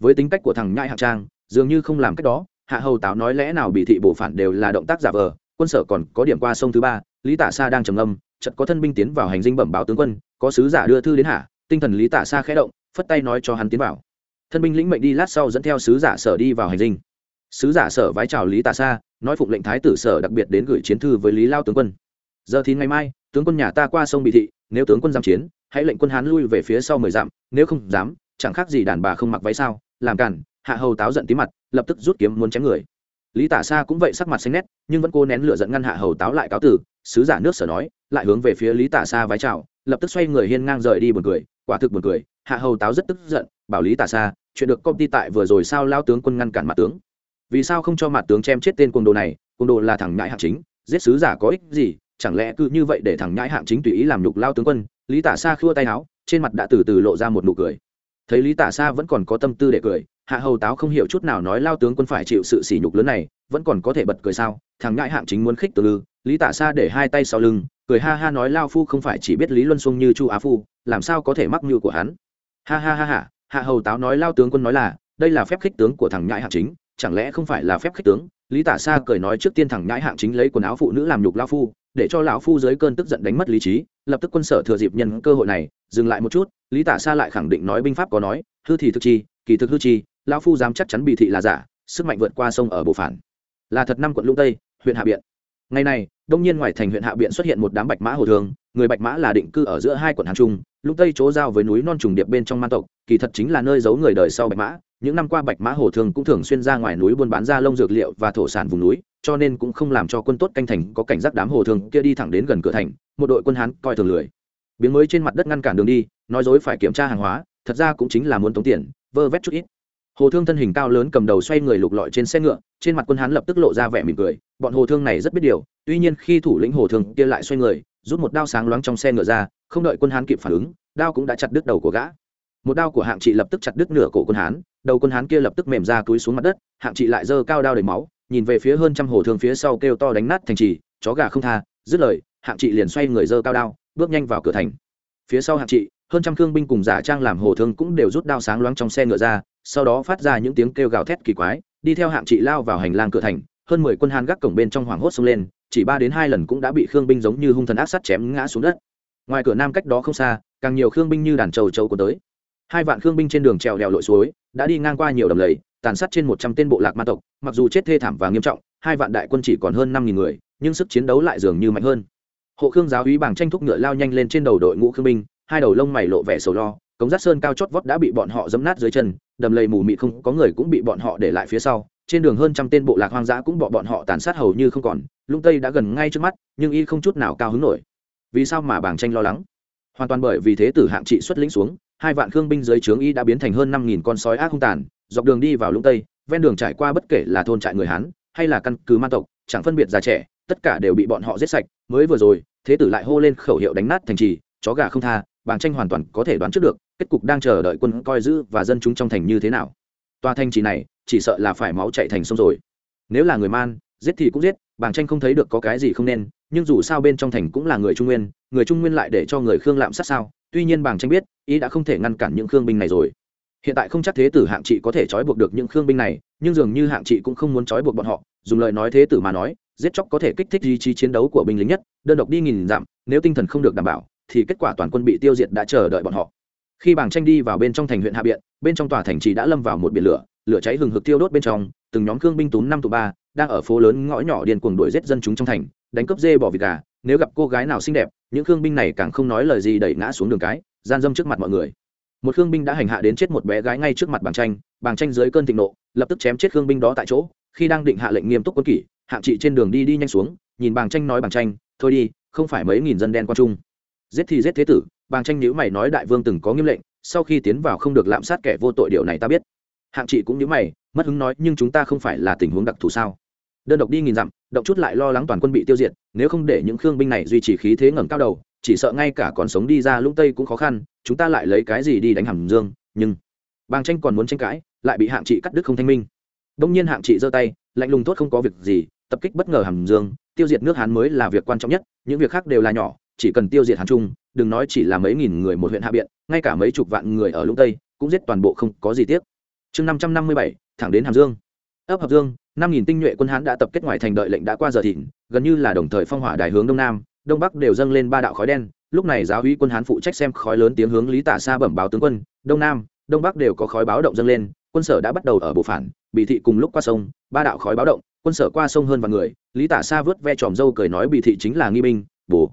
Với tính cách của thằng nhãi hạng trang, dường như không làm cách đó, hạ hầu táo nói lẽ nào bị thị bổ phản đều là động tác giả vờ, quân sở còn có điểm qua sông thứ ba, lý tả sa đang trầm âm chợt có thân binh tiến vào hành dinh bẩm báo tướng quân, có sứ giả đưa thư đến hạ, tinh thần lý tả sa khẽ động, phất tay nói cho hắn tiến vào. Thân binh lĩnh mệnh đi lát sau dẫn theo sứ giả sở đi vào hành dinh. Sứ giả sở vái chào lý tả sa, nói phụng lệnh thái tử sở đặc biệt đến gửi chiến thư với lý lao tướng quân giờ thì ngày mai, tướng quân nhà ta qua sông bị thị, nếu tướng quân giam chiến, hãy lệnh quân hán lui về phía sau mười dặm, nếu không dám, chẳng khác gì đàn bà không mặc váy sao, làm cản, hạ hầu táo giận tí mặt, lập tức rút kiếm muốn chém người. Lý tả xa cũng vậy sắc mặt xanh nét, nhưng vẫn cố nén lửa giận ngăn hạ hầu táo lại cáo tử, sứ giả nước sở nói, lại hướng về phía lý tả xa vái chào, lập tức xoay người hiên ngang rời đi buồn cười, quả thực buồn cười, hạ hầu táo rất tức giận, bảo lý tả xa chuyện được công ty tại vừa rồi sao lao tướng quân ngăn cản mặt tướng. Vì sao không cho mặt tướng chém chết tên côn đồ này côn đồ là thằng nhãi hạng chính, giết sứ giả có ích gì chẳng lẽ cứ như vậy để thằng nhãi hạng chính tùy ý làm nhục lao tướng quân, lý tả xa khua tay áo, trên mặt đã từ từ lộ ra một nụ cười. Thấy lý tả xa vẫn còn có tâm tư để cười, hạ hầu táo không hiểu chút nào nói lao tướng quân phải chịu sự sỉ nhục lớn này, vẫn còn có thể bật cười sao? Thằng nhãi hạng chính muốn khích từ lư, lý tả xa để hai tay sau lưng, cười ha ha nói lao phu không phải chỉ biết lý luân xuông như chu á phu, làm sao có thể mắc mưu của hắn? Ha ha ha ha, hạ hầu táo nói lao tướng quân nói là, đây là phép khích tướng của thằng nhãi hạng chính, chẳng lẽ không phải là phép khích tướng? Lý tả xa cười nói trước tiên thằng nhãi hạng chính lấy quần áo phụ nữ làm nhục lao phu để cho lão phu dưới cơn tức giận đánh mất lý trí, lập tức quân sở thừa dịp nhân cơ hội này, dừng lại một chút, lý tả xa lại khẳng định nói binh pháp có nói, hư thì thực chi, kỳ thực hư chi, lão phu dám chắc chắn bị thị là giả, sức mạnh vượt qua sông ở bộ phản. Là thật năm quận lũng tây, huyện hạ biện. Ngày này, đông nhiên ngoài thành huyện hạ biện xuất hiện một đám bạch mã hồ thường, người bạch mã là định cư ở giữa hai quận hàn trung, lũng tây chỗ giao với núi non trùng điệp bên trong man tộc, kỳ thật chính là nơi giấu người đời sau bạch mã. Những năm qua bạch mã hồ thường cũng thường xuyên ra ngoài núi buôn bán ra lông dược liệu và thổ sản vùng núi cho nên cũng không làm cho quân tốt canh thành có cảnh giác đám hồ thường kia đi thẳng đến gần cửa thành, một đội quân hán coi thường lười. Biến mới trên mặt đất ngăn cản đường đi, nói dối phải kiểm tra hàng hóa, thật ra cũng chính là muốn tống tiền, vơ vét chút ít. Hồ thương thân hình cao lớn cầm đầu xoay người lục lọi trên xe ngựa, trên mặt quân hán lập tức lộ ra vẻ mỉm cười, bọn hồ thương này rất biết điều, tuy nhiên khi thủ lĩnh hồ thương kia lại xoay người, rút một đao sáng loáng trong xe ngựa ra, không đợi quân hán kịp phản ứng, đao cũng đã chặt đứt đầu của gã. Một đao của hạng trị lập tức chặt đứt nửa cổ quân hán, đầu quân hán kia lập tức mềm ra túi xuống mặt đất, hạng trị lại giơ cao đao đầy máu nhìn về phía hơn trăm hồ thương phía sau kêu to đánh nát thành trì, chó gà không tha, dứt lời, hạng trị liền xoay người giơ cao đao, bước nhanh vào cửa thành. Phía sau hạng trị, hơn trăm thương binh cùng giả trang làm hồ thương cũng đều rút đao sáng loáng trong xe ngựa ra, sau đó phát ra những tiếng kêu gào thét kỳ quái, đi theo hạng trị lao vào hành lang cửa thành, hơn mười quân hán gác cổng bên trong hoảng hốt xông lên, chỉ ba đến hai lần cũng đã bị khương binh giống như hung thần ác sắt chém ngã xuống đất. Ngoài cửa nam cách đó không xa, càng nhiều khương binh như đàn trầu trâu của tới. Hai vạn khương binh trên đường trèo đèo lội suối, đã đi ngang qua nhiều đầm lầy tàn sát trên một trăm tên bộ lạc ma tộc, mặc dù chết thê thảm và nghiêm trọng, hai vạn đại quân chỉ còn hơn năm nghìn người, nhưng sức chiến đấu lại dường như mạnh hơn. Hộ khương giáo úy bảng tranh thúc ngựa lao nhanh lên trên đầu đội ngũ khương binh, hai đầu lông mày lộ vẻ sầu lo, cống giác sơn cao chót vót đã bị bọn họ giẫm nát dưới chân, đầm lầy mù mịt không có người cũng bị bọn họ để lại phía sau. Trên đường hơn trăm tên bộ lạc hoang dã cũng bỏ bọn họ tàn sát hầu như không còn lũng tây đã gần ngay trước mắt, nhưng y không chút nào cao hứng nổi. Vì sao mà bảng tranh lo lắng? Hoàn toàn bởi vì thế tử hạng trị xuất lĩnh xuống, hai vạn khương binh dưới trướng y đã biến thành hơn năm nghìn con sói ác hung tàn dọc đường đi vào lũng tây, ven đường trải qua bất kể là thôn trại người hán, hay là căn cứ man tộc, chẳng phân biệt già trẻ, tất cả đều bị bọn họ giết sạch. Mới vừa rồi, thế tử lại hô lên khẩu hiệu đánh nát thành trì, chó gà không tha, bảng tranh hoàn toàn có thể đoán trước được, kết cục đang chờ đợi quân coi giữ và dân chúng trong thành như thế nào. Tòa thành trì này, chỉ sợ là phải máu chạy thành sông rồi. Nếu là người man, giết thì cũng giết, bảng tranh không thấy được có cái gì không nên, nhưng dù sao bên trong thành cũng là người trung nguyên, người trung nguyên lại để cho người khương lạm sát sao? Tuy nhiên bảng tranh biết, ý đã không thể ngăn cản những khương binh này rồi hiện tại không chắc thế tử hạng trị có thể trói buộc được những khương binh này, nhưng dường như hạng trị cũng không muốn trói buộc bọn họ, dùng lời nói thế tử mà nói, giết chóc có thể kích thích ý chí chiến đấu của binh lính nhất, đơn độc đi nghìn dặm, nếu tinh thần không được đảm bảo, thì kết quả toàn quân bị tiêu diệt đã chờ đợi bọn họ. Khi bảng tranh đi vào bên trong thành huyện hạ biện, bên trong tòa thành trì đã lâm vào một biển lửa lửa cháy hừng hực tiêu đốt bên trong, từng nhóm khương binh tú năm tụ ba, đang ở phố lớn ngõ nhỏ điền cuồng đuổi giết dân chúng trong thành, đánh cướp dê bỏ vịt gà, nếu gặp cô gái nào xinh đẹp, những khương binh này càng không nói lời gì đẩy ngã xuống đường cái, gian dâm trước mặt mọi người một khương binh đã hành hạ đến chết một bé gái ngay trước mặt bàng tranh bàng tranh dưới cơn thịnh nộ, lập tức chém chết khương binh đó tại chỗ, khi đang định hạ lệnh nghiêm túc quân kỷ, hạng trị trên đường đi đi nhanh xuống, nhìn bàng tranh nói bàng tranh, thôi đi, không phải mấy nghìn dân đen quan trung. Giết thì giết thế tử, bàng tranh nhữ mày nói đại vương từng có nghiêm lệnh, sau khi tiến vào không được lạm sát kẻ vô tội điều này ta biết. Hạng trị cũng nhữ mày, mất hứng nói, nhưng chúng ta không phải là tình huống đặc thù sao? Đơn độc đi nghìn dặm, động chút lại lo lắng toàn quân bị tiêu diệt, nếu không để những khương binh này duy trì khí thế ngẩng cao đầu chỉ sợ ngay cả còn sống đi ra lũng tây cũng khó khăn, chúng ta lại lấy cái gì đi đánh hàm dương, nhưng bàng tranh còn muốn tranh cãi, lại bị hạng trị cắt đứt không thanh minh. Đông nhiên hạng trị giơ tay, lạnh lùng tốt không có việc gì, tập kích bất ngờ hàm dương, tiêu diệt nước hán mới là việc quan trọng nhất, những việc khác đều là nhỏ, chỉ cần tiêu diệt hàn trung, đừng nói chỉ là mấy nghìn người một huyện hạ biện, ngay cả mấy chục vạn người ở lũng tây, cũng giết toàn bộ không có gì tiếc. Chương năm trăm năm mươi bảy, thẳng đến hàm dương. Ấp hợp dương, năm nghìn tinh nhuệ quân hán đã tập kết ngoài thành đợi lệnh đã qua giờ thìn, gần như là đồng thời phong hỏa đài hướng đông nam đông bắc đều dâng lên ba đạo khói đen, lúc này giáo uy quân hán phụ trách xem khói lớn tiếng hướng lý tả xa bẩm báo tướng quân, đông nam, đông bắc đều có khói báo động dâng lên, quân sở đã bắt đầu ở bộ phản bị thị cùng lúc qua sông, ba đạo khói báo động, quân sở qua sông hơn vài người, lý tả xa vớt ve tròm dâu cười nói bị thị chính là nghi binh bồ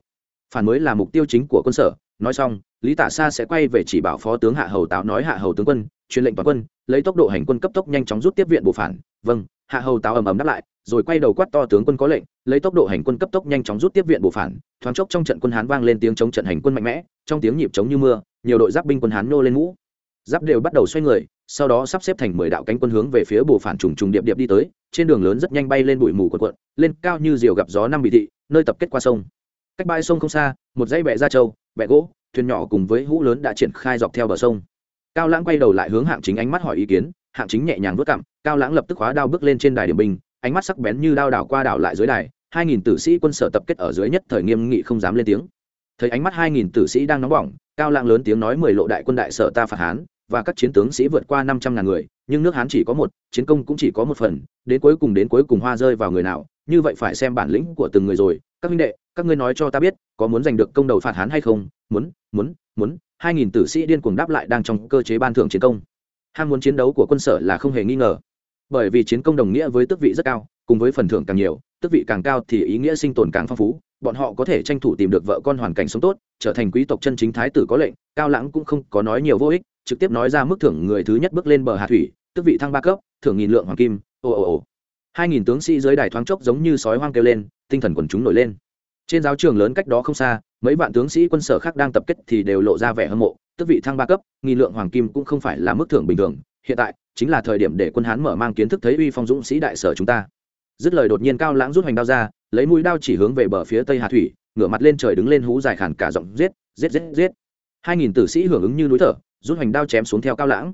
phản mới là mục tiêu chính của quân sở, nói xong, lý tả xa sẽ quay về chỉ bảo phó tướng hạ hầu táo nói hạ hầu tướng quân, truyền lệnh toàn quân, lấy tốc độ hành quân cấp tốc nhanh chóng rút tiếp viện bộ phản. Vâng hạ hầu táo ầm ầm đáp lại, rồi quay đầu quát to tướng quân có lệnh lấy tốc độ hành quân cấp tốc nhanh chóng rút tiếp viện bộ phản, thoáng chốc trong trận quân hán vang lên tiếng chống trận hành quân mạnh mẽ, trong tiếng nhịp chống như mưa, nhiều đội giáp binh quân hán nô lên mũ. Giáp đều bắt đầu xoay người, sau đó sắp xếp thành mười đạo cánh quân hướng về phía bộ phản trùng trùng điệp điệp đi tới, trên đường lớn rất nhanh bay lên bụi mù quần quận, lên cao như diều gặp gió năm bị thị, nơi tập kết qua sông. Cách bãi sông không xa, một dãy bẹ ra châu bẹ gỗ, thuyền nhỏ cùng với hũ lớn đã triển khai dọc theo bờ sông. Cao lãng quay đầu lại hướng hạng chính ánh mắt hỏi ý kiến, hạng chính nhẹ nhàng vớt cảm cao lãng lập tức hóa đao bước lên trên đài điểm binh ánh mắt sắc bén như đao đảo qua đảo lại dưới đài, hai nghìn tử sĩ quân sở tập kết ở dưới nhất thời nghiêm nghị không dám lên tiếng. Thấy ánh mắt hai nghìn tử sĩ đang nóng bỏng, cao lạng lớn tiếng nói mười lộ đại quân đại sở ta phạt hán, và các chiến tướng sĩ vượt qua năm trăm ngàn người, nhưng nước hán chỉ có một, chiến công cũng chỉ có một phần, đến cuối cùng đến cuối cùng hoa rơi vào người nào, như vậy phải xem bản lĩnh của từng người rồi. Các minh đệ, các ngươi nói cho ta biết, có muốn giành được công đầu phạt hán hay không? Muốn muốn muốn, hai nghìn tử sĩ điên cuồng đáp lại đang trong cơ chế ban thưởng chiến công. Ham muốn chiến đấu của quân sở là không hề nghi ngờ bởi vì chiến công đồng nghĩa với tước vị rất cao, cùng với phần thưởng càng nhiều, tước vị càng cao thì ý nghĩa sinh tồn càng phong phú, bọn họ có thể tranh thủ tìm được vợ con hoàn cảnh sống tốt, trở thành quý tộc chân chính thái tử có lệnh, cao lãng cũng không có nói nhiều vô ích, trực tiếp nói ra mức thưởng người thứ nhất bước lên bờ hà thủy, tước vị thăng ba cấp, thưởng nghìn lượng hoàng kim ồ ồ ồ hai nghìn tướng sĩ dưới đài thoáng chốc giống như sói hoang kêu lên, tinh thần quần chúng nổi lên. Trên giáo trường lớn cách đó không xa, mấy vạn tướng sĩ quân sở khác đang tập kết thì đều lộ ra vẻ hâm mộ tức vị thăng ba cấp, nghìn lượng hoàng kim cũng không phải là mức thưởng bình thường, hiện tại chính là thời điểm để quân hán mở mang kiến thức thấy uy phong dũng sĩ đại sở chúng ta. Dứt lời đột nhiên cao lãng rút hoành đao ra, lấy mũi đao chỉ hướng về bờ phía tây hà thủy, ngửa mặt lên trời đứng lên hú dài khản cả giọng giết giết giết giết. Hai nghìn tử sĩ hưởng ứng như núi thở, rút hoành đao chém xuống theo cao lãng.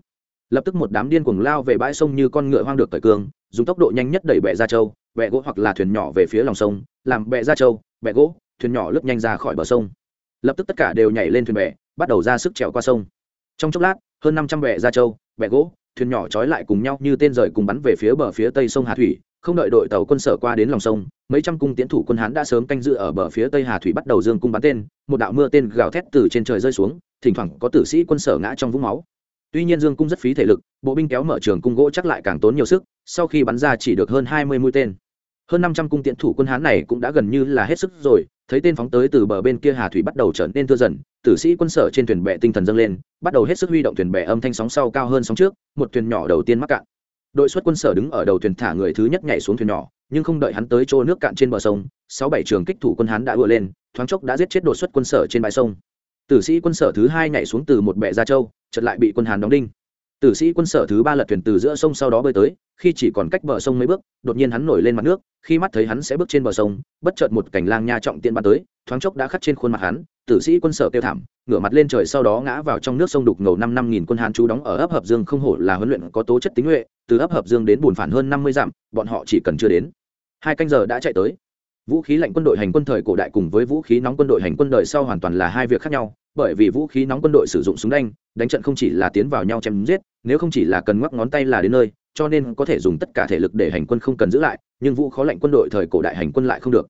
Lập tức một đám điên cuồng lao về bãi sông như con ngựa hoang được cởi cương, dùng tốc độ nhanh nhất đẩy bẹ ra châu bẹ gỗ hoặc là thuyền nhỏ về phía lòng sông, làm bẹ ra châu bẹ gỗ, thuyền nhỏ lướt nhanh ra khỏi bờ sông. Lập tức tất cả đều nhảy lên thuyền bè bắt đầu ra sức trèo qua sông. Trong chốc lát, hơn năm trăm bè ra châu bè gỗ thuyền nhỏ trói lại cùng nhau như tên rời cùng bắn về phía bờ phía tây sông hà thủy, không đợi đội tàu quân sở qua đến lòng sông, mấy trăm cung tiến thủ quân hán đã sớm canh dự ở bờ phía tây hà thủy bắt đầu dương cung bắn tên, một đạo mưa tên gào thét từ trên trời rơi xuống, thỉnh thoảng có tử sĩ quân sở ngã trong vũng máu. Tuy nhiên dương cung rất phí thể lực, bộ binh kéo mở trường cung gỗ chắc lại càng tốn nhiều sức, sau khi bắn ra chỉ được hơn hai mươi mũi tên hơn năm trăm cung tiễn thủ quân hán này cũng đã gần như là hết sức rồi, thấy tên phóng tới từ bờ bên kia hà thủy bắt đầu trở nên thưa dần, tử sĩ quân sở trên thuyền bè tinh thần dâng lên, bắt đầu hết sức huy động thuyền bè âm thanh sóng sau cao hơn sóng trước, một thuyền nhỏ đầu tiên mắc cạn. Đội xuất quân sở đứng ở đầu thuyền thả người thứ nhất nhảy xuống thuyền nhỏ, nhưng không đợi hắn tới chỗ nước cạn trên bờ sông, sáu bảy trường kích thủ quân hán đã vừa lên, thoáng chốc đã giết chết đột xuất quân sở trên bãi sông. Tử sĩ quân sở thứ hai nhảy xuống từ một bệ gia châu, chợt lại bị quân hán đóng đinh tử sĩ quân sở thứ ba lật thuyền từ giữa sông sau đó bơi tới, khi chỉ còn cách bờ sông mấy bước, đột nhiên hắn nổi lên mặt nước, khi mắt thấy hắn sẽ bước trên bờ sông, bất chợt một cảnh lang nha trọng tiện bắn tới, thoáng chốc đã khắt trên khuôn mặt hắn, tử sĩ quân sở kêu thảm, ngửa mặt lên trời sau đó ngã vào trong nước sông đục ngầu năm năm nghìn quân hán trú đóng ở ấp hợp dương, không hổ là huấn luyện có tố chất tính nhuệ từ ấp hợp dương đến bùn phản hơn năm mươi dặm, bọn họ chỉ cần chưa đến. Hai canh giờ đã chạy tới vũ khí lạnh quân đội hành quân thời cổ đại cùng với vũ khí nóng quân đội hành quân đời sau hoàn toàn là hai việc khác nhau, bởi vì vũ khí nóng quân đội sử dụng súng đanh, đánh trận không chỉ là tiến vào nhau chém giết, nếu không chỉ là cần ngoắc ngón tay là đến nơi, cho nên có thể dùng tất cả thể lực để hành quân không cần giữ lại, nhưng vũ khó lạnh quân đội thời cổ đại hành quân lại không được.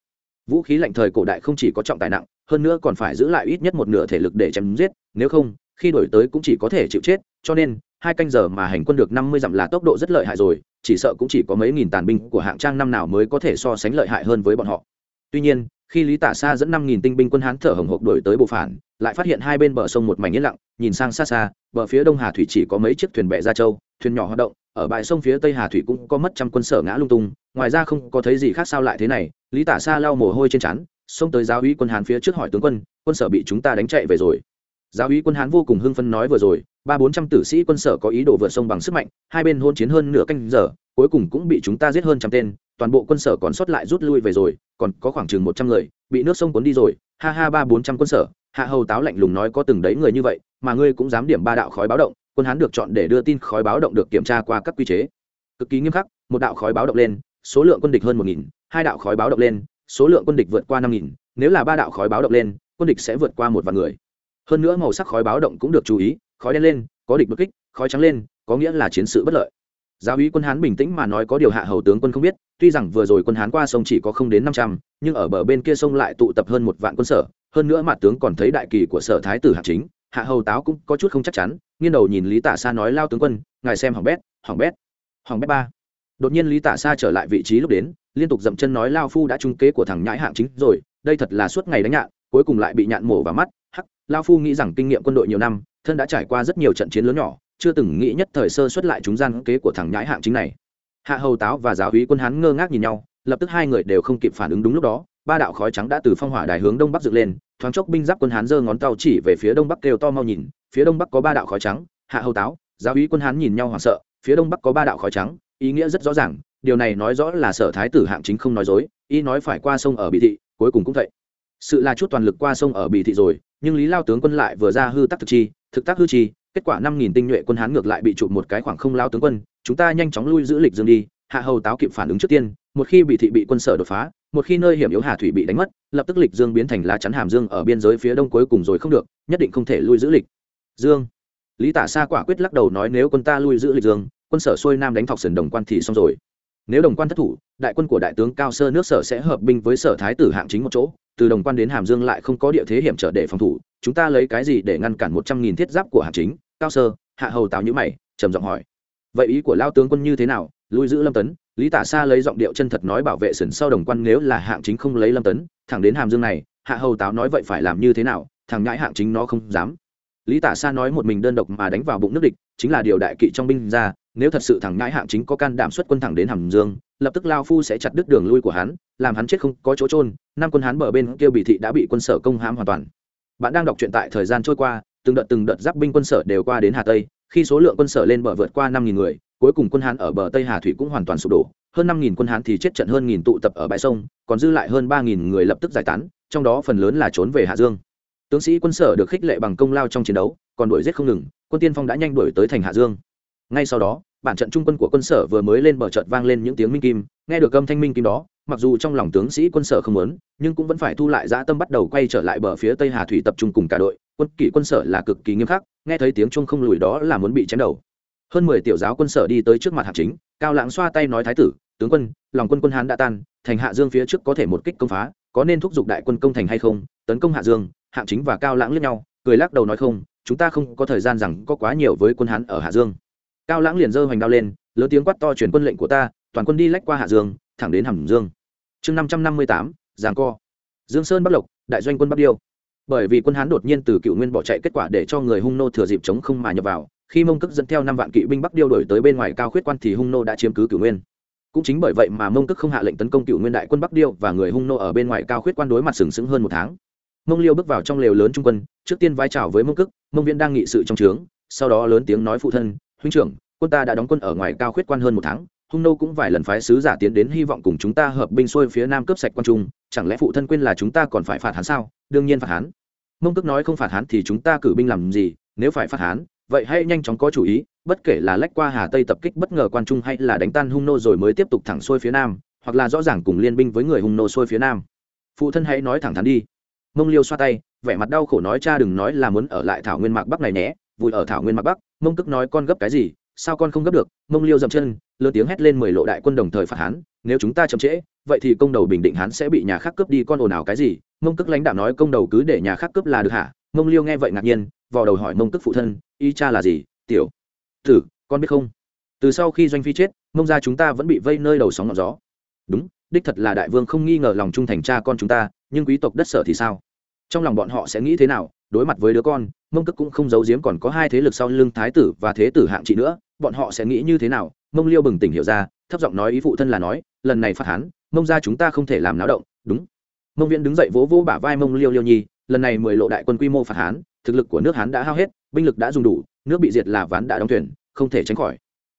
Vũ khí lạnh thời cổ đại không chỉ có trọng tài nặng, hơn nữa còn phải giữ lại ít nhất một nửa thể lực để chém giết, nếu không khi đổi tới cũng chỉ có thể chịu chết, cho nên, hai canh giờ mà hành quân được năm mươi dặm là tốc độ rất lợi hại rồi, chỉ sợ cũng chỉ có mấy nghìn tàn binh của hạng trang năm nào mới có thể so sánh lợi hại hơn với bọn họ. Tuy nhiên, khi lý tả xa dẫn năm nghìn tinh binh quân hán thở hồng hộc đổi tới bộ phản, lại phát hiện hai bên bờ sông một mảnh yên lặng, nhìn sang xa xa, bờ phía đông hà thủy chỉ có mấy chiếc thuyền bè ra châu, thuyền nhỏ hoạt động, ở bãi sông phía tây hà thủy cũng có mất trăm quân sở ngã lung tung, ngoài ra không có thấy gì khác sao lại thế này, lý tả xa lau mồ hôi trên trán, xông tới giáo uy quân hán phía trước hỏi tướng quân quân sở bị chúng ta đánh chạy về rồi giáo úy quân hán vô cùng hưng phân nói vừa rồi, ba bốn trăm tử sĩ quân sở có ý đồ vượt sông bằng sức mạnh, hai bên hôn chiến hơn nửa canh giờ, cuối cùng cũng bị chúng ta giết hơn trăm tên, toàn bộ quân sở còn sót lại rút lui về rồi, còn có khoảng chừng một trăm người, bị nước sông cuốn đi rồi. Ha ha, ba bốn trăm quân sở, hạ hầu táo lạnh lùng nói có từng đấy người như vậy, mà ngươi cũng dám điểm ba đạo khói báo động, quân hán được chọn để đưa tin khói báo động được kiểm tra qua các quy chế. Cực kỳ nghiêm khắc, một đạo khói báo động lên, số lượng quân địch hơn một nghìn, hai đạo khói báo động lên, số lượng quân địch vượt qua năm nghìn, nếu là ba đạo khói báo động lên, quân địch sẽ vượt qua một vạn người hơn nữa màu sắc khói báo động cũng được chú ý, khói đen lên, có địch bất kích, khói trắng lên, có nghĩa là chiến sự bất lợi. Giáo úy quân hán bình tĩnh mà nói có điều hạ hầu tướng quân không biết, tuy rằng vừa rồi quân hán qua sông chỉ có không đến năm trăm, nhưng ở bờ bên kia sông lại tụ tập hơn một vạn quân sở, hơn nữa mặt tướng còn thấy đại kỳ của sở thái tử hạ chính, hạ hầu táo cũng có chút không chắc chắn, nghiêng đầu nhìn lý tả xa nói lao tướng quân, ngài xem hỏng bét hỏng bét hỏng bét ba. Đột nhiên lý tả xa trở lại vị trí lúc đến, liên tục dậm chân nói lao phu đã trung kế của thằng nhãi hạng chính rồi, đây thật là suốt ngày đánh nhạn, cuối cùng lại bị nhạn mổ vào mắt, hắc lao phu nghĩ rằng kinh nghiệm quân đội nhiều năm, thân đã trải qua rất nhiều trận chiến lớn nhỏ, chưa từng nghĩ nhất thời sơ xuất lại chúng gian kế của thằng nhãi hạng chính này. Hạ hầu táo và giáo úy quân hán ngơ ngác nhìn nhau, lập tức hai người đều không kịp phản ứng đúng lúc đó, ba đạo khói trắng đã từ phong hỏa đài hướng đông bắc dựng lên, thoáng chốc binh giáp quân hán giơ ngón tàu chỉ về phía đông bắc kêu to mau nhìn, phía đông bắc có ba đạo khói trắng, hạ hầu táo, giáo úy quân hán nhìn nhau hoảng sợ, phía đông bắc có ba đạo khói trắng, ý nghĩa rất rõ ràng, điều này nói rõ là sở thái tử hạng chính không nói dối y nói phải qua sông ở bị thị, cuối cùng cũng vậy. Sự là chút toàn lực qua sông ở bị thị rồi nhưng lý lao tướng quân lại vừa ra hư tắc thực chi, thực tác hư chi, kết quả năm nghìn tinh nhuệ quân hán ngược lại bị chụp một cái khoảng không lao tướng quân, chúng ta nhanh chóng lui giữ lịch dương đi, hạ hầu táo kịp phản ứng trước tiên, một khi bị thị bị quân sở đột phá, một khi nơi hiểm yếu hà thủy bị đánh mất, lập tức lịch dương biến thành lá chắn hàm dương ở biên giới phía đông cuối cùng rồi không được, nhất định không thể lui giữ lịch dương. Lý tả xa quả quyết lắc đầu nói nếu quân ta lui giữ lịch dương, quân sở xuôi nam đánh thọc sườn đồng quan thì xong rồi. Nếu đồng quan thất thủ, đại quân của đại tướng cao sơ nước sở sẽ hợp binh với sở thái tử hạng chính một chỗ từ đồng quan đến hàm dương lại không có địa thế hiểm trở để phòng thủ, chúng ta lấy cái gì để ngăn cản một trăm nghìn thiết giáp của hạng chính? Cao sơ, hạ hầu tào nhữ mày, trầm giọng hỏi. Vậy ý của lao tướng quân như thế nào? Lui giữ lâm tấn, lý tả xa lấy giọng điệu chân thật nói bảo vệ sườn sau đồng quan nếu là hạng chính không lấy lâm tấn, thẳng đến hàm dương này, hạ hầu táo nói vậy phải làm như thế nào? Thằng nhãi hạng chính nó không dám lý tả Sa nói một mình đơn độc mà đánh vào bụng nước địch, chính là điều đại kỵ trong binh ra, nếu thật sự thằng ngãi hạng chính có can đảm xuất quân thẳng đến hàm dương, lập tức lao phu sẽ chặt đứt đường lui của hắn, làm hắn chết không có chỗ trôn năm quân hắn bờ bên kia bị thị đã bị quân sở công hãm hoàn toàn. Bạn đang đọc truyện tại thời gian trôi qua, từng đợt từng đợt giáp binh quân sở đều qua đến hà tây, khi số lượng quân sở lên bờ vượt qua năm nghìn người, cuối cùng quân hán ở bờ tây hà thủy cũng hoàn toàn sụp đổ, hơn năm nghìn quân hán thì chết trận hơn nghìn tụ tập ở bãi sông, còn dư lại hơn ba nghìn người lập tức giải tán, trong đó phần lớn là trốn về hạ dương tướng sĩ quân sở được khích lệ bằng công lao trong chiến đấu, còn đuổi giết không ngừng, quân tiên phong đã nhanh đuổi tới thành hạ dương. Ngay sau đó, bản trận trung quân của quân sở vừa mới lên bờ trận vang lên những tiếng minh kim, nghe được âm thanh minh kim đó, mặc dù trong lòng tướng sĩ quân sở không muốn, nhưng cũng vẫn phải thu lại dã tâm bắt đầu quay trở lại bờ phía tây hà thủy tập trung cùng cả đội, quân kỷ quân sở là cực kỳ nghiêm khắc, nghe thấy tiếng trung không lùi đó là muốn bị chém đầu. Hơn mười tiểu giáo quân sở đi tới trước mặt hạng chính, cao lãng xoa tay nói thái tử, tướng quân, lòng quân quân hán đã tan, thành hạ dương phía trước có thể một kích công phá, có nên thúc giục đại quân công thành hay không, tấn công hạ dương hạng chính và cao lãng lướt nhau, cười lắc đầu nói không, chúng ta không có thời gian rằng có quá nhiều với quân hán ở hạ dương. Cao lãng liền dơ hoành đao lên, lớn tiếng quát to truyền quân lệnh của ta, toàn quân đi lách qua hạ dương, thẳng đến hàm dương. Chương năm trăm năm mươi tám giàng co. Dương sơn bắc lộc, đại doanh quân bắc điêu. Bởi vì quân hán đột nhiên từ cựu nguyên bỏ chạy, kết quả để cho người hung nô thừa dịp chống không mà nhập vào, khi mông cức dẫn theo năm vạn kỵ binh bắc điêu đổi tới bên ngoài cao khuyết quan thì hung nô đã chiếm cứ cựu nguyên. Cũng chính bởi vậy mà mông cức không hạ lệnh tấn công cựu nguyên đại quân bắc điêu và người hung nô ở bên ngoài cao khuyết quan đối mặt sừng sững hơn một tháng mông liêu bước vào trong lều lớn trung quân, trước tiên vai trào với mông cức mông viễn đang nghị sự trong trướng, sau đó lớn tiếng nói phụ thân, huynh trưởng, quân ta đã đóng quân ở ngoài cao khuyết quan hơn một tháng, hung nô cũng vài lần phái sứ giả tiến đến hy vọng cùng chúng ta hợp binh xuôi phía nam cướp sạch quan trung, chẳng lẽ phụ thân quên là chúng ta còn phải phạt hắn sao? Đương nhiên phạt hắn mông cức nói, không phạt hắn thì chúng ta cử binh làm gì, nếu phải phạt hắn vậy hãy nhanh chóng có chủ ý, bất kể là lách qua hà tây tập kích bất ngờ quan trung hay là đánh tan hung nô rồi mới tiếp tục thẳng xuôi phía nam, hoặc là rõ ràng cùng liên binh với người hung nô xuôi phía nam. Phụ thân hãy nói thẳng thắn đi mông liêu xoa tay, vẻ mặt đau khổ nói, cha đừng nói là muốn ở lại thảo nguyên mạc bắc này nhé vùi ở thảo nguyên mạc bắc. Mông cức nói, con gấp cái gì? Sao con không gấp được? Mông liêu dậm chân, lớn tiếng hét lên, mười lộ đại quân đồng thời phạt hán nếu chúng ta chậm trễ, vậy thì công đầu bình định hán sẽ bị nhà khác cướp đi, con ồn ào cái gì? Mông cức lãnh đạo nói, công đầu cứ để nhà khác cướp là được hả? Mông liêu nghe vậy ngạc nhiên, vò đầu hỏi mông cức phụ thân y cha là gì, tiểu tử, con biết không? Từ sau khi doanh phi chết, mông ra chúng ta vẫn bị vây nơi đầu sóng ngọn gió. Đúng, đích thật là đại vương không nghi ngờ lòng trung thành cha con chúng ta, nhưng quý tộc đất sở thì sao? Trong lòng bọn họ sẽ nghĩ thế nào, đối mặt với đứa con, mông cức cũng không giấu giếm còn có hai thế lực sau lưng thái tử và thế tử hạng trị nữa, bọn họ sẽ nghĩ như thế nào? Mông liêu bừng tỉnh hiểu ra, thấp giọng nói ý phụ thân là nói, lần này phát hán mông ra chúng ta không thể làm náo động, đúng. Mông viễn đứng dậy vỗ vỗ bả vai mông liêu liêu nhi, lần này mười lộ đại quân quy mô phạt hán thực lực của nước hán đã hao hết, binh lực đã dùng đủ, nước bị diệt là ván đã đóng thuyền, không thể tránh khỏi.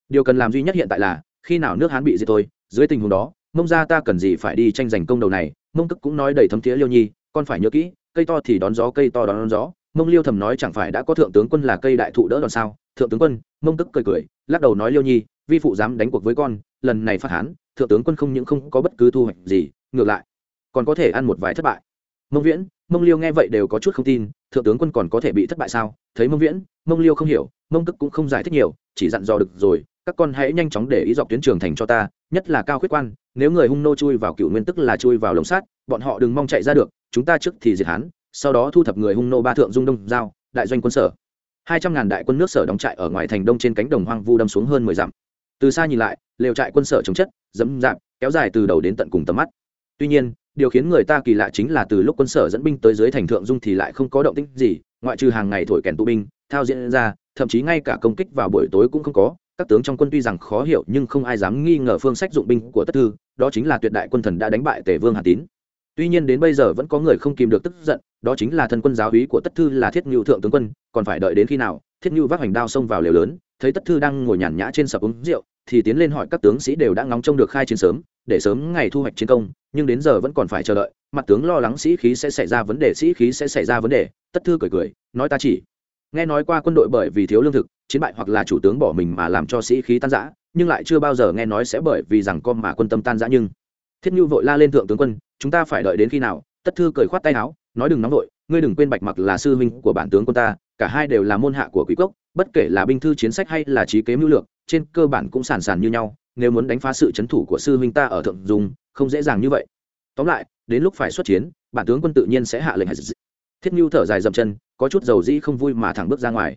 Điều cần làm duy nhất hiện tại là, khi nào nước hán bị diệt thôi, dưới tình huống đó, mông ra ta cần gì phải đi tranh giành công đầu này? Mông cức cũng nói đầy thấm thiế liêu nhi, con phải nhớ kỹ cây to thì đón gió, cây to đón gió. Mông liêu thầm nói, chẳng phải đã có thượng tướng quân là cây đại thụ đỡ đòn sao? Thượng tướng quân, mông tức cười cười, lắc đầu nói, liêu nhi, vi phụ dám đánh cuộc với con, lần này phát hán, thượng tướng quân không những không có bất cứ thu hoạch gì, ngược lại, còn có thể ăn một vài thất bại. Mông viễn, mông liêu nghe vậy đều có chút không tin, thượng tướng quân còn có thể bị thất bại sao? Thấy mông viễn, mông liêu không hiểu, mông tức cũng không giải thích nhiều, chỉ dặn dò, được rồi, các con hãy nhanh chóng để ý dọc tuyến trường thành cho ta, nhất là cao khuyết quan, nếu người hung nô chui vào cựu nguyên tức là chui vào lồng sát bọn họ đừng mong chạy ra được chúng ta trước thì diệt hán, sau đó thu thập người hung nô ba thượng dung đông giao, đại doanh quân sở. Hai trăm ngàn đại quân nước sở đóng trại ở ngoài thành đông trên cánh đồng hoang vu đâm xuống hơn mười dặm. Từ xa nhìn lại, lều trại quân sở chống chất, dẫm dạp, kéo dài từ đầu đến tận cùng tầm mắt. Tuy nhiên, điều khiến người ta kỳ lạ chính là từ lúc quân sở dẫn binh tới dưới thành thượng dung thì lại không có động tĩnh gì, ngoại trừ hàng ngày thổi kèn tụ binh, thao diễn ra, thậm chí ngay cả công kích vào buổi tối cũng không có. Các tướng trong quân tuy rằng khó hiểu nhưng không ai dám nghi ngờ phương sách dụng binh của tất thư, đó chính là tuyệt đại quân thần đã đánh bại tề vương hà tín tuy nhiên đến bây giờ vẫn có người không kìm được tức giận, đó chính là thân quân giáo úy của tất thư là thiết ngưu thượng tướng quân, còn phải đợi đến khi nào, thiết ngưu vác hoành đao xông vào lều lớn, thấy tất thư đang ngồi nhàn nhã trên sập uống rượu, thì tiến lên hỏi các tướng sĩ đều đã ngóng trông được khai chiến sớm, để sớm ngày thu hoạch chiến công, nhưng đến giờ vẫn còn phải chờ đợi, mặt tướng lo lắng sĩ khí sẽ xảy ra vấn đề, sĩ khí sẽ xảy ra vấn đề, tất thư cười cười, nói ta chỉ. Nghe nói qua quân đội bởi vì thiếu lương thực, chiến bại hoặc là chủ tướng bỏ mình mà làm cho sĩ khí tan rã, nhưng lại chưa bao giờ nghe nói sẽ bởi vì rằng con mà quân tâm tan rã nhưng. Thiết như vội la lên thượng tướng quân chúng ta phải đợi đến khi nào? Tất thư cười khoát tay áo, nói đừng nóng vội, ngươi đừng quên bạch mặc là sư huynh của bản tướng quân ta, cả hai đều là môn hạ của quý cốc, bất kể là binh thư chiến sách hay là trí kế mưu lược, trên cơ bản cũng sàn sàn như nhau, nếu muốn đánh phá sự chấn thủ của sư huynh ta ở thượng dung, không dễ dàng như vậy. Tóm lại, đến lúc phải xuất chiến, bản tướng quân tự nhiên sẽ hạ lệnh. Thiết mưu thở dài dậm chân, có chút dầu dĩ không vui mà thẳng bước ra ngoài.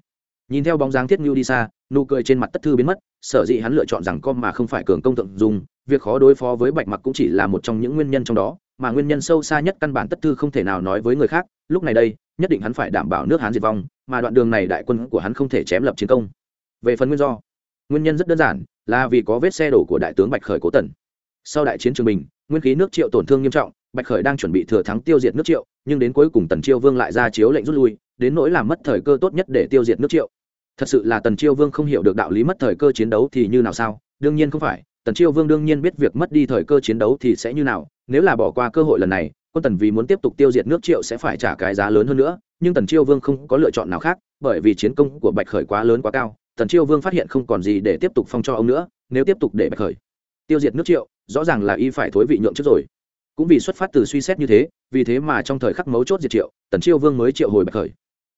Nhìn theo bóng dáng thiết mưu đi xa, nụ cười trên mặt tất thư biến mất, sở dĩ hắn lựa chọn rằng con mà không phải cường công thượng dung, việc khó đối phó với bạch mặc cũng chỉ là một trong những nguyên nhân trong đó mà nguyên nhân sâu xa nhất căn bản tất thư không thể nào nói với người khác, lúc này đây, nhất định hắn phải đảm bảo nước hán diệt vong, mà đoạn đường này đại quân của hắn không thể chém lập chiến công. Về phần nguyên do, nguyên nhân rất đơn giản, là vì có vết xe đổ của đại tướng bạch khởi cố tần. Sau đại chiến trường bình, nguyên khí nước triệu tổn thương nghiêm trọng, bạch khởi đang chuẩn bị thừa thắng tiêu diệt nước triệu, nhưng đến cuối cùng tần chiêu vương lại ra chiếu lệnh rút lui, đến nỗi làm mất thời cơ tốt nhất để tiêu diệt nước triệu. Thật sự là tần chiêu vương không hiểu được đạo lý mất thời cơ chiến đấu thì như nào sao, đương nhiên không phải tần chiêu vương đương nhiên biết việc mất đi thời cơ chiến đấu thì sẽ như nào, nếu là bỏ qua cơ hội lần này, quân tần vì muốn tiếp tục tiêu diệt nước triệu sẽ phải trả cái giá lớn hơn nữa, nhưng tần chiêu vương không có lựa chọn nào khác, bởi vì chiến công của bạch khởi quá lớn quá cao, tần chiêu vương phát hiện không còn gì để tiếp tục phong cho ông nữa, nếu tiếp tục để bạch khởi tiêu diệt nước triệu, rõ ràng là y phải thối vị nhượng trước rồi. Cũng vì xuất phát từ suy xét như thế, vì thế mà trong thời khắc mấu chốt diệt triệu, tần chiêu vương mới triệu hồi bạch khởi.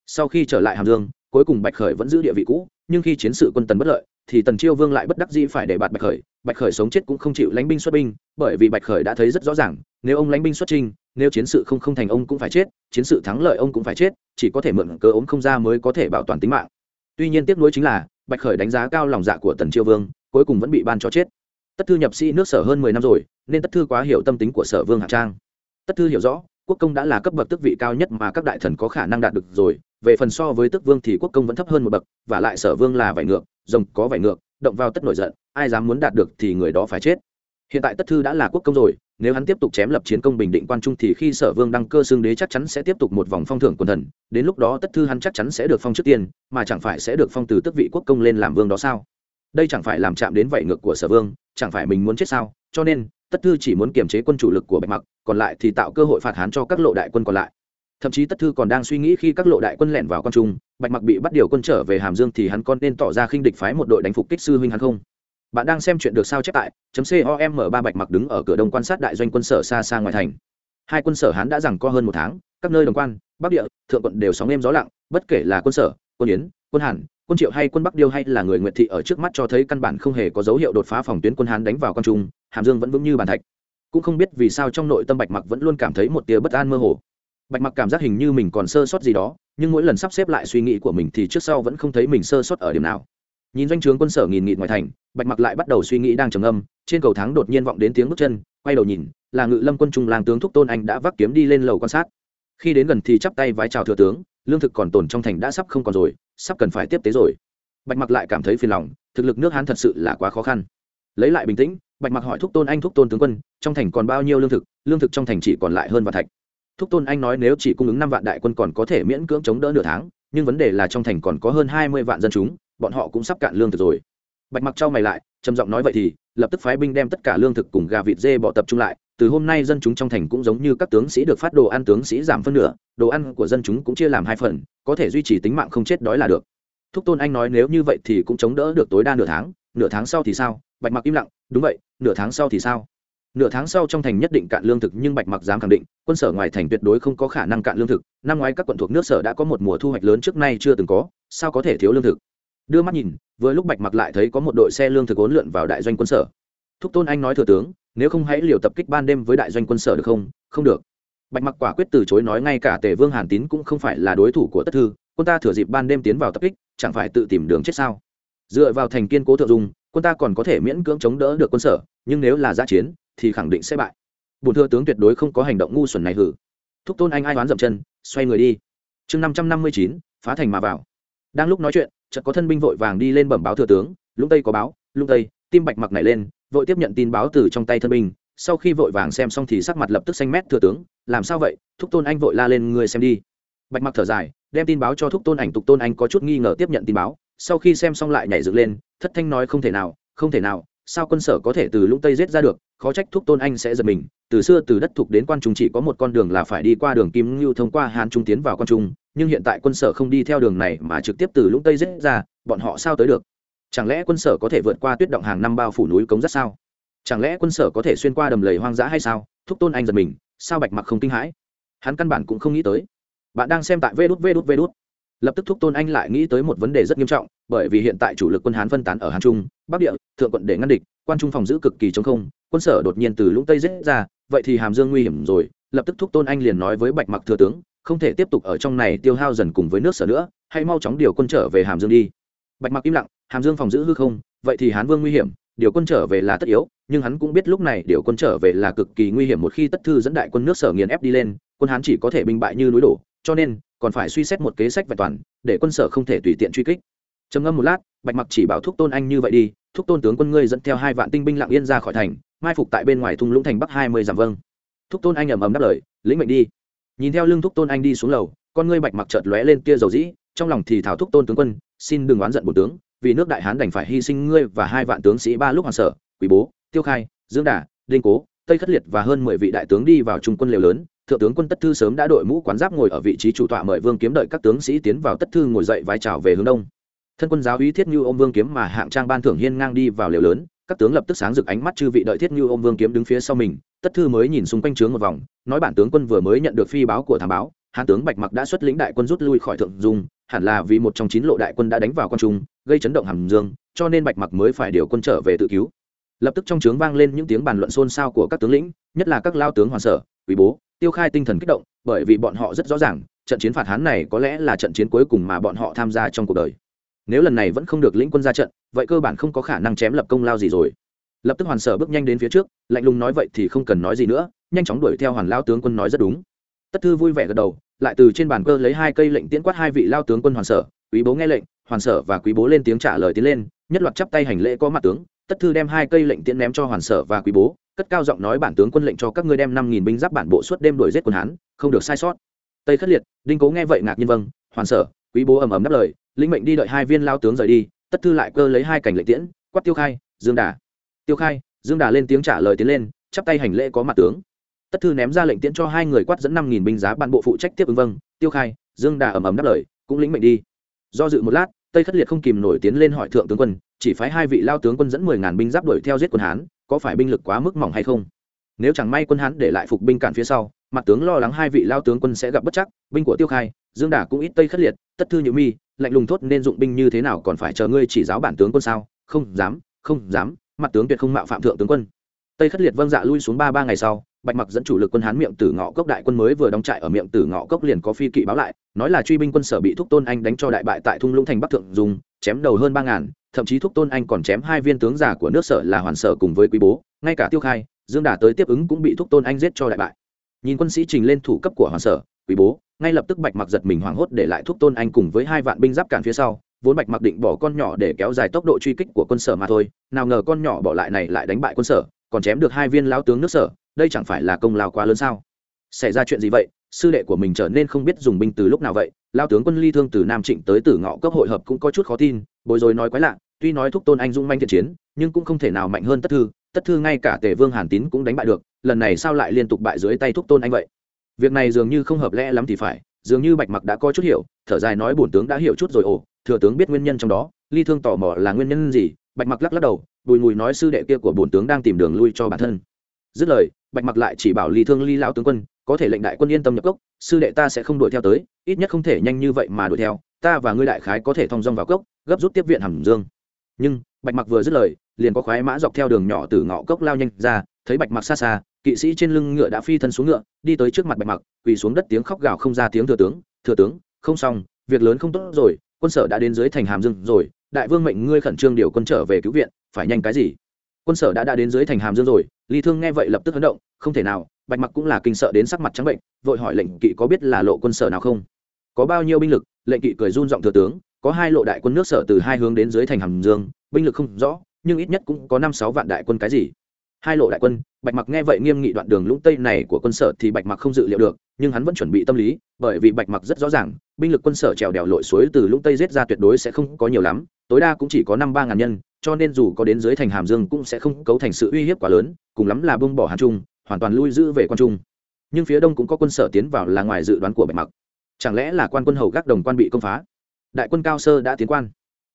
Sau khi trở lại hàm dương, cuối cùng bạch khởi vẫn giữ địa vị cũ, nhưng khi chiến sự quân tần bất lợi thì tần chiêu vương lại bất đắc dĩ phải để bạt bạch khởi bạch khởi sống chết cũng không chịu lánh binh xuất binh, bởi vì bạch khởi đã thấy rất rõ ràng, nếu ông lánh binh xuất trinh nếu chiến sự không không thành ông cũng phải chết, chiến sự thắng lợi ông cũng phải chết, chỉ có thể mượn cơ ốm không ra mới có thể bảo toàn tính mạng. Tuy nhiên tiếc nuối chính là, bạch khởi đánh giá cao lòng dạ của tần chiêu vương, cuối cùng vẫn bị ban cho chết. Tất thư nhập sĩ nước sở hơn mười năm rồi, nên tất thư quá hiểu tâm tính của sở vương hạ trang. Tất thư hiểu rõ, quốc công đã là cấp bậc tước vị cao nhất mà các đại thần có khả năng đạt được rồi, về phần so với tước vương thì quốc công vẫn thấp hơn một bậc, và lại sở vương là vải ngược rồng có vải ngược, động vào tất nổi giận, ai dám muốn đạt được thì người đó phải chết. Hiện tại tất thư đã là quốc công rồi, nếu hắn tiếp tục chém lập chiến công bình định quan trung thì khi sở vương đăng cơ xương đế chắc chắn sẽ tiếp tục một vòng phong thưởng quần thần, đến lúc đó tất thư hắn chắc chắn sẽ được phong trước tiên, mà chẳng phải sẽ được phong từ tước vị quốc công lên làm vương đó sao? Đây chẳng phải làm chạm đến vảy ngược của sở vương, chẳng phải mình muốn chết sao? Cho nên, tất thư chỉ muốn kiềm chế quân chủ lực của bạch mặc, còn lại thì tạo cơ hội phạt hán cho các lộ đại quân còn lại thậm chí tất thư còn đang suy nghĩ khi các lộ đại quân lẻn vào con trung, bạch mặc bị bắt điều quân trở về hàm dương thì hắn còn nên tỏ ra khinh địch phái một đội đánh phục kích sư huynh hắn không? Bạn đang xem chuyện được sao chép tại chấm com ba bạch mặc đứng ở cửa đông quan sát đại doanh quân sở xa xa ngoài thành. Hai quân sở hán đã rằng co hơn một tháng, các nơi đồng quan, bắc địa, thượng quận đều sóng êm gió lặng, bất kể là quân sở, quân yến, quân hàn, quân triệu hay quân bắc điêu hay là người nguyệt thị ở trước mắt cho thấy căn bản không hề có dấu hiệu đột phá phòng tuyến quân hán đánh vào con trung, hàm dương vẫn vững như bàn thạch. Cũng không biết vì sao trong nội tâm bạch mặc vẫn luôn cảm thấy một tia bất an mơ hồ bạch mặc cảm giác hình như mình còn sơ sót gì đó, nhưng mỗi lần sắp xếp lại suy nghĩ của mình thì trước sau vẫn không thấy mình sơ sót ở điểm nào. Nhìn doanh trướng quân sở nghìn nghịt ngoài thành, bạch mặc lại bắt đầu suy nghĩ đang trầm âm trên cầu thắng đột nhiên vọng đến tiếng bước chân, quay đầu nhìn, là ngự lâm quân trung làng tướng thúc tôn anh đã vác kiếm đi lên lầu quan sát. Khi đến gần thì chắp tay vái chào thừa tướng, lương thực còn tồn trong thành đã sắp không còn rồi, sắp cần phải tiếp tế rồi. Bạch mặc lại cảm thấy phiền lòng, thực lực nước hán thật sự là quá khó khăn. Lấy lại bình tĩnh, bạch mặc hỏi thúc tôn anh thúc tôn tướng quân, trong thành còn bao nhiêu lương thực? Lương thực trong thành chỉ còn lại hơn và thạch thúc tôn anh nói nếu chỉ cung ứng năm vạn đại quân còn có thể miễn cưỡng chống đỡ nửa tháng, nhưng vấn đề là trong thành còn có hơn hai mươi vạn dân chúng, bọn họ cũng sắp cạn lương thực rồi. Bạch mặc trao mày lại, trầm giọng nói vậy thì, lập tức phái binh đem tất cả lương thực cùng gà vịt dê bọ tập trung lại, từ hôm nay dân chúng trong thành cũng giống như các tướng sĩ được phát đồ ăn tướng sĩ giảm phân nửa, đồ ăn của dân chúng cũng chia làm hai phần, có thể duy trì tính mạng không chết đói là được. Thúc tôn anh nói nếu như vậy thì cũng chống đỡ được tối đa nửa tháng nửa tháng sau thì sao? Bạch mặc im lặng, đúng vậy, nửa tháng sau thì sao? Nửa tháng sau trong thành nhất định cạn lương thực nhưng bạch mặc dám khẳng định, quân sở ngoài thành tuyệt đối không có khả năng cạn lương thực. Năm ngoái các quận thuộc nước sở đã có một mùa thu hoạch lớn trước nay chưa từng có, sao có thể thiếu lương thực? Đưa mắt nhìn, vừa lúc bạch mặc lại thấy có một đội xe lương thực ốn lượn vào đại doanh quân sở. Thúc tôn anh nói thừa tướng, nếu không hãy liều tập kích ban đêm với đại doanh quân sở được không? Không được. Bạch mặc quả quyết từ chối nói ngay cả tề vương hàn tín cũng không phải là đối thủ của tất thư, quân ta thừa dịp ban đêm tiến vào tập kích, chẳng phải tự tìm đường chết sao? Dựa vào thành kiên cố thượng dung quân ta còn có thể miễn cưỡng chống đỡ được quân sở, nhưng nếu là giã chiến thì khẳng định sẽ bại. Bùn thừa tướng tuyệt đối không có hành động ngu xuẩn này hử. Thúc tôn anh ai đoán dậm chân, xoay người đi. Chương năm trăm năm mươi chín, phá thành mà vào. Đang lúc nói chuyện, chợt có thân binh vội vàng đi lên bẩm báo thừa tướng lũng tây có báo lũng tây, tim bạch mặc nảy lên, vội tiếp nhận tin báo từ trong tay thân binh. Sau khi vội vàng xem xong thì sắc mặt lập tức xanh mét thừa tướng, làm sao vậy? Thúc tôn anh vội la lên người xem đi. Bạch mặc thở dài, đem tin báo cho thúc tôn ảnh tục tôn anh có chút nghi ngờ tiếp nhận tin báo. Sau khi xem xong lại nhảy dựng lên, thất thanh nói, không thể nào, không thể nào sao quân sở có thể từ lũng tây giết ra được, khó trách thúc tôn anh sẽ giật mình. Từ xưa từ đất thục đến quan trung chỉ có một con đường là phải đi qua đường kim ngưu thông qua hán trung tiến vào quan trung, nhưng hiện tại quân sở không đi theo đường này mà trực tiếp từ lũng tây giết ra, bọn họ sao tới được? Chẳng lẽ quân sở có thể vượt qua tuyết động hàng năm bao phủ núi cống rất sao? Chẳng lẽ quân sở có thể xuyên qua đầm lầy hoang dã hay sao? Thúc tôn anh giật mình, sao bạch mặc không kinh hãi? Hắn căn bản cũng không nghĩ tới. Bạn đang xem tại vê đút vê đút vê đút lập tức thúc tôn anh lại nghĩ tới một vấn đề rất nghiêm trọng, bởi vì hiện tại chủ lực quân hán phân tán ở hán trung, bắc địa thượng quận để ngăn địch, quan trung phòng giữ cực kỳ chống không, quân sở đột nhiên từ lũng tây giết ra, vậy thì hàm dương nguy hiểm rồi, lập tức thúc tôn anh liền nói với bạch mặc thừa tướng, không thể tiếp tục ở trong này tiêu hao dần cùng với nước sở nữa hay mau chóng điều quân trở về hàm dương đi. Bạch mặc im lặng, hàm dương phòng giữ hư không, vậy thì hán vương nguy hiểm, điều quân trở về là tất yếu, nhưng hắn cũng biết lúc này điều quân trở về là cực kỳ nguy hiểm một khi tất thư dẫn đại quân nước sở nghiền ép đi lên, quân hán chỉ có thể binh bại như núi đổ, cho nên còn phải suy xét một kế sách vẹn toàn, để quân sở không thể tùy tiện truy kích trầm ngâm một lát, bạch mặc chỉ bảo thúc tôn anh như vậy đi, thúc tôn tướng quân ngươi dẫn theo hai vạn tinh binh lặng yên ra khỏi thành, mai phục tại bên ngoài thung lũng thành bắc hai mươi dặm vâng. Thúc tôn anh ầm ầm đáp lời, lĩnh mệnh đi. Nhìn theo lưng thúc tôn anh đi xuống lầu, con ngươi bạch mặc chợt lóe lên tia dầu dĩ, trong lòng thì thảo thúc tôn tướng quân, xin đừng oán giận bổ tướng, vì nước đại hán đành phải hy sinh ngươi và hai vạn tướng sĩ ba lúc hoàng sở quý bố, tiêu khai, dương đà, đinh cố, tây khất liệt và hơn mười vị đại tướng đi vào trung quân liều lớn, thượng tướng quân tất thư sớm đã đội mũ quán giáp ngồi ở vị trí chủ tọa mời vương kiếm đợi các tướng sĩ tiến vào tất thư ngồi dậy vai trào về hướng đông thân quân giáo úy thiết như ôm vương kiếm mà hạng trang ban thưởng hiên ngang đi vào liều lớn, các tướng lập tức sáng rực ánh mắt chư vị đợi thiết như ôm vương kiếm đứng phía sau mình, tất thư mới nhìn xung quanh trướng một vòng, nói bản tướng quân vừa mới nhận được phi báo của thám báo, hán tướng bạch mặc đã xuất lĩnh đại quân rút lui khỏi thượng dung, hẳn là vì một trong chín lộ đại quân đã đánh vào con trung, gây chấn động hàm dương, cho nên bạch mặc mới phải điều quân trở về tự cứu. Lập tức trong trướng vang lên những tiếng bàn luận xôn xao của các tướng lĩnh, nhất là các lao tướng hoàn sở, quý bố, tiêu khai tinh thần kích động, bởi vì bọn họ rất rõ ràng, trận chiến phạt hán này có lẽ là trận chiến cuối cùng mà bọn họ tham gia trong cuộc đời nếu lần này vẫn không được lĩnh quân ra trận, vậy cơ bản không có khả năng chém lập công lao gì rồi. Lập tức hoàn sở bước nhanh đến phía trước, lạnh lùng nói vậy thì không cần nói gì nữa, nhanh chóng đuổi theo hoàn lao tướng quân nói rất đúng. Tất thư vui vẻ gật đầu, lại từ trên bàn cơ lấy hai cây lệnh tiễn quát hai vị lao tướng quân hoàn sở, quý bố nghe lệnh, hoàn sở và quý bố lên tiếng trả lời tiến lên, nhất loạt chắp tay hành lễ có mặt tướng, tất thư đem hai cây lệnh tiễn ném cho hoàn sở và quý bố, cất cao giọng nói bản tướng quân lệnh cho các ngươi đem năm nghìn binh giáp bản bộ suốt đêm đuổi giết quân hán, không được sai sót. Tây khất liệt, đinh cố nghe vậy ngạc nhiên vâng hoàn sở, quý bố ầm ầm đáp lời lĩnh mệnh đi đợi hai viên lao tướng rời đi, tất thư lại cơ lấy hai cảnh lệnh tiễn, quát tiêu khai, dương đà. Tiêu khai, dương đà lên tiếng trả lời tiến lên, chắp tay hành lễ có mặt tướng. Tất thư ném ra lệnh tiễn cho hai người quát dẫn năm nghìn binh giá ban bộ phụ trách tiếp ứng vâng. Tiêu khai, dương đà ầm ầm đáp lời, cũng lĩnh mệnh đi. Do dự một lát, tây khất liệt không kìm nổi tiến lên hỏi thượng tướng quân, chỉ phái hai vị lao tướng quân dẫn mười ngàn binh giáp đuổi theo giết quân hán, có phải binh lực quá mức mỏng hay không? Nếu chẳng may quân hán để lại phục binh cản phía sau, mặt tướng lo lắng hai vị lao tướng quân sẽ gặp bất chắc. Binh của tiêu khai, dương đà cũng ít tây khất liệt, tất thư nhự mi lạnh lùng thốt nên dụng binh như thế nào còn phải chờ ngươi chỉ giáo bản tướng quân sao? Không dám không dám, mặt tướng tuyệt không mạo phạm thượng tướng quân. Tây khất liệt vâng dạ lui xuống ba ba ngày sau, bạch mặc dẫn chủ lực quân hán miệng tử ngọ cốc đại quân mới vừa đóng trại ở miệng tử ngọ cốc liền có phi kỵ báo lại, nói là truy binh quân sở bị thúc tôn anh đánh cho đại bại tại thung lũng thành bắc thượng dùng chém đầu hơn ba ngàn, thậm chí thúc tôn anh còn chém hai viên tướng giả của nước sở là hoàn sở cùng với quý bố, ngay cả tiêu khai, dương đà tới tiếp ứng cũng bị thúc tôn anh giết cho đại bại. Nhìn quân sĩ trình lên thủ cấp của hoàn sở, quý bố ngay lập tức bạch mặc giật mình hoảng hốt để lại thúc tôn anh cùng với hai vạn binh giáp cản phía sau, vốn bạch mặc định bỏ con nhỏ để kéo dài tốc độ truy kích của quân sở mà thôi, nào ngờ con nhỏ bỏ lại này lại đánh bại quân sở, còn chém được hai viên lao tướng nước sở, đây chẳng phải là công lao quá lớn sao? Xảy ra chuyện gì vậy? Sư đệ của mình trở nên không biết dùng binh từ lúc nào vậy lao tướng quân ly thương từ nam trịnh tới tử ngọ cấp hội hợp cũng có chút khó tin, bối rối nói quái lạ, tuy nói thúc tôn anh dung manh thiện chiến, nhưng cũng không thể nào mạnh hơn tất thư tất thư ngay cả tề vương hàn tín cũng đánh bại được, lần này sao lại liên tục bại dưới tay thúc tôn anh vậy? Việc này dường như không hợp lẽ lắm thì phải, dường như bạch mặc đã có chút hiểu, thở dài nói bổn tướng đã hiểu chút rồi ồ, thừa tướng biết nguyên nhân trong đó, ly thương tò mò là nguyên nhân gì? Bạch mặc lắc lắc đầu, bùi mùi nói sư đệ kia của bổn tướng đang tìm đường lui cho bản thân. Dứt lời, bạch mặc lại chỉ bảo ly thương ly lão tướng quân, có thể lệnh đại quân yên tâm nhập cốc, sư đệ ta sẽ không đuổi theo tới, ít nhất không thể nhanh như vậy mà đuổi theo, ta và ngươi đại khái có thể thong dong vào cốc, gấp rút tiếp viện hàm dương. Nhưng, bạch mặc vừa dứt lời, liền có khoái mã dọc theo đường nhỏ từ ngõ cốc lao nhanh ra, thấy bạch mặc xa xa kỵ sĩ trên lưng ngựa đã phi thân xuống ngựa, đi tới trước mặt bạch mặc, quỳ xuống đất tiếng khóc gào không ra tiếng thừa tướng thừa tướng, không xong, việc lớn không tốt rồi, quân sở đã đến dưới thành hàm dương rồi, đại vương mệnh ngươi khẩn trương điều quân trở về cứu viện, phải nhanh cái gì? Quân sở đã đã đến dưới thành hàm dương rồi ly thương nghe vậy lập tức hấn động, không thể nào, bạch mặc cũng là kinh sợ đến sắc mặt trắng bệnh, vội hỏi lệnh kỵ có biết là lộ quân sở nào không? Có bao nhiêu binh lực? Lệnh kỵ cười run giọng thừa tướng, có hai lộ đại quân nước sở từ hai hướng đến dưới thành hàm dương, binh lực không rõ, nhưng ít nhất cũng có năm sáu vạn đại quân cái gì? Hai lộ đại quân, bạch mặc nghe vậy nghiêm nghị đoạn đường lũng tây này của quân sở thì bạch mặc không dự liệu được, nhưng hắn vẫn chuẩn bị tâm lý, bởi vì bạch mặc rất rõ ràng, binh lực quân sở trèo đèo lội suối từ lũng tây giết ra tuyệt đối sẽ không có nhiều lắm, tối đa cũng chỉ có năm ba ngàn nhân, cho nên dù có đến dưới thành hàm dương cũng sẽ không cấu thành sự uy hiếp quá lớn, cùng lắm là bông bỏ hàn trung, hoàn toàn lui giữ về quan trung. Nhưng phía đông cũng có quân sở tiến vào là ngoài dự đoán của bạch mặc. Chẳng lẽ là quan quân hầu gác đồng quan bị công phá? Đại quân cao sơ đã tiến quan.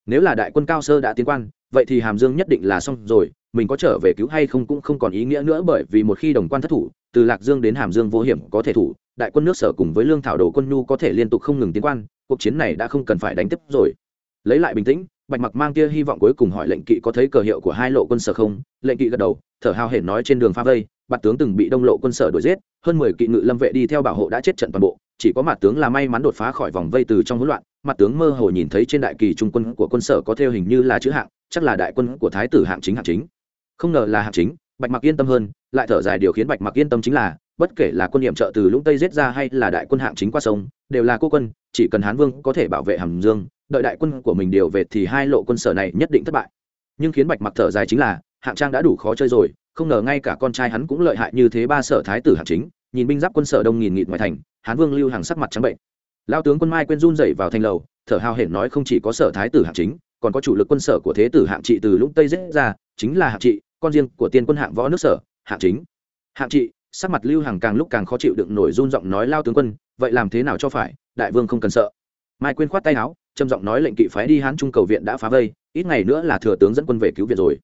Nếu là đại quân cao sơ đã tiến quan, vậy thì hàm dương nhất định là xong rồi mình có trở về cứu hay không cũng không còn ý nghĩa nữa bởi vì một khi đồng quan thất thủ, từ lạc dương đến hàm dương vô hiểm có thể thủ, đại quân nước sở cùng với lương thảo đồ quân nhu có thể liên tục không ngừng tiến quan, cuộc chiến này đã không cần phải đánh tiếp rồi. Lấy lại bình tĩnh, bạch mặc mang tia hy vọng cuối cùng hỏi lệnh kỵ có thấy cờ hiệu của hai lộ quân sở không? Lệnh kỵ gật đầu, thở hào hển nói trên đường pha vây, bạt tướng từng bị đông lộ quân sở đuổi giết, hơn mười kỵ ngự lâm vệ đi theo bảo hộ đã chết trận toàn bộ, chỉ có mặt tướng là may mắn đột phá khỏi vòng vây từ trong hỗn loạn, mặt tướng mơ hồ nhìn thấy trên đại kỳ trung quân của quân sở có theo hình như là chữ hạng, chắc là đại quân của thái tử hạng chính hạng chính không ngờ là hạng chính, bạch mặc yên tâm hơn, lại thở dài điều khiến bạch mặc yên tâm chính là, bất kể là quân nhiệm trợ từ lũng tây giết ra hay là đại quân hạng chính qua sông, đều là cô quân, chỉ cần hán vương có thể bảo vệ hàm dương, đợi đại quân của mình điều về thì hai lộ quân sở này nhất định thất bại. Nhưng khiến bạch mặc thở dài chính là, hạng trang đã đủ khó chơi rồi, không ngờ ngay cả con trai hắn cũng lợi hại như thế ba sở thái tử hạng chính, nhìn binh giáp quân sở đông nghìn nghịt ngoài thành, hán vương lưu hàng sắc mặt trắng bệnh. Lao tướng quân mai quên run dậy vào thành lầu, thở hào hển nói không chỉ có sở thái tử hạng chính, còn có chủ lực quân sở của thế tử hạng trị từ lũng tây giết ra, chính là hạng trị con riêng của tiên quân hạng võ nước sở, hạng chính. Hạng trị, sắc mặt lưu hàng càng lúc càng khó chịu đựng nổi run giọng nói lao tướng quân, vậy làm thế nào cho phải, đại vương không cần sợ. Mai quyên khoát tay áo, trầm giọng nói lệnh kỵ phái đi hán trung cầu viện đã phá vây, ít ngày nữa là thừa tướng dẫn quân về cứu viện rồi.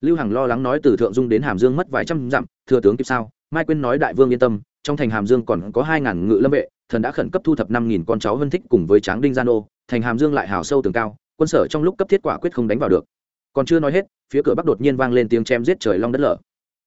Lưu hằng lo lắng nói từ thượng dung đến hàm dương mất vài trăm dặm, thừa tướng kịp sao? Mai quyên nói đại vương yên tâm, trong thành hàm dương còn có hai ngàn ngự lâm vệ, thần đã khẩn cấp thu thập năm nghìn con cháu vân thích cùng với tráng đinh gia nô, thành hàm dương lại hào sâu tường cao, quân sở trong lúc cấp thiết quả quyết không đánh vào được còn chưa nói hết, phía cửa bắc đột nhiên vang lên tiếng chém giết trời long đất lở.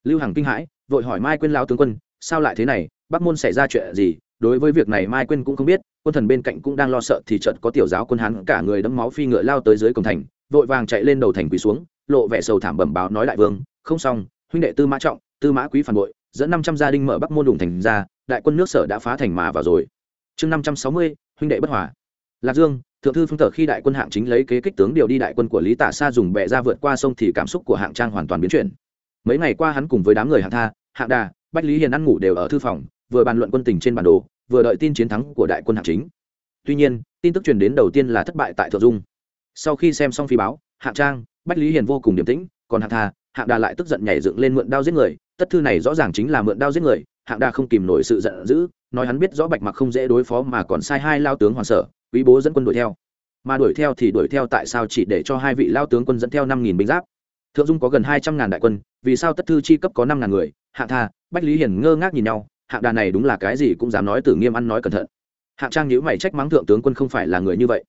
Lưu hằng kinh hãi, vội hỏi mai quên lao tướng quân, sao lại thế này? Bắc môn xảy ra chuyện gì? Đối với việc này mai quên cũng không biết, quân thần bên cạnh cũng đang lo sợ thì trận có tiểu giáo quân hắn cả người đẫm máu phi ngựa lao tới dưới cổng thành, vội vàng chạy lên đầu thành quỳ xuống, lộ vẻ sầu thảm bẩm báo nói đại vương, không xong, huynh đệ tư mã trọng, tư mã quý phản bội, dẫn năm trăm gia đình mở bắc môn đủng thành ra, đại quân nước sở đã phá thành mà vào rồi. Chương năm trăm sáu mươi, huynh đệ bất hòa. Lạc dương thượng thư phương tở khi đại quân hạng chính lấy kế kích tướng điều đi đại quân của lý tả xa dùng bệ ra vượt qua sông thì cảm xúc của hạng trang hoàn toàn biến chuyển. Mấy ngày qua hắn cùng với đám người hạng tha, hạng đà, bách lý hiền ăn ngủ đều ở thư phòng, vừa bàn luận quân tình trên bản đồ, vừa đợi tin chiến thắng của đại quân hạng chính. Tuy nhiên, tin tức truyền đến đầu tiên là thất bại tại thượng dung. Sau khi xem xong phi báo, hạng trang, bách lý hiền vô cùng điềm tĩnh, còn hạng tha, hạng đà lại tức giận nhảy dựng lên mượn đao giết người. Tất thư này rõ ràng chính là mượn đao giết người, hạng đà không kìm nổi sự giận dữ nói hắn biết rõ bạch mặc không dễ đối phó mà còn sai hai lao tướng hoàn sở, quý bố dẫn quân đuổi theo. Mà đuổi theo thì đuổi theo tại sao chỉ để cho hai vị lao tướng quân dẫn theo năm nghìn binh giáp? Thượng dung có gần hai trăm ngàn đại quân, vì sao tất thư chi cấp có năm ngàn người? Hạ tha, bách lý hiền ngơ ngác nhìn nhau, hạng đà này đúng là cái gì cũng dám nói tử nghiêm ăn nói cẩn thận. Hạng trang nhữ mày trách mắng thượng tướng quân không phải là người như vậy.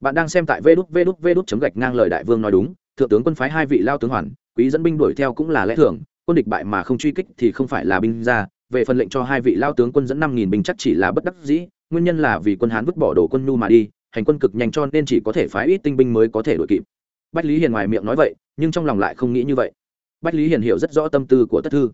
Bạn đang xem tại vê đút vê đút vê đút chấm gạch ngang lời đại vương nói đúng, thượng tướng quân phái hai vị lao tướng hoàn, quý dẫn binh đuổi theo cũng là lẽ thường, quân địch bại mà không truy kích thì không phải là binh ra về phần lệnh cho hai vị lao tướng quân dẫn năm nghìn binh chắc chỉ là bất đắc dĩ, nguyên nhân là vì quân hán vứt bỏ đồ quân nhu mà đi, hành quân cực nhanh cho nên chỉ có thể phái ít tinh binh mới có thể đội kịp. Bách lý hiền ngoài miệng nói vậy, nhưng trong lòng lại không nghĩ như vậy. Bách lý hiền hiểu rất rõ tâm tư của tất thư.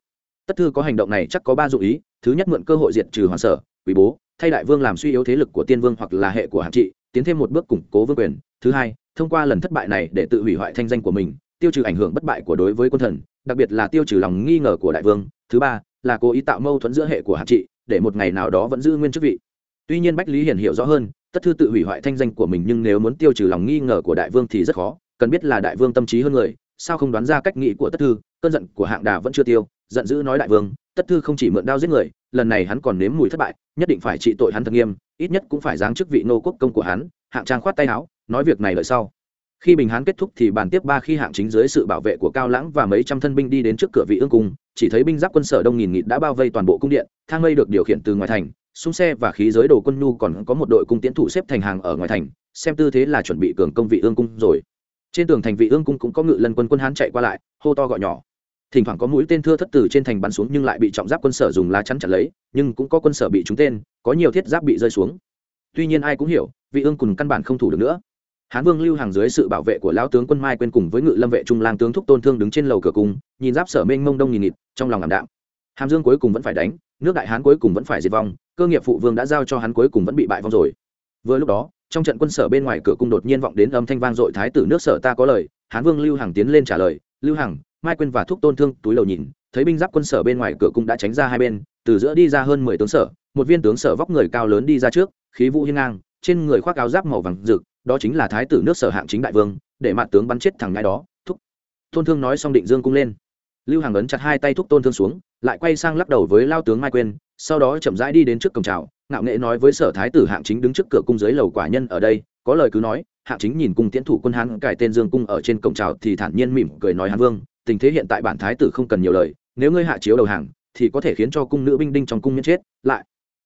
Tất thư có hành động này chắc có ba dụng ý, thứ nhất mượn cơ hội diệt trừ hoàng sở quý bố, thay đại vương làm suy yếu thế lực của tiên vương hoặc là hệ của hạng trị, tiến thêm một bước củng cố vương quyền. Thứ hai, thông qua lần thất bại này để tự hủy hoại thanh danh của mình, tiêu trừ ảnh hưởng bất bại của đối với quân thần, đặc biệt là tiêu trừ lòng nghi ngờ của đại vương. Thứ ba là cố ý tạo mâu thuẫn giữa hệ của hạt trị để một ngày nào đó vẫn giữ nguyên chức vị. Tuy nhiên bách lý hiển hiểu rõ hơn, tất thư tự hủy hoại thanh danh của mình nhưng nếu muốn tiêu trừ lòng nghi ngờ của đại vương thì rất khó, cần biết là đại vương tâm trí hơn người, sao không đoán ra cách nghĩ của tất thư, cơn giận của hạng đà vẫn chưa tiêu, giận dữ nói đại vương, tất thư không chỉ mượn đao giết người, lần này hắn còn nếm mùi thất bại, nhất định phải trị tội hắn thật nghiêm, ít nhất cũng phải giáng chức vị nô quốc công của hắn, hạng trang khoát tay áo, nói việc này lợi sau khi bình hán kết thúc thì bàn tiếp ba khi hạng chính dưới sự bảo vệ của cao lãng và mấy trăm thân binh đi đến trước cửa vị ương cung, chỉ thấy binh giáp quân sở đông nghìn nghịt đã bao vây toàn bộ cung điện, thang mây được điều khiển từ ngoài thành, súng xe và khí giới đồ quân nhu còn có một đội cung tiến thủ xếp thành hàng ở ngoài thành, xem tư thế là chuẩn bị cường công vị ương cung rồi. Trên tường thành vị ương cung cũng có ngự lân quân quân hán chạy qua lại, hô to gọi nhỏ. Thỉnh thoảng có mũi tên thưa thất từ trên thành bắn xuống nhưng lại bị trọng giáp quân sở dùng lá chắn chặn lấy, nhưng cũng có quân sở bị trúng tên, có nhiều thiết giáp bị rơi xuống. Tuy nhiên ai cũng hiểu, vị ương cùng căn bản không thủ được nữa hán vương lưu hàng dưới sự bảo vệ của lão tướng quân mai quên cùng với ngự lâm vệ trung lang tướng thúc tôn thương đứng trên lầu cửa cung, nhìn giáp sở mênh mông đông nghìn nghịt, trong lòng ảm đạm. Hàm dương cuối cùng vẫn phải đánh, nước đại hán cuối cùng vẫn phải diệt vong, cơ nghiệp phụ vương đã giao cho hắn cuối cùng vẫn bị bại vong rồi. Vừa lúc đó, trong trận quân sở bên ngoài cửa cung đột nhiên vọng đến âm thanh vang dội thái tử nước sở ta có lời, hán vương lưu hằng tiến lên trả lời, lưu hằng mai quên và thúc tôn thương túi lầu nhìn, thấy binh giáp quân sở bên ngoài cửa cung đã tránh ra hai bên, từ giữa đi ra hơn mười tướng sở, một viên tướng sở vóc người cao lớn đi ra trước, khí vũ hiên ngang, trên người khoác áo giáp màu vàng rực đó chính là thái tử nước sở hạng chính đại vương, để mạn tướng bắn chết thằng nhai đó, thúc. Tôn thương nói xong định dương cung lên. Lưu hàng ấn chặt hai tay thúc tôn thương xuống, lại quay sang lắc đầu với lao tướng mai quên sau đó chậm rãi đi đến trước cổng trào ngạo nghệ nói với sở thái tử hạng chính đứng trước cửa cung dưới lầu quả nhân ở đây, có lời cứ nói, hạng chính nhìn cung tiễn thủ quân hán cải tên dương cung ở trên cổng trào thì thản nhiên mỉm cười nói hán vương, tình thế hiện tại bản thái tử không cần nhiều lời, nếu ngươi hạ chiếu đầu hàng, thì có thể khiến cho cung nữ binh đinh trong cung miễn chết, lại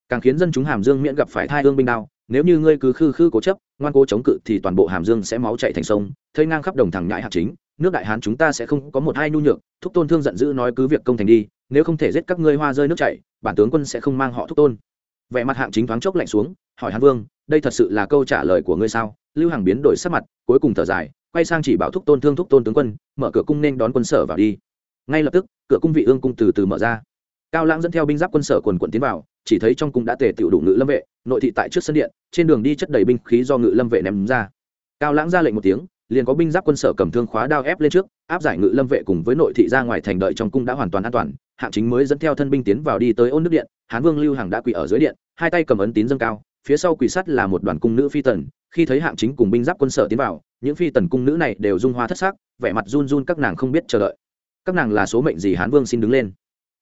càng khiến dân chúng hàm dương miễn gặp phải thai hương binh đao nếu như ngươi cứ khư khư cố chấp, ngoan cố chống cự thì toàn bộ hàm dương sẽ máu chạy thành sông, thây ngang khắp đồng thẳng nhãi hạt chính. Nước đại hán chúng ta sẽ không có một hai nhu nhược. Thúc tôn thương giận dữ nói cứ việc công thành đi, nếu không thể giết các ngươi hoa rơi nước chảy, bản tướng quân sẽ không mang họ thúc tôn. Vẻ mặt hạng chính thoáng chốc lạnh xuống, hỏi hán vương, đây thật sự là câu trả lời của ngươi sao? Lưu hàng biến đổi sắc mặt, cuối cùng thở dài, quay sang chỉ bảo thúc tôn thương thúc tôn tướng quân, mở cửa cung nên đón quân sở vào đi. Ngay lập tức, cửa cung vị ương cung từ từ mở ra. Cao lãng dẫn theo binh giáp quân sở quần quận tiến vào, chỉ thấy trong cung đã tề tiểu đủ ngự lâm vệ nội thị tại trước sân điện, trên đường đi chất đầy binh khí do ngự lâm vệ ném ra. Cao lãng ra lệnh một tiếng, liền có binh giáp quân sở cầm thương khóa đao ép lên trước, áp giải ngự lâm vệ cùng với nội thị ra ngoài thành đợi trong cung đã hoàn toàn an toàn, hạng chính mới dẫn theo thân binh tiến vào đi tới ôn nước điện, hán vương lưu hằng đã quỳ ở dưới điện, hai tay cầm ấn tín dâng cao, phía sau quỳ sắt là một đoàn cung nữ phi tần, khi thấy hạng chính cùng binh giáp quân sở tiến vào, những phi tần cung nữ này đều dung hoa thất sắc, vẻ mặt run run các nàng không biết chờ đợi. Các nàng là số mệnh gì hán vương xin đứng lên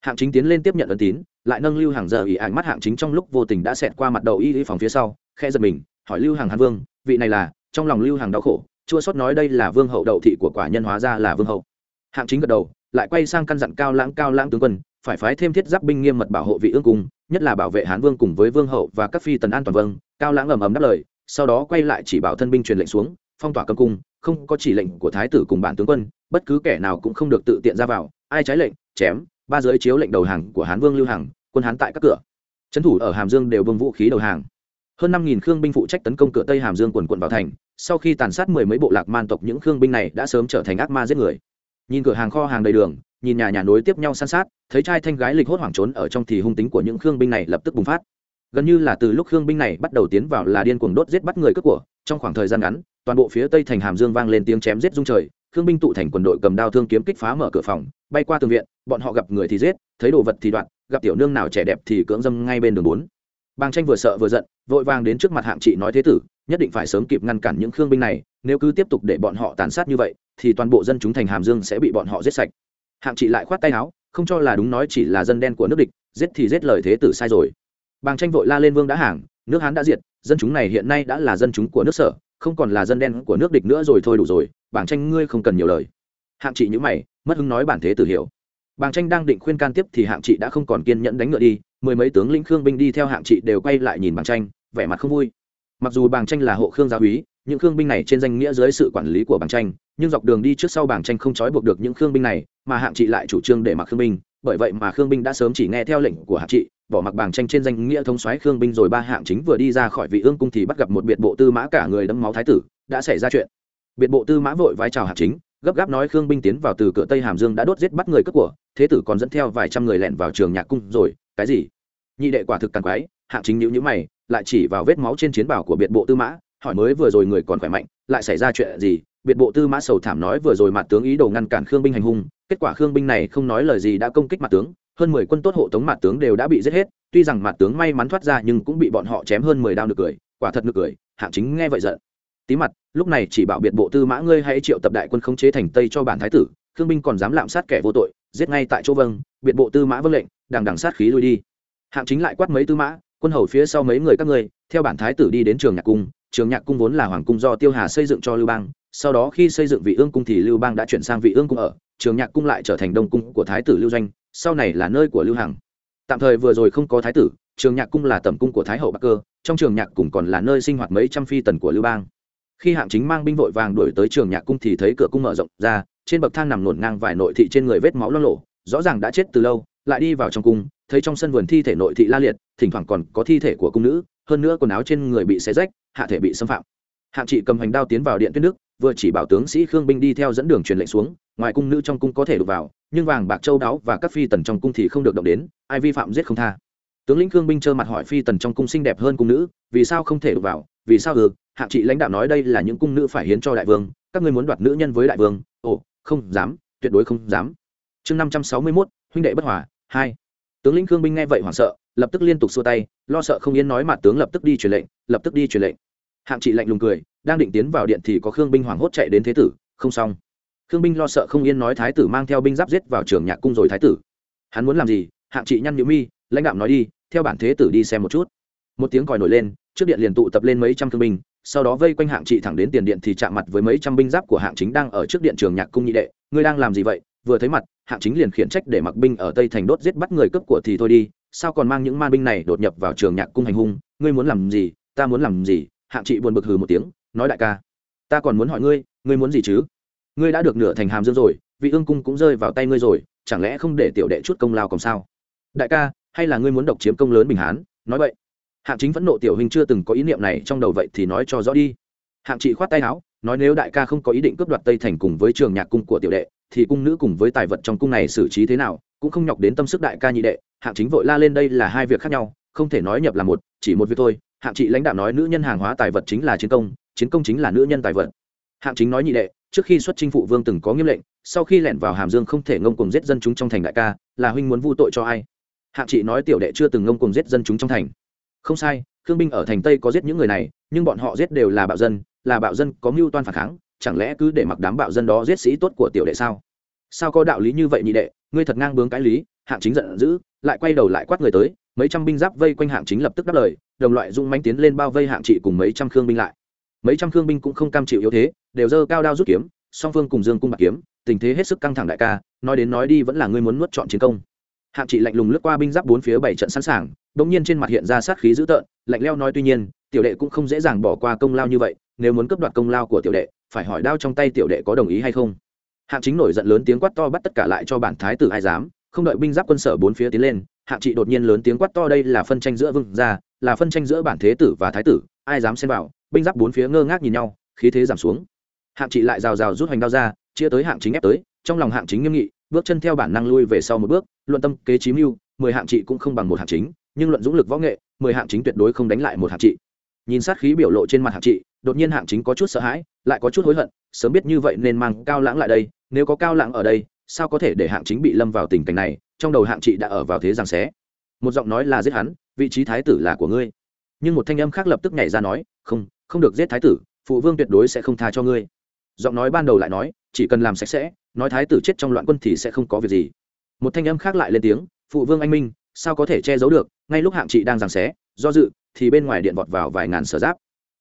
hạng chính tiến lên tiếp nhận ấn tín, lại nâng lưu hàng giờ ỉ ảnh mắt hạng chính trong lúc vô tình đã xẹt qua mặt đầu y y phòng phía sau khe giật mình, hỏi lưu hàng hàn vương, vị này là, trong lòng lưu hàng đau khổ, chua sót nói đây là vương hậu đậu thị của quả nhân hóa ra là vương hậu. Hạng chính gật đầu, lại quay sang căn dặn cao lãng cao lãng tướng quân, phải phái thêm thiết giáp binh nghiêm mật bảo hộ vị ương cung, nhất là bảo vệ hán vương cùng với vương hậu và các phi tần an toàn vâng cao lãng ầm ầm đáp lời, sau đó quay lại chỉ bảo thân binh truyền lệnh xuống, phong tỏa cấm cung, không có chỉ lệnh của thái tử cùng bản tướng quân, bất cứ kẻ nào cũng không được tự tiện ra vào, ai trái lệnh, chém ba giới chiếu lệnh đầu hàng của hán vương lưu hằng, quân hán tại các cửa. Trấn thủ ở hàm dương đều bưng vũ khí đầu hàng. Hơn năm nghìn khương binh phụ trách tấn công cửa tây hàm dương quần quận vào thành sau khi tàn sát mười mấy bộ lạc man tộc những khương binh này đã sớm trở thành ác ma giết người. Nhìn cửa hàng kho hàng đầy đường nhìn nhà nhà nối tiếp nhau san sát thấy trai thanh gái lịch hốt hoảng trốn ở trong thì hung tính của những khương binh này lập tức bùng phát. Gần như là từ lúc khương binh này bắt đầu tiến vào là điên cuồng đốt giết bắt người cướp của trong khoảng thời gian ngắn toàn bộ phía tây thành hàm dương vang lên tiếng chém giết rung trời khương binh tụ thành quân đội cầm đao thương kiếm kích phá mở cửa phòng, bay qua tường viện, bọn họ gặp người thì giết, thấy đồ vật thì đoạn gặp tiểu nương nào trẻ đẹp thì cưỡng dâm ngay bên đường bốn. Bàng tranh vừa sợ vừa giận, vội vàng đến trước mặt hạng trị nói thế tử, nhất định phải sớm kịp ngăn cản những khương binh này, nếu cứ tiếp tục để bọn họ tàn sát như vậy, thì toàn bộ dân chúng thành hàm dương sẽ bị bọn họ giết sạch. Hạng trị lại khoát tay áo, không cho là đúng nói chỉ là dân đen của nước địch, giết thì giết lời thế tử sai rồi. Bàng tranh vội la lên vương đã hàng, nước hán đã diệt, dân chúng này hiện nay đã là dân chúng của nước sở không còn là dân đen của nước địch nữa rồi thôi đủ rồi bàng tranh ngươi không cần nhiều lời hạng chị nhữ mày, mất hứng nói bản thế tử hiểu bàng tranh đang định khuyên can tiếp thì hạng chị đã không còn kiên nhẫn đánh ngựa đi, mười mấy tướng lĩnh khương binh đi theo hạng chị đều quay lại nhìn bàng tranh, vẻ mặt không vui mặc dù bàng tranh là hộ khương gia úy, những khương binh này trên danh nghĩa dưới sự quản lý của bàng tranh, nhưng dọc đường đi trước sau bàng tranh không trói buộc được những khương binh này, mà hạng chị lại chủ trương để mặc khương binh, bởi vậy mà khương binh đã sớm chỉ nghe theo lệnh của hạng chị bỏ mặc bảng tranh trên danh nghĩa thống soái khương binh rồi ba hạng chính vừa đi ra khỏi vị ương cung thì bắt gặp một biệt bộ tư mã cả người đẫm máu thái tử, đã xảy ra chuyện. Biệt bộ tư mã vội vái chào hạng chính, gấp gáp nói khương binh tiến vào từ cửa tây hàm dương đã đốt giết bắt người cướp của, thế tử còn dẫn theo vài trăm người lẻn vào trường nhạc cung rồi, cái gì? Nhị đệ quả thực càng quái, hạng chính nhữ nhữ mày, lại chỉ vào vết máu trên chiến bảo của biệt bộ tư mã, hỏi mới vừa rồi người còn khỏe mạnh, lại xảy ra chuyện gì? Biệt bộ tư mã sầu thảm nói vừa rồi mặt tướng ý đồ ngăn cản khương binh hành hung, kết quả khương binh này không nói lời gì đã công kích mặt tướng hơn mười quân tốt hộ tống mặt tướng đều đã bị giết hết, tuy rằng mặt tướng may mắn thoát ra nhưng cũng bị bọn họ chém hơn mười đao nực cười, quả thật nực cười, hạng chính nghe vậy giận. Tí mặt, lúc này chỉ bảo biệt bộ tư mã ngươi hãy triệu tập đại quân khống chế thành tây cho bản thái tử, khương binh còn dám lạm sát kẻ vô tội, giết ngay tại chỗ vâng biệt bộ tư mã vâng lệnh, đằng đằng sát khí lui đi. Hạng chính lại quát mấy tư mã, quân hầu phía sau mấy người các ngươi, theo bản thái tử đi đến trường nhạc cung, trường nhạc cung vốn là hoàng cung do tiêu hà xây dựng cho lưu bang, sau đó khi xây dựng vị ương cung thì lưu bang đã chuyển sang vị ương cung ở trường nhạc cung lại trở thành đông cung của thái tử lưu doanh, sau này là nơi của lưu hằng. Tạm thời vừa rồi không có thái tử, trường nhạc cung là tẩm cung của thái hậu bắc cơ, trong trường nhạc cung còn là nơi sinh hoạt mấy trăm phi tần của lưu bang. Khi hạng chính mang binh vội vàng đuổi tới trường nhạc cung thì thấy cửa cung mở rộng ra, trên bậc thang nằm nổn ngang vài nội thị trên người vết máu lo lộ, rõ ràng đã chết từ lâu, lại đi vào trong cung, thấy trong sân vườn thi thể nội thị la liệt, thỉnh thoảng còn có thi thể của cung nữ, hơn nữa quần áo trên người bị xé rách, hạ thể bị xâm phạm. Hạng trị cầm hành đao tiến vào điện tuyết nước vừa chỉ bảo tướng sĩ khương binh đi theo dẫn đường truyền lệnh xuống, ngoài cung nữ trong cung có thể đụng vào, nhưng vàng bạc châu đáo và các phi tần trong cung thì không được động đến, ai vi phạm giết không tha. Tướng lĩnh khương binh trơ mặt hỏi phi tần trong cung xinh đẹp hơn cung nữ, vì sao không thể đụng vào, vì sao ừ hạng trị lãnh đạo nói đây là những cung nữ phải hiến cho đại vương, các ngươi muốn đoạt nữ nhân với đại vương, ồ, không dám, tuyệt đối không dám. Chương năm trăm sáu mươi mốt, huynh đệ bất hòa, hai. Tướng lĩnh khương binh nghe vậy hoảng sợ, lập tức liên tục xua tay, lo sợ không yên nói mặt tướng lập tức đi truyền lệnh, lập tức đi truyền lệnh. Hạng trị lạnh lùng cười đang định tiến vào điện thì có khương binh hoảng hốt chạy đến thế tử, không xong. Khương binh lo sợ không yên nói thái tử mang theo binh giáp giết vào trường nhạc cung rồi thái tử. Hắn muốn làm gì? Hạng trị nhăn nhữ mi, lãnh đạo nói đi, theo bản thế tử đi xem một chút. Một tiếng còi nổi lên, trước điện liền tụ tập lên mấy trăm thương binh, sau đó vây quanh hạng trị thẳng đến tiền điện thì chạm mặt với mấy trăm binh giáp của hạng chính đang ở trước điện trường nhạc cung nhị đệ. Ngươi đang làm gì vậy? Vừa thấy mặt, hạng chính liền khiển trách để mặc binh ở tây thành đốt giết bắt người cấp của thì thôi đi. Sao còn mang những man binh này đột nhập vào trường nhạc cung hành hung? Ngươi muốn làm gì? Ta muốn làm gì? Hạng trị buồn bực hừ một tiếng nói đại ca, ta còn muốn hỏi ngươi ngươi muốn gì chứ? Ngươi đã được nửa thành hàm dương rồi, vị ương cung cũng rơi vào tay ngươi rồi, chẳng lẽ không để tiểu đệ chút công lao còn sao? Đại ca, hay là ngươi muốn độc chiếm công lớn bình hán? Nói vậy. Hạng chính vẫn nộ tiểu hình chưa từng có ý niệm này trong đầu vậy thì nói cho rõ đi. Hạng chị khoát tay áo, nói nếu đại ca không có ý định cướp đoạt tây thành cùng với trường nhạc cung của tiểu đệ, thì cung nữ cùng với tài vật trong cung này xử trí thế nào, cũng không nhọc đến tâm sức đại ca nhị đệ. Hạng chính vội la lên đây là hai việc khác nhau, không thể nói nhập là một, chỉ một việc thôi. Hạng chị lãnh đạo nói nữ nhân hàng hóa tài vật chính là chiến công chiến công chính là nữ nhân tài vật. Hạng chính nói nhị đệ, trước khi xuất chinh phụ vương từng có nghiêm lệnh, sau khi lẻn vào hàm dương không thể ngông cùng giết dân chúng trong thành đại ca, là huynh muốn vu tội cho ai? Hạng trị nói tiểu đệ chưa từng ngông cùng giết dân chúng trong thành. Không sai thương binh ở thành tây có giết những người này, nhưng bọn họ giết đều là bạo dân, là bạo dân có mưu toan phản kháng, chẳng lẽ cứ để mặc đám bạo dân đó giết sĩ tốt của tiểu đệ sao? Sao có đạo lý như vậy nhị đệ, ngươi thật ngang bướng cái lý, hạng chính giận dữ, lại quay đầu lại quát người tới, mấy trăm binh giáp vây quanh hạng chính lập tức đáp lời, đồng loại dung manh tiến lên bao vây hạng trị cùng mấy trăm khương binh lại mấy trăm khương binh cũng không cam chịu yếu thế, đều dơ cao đao rút kiếm, song phương cùng dương cung bạc kiếm, tình thế hết sức căng thẳng đại ca, nói đến nói đi vẫn là ngươi muốn nuốt chọn chiến công. Hạng trị lạnh lùng lướt qua binh giáp bốn phía bảy trận sẵn sàng đ ỗ n g nhiên trên mặt hiện ra sát khí dữ tợn, lạnh leo nói tuy nhiên, tiểu đệ cũng không dễ dàng bỏ qua công lao như vậy, nếu muốn cướp đoạt công lao của tiểu đệ, phải hỏi đao trong tay tiểu đệ có đồng ý hay không. Hạng chính nổi giận lớn tiếng quát to bắt tất cả lại cho bản thái tử ai dám, không đợi binh giáp quân sở bốn phía tiến lên, hạng trị đột nhiên lớn tiếng quát to đây là phân tranh giữa vương gia, là phân tranh giữa bản thế tử và thái tử ai dám xen vào, binh giáp bốn phía ngơ ngác nhìn nhau, khí thế giảm xuống. Hạng trị lại rào rào rút hoành đao ra chia tới hạng chính ép tới, trong lòng hạng chính nghiêm nghị, bước chân theo bản năng lui về sau một bước, luận tâm kế chí mưu, mười hạng trị cũng không bằng một hạng chính, nhưng luận dũng lực võ nghệ, mười hạng chính tuyệt đối không đánh lại một hạng trị. Nhìn sát khí biểu lộ trên mặt hạng trị, đột nhiên hạng chính có chút sợ hãi, lại có chút hối hận, sớm biết như vậy nên mang cao lãng lại đây, nếu có cao lãng ở đây, sao có thể để hạng chính bị lâm vào tình cảnh này, trong đầu hạng trị đã ở vào thế giằng xé. Một giọng nói là giết hắn, vị trí thái tử là của ngươi nhưng một thanh âm khác lập tức nhảy ra nói, không không được giết thái tử, phụ vương tuyệt đối sẽ không tha cho ngươi. Giọng nói ban đầu lại nói, chỉ cần làm sạch sẽ, nói thái tử chết trong loạn quân thì sẽ không có việc gì. Một thanh âm khác lại lên tiếng, phụ vương anh minh, sao có thể che giấu được, ngay lúc hạng chị đang giằng xé, do dự, thì bên ngoài điện vọt vào vài ngàn sở giáp.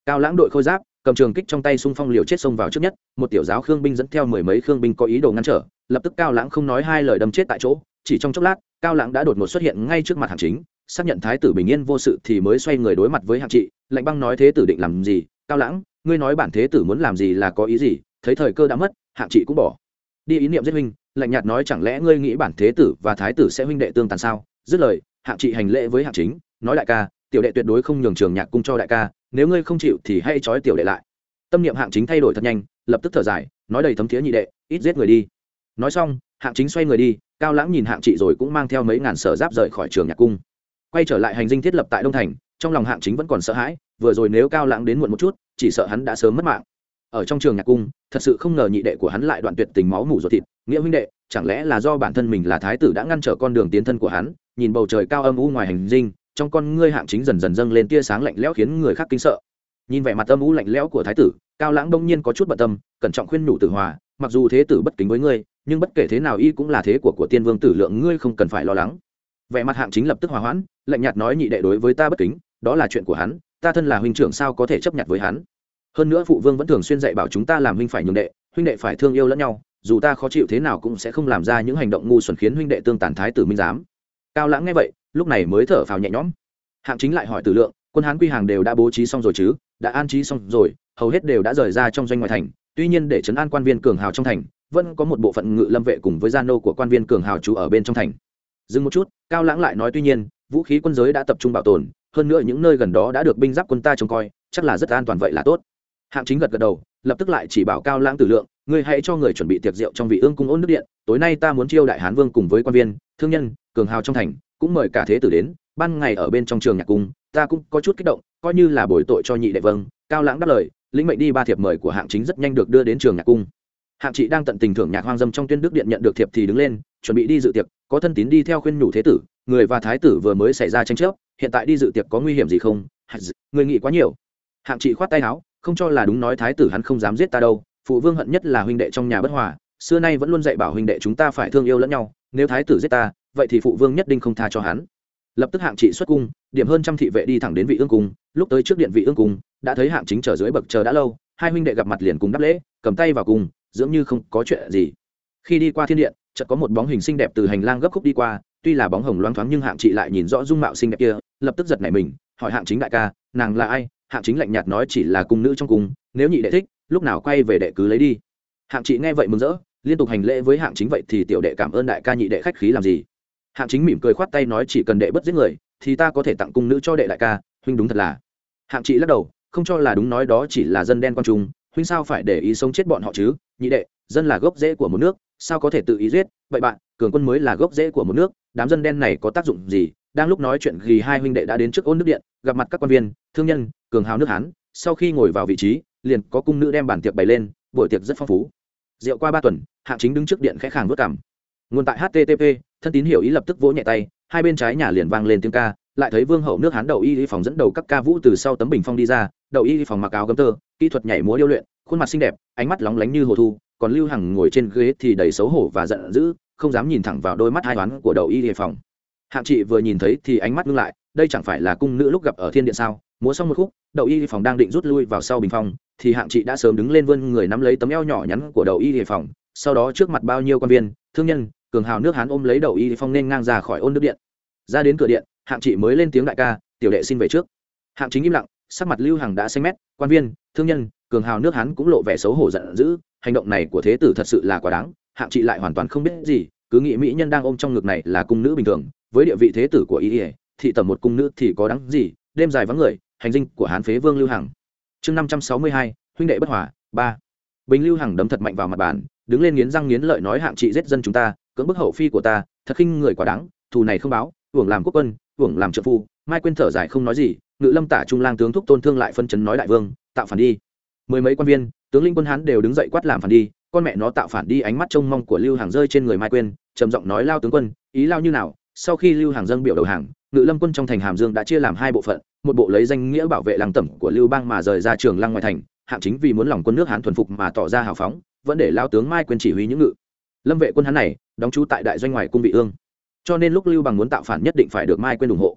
Cao lãng đội khôi giáp, cầm trường kích trong tay xung phong liều chết xông vào trước nhất, một tiểu giáo khương binh dẫn theo mười mấy khương binh có ý đồ ngăn trở, lập tức cao lãng không nói hai lời đâm chết tại chỗ, chỉ trong chốc lát, cao lãng đã đột ngột xuất hiện ngay trước mặt hạng chính xác nhận thái tử bình yên vô sự thì mới xoay người đối mặt với hạng trị, lạnh băng nói thế tử định làm gì? Cao lãng, ngươi nói bản thế tử muốn làm gì là có ý gì? Thấy thời cơ đã mất, hạng trị cũng bỏ. Đi ý niệm giết huynh, lạnh nhạt nói chẳng lẽ ngươi nghĩ bản thế tử và thái tử sẽ huynh đệ tương tàn sao? Dứt lời, hạng trị hành lễ với hạng chính, nói đại ca, tiểu đệ tuyệt đối không nhường trường nhạc cung cho đại ca, nếu ngươi không chịu thì hãy trói tiểu đệ lại. Tâm niệm hạng chính thay đổi thật nhanh, lập tức thở dài, nói đầy thấm thiế nhị đệ, ít giết người đi. Nói xong, hạng chính xoay người đi, cao lãng nhìn hạng trị rồi cũng mang theo mấy ngàn sở giáp rời khỏi trường nhạc cung quay trở lại hành dinh thiết lập tại đông thành, trong lòng hạng chính vẫn còn sợ hãi, vừa rồi nếu cao lãng đến muộn một chút, chỉ sợ hắn đã sớm mất mạng. Ở trong trường nhạc cung, thật sự không ngờ nhị đệ của hắn lại đoạn tuyệt tình máu mủ ruột thịt, nghĩa huynh đệ, chẳng lẽ là do bản thân mình là thái tử đã ngăn trở con đường tiến thân của hắn, nhìn bầu trời cao âm u ngoài hành dinh, trong con ngươi hạng chính dần dần dâng lên tia sáng lạnh lẽo khiến người khác kinh sợ. Nhìn vẻ mặt âm u lạnh lẽo của thái tử, cao lãng đông nhiên có chút bận tâm, cẩn trọng khuyên nhủ tử hòa, mặc dù thế tử bất kính với ngươi, nhưng bất kể thế nào y cũng là thế của của tiên vương tử, lượng ngươi không cần phải lo lắng. Vẻ mặt hạng chính lập tức hòa hoãn lạnh nhạt nói nhị đệ đối với ta bất kính, đó là chuyện của hắn, ta thân là huynh trưởng sao có thể chấp nhận với hắn? Hơn nữa phụ vương vẫn thường xuyên dạy bảo chúng ta làm huynh phải nhường đệ, huynh đệ phải thương yêu lẫn nhau, dù ta khó chịu thế nào cũng sẽ không làm ra những hành động ngu xuẩn khiến huynh đệ tương tàn thái tử minh giám. Cao lãng nghe vậy, lúc này mới thở phào nhẹ nhõm. Hạng chính lại hỏi tử lượng, quân hán quy hàng đều đã bố trí xong rồi chứ? Đã an trí xong rồi, hầu hết đều đã rời ra trong doanh ngoại thành, tuy nhiên để chấn an quan viên cường hào trong thành, vẫn có một bộ phận ngự lâm vệ cùng với gia nô của quan viên cường hào trú ở bên trong thành. Dừng một chút, cao lãng lại nói tuy nhiên vũ khí quân giới đã tập trung bảo tồn, hơn nữa những nơi gần đó đã được binh giáp quân ta trông coi, chắc là rất an toàn vậy là tốt. Hạng chính gật gật đầu, lập tức lại chỉ bảo cao lãng tử lượng, ngươi hãy cho người chuẩn bị tiệc rượu trong vị ương cung ôn nước điện, tối nay ta muốn chiêu đại hán vương cùng với quan viên, thương nhân, cường hào trong thành, cũng mời cả thế tử đến, ban ngày ở bên trong trường nhạc cung, ta cũng có chút kích động, coi như là bồi tội cho nhị đệ vâng. Cao lãng đáp lời, lĩnh mệnh đi ba thiệp mời của hạng chính rất nhanh được đưa đến trường nhạc cung. Hạng chị đang tận tình thưởng nhạc hoang dâm trong tuyên đức điện nhận được thiệp thì đứng lên, chuẩn bị đi dự tiệc, có thân tín đi theo khuyên nhủ thế tử người và thái tử vừa mới xảy ra tranh chấp, hiện tại đi dự tiệc có nguy hiểm gì không? Người nghĩ quá nhiều. Hạng trị khoát tay áo, không cho là đúng nói thái tử hắn không dám giết ta đâu, phụ vương hận nhất là huynh đệ trong nhà bất hòa, xưa nay vẫn luôn dạy bảo huynh đệ chúng ta phải thương yêu lẫn nhau, nếu thái tử giết ta, vậy thì phụ vương nhất định không tha cho hắn. Lập tức hạng trị xuất cung, điểm hơn trăm thị vệ đi thẳng đến vị ương cung, lúc tới trước điện vị ương cung, đã thấy hạng chính chờ dưới bậc chờ đã lâu, hai huynh đệ gặp mặt liền cùng đáp lễ, cầm tay vào cùng dưỡng như không có chuyện gì. Khi đi qua thiên điện, chợt có một bóng hình xinh đẹp từ hành lang gấp khúc đi qua tuy là bóng hồng loáng thoáng nhưng hạng chị lại nhìn rõ dung mạo xinh đẹp kia, lập tức giật nảy mình, hỏi hạng chính đại ca, nàng là ai? Hạng chính lạnh nhạt nói chỉ là cung nữ trong cung, nếu nhị đệ thích, lúc nào quay về đệ cứ lấy đi. Hạng chị nghe vậy mừng rỡ, liên tục hành lễ với hạng chính vậy thì tiểu đệ cảm ơn đại ca nhị đệ khách khí làm gì? Hạng chính mỉm cười khoát tay nói chỉ cần đệ bất giết người, thì ta có thể tặng cung nữ cho đệ đại ca, huynh đúng thật là. Hạng chị lắc đầu, không cho là đúng nói đó chỉ là dân đen con trung, huynh sao phải để ý sống chết bọn họ chứ? Nhị đệ, dân là gốc rễ của một nước sao có thể tự ý giết? Vậy bạn, cường quân mới là gốc rễ của một nước, đám dân đen này có tác dụng gì? Đang lúc nói chuyện ghi hai huynh đệ đã đến trước ôn nước điện, gặp mặt các quan viên, thương nhân, cường hào nước hán. Sau khi ngồi vào vị trí, liền có cung nữ đem bản tiệc bày lên, buổi tiệc rất phong phú. Rượu qua ba tuần, hạng chính đứng trước điện khẽ khàng vất cảm nguồn tại http thân tín hiểu ý lập tức vỗ nhẹ tay, hai bên trái nhà liền vang lên tiếng ca, lại thấy vương hậu nước hán đậu y phòng dẫn đầu các ca vũ từ sau tấm bình phong đi ra, đậu y phòng mặc áo gấm tơ, kỹ thuật nhảy múa điêu luyện, khuôn mặt xinh đẹp, ánh mắt lóng lánh như hồ thu còn lưu hằng ngồi trên ghế thì đầy xấu hổ và giận dữ, không dám nhìn thẳng vào đôi mắt hai toán của đầu y phòng. Hạng chị vừa nhìn thấy thì ánh mắt ngưng lại, đây chẳng phải là cung nữ lúc gặp ở thiên điện sao? Múa xong một khúc, đầu y phòng đang định rút lui vào sau bình phong thì hạng chị đã sớm đứng lên vươn người nắm lấy tấm eo nhỏ nhắn của đầu y phòng, sau đó trước mặt bao nhiêu quan viên, thương nhân, cường hào nước hán ôm lấy đầu y phong nên ngang ra khỏi ôn nước điện. Ra đến cửa điện, hạng chị mới lên tiếng đại ca, tiểu đệ xin về trước. Hạng chính im lặng, sắc mặt lưu hằng đã xanh mét, quan viên, thương nhân, cường hào nước hán cũng lộ vẻ xấu hổ giận dữ hành động này của thế tử thật sự là quá đáng, hạng chị lại hoàn toàn không biết gì, cứ nghĩ mỹ nhân đang ôm trong ngực này là cung nữ bình thường, với địa vị thế tử của y thị tầm một cung nữ thì có đáng gì, đêm dài vắng người, hành dinh của hán phế vương lưu hằng. Chương năm trăm sáu mươi hai, huynh đệ bất hòa, ba. Bình lưu hằng đấm thật mạnh vào mặt bàn, đứng lên nghiến răng nghiến lợi nói hạng chị giết dân chúng ta, cưỡng bức hậu phi của ta, thật khinh người quá đáng, thù này không báo, hưởng làm quốc quân, hưởng làm trợ phu, mai quên thở dài không nói gì, ngự lâm tả trung lang tướng thúc tôn thương lại phân chấn nói đại vương, tạo phản đi. Mười mấy quan viên tướng linh quân hán đều đứng dậy quát làm phản đi, con mẹ nó tạo phản đi, ánh mắt trông mong của lưu hàng rơi trên người mai quên trầm giọng nói, lao tướng quân, ý lao như nào? Sau khi lưu hàng dâng biểu đầu hàng, ngự lâm quân trong thành hàm dương đã chia làm hai bộ phận, một bộ lấy danh nghĩa bảo vệ làng tẩm của lưu bang mà rời ra trường lăng ngoài thành, hạng chính vì muốn lòng quân nước hán thuần phục mà tỏ ra hào phóng, vẫn để lao tướng mai quên chỉ huy những ngự. Lâm vệ quân hán này, đóng trú tại đại doanh ngoài cung vị ương. Cho nên lúc lưu bằng muốn tạo phản nhất định phải được mai quên ủng hộ.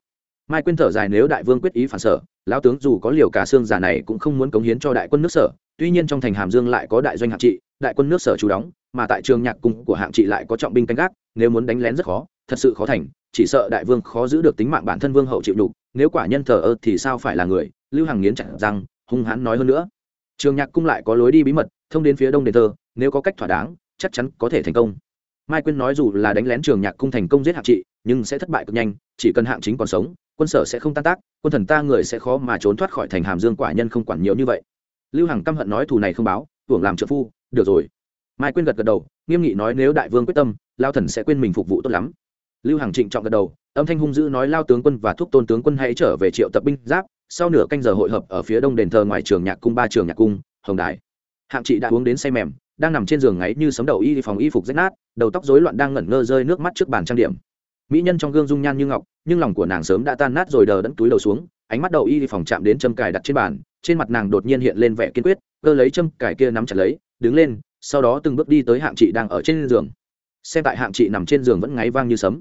Mai quên thở dài, nếu đại vương quyết ý phản sở, lão tướng dù có liều cả xương giả này cũng không muốn cống hiến cho đại quân nước sở tuy nhiên trong thành hàm dương lại có đại doanh hạng trị, đại quân nước sở chủ đóng, mà tại trường nhạc cung của hạng trị lại có trọng binh canh gác, nếu muốn đánh lén rất khó, thật sự khó thành, chỉ sợ đại vương khó giữ được tính mạng bản thân vương hậu chịu đục nếu quả nhân thờ ơ thì sao phải là người? Lưu hằng nghiến chặt rằng hung hãn nói hơn nữa. Trường nhạc cung lại có lối đi bí mật, thông đến phía đông đền thờ, nếu có cách thỏa đáng, chắc chắn có thể thành công. Mai quyên nói dù là đánh lén trường nhạc cung thành công giết hạng trị, nhưng sẽ thất bại cực nhanh, chỉ cần hạng chính còn sống, quân sở sẽ không tan tác, quân thần ta người sẽ khó mà trốn thoát khỏi thành hàm dương, quả nhân không quản nhiều như vậy lưu hằng căm hận nói thù này không báo, hưởng làm trợ phu, được rồi. Mai quyên gật gật đầu, nghiêm nghị nói nếu đại vương quyết tâm, lao thần sẽ quên mình phục vụ tốt lắm. Lưu hằng trịnh trọng gật đầu, âm thanh hung dữ nói lao tướng quân và thúc tôn tướng quân hãy trở về triệu tập binh giáp, sau nửa canh giờ hội hợp ở phía đông đền thờ ngoài trường nhạc cung ba trường nhạc cung, hồng đài. Hạng chị đã uống đến say mềm, đang nằm trên giường ngáy như sấm đầu y phòng y phục rách nát, đầu tóc rối loạn đang ngẩn ngơ rơi nước mắt trước bàn trang điểm. Mỹ nhân trong gương dung nhan như ngọc, nhưng lòng của nàng sớm đã tan nát rồi đờ đẫn túi đầu xuống ánh mắt đầu y phòng chạm đến châm cài đặt trên bàn, trên mặt nàng đột nhiên hiện lên vẻ kiên quyết, cơ lấy châm cài kia nắm chặt lấy, đứng lên, sau đó từng bước đi tới hạng chị đang ở trên giường. Xem tại hạng chị nằm trên giường vẫn ngáy vang như sấm.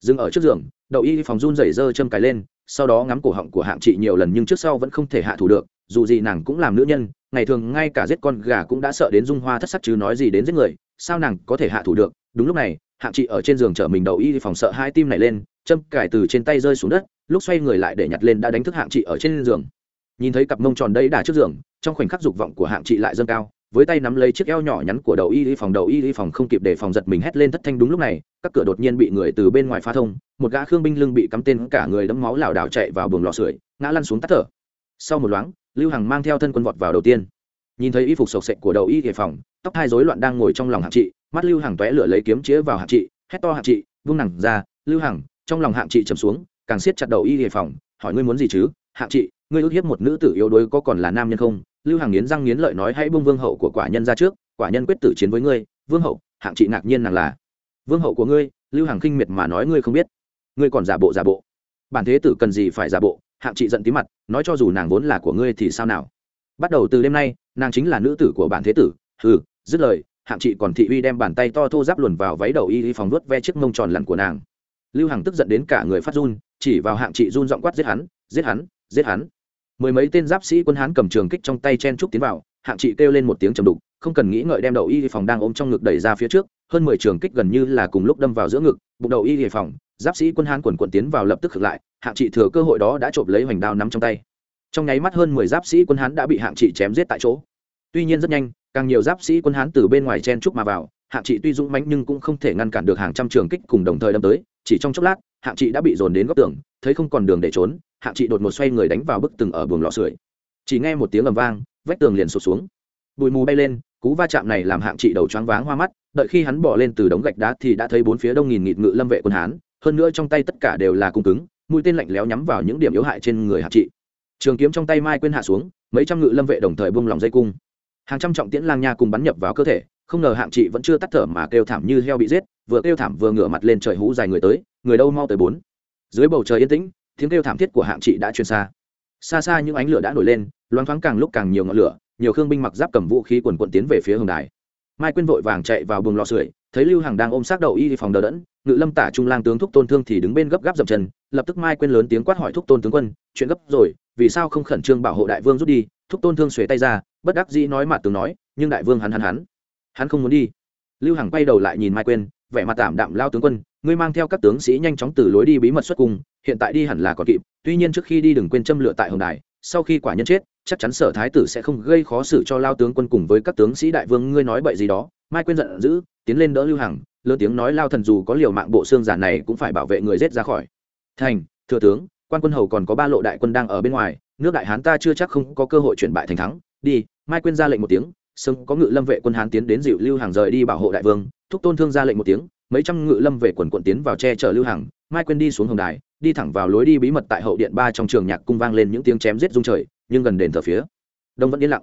Dừng ở trước giường đậu y phòng run rẩy dơ châm cài lên, sau đó ngắm cổ họng của hạng chị nhiều lần nhưng trước sau vẫn không thể hạ thủ được, dù gì nàng cũng làm nữ nhân, ngày thường ngay cả giết con gà cũng đã sợ đến dung hoa thất sắc chứ nói gì đến giết người, sao nàng có thể hạ thủ được? Đúng lúc này, hạng chị ở trên giường chở mình đầu y phòng sợ hai tim này lên, châm cài từ trên tay rơi xuống đất lúc xoay người lại để nhặt lên đã đánh thức hạng chị ở trên giường. Nhìn thấy cặp mông tròn đấy đà trước giường, trong khoảnh khắc dục vọng của hạng chị lại dâng cao, với tay nắm lấy chiếc eo nhỏ nhắn của đầu y y phòng, đầu y y phòng không kịp để phòng giật mình hét lên thất thanh đúng lúc này, các cửa đột nhiên bị người từ bên ngoài phá thông, một gã khương binh lưng bị cắm tên cả người đẫm máu lảo đảo chạy vào buồng lò sưởi, ngã lăn xuống tắt thở. Sau một loáng, lưu hằng mang theo thân quân vọt vào đầu tiên. Nhìn thấy y phục sộc sệch của đầu y y phòng, tóc hai rối loạn đang ngồi trong lòng hạng chị mắt lưu hằng tóe lửa lấy kiếm chĩa vào hạng chị hét to hạng chị vung nặng ra, lưu hằng! Trong lòng hạng chị trầm xuống càng siết chặt đầu y y phòng hỏi ngươi muốn gì chứ? Hạng chị, ngươi ước hiếp một nữ tử yếu đuối có còn là nam nhân không? Lưu hàng nghiến răng nghiến lợi nói hãy bông vương hậu của quả nhân ra trước quả nhân quyết tử chiến với ngươi. Vương hậu hạng chị ngạc nhiên nàng là. Vương hậu của ngươi lưu hàng khinh miệt mà nói ngươi không biết. Ngươi còn giả bộ giả bộ. Bản thế tử cần gì phải giả bộ? Hạng chị giận tí mặt nói cho dù nàng vốn là của ngươi thì sao nào? Bắt đầu từ đêm nay nàng chính là nữ tử của bản thế tử. Ừ dứt lời hạng chị còn thị uy đem bàn tay to thô giáp luồn vào váy đầu y y phòng nuốt ve chiếc mông tròn lặn của nàng. Lưu hằng tức giận đến cả người phát run chỉ vào hạng chị run giọng quát giết hắn giết hắn giết hắn. Mười mấy tên giáp sĩ quân hán cầm trường kích trong tay chen trúc tiến vào, hạng chị kêu lên một tiếng trầm đục, không cần nghĩ ngợi đem đầu y phòng đang ôm trong ngực đẩy ra phía trước, hơn mười trường kích gần như là cùng lúc đâm vào giữa ngực, bụng đầu y phòng, giáp sĩ quân hán quần quần tiến vào lập tức ngược lại, hạng chị thừa cơ hội đó đã trộm lấy hoành đao nắm trong tay. Trong nháy mắt hơn mười giáp sĩ quân hán đã bị hạng chị chém giết tại chỗ. Tuy nhiên rất nhanh, càng nhiều giáp sĩ quân hán từ bên ngoài chen trúc mà vào, hạng chị tuy dũng mãnh nhưng cũng không thể ngăn cản được hàng trăm trường kích cùng đồng thời đâm tới, chỉ trong chốc lát hạng chị đã bị dồn đến góc tường, thấy không còn đường để trốn, hạng chị đột ngột xoay người đánh vào bức tường ở buồng lò sưởi. Chỉ nghe một tiếng ầm vang, vách tường liền sụt xuống. Bụi mù bay lên, cú va chạm này làm hạng chị đầu choáng váng hoa mắt, đợi khi hắn bỏ lên từ đống gạch đá thì đã thấy bốn phía đông nghìn nghịt ngự lâm vệ quân hán, hơn nữa trong tay tất cả đều là cung cứng, mũi tên lạnh lẽo nhắm vào những điểm yếu hại trên người hạng chị. trường kiếm trong tay mai quên hạ xuống, mấy trăm ngự lâm vệ đồng thời bung lòng dây cung. Hàng trăm trọng tiễn lang nha cùng bắn nhập vào cơ thể, không ngờ hạng chị vẫn chưa tắt thở mà kêu thảm như heo bị giết, vừa kêu thảm vừa ngửa mặt lên trời hú dài người tới người đâu mau tới bốn. Dưới bầu trời yên tĩnh, tiếng kêu thảm thiết của hạng trị đã truyền xa. Xa xa những ánh lửa đã nổi lên, loáng thoáng càng lúc càng nhiều ngọn lửa, nhiều khương binh mặc giáp cầm vũ khí quần quận tiến về phía hồng đài. Mai quyên vội vàng chạy vào buồng lò sưởi, thấy lưu hằng đang ôm xác đầu y phòng đờ đẫn, ngự lâm tả trung lang tướng thúc tôn thương thì đứng bên gấp gáp dậm chân, lập tức mai quyên lớn tiếng quát hỏi thúc tôn tướng quân, chuyện gấp rồi, vì sao không khẩn trương bảo hộ đại vương rút đi? Thúc tôn thương xuề tay ra, bất đắc dĩ nói mà tướng nói, nhưng đại vương hắn hắn hắn hắn không muốn đi. Lưu hằng quay đầu lại nhìn mai quyên, vẻ mặt tạm đạm lao tướng quân ngươi mang theo các tướng sĩ nhanh chóng từ lối đi bí mật xuất cung, hiện tại đi hẳn là còn kịp, tuy nhiên trước khi đi đừng quên châm lửa tại hồng đài, sau khi quả nhân chết, chắc chắn sở thái tử sẽ không gây khó xử cho lao tướng quân cùng với các tướng sĩ đại vương, ngươi nói bậy gì đó, mai quên giận dữ, tiến lên đỡ lưu hằng, lớn tiếng nói lao thần dù có liều mạng bộ xương giả này cũng phải bảo vệ người rết ra khỏi. Thành, thừa tướng, quan quân hầu còn có ba lộ đại quân đang ở bên ngoài, nước đại hán ta chưa chắc không có cơ hội chuyển bại thành thắng, đi, mai quên ra lệnh một tiếng sưng có ngự lâm vệ quân hán tiến đến dịu lưu hàng rời đi bảo hộ đại vương, thúc tôn thương ra lệnh một tiếng mấy trăm ngự lâm về quần quận tiến vào che chở lưu Hằng, mai quên đi xuống hồng đài, đi thẳng vào lối đi bí mật tại hậu điện ba trong trường nhạc cung vang lên những tiếng chém giết rung trời, nhưng gần đền thờ phía đông vẫn yên lặng.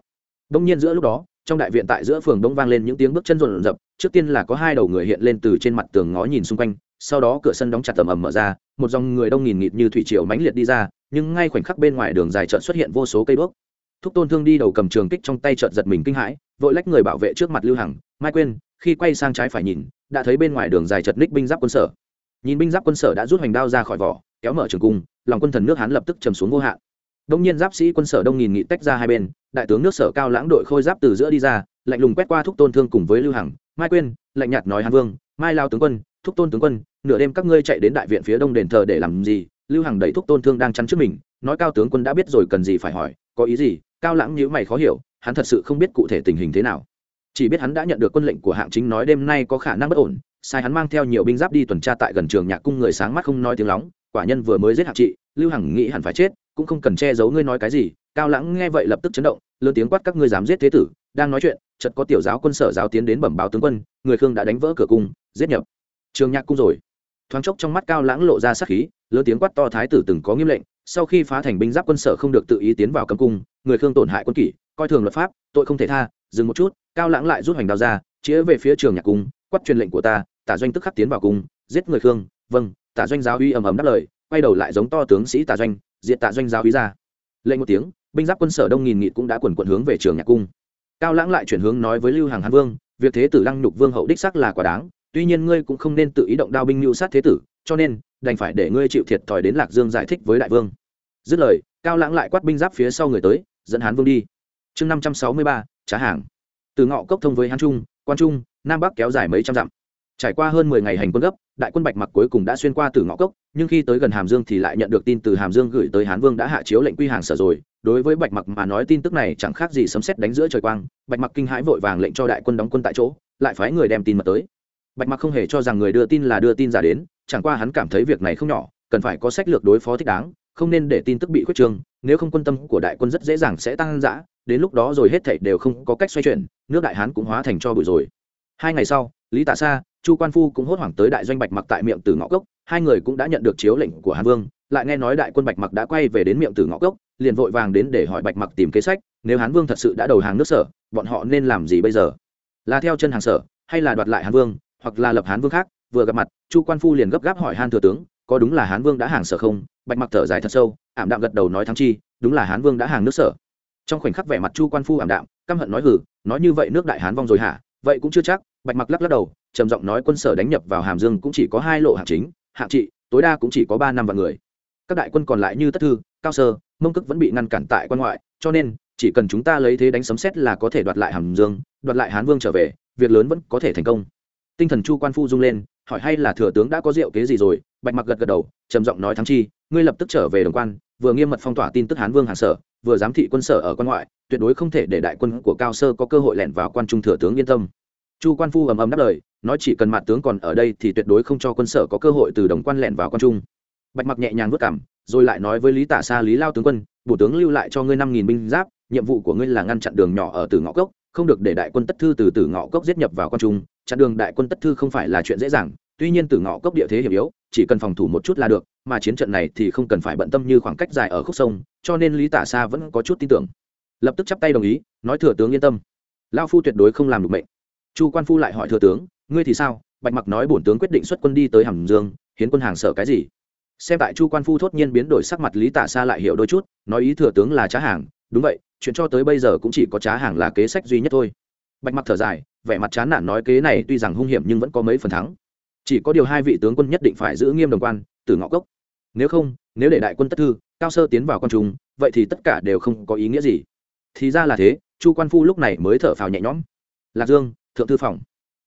Đông nhiên giữa lúc đó, trong đại viện tại giữa phường đông vang lên những tiếng bước chân rộn rập, trước tiên là có hai đầu người hiện lên từ trên mặt tường ngó nhìn xung quanh, sau đó cửa sân đóng chặt tầm ầm mở ra, một dòng người đông nghìn nghịt như thủy triều mãnh liệt đi ra, nhưng ngay khoảnh khắc bên ngoài đường dài chợt xuất hiện vô số cây đuốc. Thúc tôn thương đi đầu cầm trường kích trong tay chợt giật mình kinh hãi, vội lách người bảo vệ trước mặt lưu hằng, mai quên khi quay sang trái phải nhìn đã thấy bên ngoài đường dài chật ních binh giáp quân sở. Nhìn binh giáp quân sở đã rút hoành đao ra khỏi vỏ, kéo mở trường cung, lòng quân thần nước hán lập tức trầm xuống vô hạn. Đông nhiên giáp sĩ quân sở đông nghìn nghị tách ra hai bên, đại tướng nước sở cao lãng đội khôi giáp từ giữa đi ra, lạnh lùng quét qua thúc tôn thương cùng với lưu hằng, mai quên lạnh nhạt nói hán vương, mai lao tướng quân, thúc tôn tướng quân, nửa đêm các ngươi chạy đến đại viện phía đông đền thờ để làm gì? Lưu hằng đẩy thúc tôn thương đang chắn trước mình, nói cao tướng quân đã biết rồi cần gì phải hỏi, có ý gì? Cao lãng nhíu mày khó hiểu, hắn thật sự không biết cụ thể tình hình thế nào chỉ biết hắn đã nhận được quân lệnh của hạng chính nói đêm nay có khả năng bất ổn, sai hắn mang theo nhiều binh giáp đi tuần tra tại gần trường nhạc cung người sáng mắt không nói tiếng lóng, quả nhân vừa mới giết hạng trị, lưu hằng nghĩ hẳn phải chết, cũng không cần che giấu ngươi nói cái gì, cao lãng nghe vậy lập tức chấn động, lớn tiếng quát các ngươi dám giết thế tử, đang nói chuyện, chợt có tiểu giáo quân sở giáo tiến đến bẩm báo tướng quân, người khương đã đánh vỡ cửa cung, giết nhập trường nhạc cung rồi. Thoáng chốc trong mắt cao lãng lộ ra sắc khí, lớn tiếng quát to thái tử từng có nghiêm lệnh, sau khi phá thành binh giáp quân sở không được tự ý tiến vào cấm cung, người khương tổn hại quân kỷ, coi thường luật pháp, tội không thể tha dừng một chút, cao lãng lại rút hoành đao ra, chĩa về phía trường nhạc cung, quát truyền lệnh của ta, tả doanh tức khắc tiến vào cung, giết người khương vâng tả doanh giáo uy ầm ầm đáp lời, quay đầu lại giống to tướng sĩ tả doanh, diệt tạ doanh giáo uy ra. Lệnh một tiếng, binh giáp quân sở đông nghìn nghị cũng đã quần quận hướng về trường nhạc cung. Cao lãng lại chuyển hướng nói với lưu hàng hán vương, việc thế tử lăng nhục vương hậu đích sắc là quả đáng, tuy nhiên ngươi cũng không nên tự ý động đao binh mưu sát thế tử, cho nên, đành phải để ngươi chịu thiệt thòi đến lạc dương giải thích với đại vương. Dứt lời, cao lãng lại quát binh giáp phía sau người tới, dẫn hán vương đi. Chương năm trăm sáu mươi ba trá hàng. Từ ngọ cốc thông với hán trung, quan trung, nam bắc kéo dài mấy trăm dặm. Trải qua hơn mười ngày hành quân gấp, đại quân bạch mặc cuối cùng đã xuyên qua từ ngõ cốc, nhưng khi tới gần hàm dương thì lại nhận được tin từ hàm dương gửi tới hán vương đã hạ chiếu lệnh quy hàng sở rồi. Đối với bạch mặc mà nói tin tức này chẳng khác gì sấm xét đánh giữa trời quang. Bạch mặc kinh hãi vội vàng lệnh cho đại quân đóng quân tại chỗ, lại phái người đem tin mật tới. Bạch mặc không hề cho rằng người đưa tin là đưa tin giả đến, chẳng qua hắn cảm thấy việc này không nhỏ, cần phải có sách lược đối phó thích đáng không nên để tin tức bị khuyết trương, nếu không quân tâm của đại quân rất dễ dàng sẽ tăng dã, đến lúc đó rồi hết thảy đều không có cách xoay chuyển, nước đại hán cũng hóa thành cho bụi rồi. Hai ngày sau, lý tạ sa, chu quan phu cũng hốt hoảng tới đại doanh bạch mặc tại miệng tử ngõ cốc, hai người cũng đã nhận được chiếu lệnh của hán vương, lại nghe nói đại quân bạch mặc đã quay về đến miệng tử ngõ cốc, liền vội vàng đến để hỏi bạch mặc tìm kế sách, nếu hán vương thật sự đã đầu hàng nước sở, bọn họ nên làm gì bây giờ? Là theo chân hàng sở, hay là đoạt lại hán vương, hoặc là lập hán vương khác? Vừa gặp mặt, chu quan phu liền gấp gáp hỏi han thừa tướng có đúng là hán vương đã hàng sở không? Bạch mặc thở dài thật sâu, ảm đạm gật đầu nói thắng chi, đúng là hán vương đã hàng nước sở. Trong khoảnh khắc vẻ mặt chu quan phu ảm đạm, căm hận nói hử nói như vậy nước đại hán vong rồi hả? Vậy cũng chưa chắc, bạch mặc lắc lắc đầu, trầm giọng nói quân sở đánh nhập vào hàm dương cũng chỉ có hai lộ hạng chính, hạng trị, tối đa cũng chỉ có ba năm vạn người. Các đại quân còn lại như tất thư, cao sơ, mông cức vẫn bị ngăn cản tại quan ngoại, cho nên, chỉ cần chúng ta lấy thế đánh sấm xét là có thể đoạt lại hàm dương, đoạt lại hán vương trở về, việc lớn vẫn có thể thành công. Tinh thần chu quan phu rung lên, hỏi hay là thừa tướng đã có rượu kế gì rồi bạch mặc gật gật đầu, trầm giọng nói thắng chi, ngươi lập tức trở về đồng quan, vừa nghiêm mật phong tỏa tin tức hán vương hàng sở, vừa giám thị quân sở ở quan ngoại, tuyệt đối không thể để đại quân của cao sơ có cơ hội lẻn vào quan trung thừa tướng yên tâm. Chu quan phu ầm ầm đáp lời, nói chỉ cần mặt tướng còn ở đây thì tuyệt đối không cho quân sở có cơ hội từ đồng quan lẻn vào quan trung. Bạch mặc nhẹ nhàng vất cảm rồi lại nói với lý tả xa lý lao tướng quân, bổ tướng lưu lại cho ngươi năm nghìn binh giáp, nhiệm vụ của ngươi là ngăn chặn đường nhỏ ở từ ngõ cốc, không được để đại quân tất thư từ từ ngõ cốc giết nhập vào quan trung, chặn đường đại quân tất thư không phải là chuyện dễ dàng, tuy nhiên từ ngõ cốc địa thế hiểm yếu chỉ cần phòng thủ một chút là được, mà chiến trận này thì không cần phải bận tâm như khoảng cách dài ở khúc sông, cho nên lý tả xa vẫn có chút tin tưởng. Lập tức chắp tay đồng ý, nói thừa tướng yên tâm. Lao phu tuyệt đối không làm được mệnh. Chu quan phu lại hỏi thừa tướng, ngươi thì sao? Bạch mặc nói bổn tướng quyết định xuất quân đi tới hàm dương, hiến quân hàng sợ cái gì? Xem tại chu quan phu thốt nhiên biến đổi sắc mặt lý tả xa lại hiểu đôi chút, nói ý thừa tướng là trá hàng. Đúng vậy, chuyện cho tới bây giờ cũng chỉ có trá hàng là kế sách duy nhất thôi. Bạch mặc thở dài, vẻ mặt chán nản nói kế này tuy rằng hung hiểm nhưng vẫn có mấy phần thắng chỉ có điều hai vị tướng quân nhất định phải giữ nghiêm đồng quan từ ngõ cốc. Nếu không, nếu để đại quân tất thư, cao sơ tiến vào con chúng vậy thì tất cả đều không có ý nghĩa gì. Thì ra là thế, chu quan phu lúc này mới thở phào nhẹ nhõm. Lạc dương, thượng thư phòng.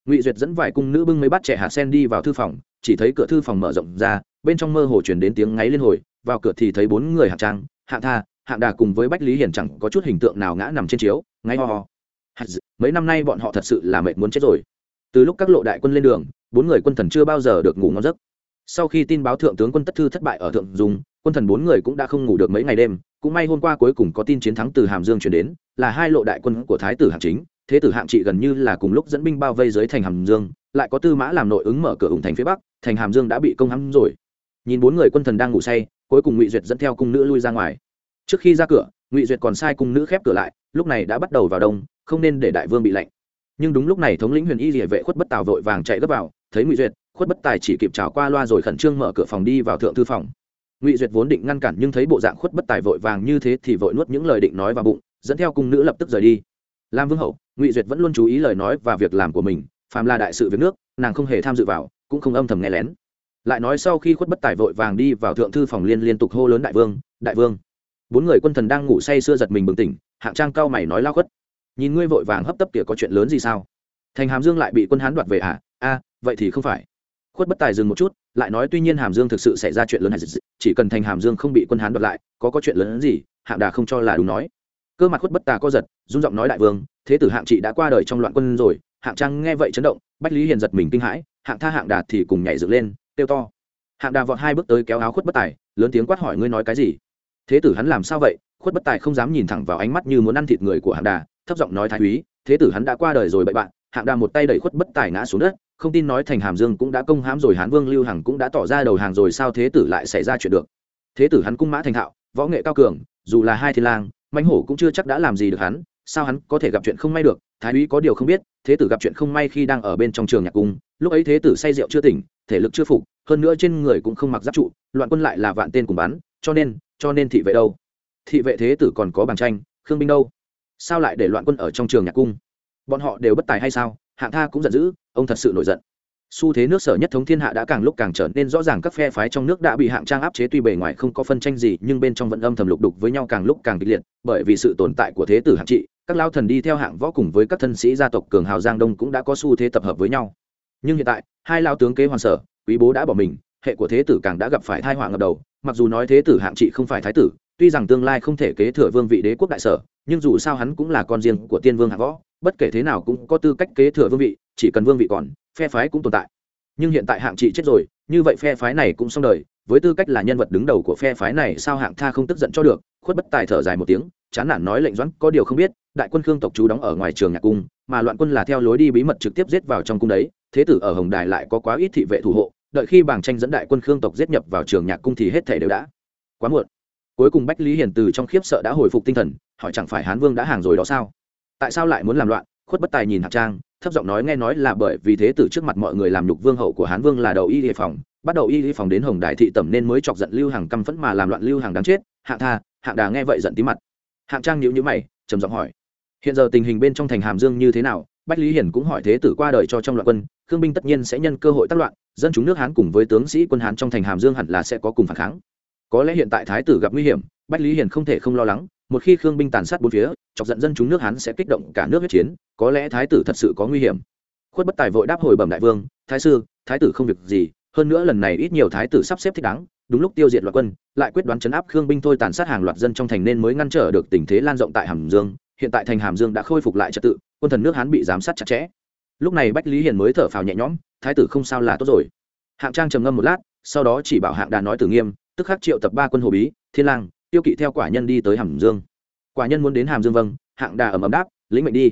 Ngụy duyệt dẫn vài cung nữ bưng mấy bát trẻ hạt sen đi vào thư phòng, chỉ thấy cửa thư phòng mở rộng ra, bên trong mơ hồ chuyển đến tiếng ngáy liên hồi, vào cửa thì thấy bốn người hạng trang, hạng tha, hạng đà cùng với bách lý hiển chẳng có chút hình tượng nào ngã nằm trên chiếu ngay ho ho. Mấy năm nay bọn họ thật sự là mệt muốn chết rồi. Từ lúc các lộ đại quân lên đường bốn người quân thần chưa bao giờ được ngủ ngon giấc. Sau khi tin báo thượng tướng quân tất thư thất bại ở thượng dùng quân thần bốn người cũng đã không ngủ được mấy ngày đêm. Cũng may hôm qua cuối cùng có tin chiến thắng từ hàm dương chuyển đến, là hai lộ đại quân của thái tử hạng chính. Thế tử hạng trị gần như là cùng lúc dẫn binh bao vây dưới thành hàm dương, lại có tư mã làm nội ứng mở cửa ủng thành phía bắc, thành hàm dương đã bị công hãm rồi. Nhìn bốn người quân thần đang ngủ say, cuối cùng ngụy duyệt dẫn theo cung nữ lui ra ngoài. Trước khi ra cửa, ngụy duyệt còn sai cung nữ khép cửa lại, lúc này đã bắt đầu vào đông, không nên để đại vương bị lạnh nhưng đúng lúc này thống lĩnh huyền y địa vệ khuất bất tào vội vàng chạy gấp vào, thấy ngụy duyệt, khuất bất tài chỉ kịp trào qua loa rồi khẩn trương mở cửa phòng đi vào thượng thư phòng. Ngụy duyệt vốn định ngăn cản nhưng thấy bộ dạng khuất bất tài vội vàng như thế thì vội nuốt những lời định nói vào bụng, dẫn theo cung nữ lập tức rời đi. Lam vương hậu, ngụy duyệt vẫn luôn chú ý lời nói và việc làm của mình, phàm là đại sự việc nước, nàng không hề tham dự vào, cũng không âm thầm nghe lén. Lại nói sau khi khuất bất tài vội vàng đi vào thượng thư phòng liên liên tục hô lớn đại vương đại vương. Bốn người quân thần đang ngủ say sưa giật mình bừng tỉnh, hạng trang cao mày nói lao khuất nhìn ngươi vội vàng hấp tấp kìa có chuyện lớn gì sao? Thành hàm dương lại bị quân hán đoạt về à? A, vậy thì không phải. Khuất bất tài dừng một chút, lại nói tuy nhiên hàm dương thực sự xảy ra chuyện lớn hay chỉ cần thành hàm dương không bị quân hán đoạt lại, có có chuyện lớn hơn gì hạng đà không cho là đúng nói. Cơ mặt khuất bất tà co giật, run giọng nói đại vương, thế tử hạng trị đã qua đời trong loạn quân rồi, hạng trang nghe vậy chấn động, bách lý hiền giật mình kinh hãi, hạng tha hạng Đà thì cùng nhảy dựng lên, kêu to. Hạng đà vọt hai bước tới kéo áo khuất bất tài, lớn tiếng quát hỏi ngươi nói cái gì? Thế tử hắn làm sao vậy? Khuất bất tài không dám nhìn thẳng vào ánh mắt như muốn ăn thịt người của hạng đà thấp giọng nói thái úy, thế tử hắn đã qua đời rồi bậy bạn, hạng đà một tay đẩy khuất bất tài ngã xuống đất, không tin nói thành hàm dương cũng đã công hãm rồi, hán vương lưu hằng cũng đã tỏ ra đầu hàng rồi, sao thế tử lại xảy ra chuyện được? Thế tử hắn cung mã thành thạo, võ nghệ cao cường, dù là hai thiên lang, mãnh hổ cũng chưa chắc đã làm gì được hắn, sao hắn có thể gặp chuyện không may được? Thái úy có điều không biết, thế tử gặp chuyện không may khi đang ở bên trong trường nhạc cung, lúc ấy thế tử say rượu chưa tỉnh, thể lực chưa phục, hơn nữa trên người cũng không mặc giáp trụ, loạn quân lại là vạn tên cùng bắn, cho nên cho nên thị vệ đâu? Thị vệ thế tử còn có bằng tranh, khương binh đâu? Sao lại để loạn quân ở trong trường nhạc cung? Bọn họ đều bất tài hay sao? Hạng tha cũng giận dữ, ông thật sự nổi giận. Xu thế nước sở nhất thống thiên hạ đã càng lúc càng trở nên rõ ràng các phe phái trong nước đã bị hạng trang áp chế tuy bề ngoài không có phân tranh gì, nhưng bên trong vẫn âm thầm lục đục với nhau càng lúc càng kịch liệt, bởi vì sự tồn tại của thế tử hạng trị, các lao thần đi theo hạng võ cùng với các thân sĩ gia tộc cường hào giang đông cũng đã có xu thế tập hợp với nhau. Nhưng hiện tại, hai lao tướng kế hoàng sở, quý bố đã bỏ mình, hệ của thế tử càng đã gặp phải thai họa ngập đầu, mặc dù nói thế tử hạng trị không phải thái tử, tuy rằng tương lai không thể kế thừa vương vị đế quốc đại sở nhưng dù sao hắn cũng là con riêng của tiên vương hạng võ, bất kể thế nào cũng có tư cách kế thừa vương vị, chỉ cần vương vị còn, phe phái cũng tồn tại. Nhưng hiện tại hạng trị chết rồi, như vậy phe phái này cũng xong đời, với tư cách là nhân vật đứng đầu của phe phái này sao hạng tha không tức giận cho được, khuất bất tài thở dài một tiếng, chán nản nói lệnh doãn, có điều không biết, đại quân khương tộc chú đóng ở ngoài trường nhạc cung, mà loạn quân là theo lối đi bí mật trực tiếp giết vào trong cung đấy, thế tử ở hồng đài lại có quá ít thị vệ thủ hộ, đợi khi bảng tranh dẫn đại quân khương tộc giết nhập vào trường nhạc cung thì hết thể đều đã quá muộn. Cuối cùng bách lý hiền từ trong khiếp sợ đã hồi phục tinh thần hỏi chẳng phải hán vương đã hàng rồi đó sao? Tại sao lại muốn làm loạn? Khuất bất tài nhìn hạc trang, thấp giọng nói nghe nói là bởi vì thế tử trước mặt mọi người làm nhục vương hậu của hán vương là đầu y y phòng. Bắt đầu y y phòng đến hồng đại thị tẩm nên mới chọc giận lưu hàng căm phẫn mà làm loạn lưu hàng đáng chết. Hạng tha, hạng đà nghe vậy giận tí mặt. Hạng trang nhíu nhíu mày, trầm giọng hỏi. Hiện giờ tình hình bên trong thành hàm dương như thế nào? Bách lý hiển cũng hỏi thế tử qua đời cho trong loạn quân, khương binh tất nhiên sẽ nhân cơ hội tác loạn. Dân chúng nước hán cùng với tướng sĩ quân hán trong thành hàm dương hẳn là sẽ có cùng phản kháng. Có lẽ hiện tại thái tử gặp nguy hiểm, bách lý hiển không thể không lo lắng một khi khương binh tàn sát bốn phía, chọc giận dân chúng nước hán sẽ kích động cả nước huyết chiến, có lẽ thái tử thật sự có nguy hiểm. Khuất bất tài vội đáp hồi bẩm đại vương, thái sư, thái tử không việc gì, hơn nữa lần này ít nhiều thái tử sắp xếp thích đáng, đúng lúc tiêu diệt loạt quân, lại quyết đoán chấn áp khương binh thôi tàn sát hàng loạt dân trong thành nên mới ngăn trở được tình thế lan rộng tại hàm dương. Hiện tại thành hàm dương đã khôi phục lại trật tự, quân thần nước hán bị giám sát chặt chẽ. Lúc này bách lý hiền mới thở phào nhẹ nhõm, thái tử không sao là tốt rồi. Hạng trang trầm ngâm một lát, sau đó chỉ bảo hạng đà nói tử nghiêm, tức khắc triệu tập ba quân hồ bí, thiên lang tiêu kỵ theo quả nhân đi tới hàm dương. Quả nhân muốn đến hàm dương vâng hạng đà ầm ầm đáp, lĩnh mệnh đi.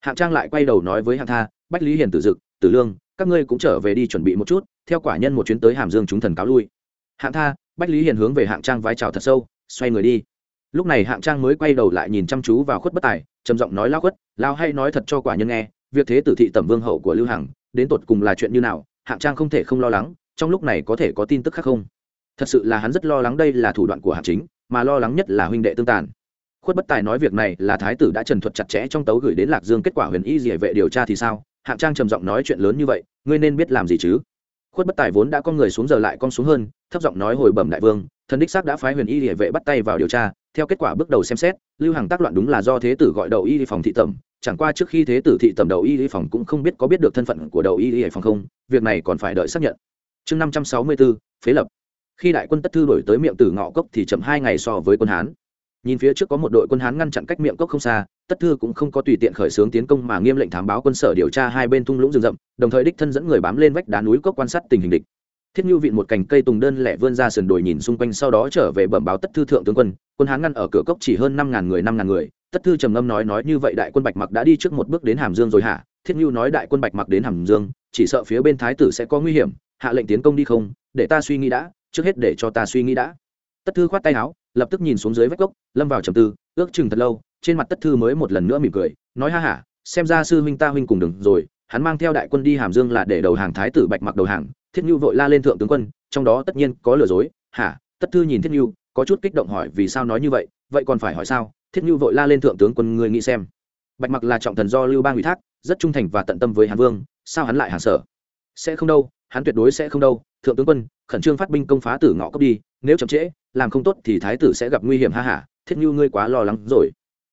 Hạng trang lại quay đầu nói với hạng tha, bách lý hiền tử dực, tử lương, các ngươi cũng trở về đi chuẩn bị một chút, theo quả nhân một chuyến tới hàm dương chúng thần cáo lui. Hạng tha, bách lý hiền hướng về hạng trang vai chào thật sâu, xoay người đi. Lúc này hạng trang mới quay đầu lại nhìn chăm chú vào khuất bất tài, trầm giọng nói lao khuất lao hay nói thật cho quả nhân nghe, việc thế tử thị tẩm vương hậu của lưu hằng, đến tột cùng là chuyện như nào, hạng trang không thể không lo lắng, trong lúc này có thể có tin tức khác không? Thật sự là hắn rất lo lắng đây là thủ đoạn của hạng chính mà lo lắng nhất là huynh đệ tương tàn. Khuất bất tài nói việc này là thái tử đã trần thuật chặt chẽ trong tấu gửi đến lạc dương kết quả huyền y dỉa vệ điều tra thì sao? Hạng trang trầm giọng nói chuyện lớn như vậy, ngươi nên biết làm gì chứ? Khuất bất tài vốn đã con người xuống giờ lại con xuống hơn, thấp giọng nói hồi bẩm đại vương, thần đích xác đã phái huyền y địa vệ bắt tay vào điều tra, theo kết quả bước đầu xem xét, lưu hàng tác loạn đúng là do thế tử gọi đầu y phòng thị tẩm, chẳng qua trước khi thế tử thị tẩm đầu y phòng cũng không biết có biết được thân phận của đầu y phòng không, việc này còn phải đợi xác nhận. Chương năm trăm sáu mươi bốn phế lập khi đại quân tất thư đổi tới miệng tử ngọ cốc thì chậm hai ngày so với quân hán. Nhìn phía trước có một đội quân hán ngăn chặn cách miệng cốc không xa, tất thư cũng không có tùy tiện khởi xướng tiến công mà nghiêm lệnh thám báo quân sở điều tra hai bên thung lũng rừng rậm, đồng thời đích thân dẫn người bám lên vách đá núi cốc quan sát tình hình địch. Thiết như vịn một cành cây tùng đơn lẻ vươn ra sườn đồi nhìn xung quanh sau đó trở về bẩm báo tất thư thượng tướng quân quân hán ngăn ở cửa cốc chỉ hơn năm ngàn người, năm ngàn người. Tất thư trầm ngâm nói nói như vậy đại quân bạch mặc đã đi trước một bước đến hàm dương rồi hả? Thiết như nói, đại quân bạch mặc đến hàm dương, chỉ sợ phía bên thái tử sẽ có nguy hiểm, hạ lệnh tiến công đi không? Để ta suy nghĩ đã trước hết để cho ta suy nghĩ đã. Tất thư khoát tay áo, lập tức nhìn xuống dưới vách gốc, lâm vào trầm tư, ước chừng thật lâu, trên mặt tất thư mới một lần nữa mỉm cười, nói ha hả xem ra sư huynh ta huynh cùng đừng rồi, hắn mang theo đại quân đi hàm dương là để đầu hàng thái tử bạch mặc đầu hàng, thiết nhu vội la lên thượng tướng quân, trong đó tất nhiên có lừa dối. Hả? Tất thư nhìn thiết nhu, có chút kích động hỏi vì sao nói như vậy vậy còn phải hỏi sao? Thiết nhu vội la lên thượng tướng quân người nghĩ xem. Bạch mặc là trọng thần do lưu bang ủy thác, rất trung thành và tận tâm với hàn vương, sao hắn lại hàng sở sẽ không đâu, hắn tuyệt đối sẽ không đâu thượng tướng quân, khẩn trương phát binh công phá tử ngõ cốc đi, nếu chậm trễ, làm không tốt thì thái tử sẽ gặp nguy hiểm, ha hả thiết như ngươi quá lo lắng rồi.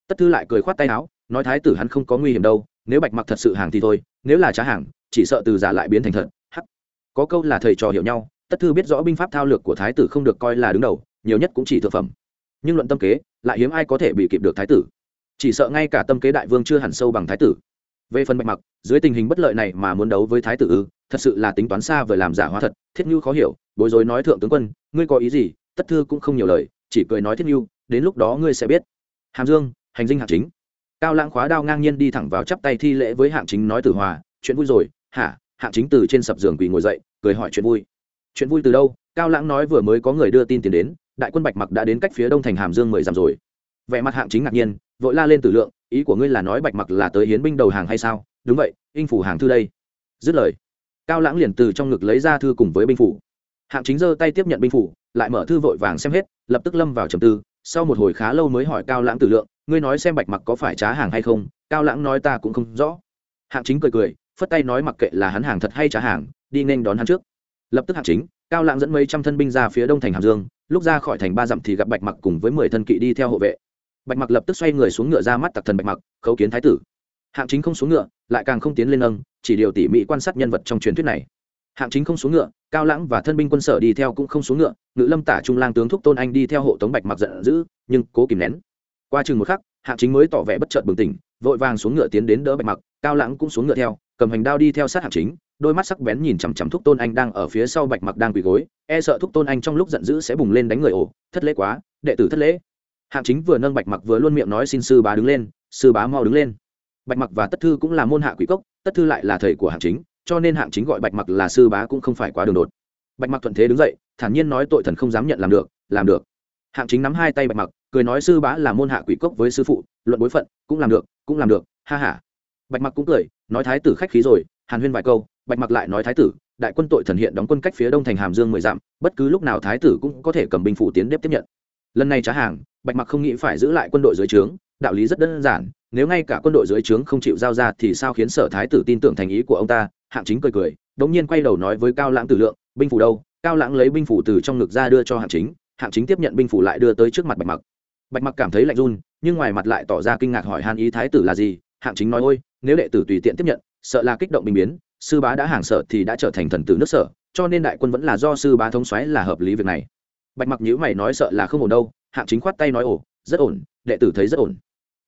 Tất thư lại cười khoát tay áo, nói thái tử hắn không có nguy hiểm đâu, nếu bạch mặc thật sự hàng thì thôi, nếu là trá hàng, chỉ sợ từ giả lại biến thành thật. Hắc. Có câu là thầy trò hiểu nhau, tất thư biết rõ binh pháp thao lược của thái tử không được coi là đứng đầu, nhiều nhất cũng chỉ thực phẩm. Nhưng luận tâm kế, lại hiếm ai có thể bị kịp được thái tử. Chỉ sợ ngay cả tâm kế đại vương chưa hẳn sâu bằng thái tử. Về phần bạch mặc, dưới tình hình bất lợi này mà muốn đấu với thái tử ư thật sự là tính toán xa vời làm giả hóa thật, thiết như khó hiểu, bối rối nói thượng tướng quân, ngươi có ý gì? Tất thư cũng không nhiều lời, chỉ cười nói thiết như đến lúc đó ngươi sẽ biết. Hàm dương, hành dinh hạng chính. Cao lãng khóa đao ngang nhiên đi thẳng vào chắp tay thi lễ với hạng chính nói tử hòa, chuyện vui rồi. Hả? Hạng chính từ trên sập giường quỳ ngồi dậy, cười hỏi chuyện vui. Chuyện vui từ đâu? Cao lãng nói vừa mới có người đưa tin tiền đến, đại quân bạch mặc đã đến cách phía đông thành hàm dương mười dặm rồi. Vẻ mặt hạng chính ngạc nhiên, vội la lên tử lượng, ý của ngươi là nói bạch mặc là tới hiến binh đầu hàng hay sao? Đúng vậy in phủ hàng thư đây. Dứt lời cao lãng liền từ trong ngực lấy ra thư cùng với binh phủ. Hạng chính giơ tay tiếp nhận binh phủ, lại mở thư vội vàng xem hết, lập tức lâm vào trầm tư, sau một hồi khá lâu mới hỏi cao lãng tử lượng, ngươi nói xem bạch mặc có phải trá hàng hay không? Cao lãng nói, ta cũng không rõ. Hạng chính cười cười, phất tay nói, mặc kệ là hắn hàng thật hay trá hàng, đi nên đón hắn trước. Lập tức hạng chính, cao lãng dẫn mấy trăm thân binh ra phía đông thành hàm dương, lúc ra khỏi thành ba dặm thì gặp bạch mặc cùng với mười thân kỵ đi theo hộ vệ. Bạch mặc lập tức xoay người xuống ngựa ra mắt tặc thần bạch mặc, khấu kiến thái tử. Hạng chính không xuống ngựa, lại càng không tiến lên nâng chỉ điều tỉ mỉ quan sát nhân vật trong truyền thuyết này. Hạng chính không xuống ngựa, cao lãng và thân binh quân sở đi theo cũng không xuống ngựa, ngự lâm tả trung lang tướng thúc tôn anh đi theo hộ tống bạch mặc giận dữ, nhưng cố kìm nén. Qua chừng một khắc, hạng chính mới tỏ vẻ bất chợt bừng tỉnh, vội vàng xuống ngựa tiến đến đỡ bạch mặc, cao lãng cũng xuống ngựa theo, cầm hành đao đi theo sát hạng chính, đôi mắt sắc bén nhìn chằm chằm thúc tôn anh đang ở phía sau bạch mặc đang quỳ gối e sợ thúc tôn anh trong lúc giận dữ sẽ bùng lên đánh người ổ thất lễ quá, đệ tử thất lễ. Hạng chính vừa nâng bạch mặc vừa luôn miệng nói xin sư bá đứng lên, sư bá mau đứng lên bạch mặc và tất thư cũng là môn hạ quỷ cốc, tất thư lại là thầy của hạng chính, cho nên hạng chính gọi bạch mặc là sư bá cũng không phải quá đường đột. Bạch mặc thuận thế đứng dậy, thản nhiên nói tội thần không dám nhận làm được làm được. Hạng chính nắm hai tay bạch mặc, cười nói sư bá là môn hạ quỷ cốc với sư phụ, luận bối phận, cũng làm được, cũng làm được, ha ha. Bạch mặc cũng cười, nói thái tử khách khí rồi, hàn huyên vài câu, bạch mặc lại nói thái tử, đại quân tội thần hiện đóng quân cách phía đông thành hàm dương mười dặm, bất cứ lúc nào thái tử cũng có thể cầm binh phủ tiến đếp tiếp nhận. Lần này trả hàng, bạch mặc không nghĩ phải giữ lại quân đội dưới trướng, đạo lý rất đơn giản nếu ngay cả quân đội dưới trướng không chịu giao ra thì sao khiến sở thái tử tin tưởng thành ý của ông ta? Hạng chính cười cười, đống nhiên quay đầu nói với cao lãng tử lượng, binh phủ đâu? Cao lãng lấy binh phủ từ trong ngực ra đưa cho hạng chính hạng chính tiếp nhận binh phủ lại đưa tới trước mặt bạch mặc. Bạch mặc cảm thấy lạnh run, nhưng ngoài mặt lại tỏ ra kinh ngạc hỏi han ý thái tử là gì? Hạng chính nói, ôi, nếu đệ tử tùy tiện tiếp nhận, sợ là kích động bình biến, sư bá đã hàng sở thì đã trở thành thần tử nước sở, cho nên đại quân vẫn là do sư bá thống xoáy là hợp lý việc này. Bạch mặc nhữ mày nói, sợ là không ổn đâu. Hạng chính khoát tay nói ổ rất ổn, đệ tử thấy rất ổn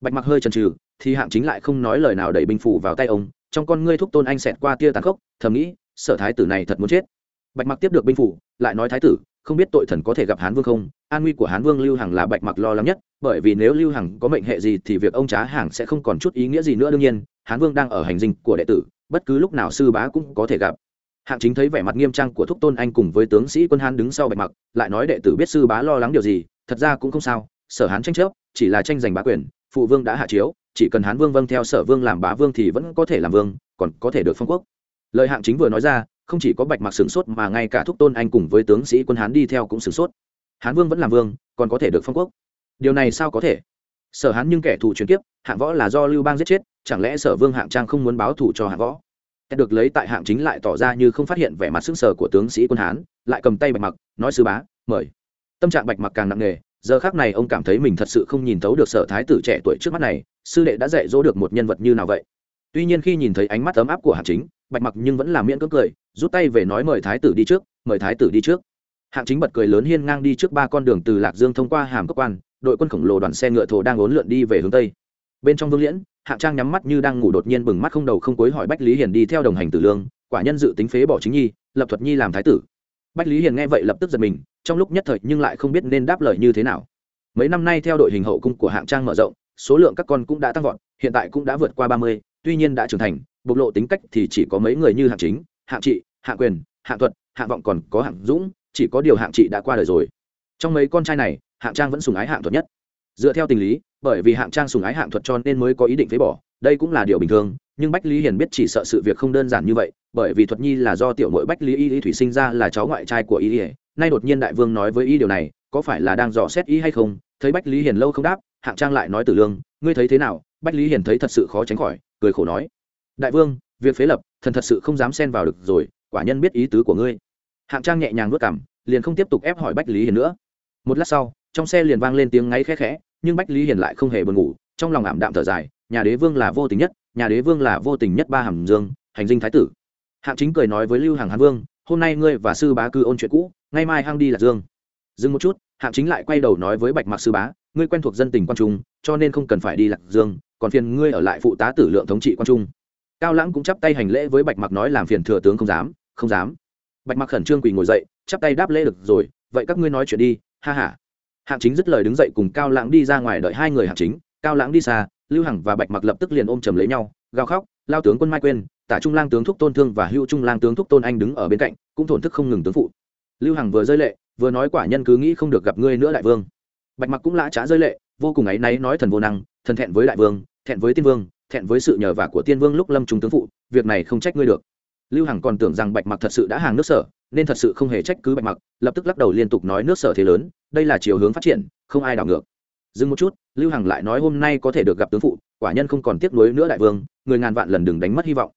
bạch mặc hơi chần chừ, thì hạng chính lại không nói lời nào đẩy binh phủ vào tay ông, trong con ngươi thúc tôn anh xẹt qua tia tàn khốc, thầm nghĩ, sở thái tử này thật muốn chết. Bạch mặc tiếp được binh phủ, lại nói thái tử, không biết tội thần có thể gặp hán vương không? An nguy của hán vương lưu hằng là bạch mặc lo lắng nhất, bởi vì nếu lưu hằng có mệnh hệ gì thì việc ông trá hàng sẽ không còn chút ý nghĩa gì nữa đương nhiên, hán vương đang ở hành dinh của đệ tử, bất cứ lúc nào sư bá cũng có thể gặp. Hạng chính thấy vẻ mặt nghiêm trang của thúc tôn anh cùng với tướng sĩ quân hán đứng sau bạch mặc, lại nói đệ tử biết sư bá lo lắng điều gì, thật ra cũng không sao, sở hán tranh chấp, chỉ là tranh giành bá quyền phụ vương đã hạ chiếu, chỉ cần hán vương vâng theo sở vương làm bá vương thì vẫn có thể làm vương, còn có thể được phong quốc. Lời hạng chính vừa nói ra, không chỉ có bạch mặc sửng sốt mà ngay cả thúc tôn anh cùng với tướng sĩ quân hán đi theo cũng sửng sốt. Hán vương vẫn làm vương, còn có thể được phong quốc. Điều này sao có thể? Sở hán nhưng kẻ thù truyền kiếp, hạng võ là do lưu bang giết chết, chẳng lẽ sở vương hạng trang không muốn báo thù cho hạng võ? Được lấy tại hạng chính lại tỏ ra như không phát hiện vẻ mặt sững sờ của tướng sĩ quân hán, lại cầm tay bạch mặc nói sứ bá, mời. Tâm trạng bạch mặc càng nặng nề giờ khác này ông cảm thấy mình thật sự không nhìn thấu được sở thái tử trẻ tuổi trước mắt này, sư đệ đã dạy dỗ được một nhân vật như nào vậy? Tuy nhiên khi nhìn thấy ánh mắt ấm áp của hạng chính, bạch mặc nhưng vẫn làm miễn cưỡng cười, rút tay về nói mời thái tử đi trước, mời thái tử đi trước. Hạng chính bật cười lớn hiên ngang đi trước ba con đường từ lạc dương thông qua hàm cơ quan, đội quân khổng lồ đoàn xe ngựa thổ đang ốn lượn đi về hướng tây. Bên trong vương liễn hạng trang nhắm mắt như đang ngủ đột nhiên bừng mắt không đầu không cuối hỏi bách lý hiền đi theo đồng hành tử lương, quả nhân dự tính phế bỏ chính nhi, lập thuật nhi làm thái tử bách lý hiền nghe vậy lập tức giật mình, trong lúc nhất thời nhưng lại không biết nên đáp lời như thế nào. Mấy năm nay theo đội hình hậu cung của hạng trang mở rộng, số lượng các con cũng đã tăng vọt, hiện tại cũng đã vượt qua ba mươi, tuy nhiên đã trưởng thành, bộc lộ tính cách thì chỉ có mấy người như hạng chính, hạng trị, hạng quyền, hạng thuật, hạng vọng còn có hạng dũng, chỉ có điều hạng trị đã qua đời rồi. Trong mấy con trai này, hạng trang vẫn sùng ái hạng thuật nhất. Dựa theo tình lý, bởi vì hạng trang sùng ái hạng thuật cho nên mới có ý định phế bỏ, đây cũng là điều bình thường nhưng bách lý hiền biết chỉ sợ sự việc không đơn giản như vậy, bởi vì thuật nhi là do tiểu mội bách lý y y thủy sinh ra là cháu ngoại trai của y y, nay đột nhiên đại vương nói với y điều này, có phải là đang dò xét y hay không? Thấy bách lý hiền lâu không đáp, hạng trang lại nói tử lương, ngươi thấy thế nào? Bách lý hiền thấy thật sự khó tránh khỏi, cười khổ nói, đại vương, việc phế lập, thần thật sự không dám xen vào được rồi, quả nhân biết ý tứ của ngươi. Hạng trang nhẹ nhàng vất cảm liền không tiếp tục ép hỏi bách lý hiền nữa. Một lát sau, trong xe liền vang lên tiếng ngáy khẽ khẽ, nhưng bách lý hiền lại không hề buồn ngủ, trong lòng ảm đạm thở dài, nhà đế vương là vô tình nhất nhà đế vương là vô tình nhất ba hàm dương, hành dinh thái tử. Hạng chính cười nói với lưu hàng hán vương, hôm nay ngươi và sư bá cư ôn chuyện cũ, ngay mai hang đi lạc dương. Dừng một chút, hạng chính lại quay đầu nói với bạch mạc sư bá, ngươi quen thuộc dân tình quan trung, cho nên không cần phải đi lạc dương, còn phiền ngươi ở lại phụ tá tử lượng thống trị quan trung. Cao lãng cũng chắp tay hành lễ với bạch mặc nói làm phiền thừa tướng không dám không dám. Bạch mặc khẩn trương quỳ ngồi dậy, chắp tay đáp lễ được rồi, vậy các ngươi nói chuyện đi, ha h a hạng chính dứt lời đứng dậy cùng cao lãng đi ra ngoài đợi hai người hạng chính. Cao lãng đi xa lưu hằng và bạch mặc lập tức liền ôm chầm lấy nhau, gào khóc, lao tướng quân mai quên tả trung lang tướng thúc tôn thương và hữu trung lang tướng thúc tôn anh đứng ở bên cạnh, cũng thổn thức không ngừng tướng phụ. Lưu hằng vừa rơi lệ, vừa nói, quả nhân cứ nghĩ không được gặp ngươi nữa đại vương. Bạch mặc cũng lã trá rơi lệ, vô cùng áy náy nói thần vô năng, thần thẹn với đại vương, thẹn với tiên vương, thẹn với sự nhờ vả của tiên vương lúc lâm trung tướng phụ, việc này không trách ngươi được. Lưu hằng còn tưởng rằng bạch mặc thật sự đã hàng nước sở, nên thật sự không hề trách cứ bạch mặc, lập tức lắc đầu liên tục nói, nước sở thế lớn, đây là chiều hướng phát triển, không ai đảo ngược. Dừng một chút lưu hằng lại nói hôm nay có thể được gặp tướng phụ, quả nhân không còn tiếc nuối nữa đại vương, người ngàn vạn lần đừng đánh mất hy vọng.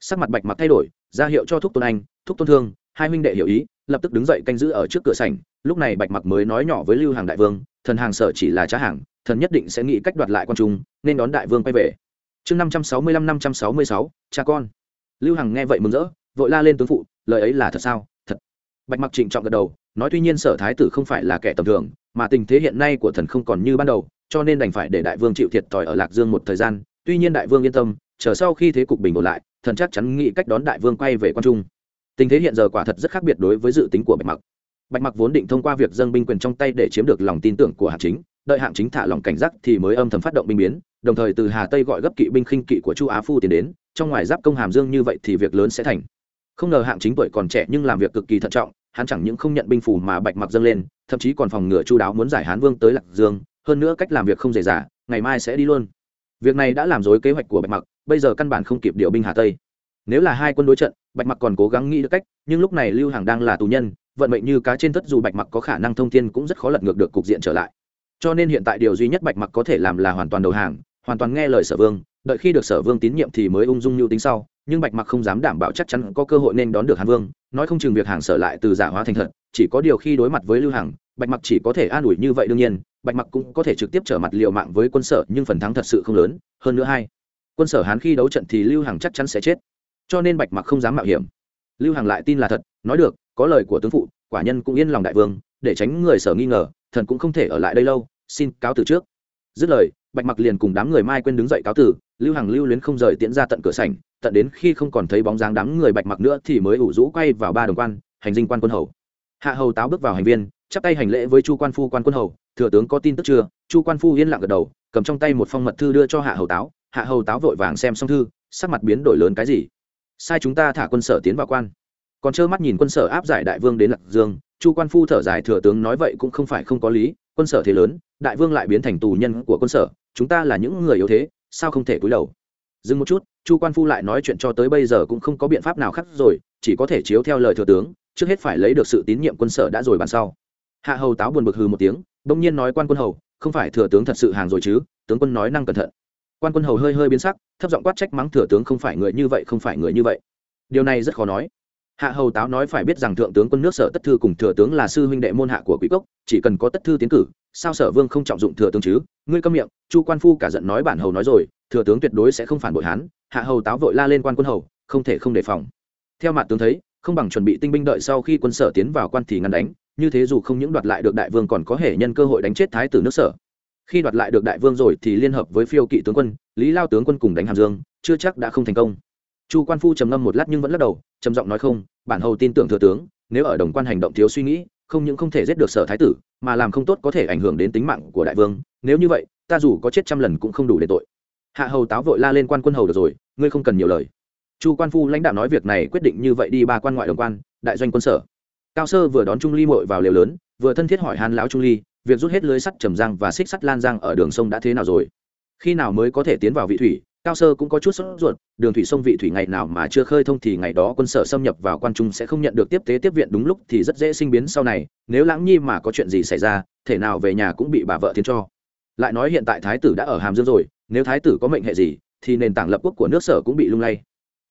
Sắc mặt bạch mặc thay đổi, ra hiệu cho thúc tôn anh, thúc tôn thương, hai huynh đệ hiểu ý, lập tức đứng dậy canh giữ ở trước cửa sảnh. Lúc này bạch mặc mới nói nhỏ với lưu hàng đại vương, thần hàng sở chỉ là trá hàng, thần nhất định sẽ nghĩ cách đoạt lại quan trung, nên đón đại vương quay về. Chương năm trăm sáu mươi lăm, năm trăm sáu mươi sáu, cha con. Lưu hằng nghe vậy mừng rỡ, vội la lên tướng phụ, lời ấy là thật sao? Thật. Bạch mặc trịnh trọng gật đầu, nói tuy nhiên sở thái tử không phải là kẻ tầm thường, mà tình thế hiện nay của thần không còn như ban đầu cho nên đành phải để đại vương chịu thiệt thòi ở lạc dương một thời gian, tuy nhiên đại vương yên tâm, chờ sau khi thế cục bình ổn lại, thần chắc chắn nghĩ cách đón đại vương quay về quan trung. Tình thế hiện giờ quả thật rất khác biệt đối với dự tính của bạch mặc. Bạch mặc vốn định thông qua việc dâng binh quyền trong tay để chiếm được lòng tin tưởng của hạng chính, đợi hạng chính thả lòng cảnh giác thì mới âm thầm phát động binh biến, đồng thời từ hà tây gọi gấp kỵ binh khinh kỵ của chu á phu tiến đến, trong ngoài giáp công hàm dương như vậy thì việc lớn sẽ thành. Không ngờ hạng chính tuổi còn trẻ nhưng làm việc cực kỳ thận trọng, hắn chẳng những không nhận binh phù mà bạch mặc dâng lên, thậm chí còn phòng ngừa chu đáo muốn giải hán vương tới lạc dương hơn nữa cách làm việc không dễ dàng ngày mai sẽ đi luôn. Việc này đã làm dối kế hoạch của bạch mặc, bây giờ căn bản không kịp điều binh hà tây. Nếu là hai quân đối trận, bạch mặc còn cố gắng nghĩ được cách, nhưng lúc này lưu hàng đang là tù nhân, vận mệnh như cá trên tất dù bạch mặc có khả năng thông thiên cũng rất khó lật ngược được cục diện trở lại. Cho nên hiện tại điều duy nhất bạch mặc có thể làm là hoàn toàn đầu hàng, hoàn toàn nghe lời sở vương, đợi khi được sở vương tín nhiệm thì mới ung dung mưu tính sau, nhưng bạch mặc không dám đảm bảo chắc chắn có cơ hội nên đón được hàn vương, nói không chừng việc hàng sở lại từ giả hóa thành thật, chỉ có điều khi đối mặt với lưu hàng bạch mặc chỉ có thể an ủi như vậy đương nhiên, bạch mặc cũng có thể trực tiếp trở mặt liều mạng với quân sở, nhưng phần thắng thật sự không lớn. Hơn nữa hai, quân sở hán khi đấu trận thì lưu Hằng chắc chắn sẽ chết. Cho nên bạch mặc không dám mạo hiểm. Lưu Hằng lại tin là thật, nói được, có lời của tướng phụ, quả nhân cũng yên lòng đại vương, để tránh người sở nghi ngờ, thần cũng không thể ở lại đây lâu, xin cáo từ trước. Dứt lời, bạch mặc liền cùng đám người mai quên đứng dậy cáo từ, lưu Hằng lưu luyến không rời tiễn ra tận cửa sảnh, tận đến khi không còn thấy bóng dáng đám người bạch mặc nữa thì mới ủ rũ quay vào ba đồng quan, hành dinh quan quân hầu. Hạ hầu táo bước vào hành viên chắp tay hành lễ với chu quan phu, quan quân hầu. Thừa tướng có tin tức chưa? Chu quan phu yên lặng gật đầu, cầm trong tay một phong mật thư đưa cho hạ hầu táo. Hạ hầu táo vội vàng xem xong thư, sắc mặt biến đổi lớn cái gì? Sai chúng ta thả quân sở tiến vào quan. Còn trơ mắt nhìn quân sở áp giải đại vương đến lạc dương. Chu quan phu thở dài, thừa tướng nói vậy cũng không phải không có lý. Quân sở thế lớn, đại vương lại biến thành tù nhân của quân sở. Chúng ta là những người yếu thế, sao không thể cúi đầu? Dừng một chút, chu quan phu lại nói chuyện cho tới bây giờ cũng không có biện pháp nào khác rồi, chỉ có thể chiếu theo lời thừa tướng. Trước hết phải lấy được sự tín nhiệm quân sở đã rồi bàn sau hạ hầu táo buồn bực hừ một tiếng, bỗng nhiên nói quan quân hầu, không phải thừa tướng thật sự hàng rồi chứ, tướng quân nói năng cẩn thận. Quan quân hầu hơi hơi biến sắc, thấp giọng quát trách mắng thừa tướng không phải người như vậy, không phải người như vậy. Điều này rất khó nói. Hạ hầu táo nói phải biết rằng thượng tướng quân nước sở tất thư cùng thừa tướng là sư huynh đệ môn hạ của quý cốc, chỉ cần có tất thư tiến cử, sao sở vương không trọng dụng thừa tướng chứ? Ngươi câm miệng, chu quan phu cả giận nói bản hầu nói rồi, thừa tướng tuyệt đối sẽ không phản bội hán hạ hầu táo vội la lên quan quân hầu, không thể không đề phòng. Theo mặt tướng thấy, không bằng chuẩn bị tinh binh đợi sau khi quân sở tiến vào quan thì ngăn đánh như thế dù không những đoạt lại được đại vương còn có thể nhân cơ hội đánh chết thái tử nước sở. Khi đoạt lại được đại vương rồi thì liên hợp với phiêu kỵ tướng quân, lý lao tướng quân cùng đánh hàm dương, chưa chắc đã không thành công. Chu quan phu trầm ngâm một lát nhưng vẫn lắc đầu, trầm giọng nói không, bản hầu tin tưởng thừa tướng, nếu ở đồng quan hành động thiếu suy nghĩ, không những không thể giết được sở thái tử, mà làm không tốt có thể ảnh hưởng đến tính mạng của đại vương, nếu như vậy, ta dù có chết trăm lần cũng không đủ để tội. Hạ hầu táo vội la lên quan quân hầu được rồi, ngươi không cần nhiều lời. Chu quan phu lãnh đạo nói việc này quyết định như vậy đi ba quan ngoại đồng quan, đại doanh quân sở cao sơ vừa đón trung ly mội vào lều lớn, vừa thân thiết hỏi hàn lão trung ly, việc rút hết lưới sắt trầm giang và xích sắt lan giang ở đường sông đã thế nào rồi? Khi nào mới có thể tiến vào vị thủy, cao sơ cũng có chút sốt ruột, đường thủy sông vị thủy ngày nào mà chưa khơi thông thì ngày đó quân sở xâm nhập vào quan trung sẽ không nhận được tiếp tế tiếp viện đúng lúc thì rất dễ sinh biến sau này, nếu lãng nhi mà có chuyện gì xảy ra, thể nào về nhà cũng bị bà vợ tiến cho. Lại nói hiện tại thái tử đã ở hàm dương rồi, nếu thái tử có mệnh hệ gì, thì nền tảng lập quốc của nước sở cũng bị lung lay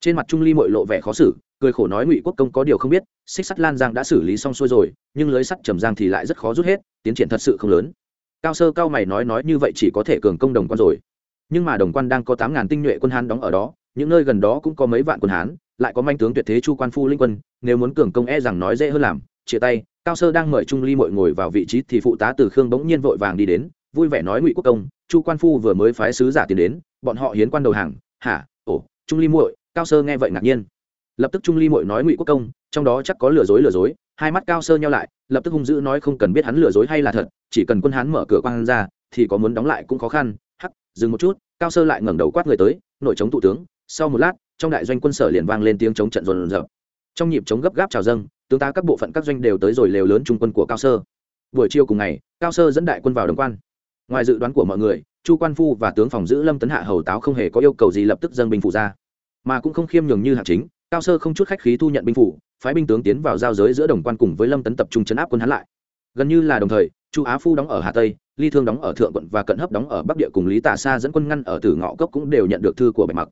trên mặt trung ly mội lộ vẻ khó xử, cười khổ nói ngụy quốc công có điều không biết, xích sắt lan giang đã xử lý xong xuôi rồi, nhưng lưới sắt trầm giang thì lại rất khó rút hết, tiến triển thật sự không lớn. Cao sơ cao mày nói nói như vậy chỉ có thể cường công đồng quan rồi. Nhưng mà đồng quan đang có tám ngàn tinh nhuệ quân hán đóng ở đó, những nơi gần đó cũng có mấy vạn quân hán, lại có manh tướng tuyệt thế chu quan phu linh quân, nếu muốn cường công e rằng nói dễ hơn làm, chia tay, cao sơ đang mời trung ly mội ngồi vào vị trí thì phụ tá từ khương bỗng nhiên vội vàng đi đến, vui vẻ nói ngụy quốc công, chu quan phu vừa mới phái sứ giả tiến đến, bọn họ hiến quan đầu hàng, hả, ồ, trung ly muội cao sơ nghe vậy ngạc nhiên. Lập tức trung ly Mội nói ngụy quốc công, trong đó chắc có lừa dối lừa dối. Hai mắt cao sơ nhau lại, lập tức hung dữ nói không cần biết hắn lừa dối hay là thật, chỉ cần quân hán mở cửa quan ra, thì có muốn đóng lại cũng khó khăn. Hắc, dừng một chút, cao sơ lại ngẩng đầu quát người tới, nội chống thủ tướng. Sau một lát, trong đại doanh quân sở liền vang lên tiếng chống trận rồn rập. Trong nhịp chống gấp gáp trào dâng, tướng ta các bộ phận các doanh đều tới rồi lều lớn trung quân của cao sơ. Buổi chiều cùng ngày, cao sơ dẫn đại quân vào đồng quan. Ngoài dự đoán của mọi người, chu quan phu và tướng phòng giữ lâm tấn hạ hầu táo không hề có yêu cầu gì lập tức dâng binh phủ ra mà cũng không khiêm nhường như hạng chính, cao sơ không chút khách khí thu nhận binh phủ, phái binh tướng tiến vào giao giới giữa đồng quan cùng với lâm tấn tập trung chấn áp quân hắn lại. Gần như là đồng thời, chu á phu đóng ở hà tây, ly thương đóng ở thượng quận và cận hấp đóng ở bắc địa cùng lý tả sa dẫn quân ngăn ở tử ngõ cốc cũng đều nhận được thư của bạch mặc.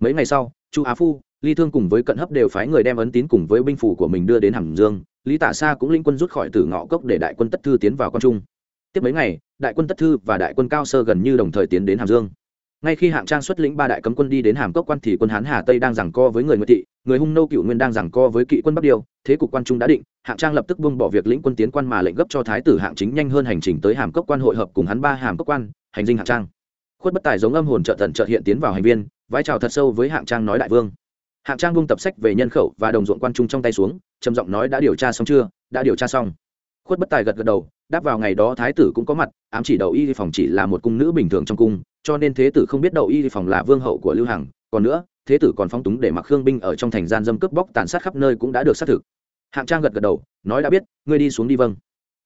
Mấy ngày sau, chu á phu, ly thương cùng với cận hấp đều phái người đem ấn tín cùng với binh phủ của mình đưa đến hàm dương, lý tả sa cũng linh quân rút khỏi tử ngõ cốc để đại quân tất thư tiến vào con trung. Tiếp mấy ngày, đại quân tất thư và đại quân cao sơ gần như đồng thời tiến đến hàm dương ngay khi hạng trang xuất lĩnh ba đại cấm quân đi đến hàm cốc quan thì quân hán hà tây đang giằng co với người nguyệt thị, người hung nô cựu nguyên đang giằng co với kỵ quân bắc điêu. Thế cục quan trung đã định, hạng trang lập tức buông bỏ việc lĩnh quân tiến quan mà lệnh gấp cho thái tử hạng chính nhanh hơn hành trình tới hàm cốc quan hội hợp cùng hắn ba hàm cốc quan, hành dinh hạng trang. Khuất bất tài giống âm hồn trợ tận trợ hiện tiến vào hành viên vái chào thật sâu với hạng trang nói đại vương. Hạng trang buông tập sách về nhân khẩu và đồng ruộng quan trung trong tay xuống, trầm giọng nói đã điều tra xong chưa? Đã điều tra xong. Khuất bất tài gật gật đầu, đáp vào ngày đó thái tử cũng có mặt, ám chỉ đầu y phòng chỉ là một cung nữ bình thường trong cung cho nên thế tử không biết đậu y phòng là vương hậu của lưu hằng, còn nữa, thế tử còn phóng túng để mặc khương binh ở trong thành gian dâm cướp bóc tàn sát khắp nơi cũng đã được xác thực. Hạng trang gật gật đầu, nói đã biết, ngươi đi xuống đi vâng.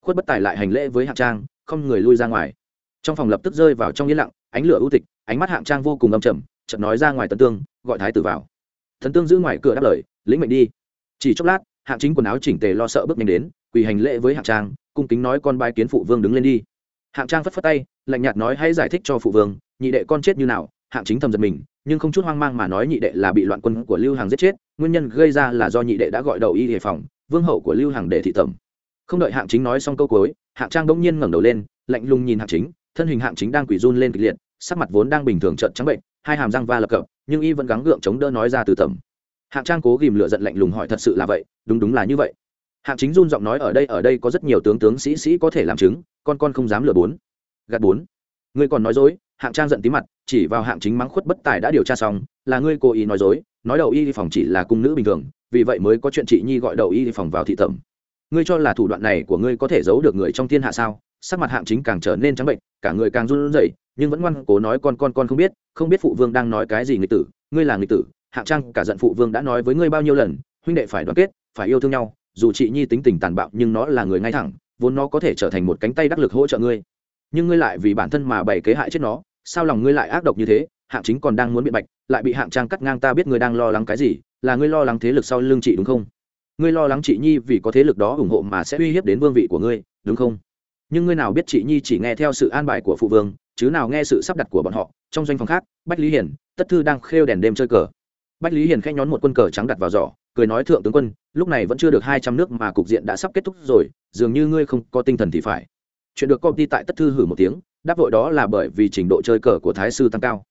Khuất bất tài lại hành lễ với hạng trang, không người lui ra ngoài. Trong phòng lập tức rơi vào trong yên lặng, ánh lửa ưu tịch, ánh mắt hạng trang vô cùng âm trầm, chợt nói ra ngoài tấn tương, gọi thái tử vào. Thần tương giữ ngoài cửa đáp lời, lĩnh mệnh đi. Chỉ chốc lát, hạng chính quần áo chỉnh tề lo sợ bước nhanh đến, quỳ hành lễ với hạng trang, cung kính nói con bai kiến phụ vương đứng lên đi. Hạng trang phất phất tay, lạnh nhạt nói hãy giải thích cho phụ vương nhị đệ con chết như nào, hạng chính thầm giật mình, nhưng không chút hoang mang mà nói nhị đệ là bị loạn quân của lưu hàng giết chết, nguyên nhân gây ra là do nhị đệ đã gọi đầu y hề phòng, vương hậu của lưu hàng để thị tẩm. Không đợi hạng chính nói xong câu cuối, hạng trang bỗng nhiên ngẩng đầu lên, lạnh lùng nhìn hạng chính, thân hình hạng chính đang quỷ run lên kịch liệt, sắc mặt vốn đang bình thường trợn trắng bệnh, hai hàm răng va lập cập, nhưng y vẫn gắng gượng chống đỡ nói ra từ tẩm. Hạng trang cố ghìm lựa giận lạnh lùng hỏi thật sự là vậy, đúng đúng là như vậy. Hạng chính run giọng nói ở đây ở đây có rất nhiều tướng tướng sĩ sĩ có thể làm chứng, con con không dám lừa bốn. Gạt bốn. Ngươi còn nói dối hạng trang giận tí mặt, chỉ vào hạng chính mắng khuất bất tài đã điều tra xong, là ngươi cố ý nói dối, nói đầu y phòng chỉ là cung nữ bình thường, vì vậy mới có chuyện chị nhi gọi đầu y phòng vào thị tẩm. Ngươi cho là thủ đoạn này của ngươi có thể giấu được người trong thiên hạ sao? Sắc mặt hạng chính càng trở nên trắng bệnh, cả người càng run rẩy, nhưng vẫn ngoan cố nói con con con không biết không biết phụ vương đang nói cái gì người tử, ngươi là người tử, hạng trang cả giận phụ vương đã nói với ngươi bao nhiêu lần, huynh đệ phải đoàn kết, phải yêu thương nhau, dù chị nhi tính tình tàn bạo nhưng nó là người ngay thẳng, vốn nó có thể trở thành một cánh tay đắc lực hỗ trợ ngươi. Nhưng ngươi lại vì bản thân mà bày kế hại chết nó sao lòng ngươi lại ác độc như thế, hạng chính còn đang muốn biện bạch, lại bị hạng trang cắt ngang ta biết ngươi đang lo lắng cái gì, là ngươi lo lắng thế lực sau lưng chị đúng không? Ngươi lo lắng chị nhi vì có thế lực đó ủng hộ mà sẽ uy hiếp đến vương vị của ngươi, đúng không? Nhưng ngươi nào biết chị nhi chỉ nghe theo sự an bài của phụ vương, chứ nào nghe sự sắp đặt của bọn họ, trong doanh phòng khác, bách lý hiển, tất thư đang khêu đèn đêm chơi cờ. Bách lý hiển khẽ nhón một quân cờ trắng đặt vào giỏ, cười nói thượng tướng quân, lúc này vẫn chưa được hai trăm nước mà cục diện đã sắp kết thúc rồi, dường như ngươi không có tinh thần thì phải. Chuyện được công ty tại tất thư hử một tiếng đáp vội đó là bởi vì trình độ chơi cờ của thái sư tăng cao.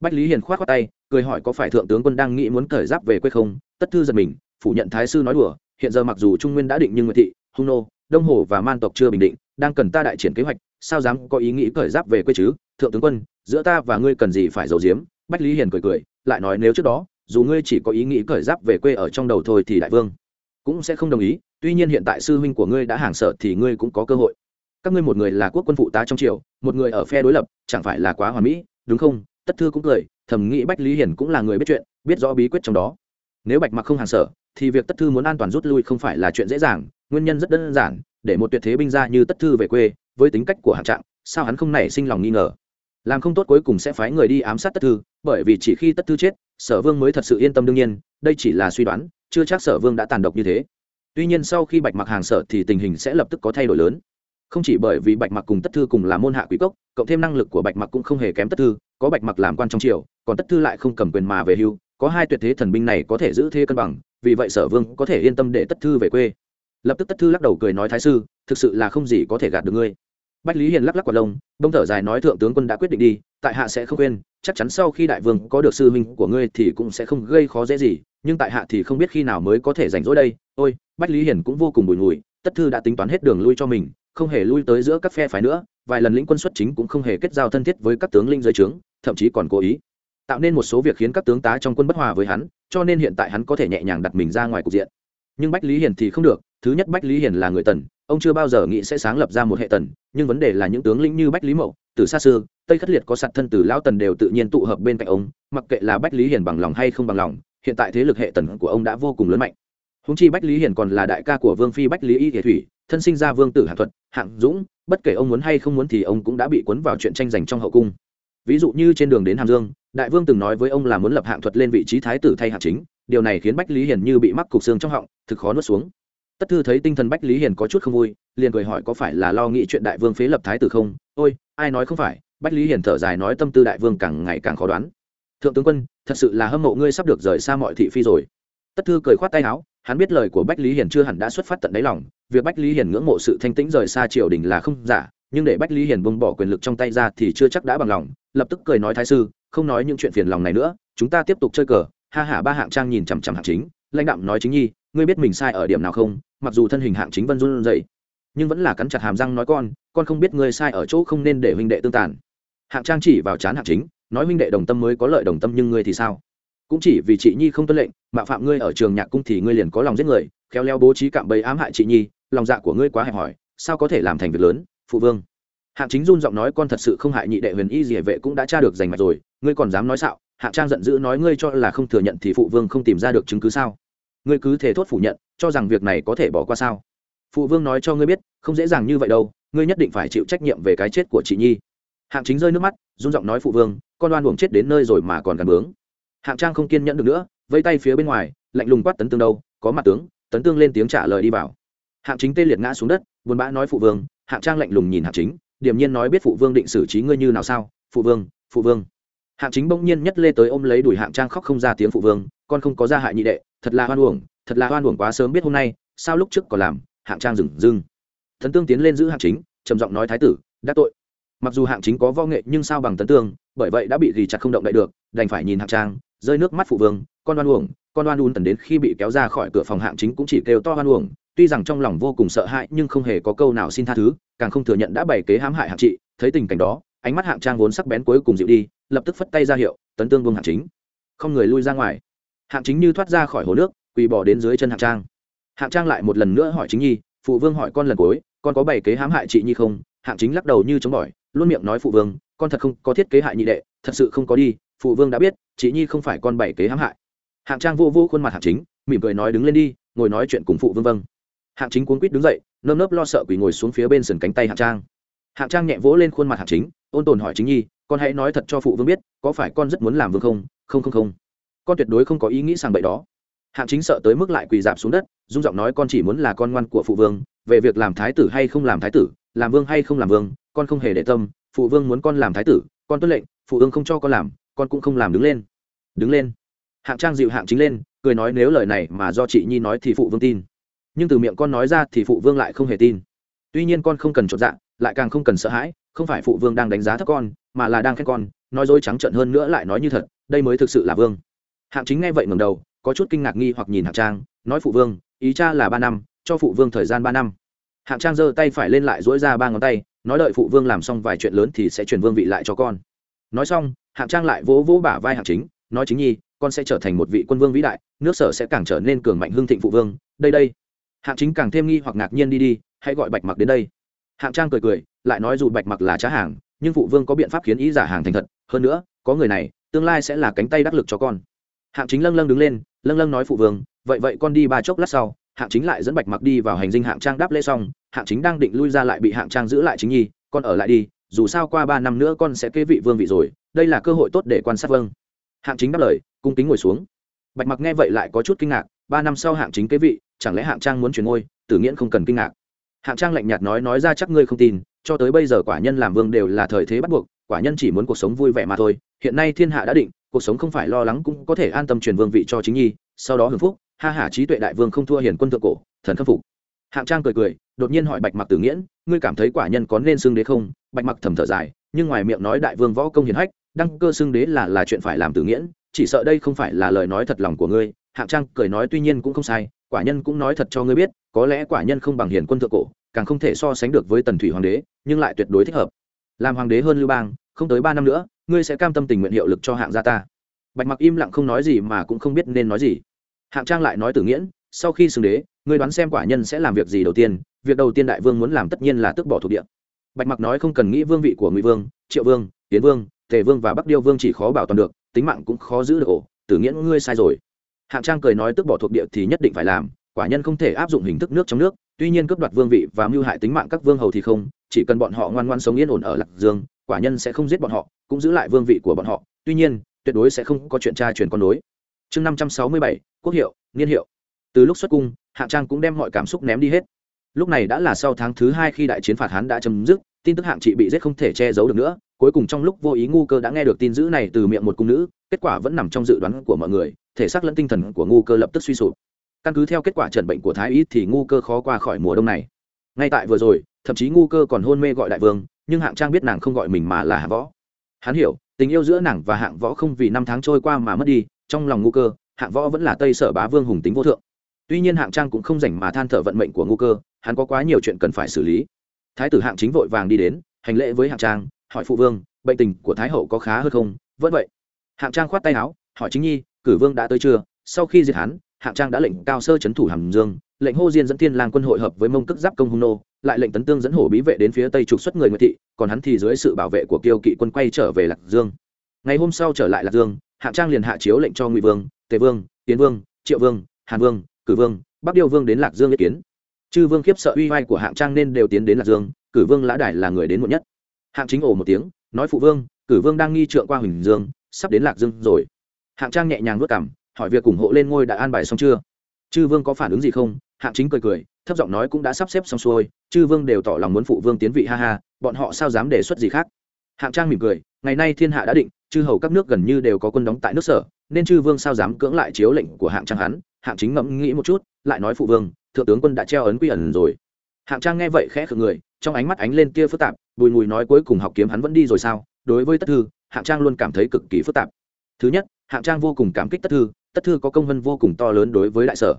Bách lý hiền k h o á t tay, cười hỏi có phải thượng tướng quân đang nghĩ muốn cởi giáp về quê không? Tất thư giật mình, phủ nhận thái sư nói đùa, hiện giờ mặc dù trung nguyên đã định nhưng nguyễn thị, hung nô, đông hồ và man tộc chưa bình định, đang cần ta đại triển kế hoạch, sao dám có ý nghĩ cởi giáp về quê chứ? Thượng tướng quân, giữa ta và ngươi cần gì phải giấu giếm? Bách lý hiền cười cười, lại nói nếu trước đó, dù ngươi chỉ có ý nghĩ cởi giáp về quê ở trong đầu thôi thì đại vương cũng sẽ không đồng ý, tuy nhiên hiện tại sư huynh của ngươi đã hàng sợ thì ngươi cũng có cơ hội các ngươi một người là quốc quân phụ tá trong triều, một người ở phe đối lập, chẳng phải là quá hoàn mỹ, đúng không? Tất thư cũng cười, thầm nghĩ bách lý hiển cũng là người biết chuyện, biết rõ bí quyết trong đó. Nếu bạch mặc không hàng sở, thì việc tất thư muốn an toàn rút lui không phải là chuyện dễ dàng, nguyên nhân rất đơn giản, để một tuyệt thế binh ra như tất thư về quê, với tính cách của hạng trạng, sao hắn không nảy sinh lòng nghi ngờ? Làm không tốt cuối cùng sẽ phái người đi ám sát tất thư, bởi vì chỉ khi tất thư chết, sở vương mới thật sự yên tâm đương nhiên, đây chỉ là suy đoán, chưa chắc sở vương đã tàn độc như thế. Tuy nhiên sau khi bạch mặc hàng sở thì tình hình sẽ lập tức có thay đổi lớn không chỉ bởi vì bạch mặc cùng tất thư cùng là môn hạ quý cốc, cộng thêm năng lực của bạch mặc cũng không hề kém tất thư, có bạch mặc làm quan trong triều, còn tất thư lại không cầm quyền mà về hưu, có hai tuyệt thế thần binh này có thể giữ thế cân bằng, vì vậy sở vương có thể yên tâm để tất thư về quê. Lập tức tất thư lắc đầu cười nói thái sư, thực sự là không gì có thể gạt được ngươi. Bách lý hiền lắc lắc quả lông, bông thở dài nói thượng tướng quân đã quyết định đi, tại hạ sẽ không quên, chắc chắn sau khi đại vương có được sư huynh của ngươi thì cũng sẽ không gây khó dễ gì, nhưng tại hạ thì không biết khi nào mới có thể rảnh rỗi đây. Ôi, bách lý hiền cũng vô cùng bùi ngùi, tất thư đã tính toán hết đường lui cho mình không hề lui tới giữa các phe phái nữa, vài lần lĩnh quân xuất chính cũng không hề kết giao thân thiết với các tướng linh dưới trướng, thậm chí còn cố ý. Tạo nên một số việc khiến các tướng tá trong quân bất hòa với hắn, cho nên hiện tại hắn có thể nhẹ nhàng đặt mình ra ngoài cục diện. Nhưng bách lý hiền thì không được, thứ nhất bách lý hiền là người tần, ông chưa bao giờ nghĩ sẽ sáng lập ra một hệ tần, nhưng vấn đề là những tướng lĩnh như bách lý mậu từ xa xưa tây khất liệt có sạt thân từ lão tần đều tự nhiên tụ hợp bên cạnh ông, mặc kệ là bách lý hiền bằng lòng hay không bằng lòng, hiện tại thế lực hệ tần của ông đã vô cùng lớn mạnh húng chi bách lý hiển còn là đại ca của vương phi bách lý y thể thủy, thân sinh ra vương tử hạ thuật, hạng dũng, bất kể ông muốn hay không muốn thì ông cũng đã bị cuốn vào chuyện tranh giành trong hậu cung. Ví dụ như trên đường đến hàm dương, đại vương từng nói với ông là muốn lập hạng thuật lên vị trí thái tử thay hạng chính, điều này khiến bách lý hiền như bị mắc cục xương trong họng, thực khó nuốt xuống. Tất thư thấy tinh thần bách lý hiền có chút không vui, liền cười hỏi có phải là lo nghĩ chuyện đại vương phế lập thái tử không? Ôi, ai nói không phải, bách lý hiền thở dài nói tâm tư đại vương càng ngày càng khó đoán. Thượng tướng quân, thật sự là hâm mộ ngươi sắp được rời xa mọi thị phi rồi. Tất thư cười khoát tay áo hắn biết lời của bách lý hiền chưa hẳn đã xuất phát tận đáy lòng, việc bách lý hiền ngưỡng mộ sự thanh tĩnh rời xa triều đình là không giả, nhưng để bách lý hiền bông bỏ quyền lực trong tay ra thì chưa chắc đã bằng lòng, lập tức cười nói thái sư, không nói những chuyện phiền lòng này nữa, chúng ta tiếp tục chơi cờ. Ha hả ba hạng trang nhìn chằm chằm hạng chính, lãnh đạm nói chính nhi, ngươi biết mình sai ở điểm nào không? Mặc dù thân hình hạng chính vân run dậy nhưng vẫn là cắn chặt hàm răng nói con con không biết ngươi sai ở chỗ không nên để huynh đệ tương tàn. Hạng trang chỉ vào chán hạng chính, nói huynh đệ đồng tâm mới có lợi đồng tâm nhưng ngươi thì sao? Cũng chỉ vì chị nhi không tuân lệnh mạo phạm ngươi ở trường nhạc cung thì ngươi liền có lòng giết người, khéo léo bố trí cạm bẫy ám hại chị nhi, lòng dạ của ngươi quá hẹp hòi, sao có thể làm thành việc lớn, phụ vương. Hạng chính run giọng nói con thật sự không hại nhị đệ huyền y gì vệ cũng đã tra được giành mạch rồi, ngươi còn dám nói xạo, hạng trang giận dữ nói ngươi cho là không thừa nhận thì phụ vương không tìm ra được chứng cứ sao? Ngươi cứ thể thốt phủ nhận, cho rằng việc này có thể bỏ qua sao? Phụ vương nói cho ngươi biết, không dễ dàng như vậy đâu, ngươi nhất định phải chịu trách nhiệm về cái chết của chị nhi. Hạng chính rơi nước mắt, run giọng nói phụ vương, con đoan buồng chết đến nơi rồi mà còn gần bướng hạng trang không kiên nhẫn được nữa vây tay phía bên ngoài, lạnh lùng quát tấn tương đâu, có mặt tướng, tấn tương lên tiếng trả lời đi vào. Hạng chính tê liệt ngã xuống đất, buồn bã nói phụ vương, hạng trang lạnh lùng nhìn hạng chính, điềm nhiên nói biết phụ vương định xử trí ngươi như nào sao? Phụ vương phụ vương. Hạng chính bỗng nhiên nhất lê tới ôm lấy đùi hạng trang khóc không ra tiếng phụ vương, con không có gia hại nhị đệ, thật là hoan uổng, thật là hoan uổng quá sớm biết hôm nay, sao lúc trước còn làm, hạng trang dừng dưng. Thần tương tiến lên giữ hạng chính, trầm giọng nói thái tử, đã tội. Mặc dù hạng chính có võ nghệ nhưng sao bằng tấn tương, bởi vậy đã bị gì chặt không động đậy được, đành phải nhìn hạng trang rơi nước mắt phụ vương, con đoan uổng, con đoan uốn tần đến khi bị kéo ra khỏi cửa phòng hạng chính cũng chỉ kêu to hoan uổng, tuy rằng trong lòng vô cùng sợ hãi nhưng không hề có câu nào xin tha thứ, càng không thừa nhận đã bày kế hãm hại hạng trị, thấy tình cảnh đó, ánh mắt hạng trang vốn sắc bén cuối cùng dịu đi, lập tức phất tay ra hiệu, tấn tương vương hạng chính. Không người lui ra ngoài. Hạng chính như thoát ra khỏi hồ nước, quỳ bỏ đến dưới chân hạng trang. Hạng trang lại một lần nữa hỏi chính nhi, phụ vương hỏi con lần cuối, con có bày kế hãm hại chị nhi không? Hạng chính lắc đầu như chống bỏi, luôn miệng nói, phụ vương, con thật không có thiết kế hại nhị đệ, thật sự không có đi phụ vương đã biết, chị nhi không phải con bảy kế hãm hại. Hạng trang vô vô khuôn mặt hạng chính, mỉm cười nói đứng lên đi, ngồi nói chuyện cùng phụ vương vâng. Hạng chính cuốn quýt đứng dậy, nơm nớp lo sợ quỳ ngồi xuống phía bên sườn cánh tay hạng trang. Hạng trang nhẹ vỗ lên khuôn mặt hạng chính, ôn tồn hỏi chính nhi, con hãy nói thật cho phụ vương biết, có phải con rất muốn làm vương không? Không không không. Con tuyệt đối không có ý nghĩ sàng bậy đó. Hạng chính sợ tới mức lại quỳ dạp xuống đất, dung giọng nói, con chỉ muốn là con ngoan của phụ vương, về việc làm thái tử hay không làm thái tử, làm vương hay không làm vương, con không hề để tâm, phụ vương muốn con làm thái tử, con tuân lệnh, phụ vương không cho con làm con cũng không làm đứng lên. Đứng lên. Hạng trang dịu hạng chính lên, cười nói nếu lời này mà do chị nhi nói thì phụ vương tin. Nhưng từ miệng con nói ra thì phụ vương lại không hề tin. Tuy nhiên con không cần chột dạ lại càng không cần sợ hãi, không phải phụ vương đang đánh giá thấp con, mà là đang khen con, nói dối trắng trợn hơn nữa lại nói như thật, đây mới thực sự là vương. Hạng chính nghe vậy ngầm đầu, có chút kinh ngạc nghi hoặc nhìn hạng trang, nói phụ vương, ý cha là ba năm, cho phụ vương thời gian ba năm. Hạng trang giơ tay phải lên lại dỗi ra ba ngón tay, nói đợi phụ vương làm xong vài chuyện lớn thì sẽ chuyển vương vị lại cho con. Nói xong hạng trang lại vỗ vỗ bả vai hạng chính, nói chính nhi, con sẽ trở thành một vị quân vương vĩ đại, nước sở sẽ càng trở nên cường mạnh hưng thịnh phụ vương, đây đây. Hạng chính càng thêm nghi hoặc ngạc nhiên đi đi, hãy gọi bạch mặc đến đây. Hạng trang cười cười, lại nói dù bạch mặc là trá hàng, nhưng phụ vương có biện pháp khiến ý giả hàng thành thật, hơn nữa, có người này, tương lai sẽ là cánh tay đắc lực cho con. Hạng chính lâng lâng đứng lên, lâng lâng nói phụ vương, vậy vậy con đi ba chốc lát sau, hạng chính lại dẫn bạch mặc đi vào hành dinh hạng trang đáp lễ xong, hạng chính đang định lui ra lại bị hạng trang giữ lại chính nhi, con ở lại đi dù sao qua ba năm nữa con sẽ kế vị vương vị rồi, đây là cơ hội tốt để quan sát vâng. Hạng chính đáp lời, cung kính ngồi xuống. Bạch mặc nghe vậy lại có chút kinh ngạc, ba năm sau hạng chính kế vị, chẳng lẽ hạng trang muốn chuyển ngôi? Tử nghiễn không cần kinh ngạc. Hạng trang lạnh nhạt nói nói ra chắc ngươi không tin, cho tới bây giờ quả nhân làm vương đều là thời thế bắt buộc, quả nhân chỉ muốn cuộc sống vui vẻ mà thôi. Hiện nay thiên hạ đã định, cuộc sống không phải lo lắng cũng có thể an tâm truyền vương vị cho chính nhi, sau đó hưởng phúc, ha hả trí tuệ đại vương không thua hiền quân thượng cổ, thần khâm phục hạng trang cười cười, đột nhiên hỏi bạch mặc tử nghiễn, ngươi cảm thấy quả nhân có nên xưng đế không? Bạch mặc thầm thở dài, nhưng ngoài miệng nói đại vương võ công hiền hách, đăng cơ xưng đế là là chuyện phải làm tử nghiễn, chỉ sợ đây không phải là lời nói thật lòng của ngươi. Hạng trang cười nói, tuy nhiên cũng không sai, quả nhân cũng nói thật cho ngươi biết, có lẽ quả nhân không bằng hiền quân thượng cổ, càng không thể so sánh được với tần thủy hoàng đế, nhưng lại tuyệt đối thích hợp. Làm hoàng đế hơn lưu bang, không tới ba năm nữa, ngươi sẽ cam tâm tình nguyện hiệu lực cho hạng gia ta. Bạch mặc im lặng không nói gì mà cũng không biết nên nói gì. Hạng trang lại nói tử nghiễn sau khi xưng đế, ngươi đoán xem quả nhân sẽ làm việc gì đầu tiên, việc đầu tiên đại vương muốn làm tất nhiên là tước bỏ thuộc địa. Bạch mặc nói không cần nghĩ vương vị của ngụy vương, triệu vương tiến vương, tề vương và bắc điêu vương chỉ khó bảo toàn được, tính mạng cũng khó giữ được ổ, tử nghĩa ngươi sai rồi. Hạng trang cười nói tước bỏ thuộc địa thì nhất định phải làm, quả nhân không thể áp dụng hình thức nước trong nước, tuy nhiên cướp đoạt vương vị và mưu hại tính mạng các vương hầu thì không, chỉ cần bọn họ ngoan ngoan sống yên ổn ở lạc dương, quả nhân sẽ không giết bọn họ, cũng giữ lại vương vị của bọn họ, tuy nhiên, tuyệt đối sẽ không có chuyện tra truyền con nối. Chương năm trăm sáu mươi bảy, quốc hiệu, niên hiệu từ lúc xuất cung, hạng trang cũng đem mọi cảm xúc ném đi hết. Lúc này đã là sau tháng thứ hai khi đại chiến phạt hán đã chấm dứt, tin tức hạng trị bị giết không thể che giấu được nữa. Cuối cùng trong lúc vô ý ngu cơ đã nghe được tin dữ này từ miệng một cung nữ, kết quả vẫn nằm trong dự đoán của mọi người, thể xác lẫn tinh thần của ngu cơ lập tức suy sụp. Căn cứ theo kết quả trần bệnh của thái y thì ngu cơ khó qua khỏi mùa đông này. Ngay tại vừa rồi, thậm chí ngu cơ còn hôn mê gọi đại vương, nhưng hạng trang biết nàng không gọi mình mà là hạng võ. Hắn hiểu, tình yêu giữa nàng và hạng võ không vì năm tháng trôi qua mà mất đi, trong lòng ngu cơ, hạng võ vẫn là tây sở bá vương hùng tính vô thượng tuy nhiên hạng trang cũng không rảnh mà than thở vận mệnh của ngu cơ, hắn có quá nhiều chuyện cần phải xử lý. Thái tử hạng chính vội vàng đi đến, hành lễ với hạng trang, hỏi phụ vương, bệnh tình của thái hậu có khá hơn không? Vẫn vậy. Hạng trang khoát tay áo, hỏi chính nhi, cử vương đã tới chưa? Sau khi diệt hắn, hạng trang đã lệnh cao sơ c thủ hàm dương, lệnh hô diên dẫn thiên lang quân hội hợp với mông cước giáp công hung nô, lại lệnh tấn tương dẫn hổ bí vệ đến phía tây trục xuất người nguyệt thị, còn hắn thì dưới sự bảo vệ của kiêu kỵ quân quay trở về lạc dương. Ngày hôm sau trở lại lạc dương, hạng trang liền hạ chiếu lệnh cho ngụy vương, tề vương tiến vương, triệu vương, hàn vương cử vương, bắc điêu vương đến lạc dương ý kiến. Chư vương khiếp sợ uy oai của hạng trang nên đều tiến đến lạc dương, cử vương lã đài là người đến muộn nhất. Hạng chính ổ một tiếng, nói phụ vương, cử vương đang nghi trượng qua huỳnh dương, sắp đến lạc dương rồi. Hạng trang nhẹ nhàng vất cảm hỏi việc ủng hộ lên ngôi đã an bài xong chưa? Chư vương có phản ứng gì không? Hạng chính cười cười, thấp giọng nói cũng đã sắp xếp xong xuôi, chư vương đều tỏ lòng muốn phụ vương tiến vị ha ha, bọn họ sao dám đề xuất gì khác? Hạng trang mỉm cười, ngày nay thiên hạ đã định chư hầu các nước gần như đều có quân đóng tại nước sở, nên chư vương sao dám cưỡng lại chiếu lệnh của hạng trang hắn? Hạng chính ngẫm nghĩ một chút, lại nói phụ vương, thượng tướng quân đã treo ấn quy ẩn rồi. Hạng trang nghe vậy khẽ khựng người, trong ánh mắt ánh lên kia phức tạp, bùi mùi nói cuối cùng học kiếm hắn vẫn đi rồi sao? Đối với tất thư, hạng trang luôn cảm thấy cực kỳ phức tạp. Thứ nhất, hạng trang vô cùng cảm kích tất thư tất thư có công vân vô cùng to lớn đối với đại sở.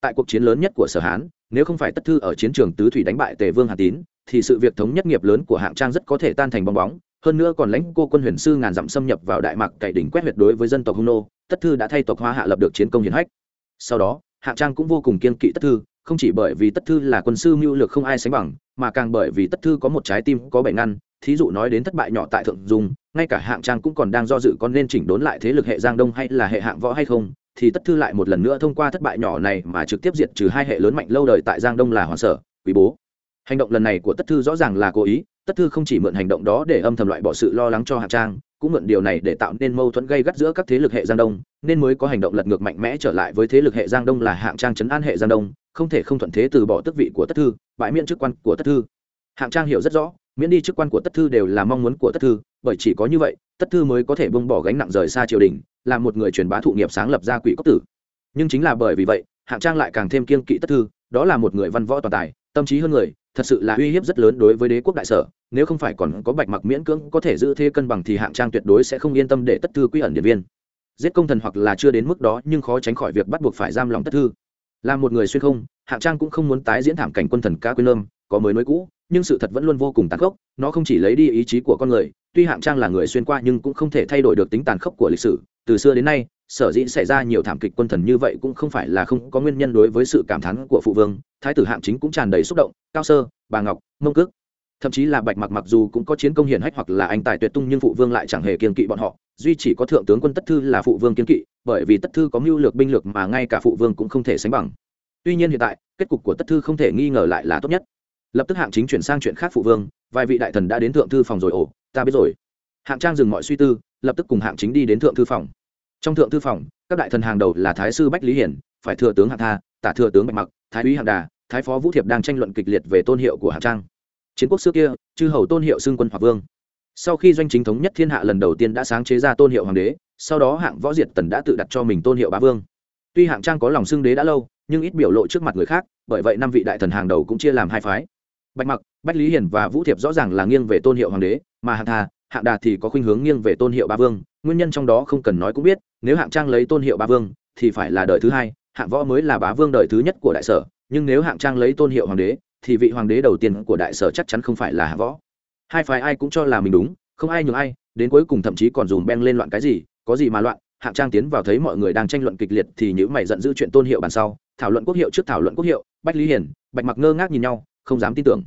Tại cuộc chiến lớn nhất của sở hán, nếu không phải tất thư ở chiến trường tứ thủy đánh bại tề vương hà tín, thì sự việc thống nhất nghiệp lớn của hạng trang rất có thể tan thành bong bóng hơn nữa còn lãnh cô quân huyền sư ngàn dặm xâm nhập vào đại mạc cậy đỉnh quét huyệt đối với dân tộc hung nô, tất thư đã thay tộc hoa hạ lập được chiến công hiển hách. Sau đó, hạng trang cũng vô cùng kiên kỵ tất thư, không chỉ bởi vì tất thư là quân sư mưu lược không ai sánh bằng, mà càng bởi vì tất thư có một trái tim có bệnh ngăn, thí dụ nói đến thất bại nhỏ tại thượng dung, ngay cả hạng trang cũng còn đang do dự con nên chỉnh đốn lại thế lực hệ giang đông hay là hệ hạng võ hay không, thì tất thư lại một lần nữa thông qua thất bại nhỏ này mà trực tiếp diệt trừ hai hệ lớn mạnh lâu đời tại giang đông là hoàng sở, quý bố. Hành động lần này của tất thư rõ ràng là cố ý tất thư không chỉ mượn hành động đó để âm thầm loại bỏ sự lo lắng cho hạng trang, cũng mượn điều này để tạo nên mâu thuẫn gây gắt giữa các thế lực hệ giang đông, nên mới có hành động lật ngược mạnh mẽ trở lại với thế lực hệ giang đông là hạng trang chấn an hệ giang đông, không thể không thuận thế từ bỏ tước vị của tất thư, bãi miễn chức quan của tất thư. Hạng trang hiểu rất rõ, miễn đi chức quan của tất thư đều là mong muốn của tất thư, bởi chỉ có như vậy, tất thư mới có thể bông bỏ gánh nặng rời xa triều đình, là một người truyền bá thụ nghiệp sáng lập ra quỷ cốc tử. Nhưng chính là bởi vì vậy hạng trang lại càng thêm kiên kỵ tất thư, đó là một người văn võ toàn tài tâm trí hơn người, thật sự là uy hiếp rất lớn đối với đế quốc đại sở, nếu không phải còn có bạch mặc miễn cưỡng có thể giữ thế cân bằng thì hạng trang tuyệt đối sẽ không yên tâm để tất thư quy ẩn điện viên giết công thần hoặc là chưa đến mức đó nhưng khó tránh khỏi việc bắt buộc phải giam lòng tất thư là một người xuyên không, hạng trang cũng không muốn tái diễn thảm cảnh quân thần cá quyên lâm. có mới nối cũ, nhưng sự thật vẫn luôn vô cùng tàn khốc, nó không chỉ lấy đi ý chí của con người, tuy hạng trang là người xuyên qua nhưng cũng không thể thay đổi được tính tàn khốc của lịch sử, từ xưa đến nay sở dĩ xảy ra nhiều thảm kịch quân thần như vậy cũng không phải là không có nguyên nhân đối với sự cảm thán của phụ vương, thái tử hạng chính cũng tràn đầy xúc động, cao sơ, bà ngọc, mông cước. Thậm chí là bạch mặc mặc dù cũng có chiến công hiển hách hoặc là anh tài tuyệt tung nhưng phụ vương lại chẳng hề kiên kỵ bọn họ, duy chỉ có thượng tướng quân tất thư là phụ vương kiên kỵ, bởi vì tất thư có mưu lược binh lược mà ngay cả phụ vương cũng không thể sánh bằng. Tuy nhiên hiện tại, kết cục của tất thư không thể nghi ngờ lại là tốt nhất. Lập tức hạng chính chuyển sang chuyện khác phụ vương, vài vị đại thần đã đến thượng thư phòng rồi ổ ta biết rồi. Hạng trang dừng mọi suy tư, lập tức cùng hạng chính đi đến thượng thư phòng trong thượng thư phòng, các đại thần hàng đầu là thái sư bách lý hiển, phải thừa tướng hạng tha, tả thừa tướng bạch mặc, thái úy hạng đà, thái phó vũ thiệp đang tranh luận kịch liệt về tôn hiệu của hạng trang. Chiến quốc xưa kia, chư hầu tôn hiệu xưng quân hoặc vương. Sau khi doanh chính thống nhất thiên hạ lần đầu tiên đã sáng chế ra tôn hiệu hoàng đế, sau đó hạng võ diệt tần đã tự đặt cho mình tôn hiệu bá vương. Tuy hạng trang có lòng xưng đế đã lâu, nhưng ít biểu lộ trước mặt người khác, bởi vậy năm vị đại thần hàng đầu cũng chia làm hai phái. Bạch mặc, bách lý hiển và vũ thiệp rõ ràng là nghiêng về tôn hiệu hoàng đế, mà hạng thà hạng đà thì có khuynh hướng nghiêng về tôn hiệu ba vương. Nguyên nhân trong đó không cần nói cũng biết nếu hạng trang lấy tôn hiệu ba vương, thì phải là đời thứ hai, hạng võ mới là bá vương đời thứ nhất của đại sở. Nhưng nếu hạng trang lấy tôn hiệu hoàng đế, thì vị hoàng đế đầu tiên của đại sở chắc chắn không phải là hạng võ. Hai phái ai cũng cho là mình đúng, không ai nhường ai, đến cuối cùng thậm chí còn dùm beng lên loạn cái gì, có gì mà loạn, hạng trang tiến vào thấy mọi người đang tranh luận kịch liệt thì nhữ mày giận dữ chuyện tôn hiệu bàn sau, thảo luận quốc hiệu trước thảo luận quốc hiệu, bách lý hiển, bạch mặc ngơ ngác nhìn nhau, không dám tin tưởng.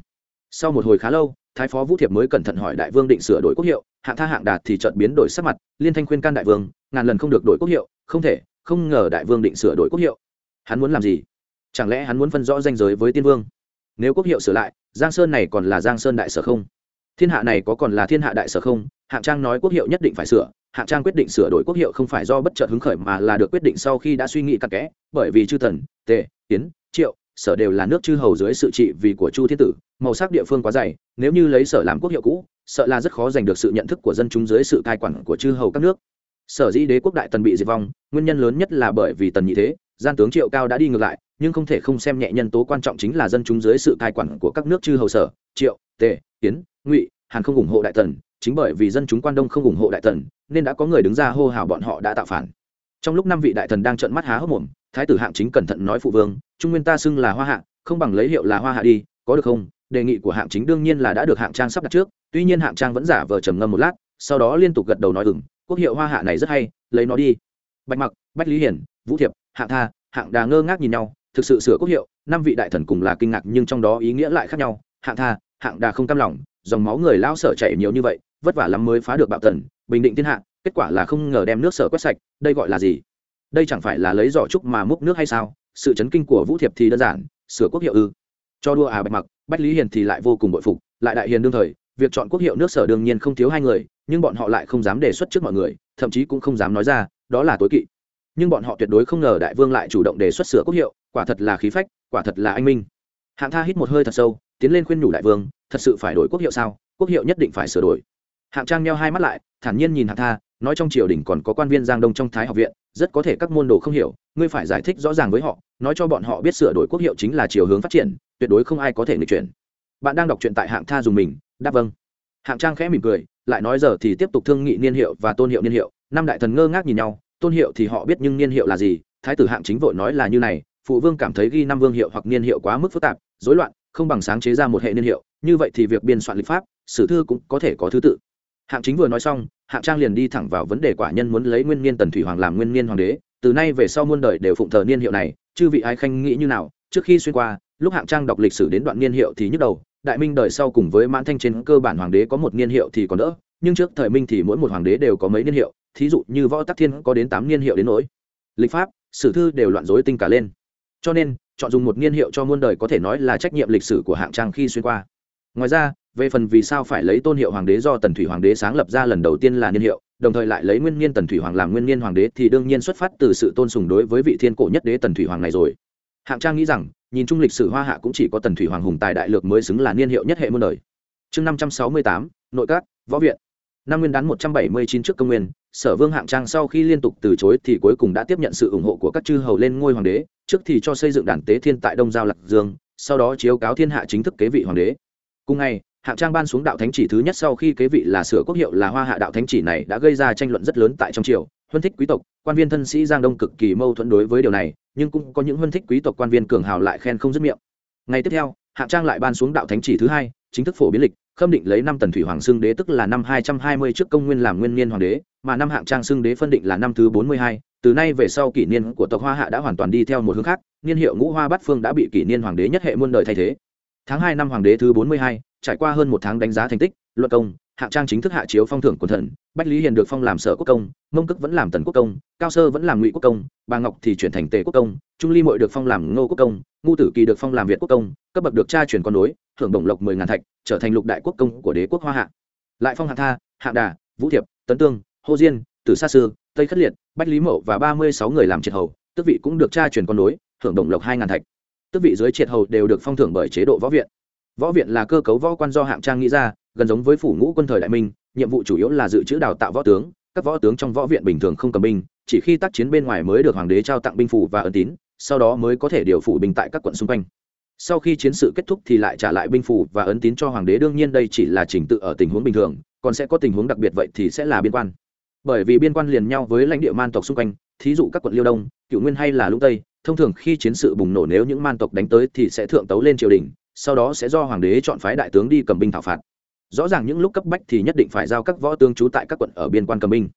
Sau một hồi khá lâu, thái phó vũ thiệp mới cẩn thận hỏi đại vương định sửa đổi quốc hiệu, hạng tha hạng đạt thì chợt biến đổi sắc mặt, liên thanh khuyên can đại vương ngàn lần không được đổi quốc hiệu, không thể, không ngờ đại vương định sửa đổi quốc hiệu. Hắn muốn làm gì? Chẳng lẽ hắn muốn phân rõ danh giới với tiên vương? Nếu quốc hiệu sửa lại, giang sơn này còn là giang sơn đại sở không? Thiên hạ này có còn là thiên hạ đại sở không? Hạng trang nói quốc hiệu nhất định phải sửa, hạng trang quyết định sửa đổi quốc hiệu không phải do bất chợt hứng khởi mà là được quyết định sau khi đã suy nghĩ cặn kẽ, bởi vì chư thần, tề tiến triệu, sở đều là nước chư hầu dưới sự trị vì của chu thiên tử, màu sắc địa phương quá dày, nếu như lấy sở làm quốc hiệu cũ, sợ là rất khó giành được sự nhận thức của dân chúng dưới sự cai quản của chư hầu các nước sở dĩ đế quốc đại tần bị diệt vong, nguyên nhân lớn nhất là bởi vì tần nhị thế, gian tướng triệu cao đã đi ngược lại, nhưng không thể không xem nhẹ nhân tố quan trọng chính là dân chúng dưới sự cai quản của các nước chư hầu sở, triệu, tề tiến ngụy, hàn không ủng hộ đại tần, chính bởi vì dân chúng quan đông không ủng hộ đại tần, nên đã có người đứng ra hô hào bọn họ đã tạo phản. Trong lúc năm vị đại thần đang trợn mắt há hốc mồm, thái tử hạng chính cẩn thận nói phụ vương, trung nguyên ta xưng là hoa hạ, không bằng lấy hiệu là hoa hạ đi, có được không? Đề nghị của hạng chính đương nhiên là đã được hạng trang sắp đặt trước, tuy nhiên hạng trang vẫn giả vờ trầm ngâm một lát, sau đó liên tục gật đầu nói ừng quốc hiệu hoa hạ này rất hay, lấy nó đi. Bạch mặc, bách lý hiển, vũ thiệp hạng tha, hạng đà ngơ ngác nhìn nhau, thực sự sửa quốc hiệu, năm vị đại thần cùng là kinh ngạc nhưng trong đó ý nghĩa lại khác nhau. Hạng tha, hạng đà không cam lòng, dòng máu người lao sở chảy nhiều như vậy, vất vả lắm mới phá được bạo tần, bình định thiên hạ, kết quả là không ngờ đem nước sở quét sạch, đây gọi là gì? Đây chẳng phải là lấy giỏ trúc mà múc nước hay sao? Sự chấn kinh của vũ thiệp thì đơn giản, sửa quốc hiệu ư. Cho đua à bạch mặc, bách lý hiền thì lại vô cùng bội phục, lại đại hiền đương thời việc chọn quốc hiệu nước sở đương nhiên không thiếu hai người, nhưng bọn họ lại không dám đề xuất trước mọi người, thậm chí cũng không dám nói ra, đó là tối kỵ. Nhưng bọn họ tuyệt đối không ngờ đại vương lại chủ động đề xuất sửa quốc hiệu, quả thật là khí phách, quả thật là anh minh. Hạng tha hít một hơi thật sâu, tiến lên khuyên nhủ đại vương, thật sự phải đổi quốc hiệu sao? Quốc hiệu nhất định phải sửa đổi. Hạng trang neo hai mắt lại, thản nhiên nhìn hạng tha, nói trong triều đình còn có quan viên giang đông trong thái học viện, rất có thể các môn đồ không hiểu, ngươi phải giải thích rõ ràng với họ, nói cho bọn họ biết sửa đổi quốc hiệu chính là chiều hướng phát triển, tuyệt đối không ai có thể nghịch chuyển. Bạn đang đọc truyện tại hạng tha dùng mình đáp vâng. Hạng trang khẽ mỉm cười, lại nói giờ thì tiếp tục thương nghị niên hiệu và tôn hiệu niên hiệu. Năm đại thần ngơ ngác nhìn nhau, tôn hiệu thì họ biết nhưng niên hiệu là gì? Thái tử hạng chính vội nói là như này, phụ vương cảm thấy ghi năm vương hiệu hoặc niên hiệu quá mức phức tạp, rối loạn, không bằng sáng chế ra một hệ niên hiệu. Như vậy thì việc biên soạn lịch pháp, sử thư cũng có thể có thứ tự. Hạng chính vừa nói xong, hạng trang liền đi thẳng vào vấn đề quả nhân muốn lấy nguyên niên tần thủy hoàng làm nguyên niên hoàng đế. Từ nay về sau muôn đời đều phụng thờ niên hiệu này, chư vị ai khanh nghĩ như nào? Trước khi xuyên qua, lúc hạng trang đọc lịch sử đến đoạn niên hiệu thì nhức đầu đại minh đời sau cùng với mãn thanh trên cơ bản hoàng đế có một niên hiệu thì còn đỡ, nhưng trước thời minh thì mỗi một hoàng đế đều có mấy niên hiệu, thí dụ như võ tắc thiên có đến tám niên hiệu đến nỗi. Lịch pháp, sử thư đều loạn rối tinh cả lên. Cho nên, chọn dùng một niên hiệu cho muôn đời có thể nói là trách nhiệm lịch sử của hạng trang khi xuyên qua. Ngoài ra, về phần vì sao phải lấy tôn hiệu hoàng đế do tần thủy hoàng đế sáng lập ra lần đầu tiên là niên hiệu, đồng thời lại lấy nguyên niên tần thủy hoàng làm nguyên niên hoàng đế thì đương nhiên xuất phát từ sự tôn sùng đối với vị thiên cổ nhất đế tần thủy hoàng này rồi hạng trang nghĩ rằng, nhìn chung lịch sử hoa hạ cũng chỉ có tần thủy hoàng hùng tài đại lược mới xứng là niên hiệu nhất hệ muôn đời. Chương năm trăm sáu mươi tám, nội các, võ viện. Năm nguyên đán một trăm bảy mươi chín trước công nguyên, sở vương hạng trang sau khi liên tục từ chối thì cuối cùng đã tiếp nhận sự ủng hộ của các chư hầu lên ngôi hoàng đế, trước thì cho xây dựng đàn tế thiên tại đông giao lạc dương, sau đó chiếu cáo thiên hạ chính thức kế vị hoàng đế. Cùng ngày, hạng trang ban xuống đạo thánh chỉ thứ nhất sau khi kế vị là sửa quốc hiệu là hoa hạ đạo thánh chỉ này đã gây ra tranh luận rất lớn tại trong triều huân thích quý tộc, quan viên thân sĩ giang đông cực kỳ mâu thuẫn đối với điều này, nhưng cũng có những huân thích quý tộc quan viên cường hào lại khen không dứt miệng. Ngày tiếp theo, hạng trang lại ban xuống đạo thánh chỉ thứ hai, chính thức phổ biến lịch, khâm định lấy năm tần thủy hoàng xưng đế tức là năm hai trăm hai mươi trước công nguyên làm nguyên niên hoàng đế, mà năm hạng trang xưng đế phân định là năm thứ bốn mươi hai, từ nay về sau kỷ niên của tộc hoa hạ đã hoàn toàn đi theo một hướng khác, niên hiệu ngũ hoa bát phương đã bị kỷ niên hoàng đế nhất hệ muôn đời thay thế. Tháng hai năm hoàng đế thứ bốn mươi hai, trải qua hơn một tháng đánh giá thành tích luận công hạng trang chính thức hạ chiếu phong thưởng quần thần, bách lý hiền được phong làm sở quốc công, mông cức vẫn làm tần quốc công, cao sơ vẫn làm ngụy quốc công, bà ngọc thì chuyển thành tề quốc công, trung ly mội được phong làm ngô quốc công, ngu tử kỳ được phong làm việt quốc công, cấp bậc được cha chuyển con nối hưởng đồng lộc mười ngàn thạch, trở thành lục đại quốc công của đế quốc hoa hạ. Lại phong hạng tha hạng đà, vũ thiệp, tấn tương, hô diên, tử sa sư, tây khất liệt, bách lý mậu và ba mươi sáu người làm triệt hầu, tước vị cũng được cha chuyển con nối hưởng đồng lộc hai ngàn thạch. Tước vị dưới triệt hầu đều được phong thưởng bởi chế độ võ viện. Võ viện là cơ cấu võ quan do hạng trang nghĩ ra gần giống với phủ ngũ quân thời đại minh, nhiệm vụ chủ yếu là dự trữ đào tạo võ tướng, các võ tướng trong võ viện bình thường không cầm binh, chỉ khi tác chiến bên ngoài mới được hoàng đế trao tặng binh phủ và ân tín, sau đó mới có thể điều phủ binh tại các quận xung quanh. Sau khi chiến sự kết thúc thì lại trả lại binh phủ và ấn tín cho hoàng đế, đương nhiên đây chỉ là trình tự ở tình huống bình thường, còn sẽ có tình huống đặc biệt vậy thì sẽ là biên quan. Bởi vì biên quan liền nhau với lãnh địa man tộc xung quanh, thí dụ các quận liêu đông cựu nguyên hay là lũng tây, thông thường khi chiến sự bùng nổ nếu những man tộc đánh tới thì sẽ thượng tấu lên triều đình, sau đó sẽ do hoàng đế chọn phái đại tướng đi cầm binh thảo phạt rõ ràng những lúc cấp bách thì nhất định phải giao các võ tướng trú tại các quận ở biên quan cầm binh.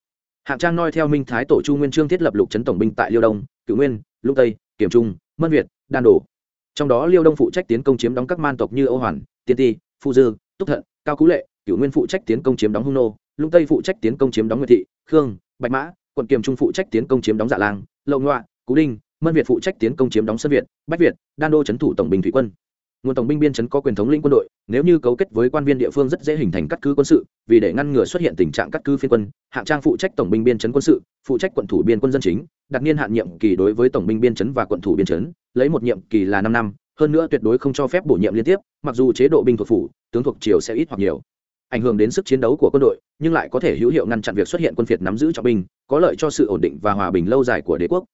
Hạng trang noi theo minh thái tổ chu nguyên trương thiết lập lục trấn tổng binh tại liêu đông cựu nguyên Lục tây, kiểm trung, mân việt, đan đồ trong đó liêu đông phụ trách tiến công chiếm đóng các man tộc như âu hoàn, tiên ti, phu dư, túc thận, cao cú lệ cựu nguyên phụ trách tiến công chiếm đóng hung nô Lục tây phụ trách tiến công chiếm đóng nguyệt thị, khương, bạch mã, quận Kiểm trung phụ trách tiến công chiếm đóng dạ lang lậu ngoạ, cú đinh, mân việt phụ trách tiến công chiếm đóng sân việt, bách việt, đan đô trấn thủ tổng bình thủy quân nguồn tổng binh biên chấn có quyền thống lĩnh quân đội, nếu như cấu kết với quan viên địa phương rất dễ hình thành cắt cứ quân sự, vì để ngăn ngừa xuất hiện tình trạng cắt cứ phiên quân, hạng trang phụ trách tổng binh biên chấn quân sự, phụ trách quận thủ biên quân dân chính, đặt niên hạn nhiệm kỳ đối với tổng binh biên chấn và quận thủ biên chấn, lấy một nhiệm kỳ là năm năm, hơn nữa tuyệt đối không cho phép bổ nhiệm liên tiếp, mặc dù chế độ binh thuộc phủ, tướng thuộc triều sẽ ít hoặc nhiều. Ảnh hưởng đến sức chiến đấu của quân đội, nhưng lại có thể hữu hiệu ngăn chặn việc xuất hiện quân phiệt nắm giữ trọng binh, có lợi cho sự ổn định và hòa bình lâu dài của đế quốc.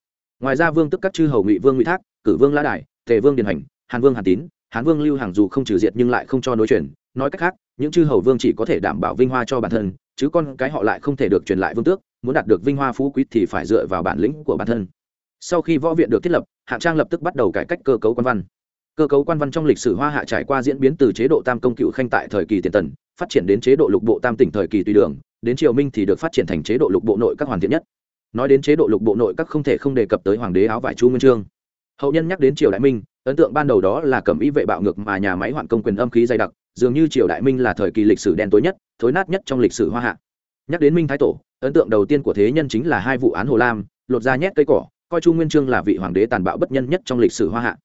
Ngoài ra vương tức các chư hầu ngụy vương ngụy thác, cử vương la đài, tề vương điền hành, hàn vương hàn tín hán vương lưu hàng dù không trừ diệt nhưng lại không cho nối truyền. Nói cách khác, những chư hầu vương chỉ có thể đảm bảo vinh hoa cho bản thân, chứ con cái họ lại không thể được truyền lại vương tước. Muốn đạt được vinh hoa phú quý thì phải dựa vào bản lĩnh của bản thân. Sau khi võ viện được thiết lập, hạng trang lập tức bắt đầu cải cách cơ cấu quan văn. Cơ cấu quan văn trong lịch sử hoa hạ trải qua diễn biến từ chế độ tam công cựu khanh tại thời kỳ tiền tần, phát triển đến chế độ lục bộ tam tỉnh thời kỳ tùy đường, đến triều minh thì được phát triển thành chế độ lục bộ nội các hoàn thiện nhất. Nói đến chế độ lục bộ nội các không thể không đề cập tới hoàng đế áo vải chu nguyên trương. Hậu nhân nhắc đến triều đại minh ấn tượng ban đầu đó là cẩm y vệ bạo ngược mà nhà máy hoạn công quyền âm khí dày đặc, dường như triều đại minh là thời kỳ lịch sử đen tối nhất, thối nát nhất trong lịch sử hoa hạ. Nhắc đến minh thái tổ, ấn tượng đầu tiên của thế nhân chính là hai vụ án hồ lam, lột ra nhét cây cỏ, coi chu nguyên trương là vị hoàng đế tàn bạo bất nhân nhất trong lịch sử hoa hạ.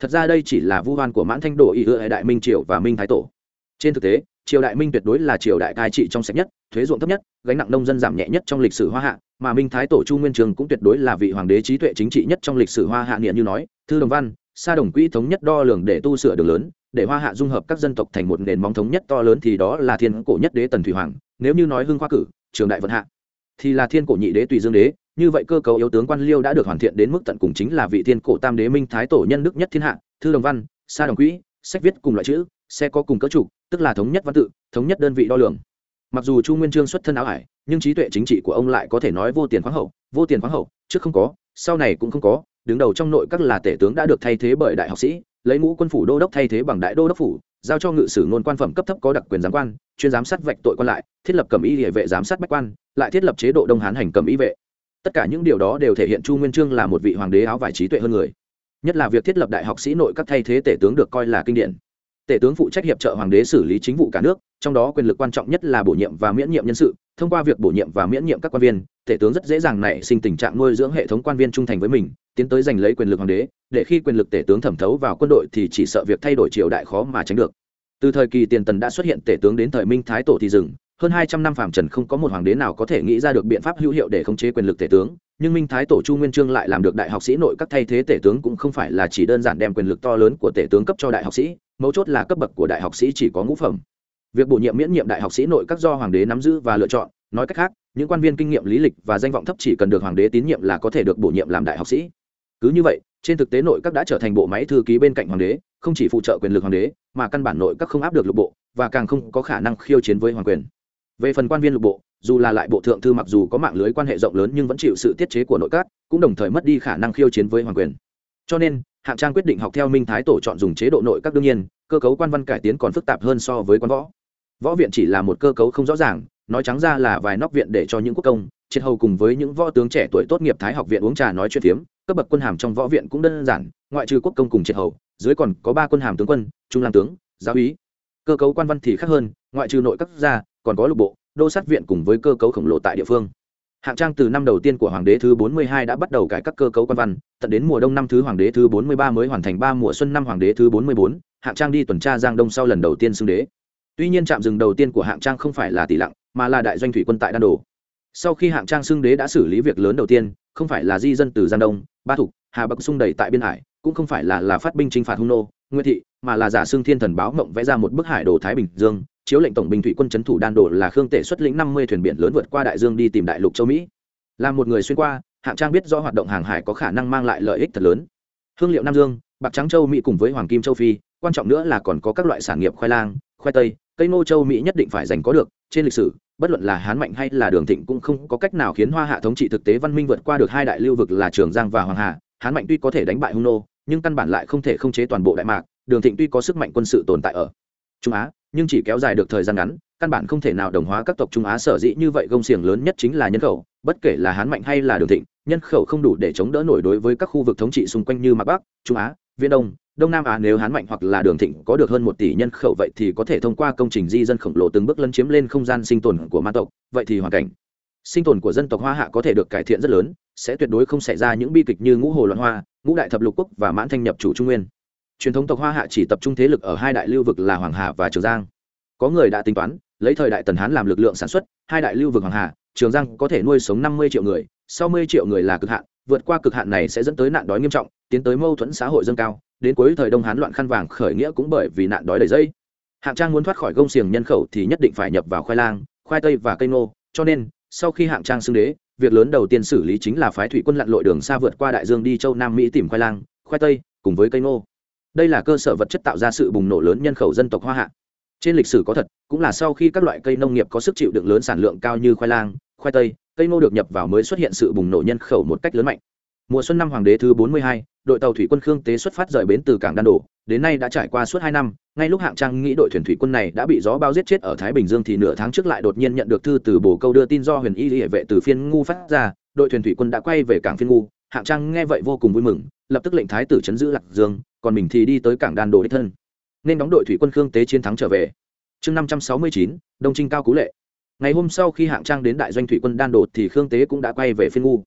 Thật ra đây chỉ là vu hoan của mãn thanh đồ ý ưa đại minh triều và minh thái tổ. Trên thực tế, triều đại minh tuyệt đối là triều đại cai trị trong sạch nhất, thuế ruộng thấp nhất, gánh nặng nông dân giảm nhẹ nhất trong lịch sử hoa hạ, mà minh thái tổ chu nguyên trường cũng tuyệt đối là vị hoàng đế trí tuệ chính trị nhất trong lịch sử hoa hạ nghiện như nói, thư đồng văn sa đồng quỹ thống nhất đo lường để tu sửa đường lớn, để hoa hạ dung hợp các dân tộc thành một nền móng thống nhất to lớn thì đó là thiên cổ nhất đế tần thủy hoàng, nếu như nói hưng khoa cử, trường đại vận hạ, thì là thiên cổ nhị đế tùy dương đế. Như vậy cơ cấu yếu tướng quan liêu đã được hoàn thiện đến mức tận cùng chính là vị thiên cổ tam đế minh thái tổ nhân đức nhất thiên hạ, thư đồng văn, sa đồng quỹ, sách viết cùng loại chữ, sẽ có cùng cỡ trục tức là thống nhất văn tự, thống nhất đơn vị đo lường. Mặc dù chu nguyên trương xuất thân áo hải nhưng trí tuệ chính trị của ông lại có thể nói vô tiền khoáng hậu, vô tiền khoáng hậu, trước không có, sau này cũng không có đứng đầu trong nội các là tể tướng đã được thay thế bởi đại học sĩ, lấy ngũ quân phủ đô đốc thay thế bằng đại đô đốc phủ, giao cho ngự sử ngôn quan phẩm cấp thấp có đặc quyền giám quan, chuyên giám sát vạch tội quan lại, thiết lập cầm y địa vệ giám sát bách quan, lại thiết lập chế độ đông hán hành cầm y vệ. Tất cả những điều đó đều thể hiện chu nguyên trương là một vị hoàng đế áo vải trí tuệ hơn người. Nhất là việc thiết lập đại học sĩ nội các thay thế tể tướng được coi là kinh điển. Tể tướng phụ trách hiệp trợ hoàng đế xử lý chính vụ cả nước, trong đó quyền lực quan trọng nhất là bổ nhiệm và miễn nhiệm nhân sự, thông qua việc bổ nhiệm và miễn nhiệm các quan viên, tể tướng rất dễ dàng nảy sinh tình trạng nuôi dưỡng hệ thống quan viên trung thành với mình tiến tới giành lấy quyền lực hoàng đế, để khi quyền lực tể tướng thẩm thấu vào quân đội thì chỉ sợ việc thay đổi triều đại khó mà tránh được. Từ thời kỳ tiền tần đã xuất hiện tể tướng đến thời minh thái tổ thì dừng, hơn hai trăm năm phạm trần không có một hoàng đế nào có thể nghĩ ra được biện pháp hữu hiệu để khống chế quyền lực tể tướng, nhưng minh thái tổ chu nguyên trương lại làm được đại học sĩ nội các thay thế tể tướng cũng không phải là chỉ đơn giản đem quyền lực to lớn của tể tướng cấp cho đại học sĩ, mấu chốt là cấp bậc của đại học sĩ chỉ có ngũ phẩm. Việc bổ nhiệm miễn nhiệm đại học sĩ nội các do hoàng đế nắm giữ và lựa chọn, nói cách khác, những quan viên kinh nghiệm lý lịch và danh vọng thấp chỉ cần được hoàng đế tín nhiệm là có thể được bổ nhiệm làm đại học sĩ cứ như vậy, trên thực tế nội các đã trở thành bộ máy thư ký bên cạnh hoàng đế, không chỉ phụ trợ quyền lực hoàng đế, mà căn bản nội các không áp được lục bộ, và càng không có khả năng khiêu chiến với hoàng quyền. Về phần quan viên lục bộ, dù là lại bộ thượng thư mặc dù có mạng lưới quan hệ rộng lớn nhưng vẫn chịu sự tiết chế của nội các, cũng đồng thời mất đi khả năng khiêu chiến với hoàng quyền. Cho nên, hạng trang quyết định học theo minh thái tổ chọn dùng chế độ nội các đương nhiên, cơ cấu quan văn cải tiến còn phức tạp hơn so với quan võ. Võ viện chỉ là một cơ cấu không rõ ràng, nói trắng ra là vài nóc viện để cho những quốc công, triệt hầu cùng với những võ tướng trẻ tuổi tốt nghiệp thái học viện uống trà nói chuyện phiếm cấp bậc quân hàm trong võ viện cũng đơn giản ngoại trừ quốc công cùng triệt hầu dưới còn có ba quân hàm tướng quân trung làm tướng giáo úy. Cơ cấu quan văn thì khác hơn ngoại trừ nội các gia còn có lục bộ đô sát viện cùng với cơ cấu khổng lồ tại địa phương. Hạng trang từ năm đầu tiên của hoàng đế thứ 42 đã bắt đầu cải các cơ cấu quan văn tận đến mùa đông năm thứ hoàng đế thứ 43 mới hoàn thành ba mùa xuân năm hoàng đế thứ 44, hạng trang đi tuần tra giang đông sau lần đầu tiên xưng đế. Tuy nhiên trạm dừng đầu tiên của hạng trang không phải là tỷ lặng mà là đại doanh thủy quân tại đan đồ. Sau khi hạng trang xưng đế đã xử lý việc lớn đầu tiên không phải là di dân từ giang đông ba thục, hà bắc xung đầy tại biên hải, cũng không phải là là phát binh chinh phạt hung nô nguyễn thị, mà là giả xưng thiên thần báo mộng vẽ ra một bức hải đồ thái bình dương, chiếu lệnh tổng binh thủy quân trấn thủ đan đồ là khương tể xuất lĩnh năm mươi thuyền biển lớn vượt qua đại dương đi tìm đại lục châu mỹ. Là một người xuyên qua, hạng trang biết do hoạt động hàng hải có khả năng mang lại lợi ích thật lớn. Hương liệu nam dương, bạc trắng châu mỹ cùng với hoàng kim châu phi, quan trọng nữa là còn có các loại sản nghiệp khoai lang, khoai tây cây ngô châu mỹ nhất định phải giành có được, trên lịch sử, bất luận là hán mạnh hay là đường thịnh cũng không có cách nào khiến hoa hạ thống trị thực tế văn minh vượt qua được hai đại lưu vực là trường giang và hoàng hà. Hán mạnh tuy có thể đánh bại hung nô, nhưng căn bản lại không thể khống chế toàn bộ đại mạc. Đường thịnh tuy có sức mạnh quân sự tồn tại ở trung á, nhưng chỉ kéo dài được thời gian ngắn, căn bản không thể nào đồng hóa các tộc trung á sở dĩ như vậy gông xiềng lớn nhất chính là nhân khẩu. Bất kể là hán mạnh hay là đường thịnh, nhân khẩu không đủ để chống đỡ nổi đối với các khu vực thống trị xung quanh như Mạc bắc, trung á, viễn đông đông nam á nếu hán mạnh hoặc là đường thịnh có được hơn một tỷ nhân khẩu vậy thì có thể thông qua công trình di dân khổng lồ từng bước lân chiếm lên không gian sinh tồn của ma tộc, vậy thì hoàn cảnh sinh tồn của dân tộc hoa hạ có thể được cải thiện rất lớn, sẽ tuyệt đối không xảy ra những bi kịch như ngũ hồ loạn hoa, ngũ đại thập lục quốc và mãn thanh nhập chủ trung nguyên. Truyền thống tộc hoa hạ chỉ tập trung thế lực ở hai đại lưu vực là hoàng hà và trường giang. Có người đã tính toán, lấy thời đại tần hán làm lực lượng sản xuất, hai đại lưu vực hoàng hà, trường giang có thể nuôi sống năm mươi triệu người sáu mươi triệu người là cực hạn, vượt qua cực hạn này sẽ dẫn tới nạn đói nghiêm trọng, tiến tới mâu thuẫn xã hội dâng cao đến cuối thời đông hán loạn khăn vàng khởi nghĩa cũng bởi vì nạn đói đầy dây. Hạng trang muốn thoát khỏi gông xiềng nhân khẩu thì nhất định phải nhập vào khoai lang, khoai tây và cây ngô, cho nên, sau khi hạng trang xưng đế, việc lớn đầu tiên xử lý chính là phái thủy quân lặn lội đường xa vượt qua đại dương đi châu nam mỹ tìm khoai lang, khoai tây, cùng với cây ngô. Đây là cơ sở vật chất tạo ra sự bùng nổ lớn nhân khẩu dân tộc hoa hạ. Trên lịch sử có thật, cũng là sau khi các loại cây nông nghiệp có sức chịu đựng lớn sản lượng cao như khoai lang, khoai tây, cây ngô được nhập vào mới xuất hiện sự bùng nổ nhân khẩu một cách lớn mạnh mùa xuân năm hoàng đế thứ bốn mươi hai, đội tàu thủy quân khương tế xuất phát rời bến từ cảng đan đổ. Đến nay đã trải qua suốt hai năm, ngay lúc hạng trang nghĩ đội thuyền thủy quân này đã bị gió bao giết chết ở thái bình dương thì nửa tháng trước lại đột nhiên nhận được thư từ bồ câu đưa tin do huyền y hệ vệ từ phiên ngu phát ra, đội thuyền thủy quân đã quay về cảng phiên ngu. Hạng trang nghe vậy vô cùng vui mừng, lập tức lệnh thái tử chấn giữ lạc dương, còn mình thì đi tới cảng đan đồ đích thân. Nên đóng đội thủy quân khương tế chiến thắng trở về. Chương năm trăm sáu mươi chín, đông trinh cao cú lệ. Ngày hôm sau khi hạng trang đến đại doanh thủy quân đan đột thì khương tế cũng đã quay về phiên ngu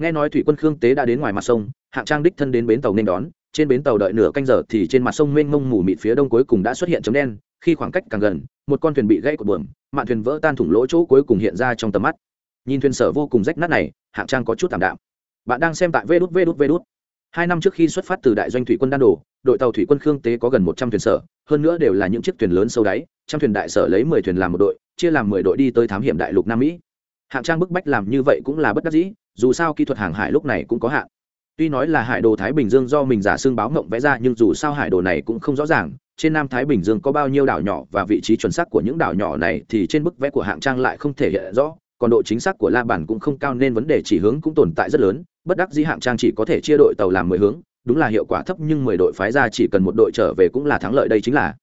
nghe nói thủy quân khương tế đã đến ngoài mặt sông hạng trang đích thân đến bến tàu nên đón trên bến tàu đợi nửa canh giờ thì trên mặt sông mênh mông mù mịt phía đông cuối cùng đã xuất hiện chấm đen khi khoảng cách càng gần một con thuyền bị gãy cột buồm mạn thuyền vỡ tan thủng lỗ chỗ cuối cùng hiện ra trong tầm mắt. Nhìn thuyền sở vô cùng rách nát này hạng trang có chút thảm đạm. Bạn đang xem tại vê đút vê đút vê đút hai năm trước khi xuất phát từ đại doanh thủy quân đan Đồ, đội tàu thủy quân khương tế có gần một trăm thuyền sở hơn nữa đều là những chiếc thuyền lớn sâu đáy trăm thuyền đại sở lấy mười thuyền làm một đội chia làm mười đội đi tới thám hiểm đại lục nam mỹ hạng trang bức bách làm như vậy cũng là bất đắc dĩ, dù sao kỹ thuật hàng hải lúc này cũng có hạn. Tuy nói là hải đồ thái bình dương do mình giả xương báo mộng vẽ ra, nhưng dù sao hải đồ này cũng không rõ ràng, trên nam thái bình dương có bao nhiêu đảo nhỏ và vị trí chuẩn xác của những đảo nhỏ này thì trên bức vẽ của hạng trang lại không thể hiện rõ, còn độ chính xác của la bản cũng không cao nên vấn đề chỉ hướng cũng tồn tại rất lớn, bất đắc dĩ hạng trang chỉ có thể chia đội tàu làm mười hướng, đúng là hiệu quả thấp nhưng mười đội phái ra chỉ cần một đội trở về cũng là thắng lợi đây chính là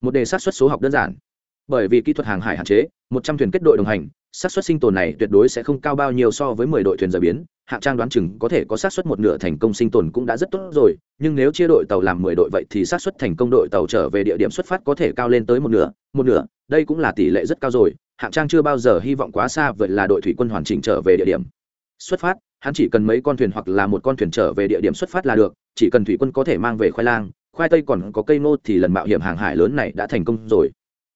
một đề sát xuất số học đơn giản. Bởi vì kỹ thuật hàng hải hạn chế, một trăm thuyền kết đội đồng hành xác suất sinh tồn này tuyệt đối sẽ không cao bao nhiêu so với mười đội thuyền rời biến. Hạng trang đoán chừng có thể có xác suất một nửa thành công sinh tồn cũng đã rất tốt rồi, nhưng nếu chia đội tàu làm mười đội vậy thì xác suất thành công đội tàu trở về địa điểm xuất phát có thể cao lên tới một nửa một nửa, đây cũng là tỷ lệ rất cao rồi. Hạng trang chưa bao giờ hy vọng quá xa vậy là đội thủy quân hoàn chỉnh trở về địa điểm. Xuất phát, hắn chỉ cần mấy con thuyền hoặc là một con thuyền trở về địa điểm xuất phát là được, chỉ cần thủy quân có thể mang về khoai lang, khoai tây còn có cây nô thì lần mạo hiểm hàng hải lớn này đã thành công rồi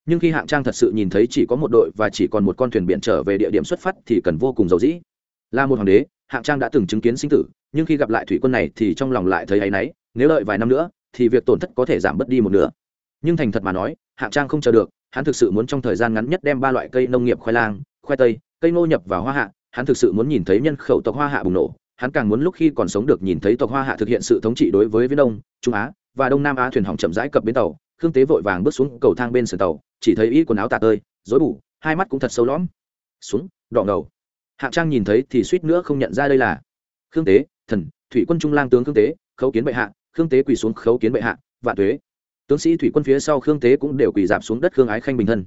nhưng khi hạng trang thật sự nhìn thấy chỉ có một đội và chỉ còn một con thuyền biển trở về địa điểm xuất phát thì cần vô cùng giàu dĩ. Là một hoàng đế, hạng trang đã từng chứng kiến sinh tử, nhưng khi gặp lại thủy quân này thì trong lòng lại thấy áy náy, nếu đợi vài năm nữa, thì việc tổn thất có thể giảm bớt đi một nửa. Nhưng thành thật mà nói, hạng trang không chờ được, hắn thực sự muốn trong thời gian ngắn nhất đem ba loại cây nông nghiệp khoai lang, khoai tây, cây ngô nhập vào hoa hạ, hắn thực sự muốn nhìn thấy nhân khẩu tộc hoa hạ bùng nổ. Hắn càng muốn lúc khi còn sống được nhìn thấy tộc hoa hạ thực hiện sự thống trị đối với viễn đông, trung á và đông nam á thuyền hỏng chậm rãi cập bến tàu, khương tế vội vàng bước xuống cầu thang bên sườn tàu chỉ thấy y quần áo tà tơi dối bù, hai mắt cũng thật sâu lõm. Xuống, đỏ ngầu. Hạng trang nhìn thấy thì suýt nữa không nhận ra đây là khương tế, thần, thủy quân trung lang tướng khương tế, khấu kiến bệ hạ, khương tế quỳ xuống khấu kiến bệ hạ, vạn thuế tướng sĩ thủy quân phía sau khương tế cũng đều quỳ dạp xuống đất khương ái khanh bình thân.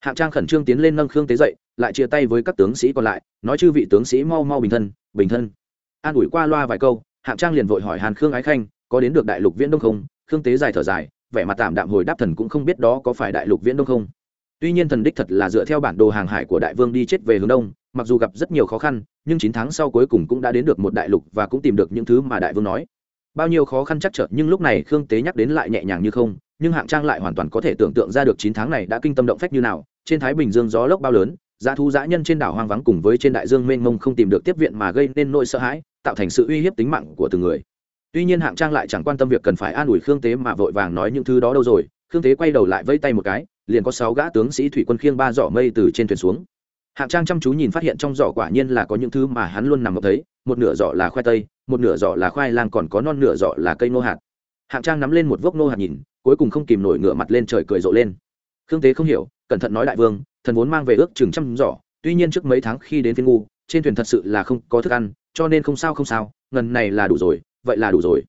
Hạng trang khẩn trương tiến lên nâng khương tế dậy, lại chia tay với các tướng sĩ còn lại, nói chư vị tướng sĩ mau mau bình thân bình thân. An ủi qua loa vài câu, hạng trang liền vội hỏi hàn khương ái khanh, có đến được đại lục viễn đông không? Khương tế dài thở dài vẻ mặt tạm đạm hồi đáp thần cũng không biết đó có phải đại lục viễn đông không. Tuy nhiên thần đích thật là dựa theo bản đồ hàng hải của đại vương đi chết về hướng đông, mặc dù gặp rất nhiều khó khăn, nhưng chín tháng sau cuối cùng cũng đã đến được một đại lục và cũng tìm được những thứ mà đại vương nói. Bao nhiêu khó khăn chắc trở, nhưng lúc này khương tế nhắc đến lại nhẹ nhàng như không, nhưng hạng trang lại hoàn toàn có thể tưởng tượng ra được chín tháng này đã kinh tâm động phách như nào, trên thái bình dương gió lốc bao lớn giá thu giã nhân trên đảo hoang vắng cùng với trên đại dương mênh mông không tìm được tiếp viện mà gây nên nỗi sợ hãi, tạo thành sự uy hiếp tính mạng của từng người tuy nhiên hạng trang lại chẳng quan tâm việc cần phải an ủi khương tế mà vội vàng nói những thứ đó đâu rồi. Khương tế quay đầu lại vây tay một cái, liền có sáu gã tướng sĩ thủy quân khiêng ba giỏ mây từ trên thuyền xuống. Hạng trang chăm chú nhìn phát hiện trong giỏ quả nhiên là có những thứ mà hắn luôn nằm ngọc thấy, một nửa giỏ là khoai tây, một nửa giỏ là khoai lang còn có non nửa giỏ là cây nô hạt. Hạng trang nắm lên một vốc nô hạt nhìn, cuối cùng không kìm nổi ngửa mặt lên trời cười rộ lên. Khương tế không hiểu, cẩn thận nói đại vương, thần vốn mang về ước chừng trăm giỏ, tuy nhiên trước mấy tháng khi đến phiên ngu, trên thuyền thật sự là không có thức ăn, cho nên không sao không sao, ngần này là đủ rồi vậy là đủ rồi.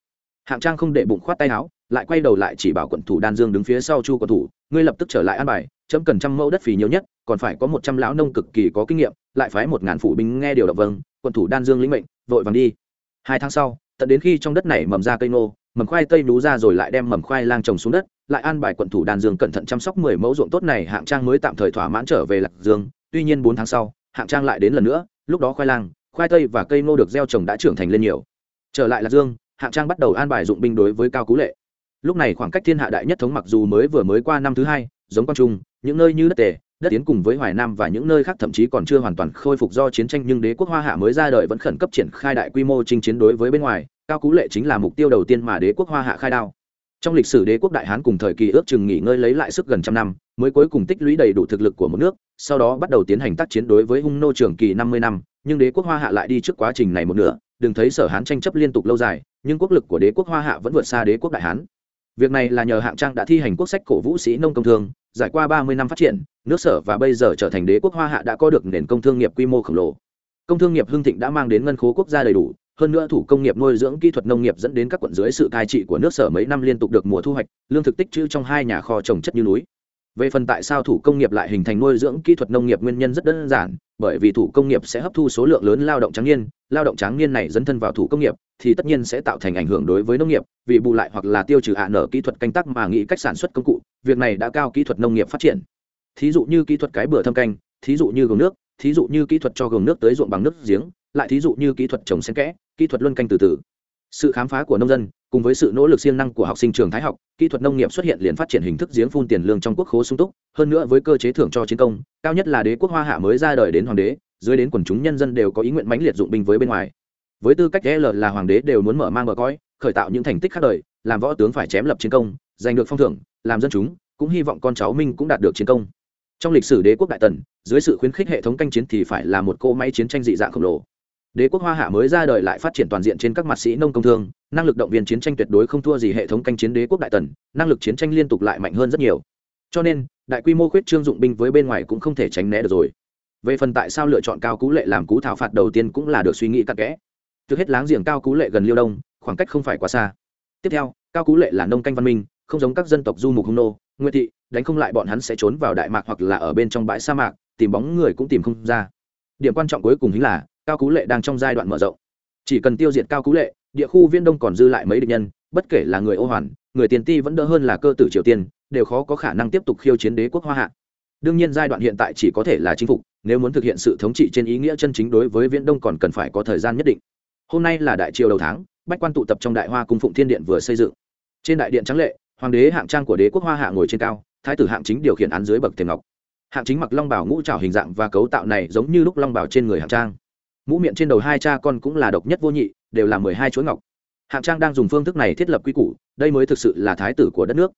Hạng trang không để bụng khoát tay áo, lại quay đầu lại chỉ bảo quận thủ đan dương đứng phía sau chu quận thủ, ngươi lập tức trở lại an bài, chấm cần trăm mẫu đất phì nhiều nhất, còn phải có một trăm lão nông cực kỳ có kinh nghiệm, lại phái một ngàn phủ binh nghe điều động vâng quận thủ đan dương lĩnh mệnh, vội vàng đi. Hai tháng sau, tận đến khi trong đất này mầm ra cây nô mầm khoai tây nú ra rồi lại đem mầm khoai lang trồng xuống đất, lại an bài quận thủ đan dương cẩn thận chăm sóc mười mẫu ruộng tốt này, hạng trang mới tạm thời thỏa mãn trở về lạc dương. Tuy nhiên bốn tháng sau, hạng trang lại đến lần nữa, lúc đó khoai lang, khoai tây và cây nô được gieo trồng đã trưởng thành lên nhiều trở lại lạc dương, hạng trang bắt đầu an bài dụng binh đối với cao cú lệ. Lúc này khoảng cách thiên hạ đại nhất thống mặc dù mới vừa mới qua năm thứ hai, giống quan trung những nơi như đất tề, đất tiến cùng với hoài nam và những nơi khác thậm chí còn chưa hoàn toàn khôi phục do chiến tranh nhưng đế quốc hoa hạ mới ra đời vẫn khẩn cấp triển khai đại quy mô chinh chiến đối với bên ngoài, cao cú lệ chính là mục tiêu đầu tiên mà đế quốc hoa hạ khai đao. Trong lịch sử đế quốc đại hán cùng thời kỳ ước chừng nghỉ ngơi lấy lại sức gần trăm năm, mới cuối cùng tích lũy đầy đủ thực lực của một nước, sau đó bắt đầu tiến hành tác chiến đối với hung nô trường kỳ năm mươi năm nhưng đế quốc hoa hạ lại đi trước quá trình này một nửa, đừng thấy sở hán tranh chấp liên tục lâu dài, nhưng quốc lực của đế quốc hoa hạ vẫn vượt xa đế quốc đại hán. Việc này là nhờ hạng trang đã thi hành quốc sách cổ vũ sĩ nông công thương, giải qua ba mươi năm phát triển, nước sở và bây giờ trở thành đế quốc hoa hạ đã có được nền công thương nghiệp quy mô khổng lồ. Công thương nghiệp hưng thịnh đã mang đến ngân khố quốc gia đầy đủ, hơn nữa thủ công nghiệp nuôi dưỡng kỹ thuật nông nghiệp dẫn đến các quận dưới sự cai trị của nước sở mấy năm liên tục được mùa thu hoạch, lương thực tích trữ trong hai nhà kho trồng chất như núi về phần tại sao thủ công nghiệp lại hình thành nuôi dưỡng kỹ thuật nông nghiệp nguyên nhân rất đơn giản, bởi vì thủ công nghiệp sẽ hấp thu số lượng lớn lao động tráng niên, lao động tráng niên này dấn thân vào thủ công nghiệp, thì tất nhiên sẽ tạo thành ảnh hưởng đối với nông nghiệp, vì bù lại hoặc là tiêu trừ hạ nở kỹ thuật canh tác mà nghĩ cách sản xuất công cụ, việc này đã cao kỹ thuật nông nghiệp phát triển. Thí dụ như kỹ thuật cái bừa thâm canh, thí dụ như gồng nước, thí dụ như kỹ thuật cho gồng nước tới ruộng bằng nước giếng, lại thí dụ như kỹ thuật trồng xen kẽ, kỹ thuật luân canh từ từ sự khám phá của nông dân, cùng với sự nỗ lực siêng năng của học sinh trường thái học, kỹ thuật nông nghiệp xuất hiện liền phát triển hình thức giếng phun tiền lương trong quốc khố sung túc, hơn nữa với cơ chế thưởng cho chiến công, cao nhất là đế quốc hoa hạ mới ra đời đến hoàng đế, dưới đến quần chúng nhân dân đều có ý nguyện mãnh liệt dụng binh với bên ngoài. Với tư cách l là hoàng đế đều muốn mở mang bờ cõi khởi tạo những thành tích khác đời, làm võ tướng phải chém lập chiến công, giành được phong thưởng, làm dân chúng, cũng hy vọng con cháu minh cũng đạt được chiến công. Trong lịch sử đế quốc đại tần, dưới sự khuyến khích hệ thống canh chiến thì phải là một cỗ máy chiến tranh dị dạng khổng lồ đế quốc hoa hạ mới ra đời lại phát triển toàn diện trên các mặt sĩ nông công thương, năng lực động viên chiến tranh tuyệt đối không thua gì hệ thống canh chiến đế quốc đại tần, năng lực chiến tranh liên tục lại mạnh hơn rất nhiều. Cho nên, đại quy mô khuyết trương dụng binh với bên ngoài cũng không thể tránh né được rồi. Về phần tại sao lựa chọn cao cú lệ làm cú thảo phạt đầu tiên cũng là được suy nghĩ cặn kẽ. Trước hết láng giềng cao cú lệ gần liêu đông, khoảng cách không phải quá xa. Tiếp theo, cao cú lệ là nông canh văn minh, không giống các dân tộc du mục hung nô nguyên thị, đánh không lại bọn hắn sẽ trốn vào đại mạc hoặc là ở bên trong bãi sa mạc, tìm bóng người cũng tìm không ra. Điểm quan trọng cuối cùng chính là cao cú lệ đang trong giai đoạn mở rộng. Chỉ cần tiêu diệt cao cú lệ, địa khu viên đông còn dư lại mấy địch nhân, bất kể là người ô hoàn, người tiền ti vẫn đỡ hơn là cơ tử triều tiên, đều khó có khả năng tiếp tục khiêu chiến đế quốc hoa hạ. Đương nhiên giai đoạn hiện tại chỉ có thể là chính phục, nếu muốn thực hiện sự thống trị trên ý nghĩa chân chính đối với viễn đông còn cần phải có thời gian nhất định. Hôm nay là đại triều đầu tháng, bách quan tụ tập trong đại hoa cung phụng thiên điện vừa xây dựng. Trên đại điện trắng lệ, hoàng đế hạng trang của đế quốc hoa hạ ngồi trên cao, thái tử hạng chính điều khiển án dưới bậc thềm ngọc. Hạng chính mặc long bảo ngũ trào hình dạng và cấu tạo này giống như lúc long bảo trên người hạng trang mũ miệng trên đầu hai cha con cũng là độc nhất vô nhị, đều là mười hai chuỗi ngọc. Hạng trang đang dùng phương thức này thiết lập quy củ, đây mới thực sự là thái tử của đất nước.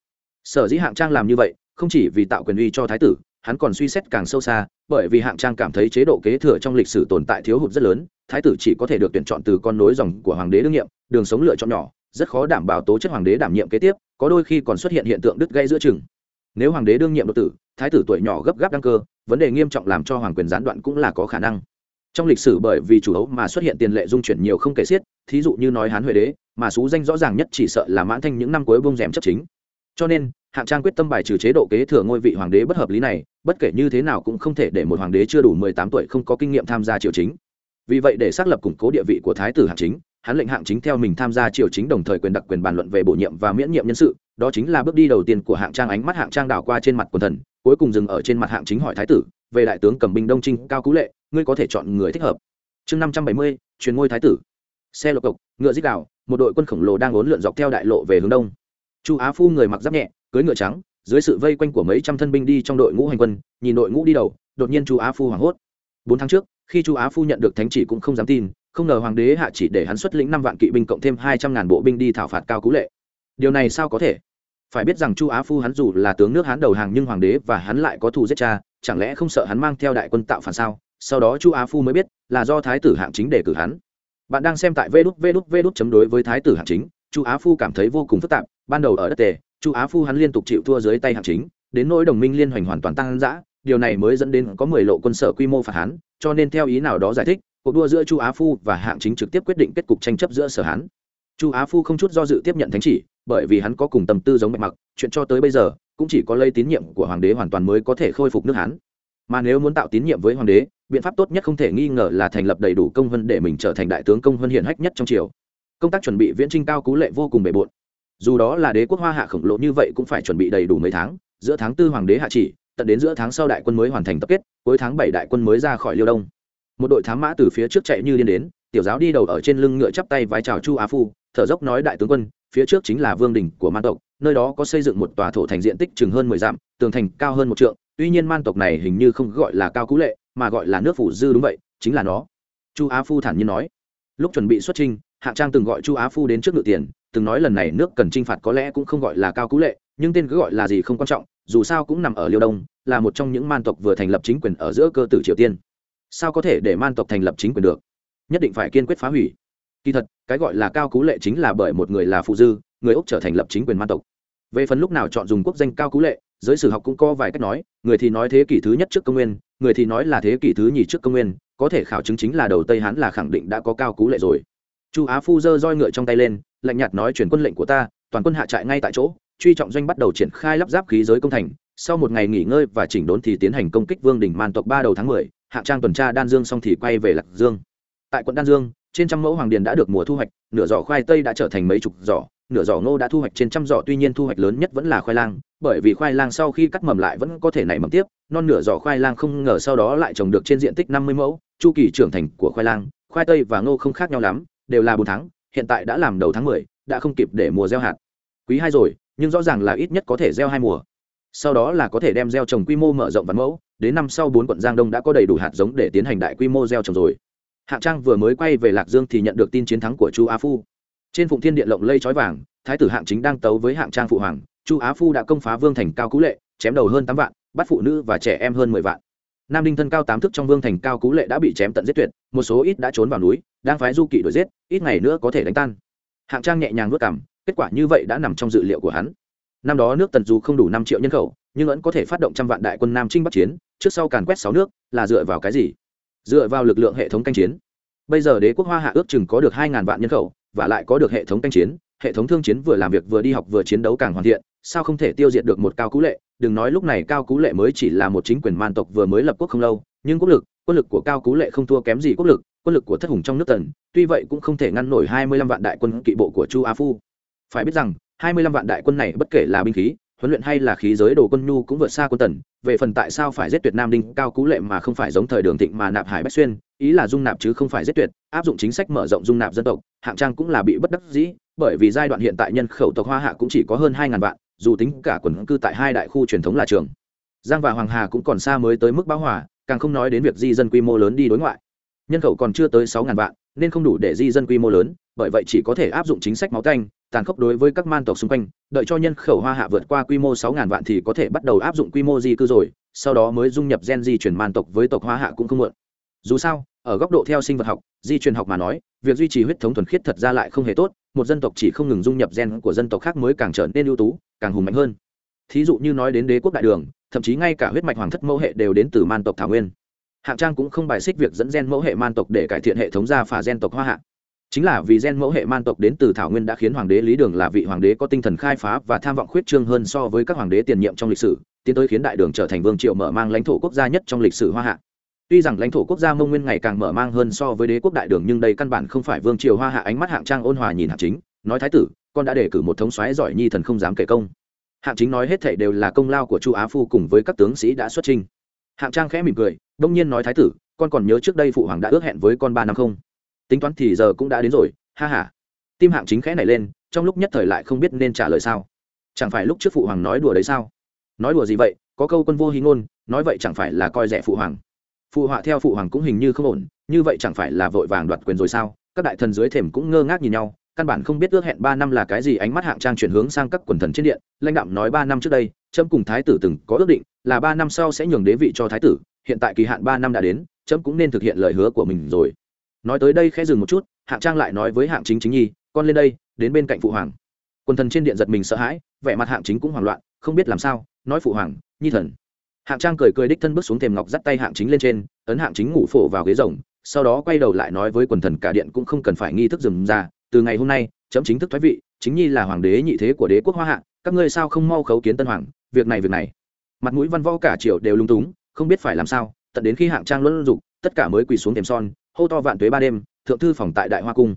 Sở dĩ hạng trang làm như vậy, không chỉ vì tạo quyền uy cho thái tử, hắn còn suy xét càng sâu xa, bởi vì hạng trang cảm thấy chế độ kế thừa trong lịch sử tồn tại thiếu hụt rất lớn, thái tử chỉ có thể được tuyển chọn từ con nối dòng của hoàng đế đương nhiệm, đường sống lựa chọn nhỏ, rất khó đảm bảo tố chất hoàng đế đảm nhiệm kế tiếp, có đôi khi còn xuất hiện hiện tượng đứt gây giữa chừng. Nếu hoàng đế đương nhiệm đột tử, thái tử tuổi nhỏ gấp gáp đăng cơ, vấn đề nghiêm trọng làm cho hoàng quyền gián đoạn cũng là có khả năng trong lịch sử bởi vì chủ hấu mà xuất hiện tiền lệ dung chuyển nhiều không kể xiết, thí dụ như nói hán huệ đế, mà xú danh rõ ràng nhất chỉ sợ là mãn thanh những năm cuối bông rèm chấp chính. Cho nên, hạng trang quyết tâm bài trừ chế độ kế thừa ngôi vị hoàng đế bất hợp lý này, bất kể như thế nào cũng không thể để một hoàng đế chưa đủ mười tám tuổi không có kinh nghiệm tham gia triều chính. Vì vậy để xác lập củng cố địa vị của thái tử hạng chính, hắn lệnh hạng chính theo mình tham gia triều chính đồng thời quyền đặc quyền bàn luận về bổ nhiệm và miễn nhiệm nhân sự, đó chính là bước đi đầu tiên của hạng trang ánh mắt hạng trang đảo qua trên mặt quần thần, cuối cùng dừng ở trên mặt hạng chính hỏi thái tử, về đại tướng cầm binh đông trinh, cao cú lệ ngươi có thể chọn người thích hợp. Chương năm trăm bảy mươi, truyền ngôi thái tử. Xe lộc cộc, ngựa dích đạo một đội quân khổng lồ đang ốn lượn dọc theo đại lộ về hướng đông. Chu á phu người mặc giáp nhẹ, cưới ngựa trắng, dưới sự vây quanh của mấy trăm thân binh đi trong đội ngũ hành quân, nhìn đội ngũ đi đầu, đột nhiên chu á phu hoảng hốt. Bốn tháng trước, khi chu á phu nhận được thánh chỉ cũng không dám tin, không ngờ hoàng đế hạ chỉ để hắn xuất lĩnh năm vạn kỵ binh cộng thêm hai trăm ngàn bộ binh đi thảo phạt cao cú lệ. Điều này sao có thể? Phải biết rằng chu á phu hắn dù là tướng nước hắn đầu hàng nhưng hoàng đế và hắn lại có thù giết cha, chẳng lẽ không sợ hắn mang theo đại quân tạo phản sao? Sau đó chu á phu mới biết là do thái tử hạng chính để cử hắn. Bạn đang xem tại vê đút vê đút vê đút chấm đối với thái tử hạng chính, chu á phu cảm thấy vô cùng phức tạp. Ban đầu ở đất tề, chu á phu hắn liên tục chịu thua dưới tay hạng chính, đến nỗi đồng minh liên hoành hoàn toàn tăng giã điều này mới dẫn đến có mười lộ quân sở quy mô phạt hán cho nên theo ý nào đó giải thích, cuộc đua giữa chu á phu và hạng chính trực tiếp quyết định kết cục tranh chấp giữa sở hán chu á phu không chút do dự tiếp nhận thánh chỉ, bởi vì hắn có cùng tâm tư giống mạch mặc, chuyện cho tới bây giờ, cũng chỉ có lây tín nhiệm của hoàng đế hoàn toàn mới có thể khôi phục nước hán mà nếu muốn tạo tín nhiệm với hoàng đế, biện pháp tốt nhất không thể nghi ngờ là thành lập đầy đủ công vân để mình trở thành đại tướng công vân hiển hách nhất trong triều. Công tác chuẩn bị viễn trinh cao cú lệ vô cùng bề bộn. Dù đó là đế quốc hoa hạ khổng lồ như vậy cũng phải chuẩn bị đầy đủ mấy tháng, giữa tháng tư hoàng đế hạ chỉ, tận đến giữa tháng sau đại quân mới hoàn thành tập kết, cuối tháng bảy đại quân mới ra khỏi liêu đông. Một đội thám mã từ phía trước chạy như điên đến, tiểu giáo đi đầu ở trên lưng ngựa chắp tay vái chào chu á phu, thở dốc nói đại tướng quân, phía trước chính là vương đình của man tộc, nơi đó có xây dựng một tòa thổ thành diện tích chừng hơn mười dặm, tường thành cao hơn một trượng tuy nhiên man tộc này hình như không gọi là cao cú lệ, mà gọi là nước phủ dư đúng vậy, chính là nó. Chu á phu thản nhiên nói. Lúc chuẩn bị xuất trinh hạng trang từng gọi chu á phu đến trước ngự tiền, từng nói lần này nước cần t r i n h phạt có lẽ cũng không gọi là cao cú lệ, nhưng tên cứ gọi là gì không quan trọng, dù sao cũng nằm ở liêu đông, là một trong những man tộc vừa thành lập chính quyền ở giữa cơ tử triều tiên. Sao có thể để man tộc thành lập chính quyền được? Nhất định phải kiên quyết phá hủy. Kỳ thật, cái gọi là cao cú lệ chính là bởi một người là phụ dư, người úc trở thành lập chính quyền man tộc. Về phần lúc nào chọn dùng quốc danh cao cú lệ giới sử học cũng có vài cách nói, người thì nói thế kỷ thứ nhất trước công nguyên, người thì nói là thế kỷ thứ nhì trước công nguyên, có thể khảo chứng chính là đầu tây hán là khẳng định đã có cao cú lệ rồi. Chu á phu giơ roi ngựa trong tay lên, lạnh nhạt nói chuyển quân lệnh của ta, toàn quân hạ trại ngay tại chỗ, truy trọng doanh bắt đầu triển khai lắp ráp khí giới công thành, sau một ngày nghỉ ngơi và chỉnh đốn thì tiến hành công kích vương đỉnh man tộc ba đầu tháng mười hạng trang tuần tra đan dương xong thì quay về lạc dương. Tại quận đan dương, trên trăm mẫu hoàng điền đã được mùa thu hoạch, nửa giỏ khoai tây đã trở thành mấy chục giỏ nửa giỏ ngô đã thu hoạch trên trăm giỏ, tuy nhiên thu hoạch lớn nhất vẫn là khoai lang, bởi vì khoai lang sau khi cắt mầm lại vẫn có thể nảy mầm tiếp, non nửa giỏ khoai lang không ngờ sau đó lại trồng được trên diện tích năm mươi mẫu, chu kỳ trưởng thành của khoai lang, khoai tây và ngô không khác nhau lắm, đều là bốn tháng, hiện tại đã làm đầu tháng mười, đã không kịp để mùa gieo hạt. Quý hai rồi, nhưng rõ ràng là ít nhất có thể gieo hai mùa. Sau đó là có thể đem gieo trồng quy mô mở rộng vạn mẫu, đến năm sau bốn quận giang đông đã có đầy đủ hạt giống để tiến hành đại quy mô gieo trồng rồi. Hạ trang vừa mới quay về lạc dương thì nhận được tin chiến thắng của chu á phu trên phụng thiên điện lộng lây chói vàng, thái tử hạng chính đang tấu với hạng trang phụ hoàng, chu á phu đã công phá vương thành cao cú lệ, chém đầu hơn tám vạn, bắt phụ nữ và trẻ em hơn mười vạn. Nam đinh thân cao tám thức trong vương thành cao cú lệ đã bị chém tận giết tuyệt, một số ít đã trốn vào núi, đang phái du kỵ đuổi giết, ít ngày nữa có thể đánh tan. Hạng trang nhẹ nhàng vất cảm kết quả như vậy đã nằm trong dự liệu của hắn. Năm đó nước tần dù không đủ năm triệu nhân khẩu, nhưng vẫn có thể phát động trăm vạn đại quân nam trinh bắc chiến, trước sau càn quét sáu nước, là dựa vào cái gì? Dựa vào lực lượng hệ thống canh chiến. Bây giờ đế quốc hoa hạ ước chừng có được hai ngàn vạn nhân khẩu và lại có được hệ thống canh chiến, hệ thống thương chiến vừa làm việc vừa đi học vừa chiến đấu càng hoàn thiện, sao không thể tiêu diệt được một cao cú lệ? Đừng nói lúc này cao cú lệ mới chỉ là một chính quyền man tộc vừa mới lập quốc không lâu, nhưng quốc lực, quân lực của cao cú lệ không thua kém gì quốc lực, quân lực của thất hùng trong nước tần, tuy vậy cũng không thể ngăn nổi hai mươi lăm vạn đại quân kỵ bộ của chu a phu. Phải biết rằng, hai mươi lăm vạn đại quân này bất kể là binh khí, huấn luyện hay là khí giới đồ quân nhu cũng vượt xa quân tần, về phần tại sao phải giết tuyệt nam đinh cao cú lệ mà không phải giống thời đường thịnh mà nạp hải bách xuyên ý là dung nạp chứ không phải giết tuyệt, áp dụng chính sách mở rộng dung nạp dân tộc, hạng trang cũng là bị bất đắc dĩ, bởi vì giai đoạn hiện tại nhân khẩu tộc hoa hạ cũng chỉ có hơn hai ngàn vạn, dù tính cả quần cư tại hai đại khu truyền thống là trường. Giang và hoàng hà cũng còn xa mới tới mức bão hòa, càng không nói đến việc di dân quy mô lớn đi đối ngoại. Nhân khẩu còn chưa tới sáu ngàn vạn, nên không đủ để di dân quy mô lớn, bởi vậy chỉ có thể áp dụng chính sách máu canh, tàn khốc đối với các man tộc xung quanh, đợi cho nhân khẩu hoa hạ vượt qua quy mô sáu ngàn vạn thì có thể bắt đầu áp dụng quy mô di cư rồi, sau đó mới dung nhập gen di chuyển man tộc với tộc hoa hạ cũng không muộn dù sao, ở góc độ theo sinh vật học, di truyền học mà nói, việc duy trì huyết thống thuần khiết thật ra lại không hề tốt, một dân tộc chỉ không ngừng dung nhập gen của dân tộc khác mới càng trở nên ưu tú, càng hùng mạnh hơn. Thí dụ như nói đến đế quốc đại đường, thậm chí ngay cả huyết mạch hoàng thất mẫu hệ đều đến từ man tộc thảo nguyên. Hạng trang cũng không bài xích việc dẫn gen mẫu hệ man tộc để cải thiện hệ thống gia phả gen tộc hoa hạ. Chính là vì gen mẫu hệ man tộc đến từ thảo nguyên đã khiến hoàng đế lý đường là vị hoàng đế có tinh thần khai phá và tham vọng khuyết trương hơn so với các hoàng đế tiền nhiệm trong lịch sử, tiến tới khiến đại đường trở thành vương triệu mở mang lãnh thổ quốc gia nhất trong lịch sử hoa hạ tuy rằng lãnh thổ quốc gia mông nguyên ngày càng mở mang hơn so với đế quốc đại đường nhưng đây căn bản không phải vương triều hoa hạ ánh mắt hạng trang ôn hòa nhìn hạng chính, nói thái tử, con đã đề cử một thống soái giỏi nhi thần không dám kể công. Hạng chính nói hết thảy đều là công lao của chu á phu cùng với các tướng sĩ đã xuất trình hạng trang khẽ mỉm cười, đông nhiên nói thái tử, con còn nhớ trước đây phụ hoàng đã ước hẹn với con ba năm không? Tính toán thì giờ cũng đã đến rồi, ha ha. Tim hạng chính khẽ này lên, trong lúc nhất thời lại không biết nên trả lời sao. Chẳng phải lúc trước phụ hoàng nói đùa đấy sao? Nói đùa gì vậy, có câu quân vô hí ngôn, nói vậy chẳng phải là coi rẻ phụ hoàng phụ họa theo phụ hoàng cũng hình như không ổn, như vậy chẳng phải là vội vàng đoạt quyền rồi sao? Các đại thần dưới thềm cũng ngơ ngác nhìn nhau, căn bản không biết ước hẹn ba năm là cái gì, ánh mắt hạng trang chuyển hướng sang các quần thần trên điện, lãnh đạo nói ba năm trước đây trâm cùng thái tử từng có ước định là ba năm sau sẽ nhường đế vị cho thái tử, hiện tại kỳ hạn ba năm đã đến trâm cũng nên thực hiện lời hứa của mình rồi. Nói tới đây khẽ dừng một chút, hạng trang lại nói với hạng chính chính nhi, con lên đây, đến bên cạnh phụ hoàng. Quần thần trên điện giật mình sợ hãi, vẻ mặt hạng chính cũng hoảng loạn, không biết làm sao, nói phụ hoàng, nhi thần hạng trang cười cười đích thân bước xuống thềm ngọc dắt tay hạng chính lên trên, ấn hạng chính ngủ phổ vào ghế rồng, sau đó quay đầu lại nói với quần thần cả điện cũng không cần phải nghi thức dừng ra, từ ngày hôm nay, chấm chính thức thoái vị, chính nhi là hoàng đế nhị thế của đế quốc hoa hạ, các ngươi sao không mau khấu kiến tân hoàng, việc này việc này. Mặt mũi văn võ cả triều đều lung túng, không biết phải làm sao, tận đến khi hạng trang luân dục, tất cả mới quỳ xuống thềm son, hô to vạn tuế ba đêm, thượng thư phòng tại đại hoa cung.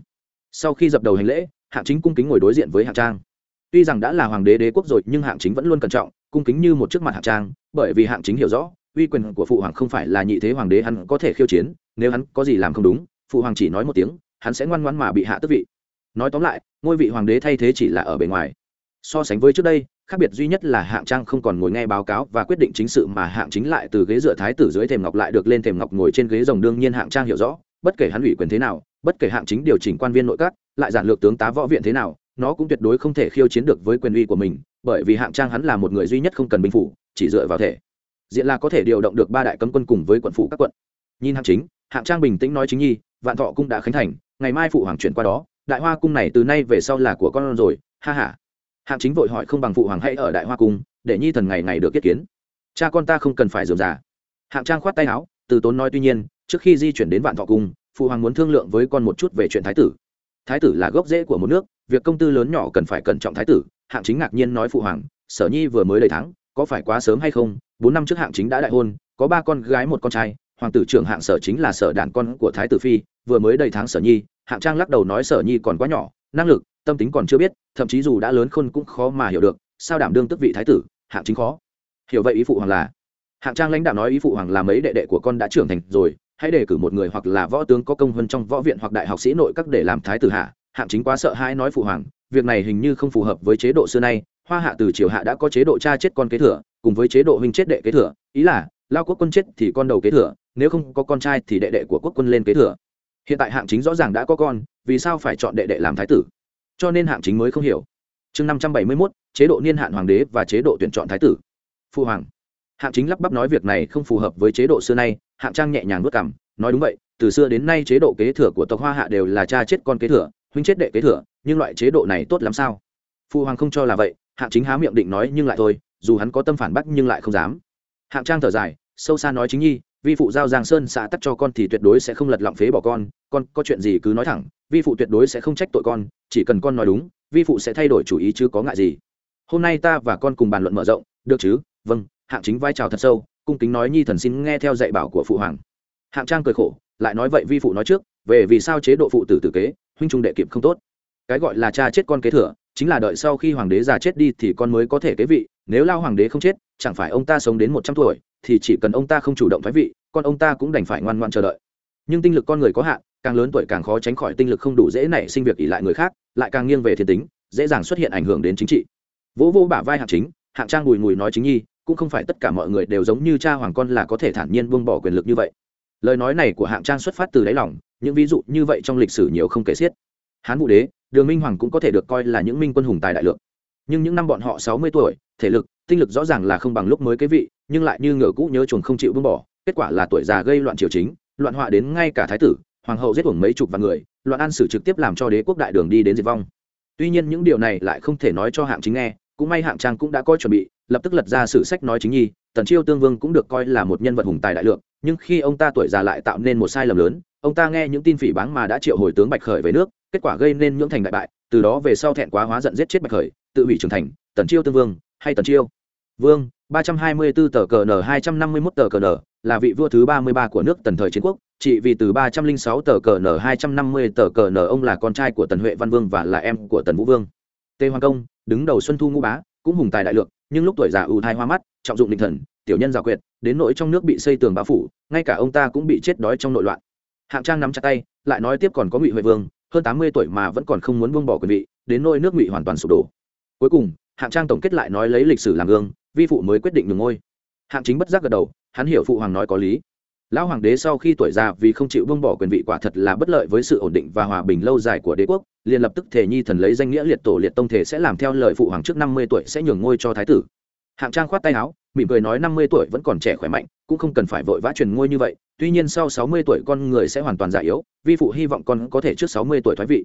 Sau khi dập đầu hành lễ, hạng chính cung kính ngồi đối diện với hạng trang. Tuy rằng đã là hoàng đế đế quốc rồi, nhưng hạng chính vẫn luôn cẩn trọng cung kính như một chiếc mặt hạng trang, bởi vì hạng chính hiểu rõ, uy quyền của phụ hoàng không phải là nhị thế hoàng đế hắn có thể khiêu chiến, nếu hắn có gì làm không đúng, phụ hoàng chỉ nói một tiếng, hắn sẽ ngoan ngoãn mà bị hạ tước vị. Nói tóm lại, ngôi vị hoàng đế thay thế chỉ là ở bề ngoài. So sánh với trước đây, khác biệt duy nhất là hạng trang không còn ngồi nghe báo cáo và quyết định chính sự mà hạng chính lại từ ghế dựa thái tử dưới thềm ngọc lại được lên thềm ngọc ngồi trên ghế rồng đương nhiên hạng trang hiểu rõ, bất kể hắn ủy quyền thế nào, bất kể hạng chính điều chỉnh quan viên nội các, lại giản lược tướng tá võ viện thế nào, nó cũng tuyệt đối không thể khiêu chiến được với quyền uy của mình bởi vì hạng trang hắn là một người duy nhất không cần binh phủ, chỉ dựa vào thể. Diện là có thể điều động được ba đại cấm quân cùng với quận phủ các quận. Nhìn hạng chính, hạng trang bình tĩnh nói chính nhi, vạn thọ cung đã khánh thành, ngày mai phụ hoàng chuyển qua đó, đại hoa cung này từ nay về sau là của con rồi, ha ha. Hạng chính vội hỏi không bằng phụ hoàng hãy ở đại hoa cung, để nhi thần ngày ngày được kết kiến. Cha con ta không cần phải dườm già. Hạng trang khoát tay áo, từ tốn nói tuy nhiên, trước khi di chuyển đến vạn thọ cung, phụ hoàng muốn thương lượng với con một chút về chuyện thái tử. Thái tử là gốc rễ của một nước, việc công tư lớn nhỏ cần phải cẩn trọng thái tử hạng chính ngạc nhiên nói phụ hoàng, sở nhi vừa mới đầy tháng có phải quá sớm hay không? Bốn năm trước hạng chính đã đại hôn, có ba con gái một con trai, hoàng tử trưởng hạng sở chính là sở đàn con của thái tử phi, vừa mới đầy tháng sở nhi, hạng trang lắc đầu nói sở nhi còn quá nhỏ, năng lực, tâm tính còn chưa biết, thậm chí dù đã lớn khôn cũng khó mà hiểu được, sao đảm đương tức vị thái tử, hạng chính khó. Hiểu vậy ý phụ hoàng là, hạng trang lãnh đạo nói ý phụ hoàng là mấy đệ đệ của con đã trưởng thành rồi, hãy đề cử một người hoặc là võ tướng có công hơn trong võ viện hoặc đại học sĩ nội các để làm thái tử hạ, hạng chính quá sợ hãi nói phụ hoàng việc này hình như không phù hợp với chế độ xưa nay, hoa hạ từ triều hạ đã có chế độ cha chết con kế thừa, cùng với chế độ huynh chết đệ kế thừa. Ý là, lao quốc quân chết thì con đầu kế thừa, nếu không có con trai thì đệ đệ của quốc quân lên kế thừa. Hiện tại hạng chính rõ ràng đã có con, vì sao phải chọn đệ đệ làm thái tử? Cho nên hạng chính mới không hiểu. Chương năm trăm bảy mươi mốt, chế độ niên hạn hoàng đế và chế độ tuyển chọn thái tử. Phu hoàng. Hạng chính lắp bắp nói việc này không phù hợp với chế độ xưa nay, hạng trang nhẹ nhàng vất cảm nói đúng vậy, từ xưa đến nay chế độ kế thừa của tộc hoa hạ đều là cha chết con kế thừa huynh chết đệ kế thừa, nhưng loại chế độ này tốt lắm sao? Phu hoàng không cho là vậy, hạng chính há miệng định nói nhưng lại thôi, dù hắn có tâm phản bác nhưng lại không dám. Hạng trang thở dài, sâu xa nói chính nhi, vi phụ giao giang sơn xã tắc cho con thì tuyệt đối sẽ không lật lọng phế bỏ con con có chuyện gì cứ nói thẳng, vi phụ tuyệt đối sẽ không trách tội con, chỉ cần con nói đúng, vi phụ sẽ thay đổi chủ ý chứ có ngại gì. Hôm nay ta và con cùng bàn luận mở rộng, được chứ? Vâng hạng chính vai trò thật sâu, cung kính nói nhi thần xin nghe theo dạy bảo của phụ hoàng. Hạng trang cười khổ, lại nói vậy vi phụ nói trước, về vì sao chế độ phụ tử tử kế huynh trung đệ kịp không tốt. Cái gọi là cha chết con kế thừa, chính là đợi sau khi hoàng đế già chết đi thì con mới có thể kế vị, nếu lao hoàng đế không chết, chẳng phải ông ta sống đến một trăm tuổi, thì chỉ cần ông ta không chủ động thái vị, con ông ta cũng đành phải ngoan ngoan chờ đợi. Nhưng tinh lực con người có hạn, càng lớn tuổi càng khó tránh khỏi tinh lực không đủ dễ nảy sinh việc ỉ lại người khác, lại càng nghiêng về thiên tính, dễ dàng xuất hiện ảnh hưởng đến chính trị. Vỗ vô bả vai hạng chính, hạng trang bùi ngùi nói chính nhi, cũng không phải tất cả mọi người đều giống như cha hoàng con là có thể thản nhiên buông bỏ quyền lực như vậy. Lời nói này của hạng trang xuất phát từ đáy lòng những ví dụ như vậy trong lịch sử nhiều không kể xiết. Hán vũ đế, đường minh hoàng cũng có thể được coi là những minh quân hùng tài đại lượng. Nhưng những năm bọn họ sáu mươi tuổi, thể lực, tinh lực rõ ràng là không bằng lúc mới kế vị, nhưng lại như ngựa cũ nhớ chuồng không chịu buông bỏ, kết quả là tuổi già gây loạn triều chính, loạn họa đến ngay cả thái tử, hoàng hậu giết uổng mấy chục vạn người, loạn an sử trực tiếp làm cho đế quốc đại đường đi đến diệt vong. Tuy nhiên những điều này lại không thể nói cho hạng chính nghe, cũng may hạng trang cũng đã có chuẩn bị, lập tức lật ra sử sách nói chính nhi, tần chiêu tương vương cũng được coi là một nhân vật hùng tài đại lượng nhưng khi ông ta tuổi già lại tạo nên một sai lầm lớn, ông ta nghe những tin phỉ báng mà đã triệu hồi tướng bạch khởi về nước, kết quả gây nên nhưỡng thành đại bại, từ đó về sau thẹn quá hóa giận giết chết bạch khởi, tự hủy trưởng thành, tần chiêu tương vương, hay tần chiêu. Vương, ba trăm hai mươi 324 tờ cờ n hai trăm năm mươi 251 tờ cờ n là vị vua thứ ba mươi ba của nước tần thời chiến quốc chỉ vì từ ba trăm linh sáu tờ cờ n hai trăm năm mươi tờ cờ n ông là con trai của tần huệ văn vương và là em của tần vũ vương. Tề hoàng công, đứng đầu xuân thu ngũ bá, cũng hùng tài đại lượng, nhưng lúc tuổi già ưu thai hoa mắt, trọng dụng định thần tiểu nhân giả quyệt, đến nỗi trong nước bị xây tường bao phủ, ngay cả ông ta cũng bị chết đói trong nội loạn. Hạng trang nắm chặt tay, lại nói tiếp còn có ngụy huệ vương, hơn tám mươi tuổi mà vẫn còn không muốn buông bỏ quyền vị, đến nỗi nước ngụy hoàn toàn sụp đổ. Cuối cùng, hạng trang tổng kết lại nói lấy lịch sử làm gương, vi phụ mới quyết định ngừng ngôi. Hạng chính bất giác gật đầu, hắn hiểu phụ hoàng nói có lý. Lão hoàng đế sau khi tuổi già vì không chịu buông bỏ quyền vị quả thật là bất lợi với sự ổn định và hòa bình lâu dài của đế quốc, liền lập tức thể nhi thần lấy danh nghĩa liệt tổ liệt tông thể sẽ làm theo lời phụ hoàng trước năm mươi tuổi sẽ nhường ngôi cho thái tử. Hạng trang khoát tay áo mỉm cười nói năm mươi tuổi vẫn còn trẻ khỏe mạnh, cũng không cần phải vội vã truyền ngôi như vậy, tuy nhiên sau sáu mươi tuổi con người sẽ hoàn toàn già yếu, vi phụ hy vọng con có thể trước sáu mươi tuổi thoái vị.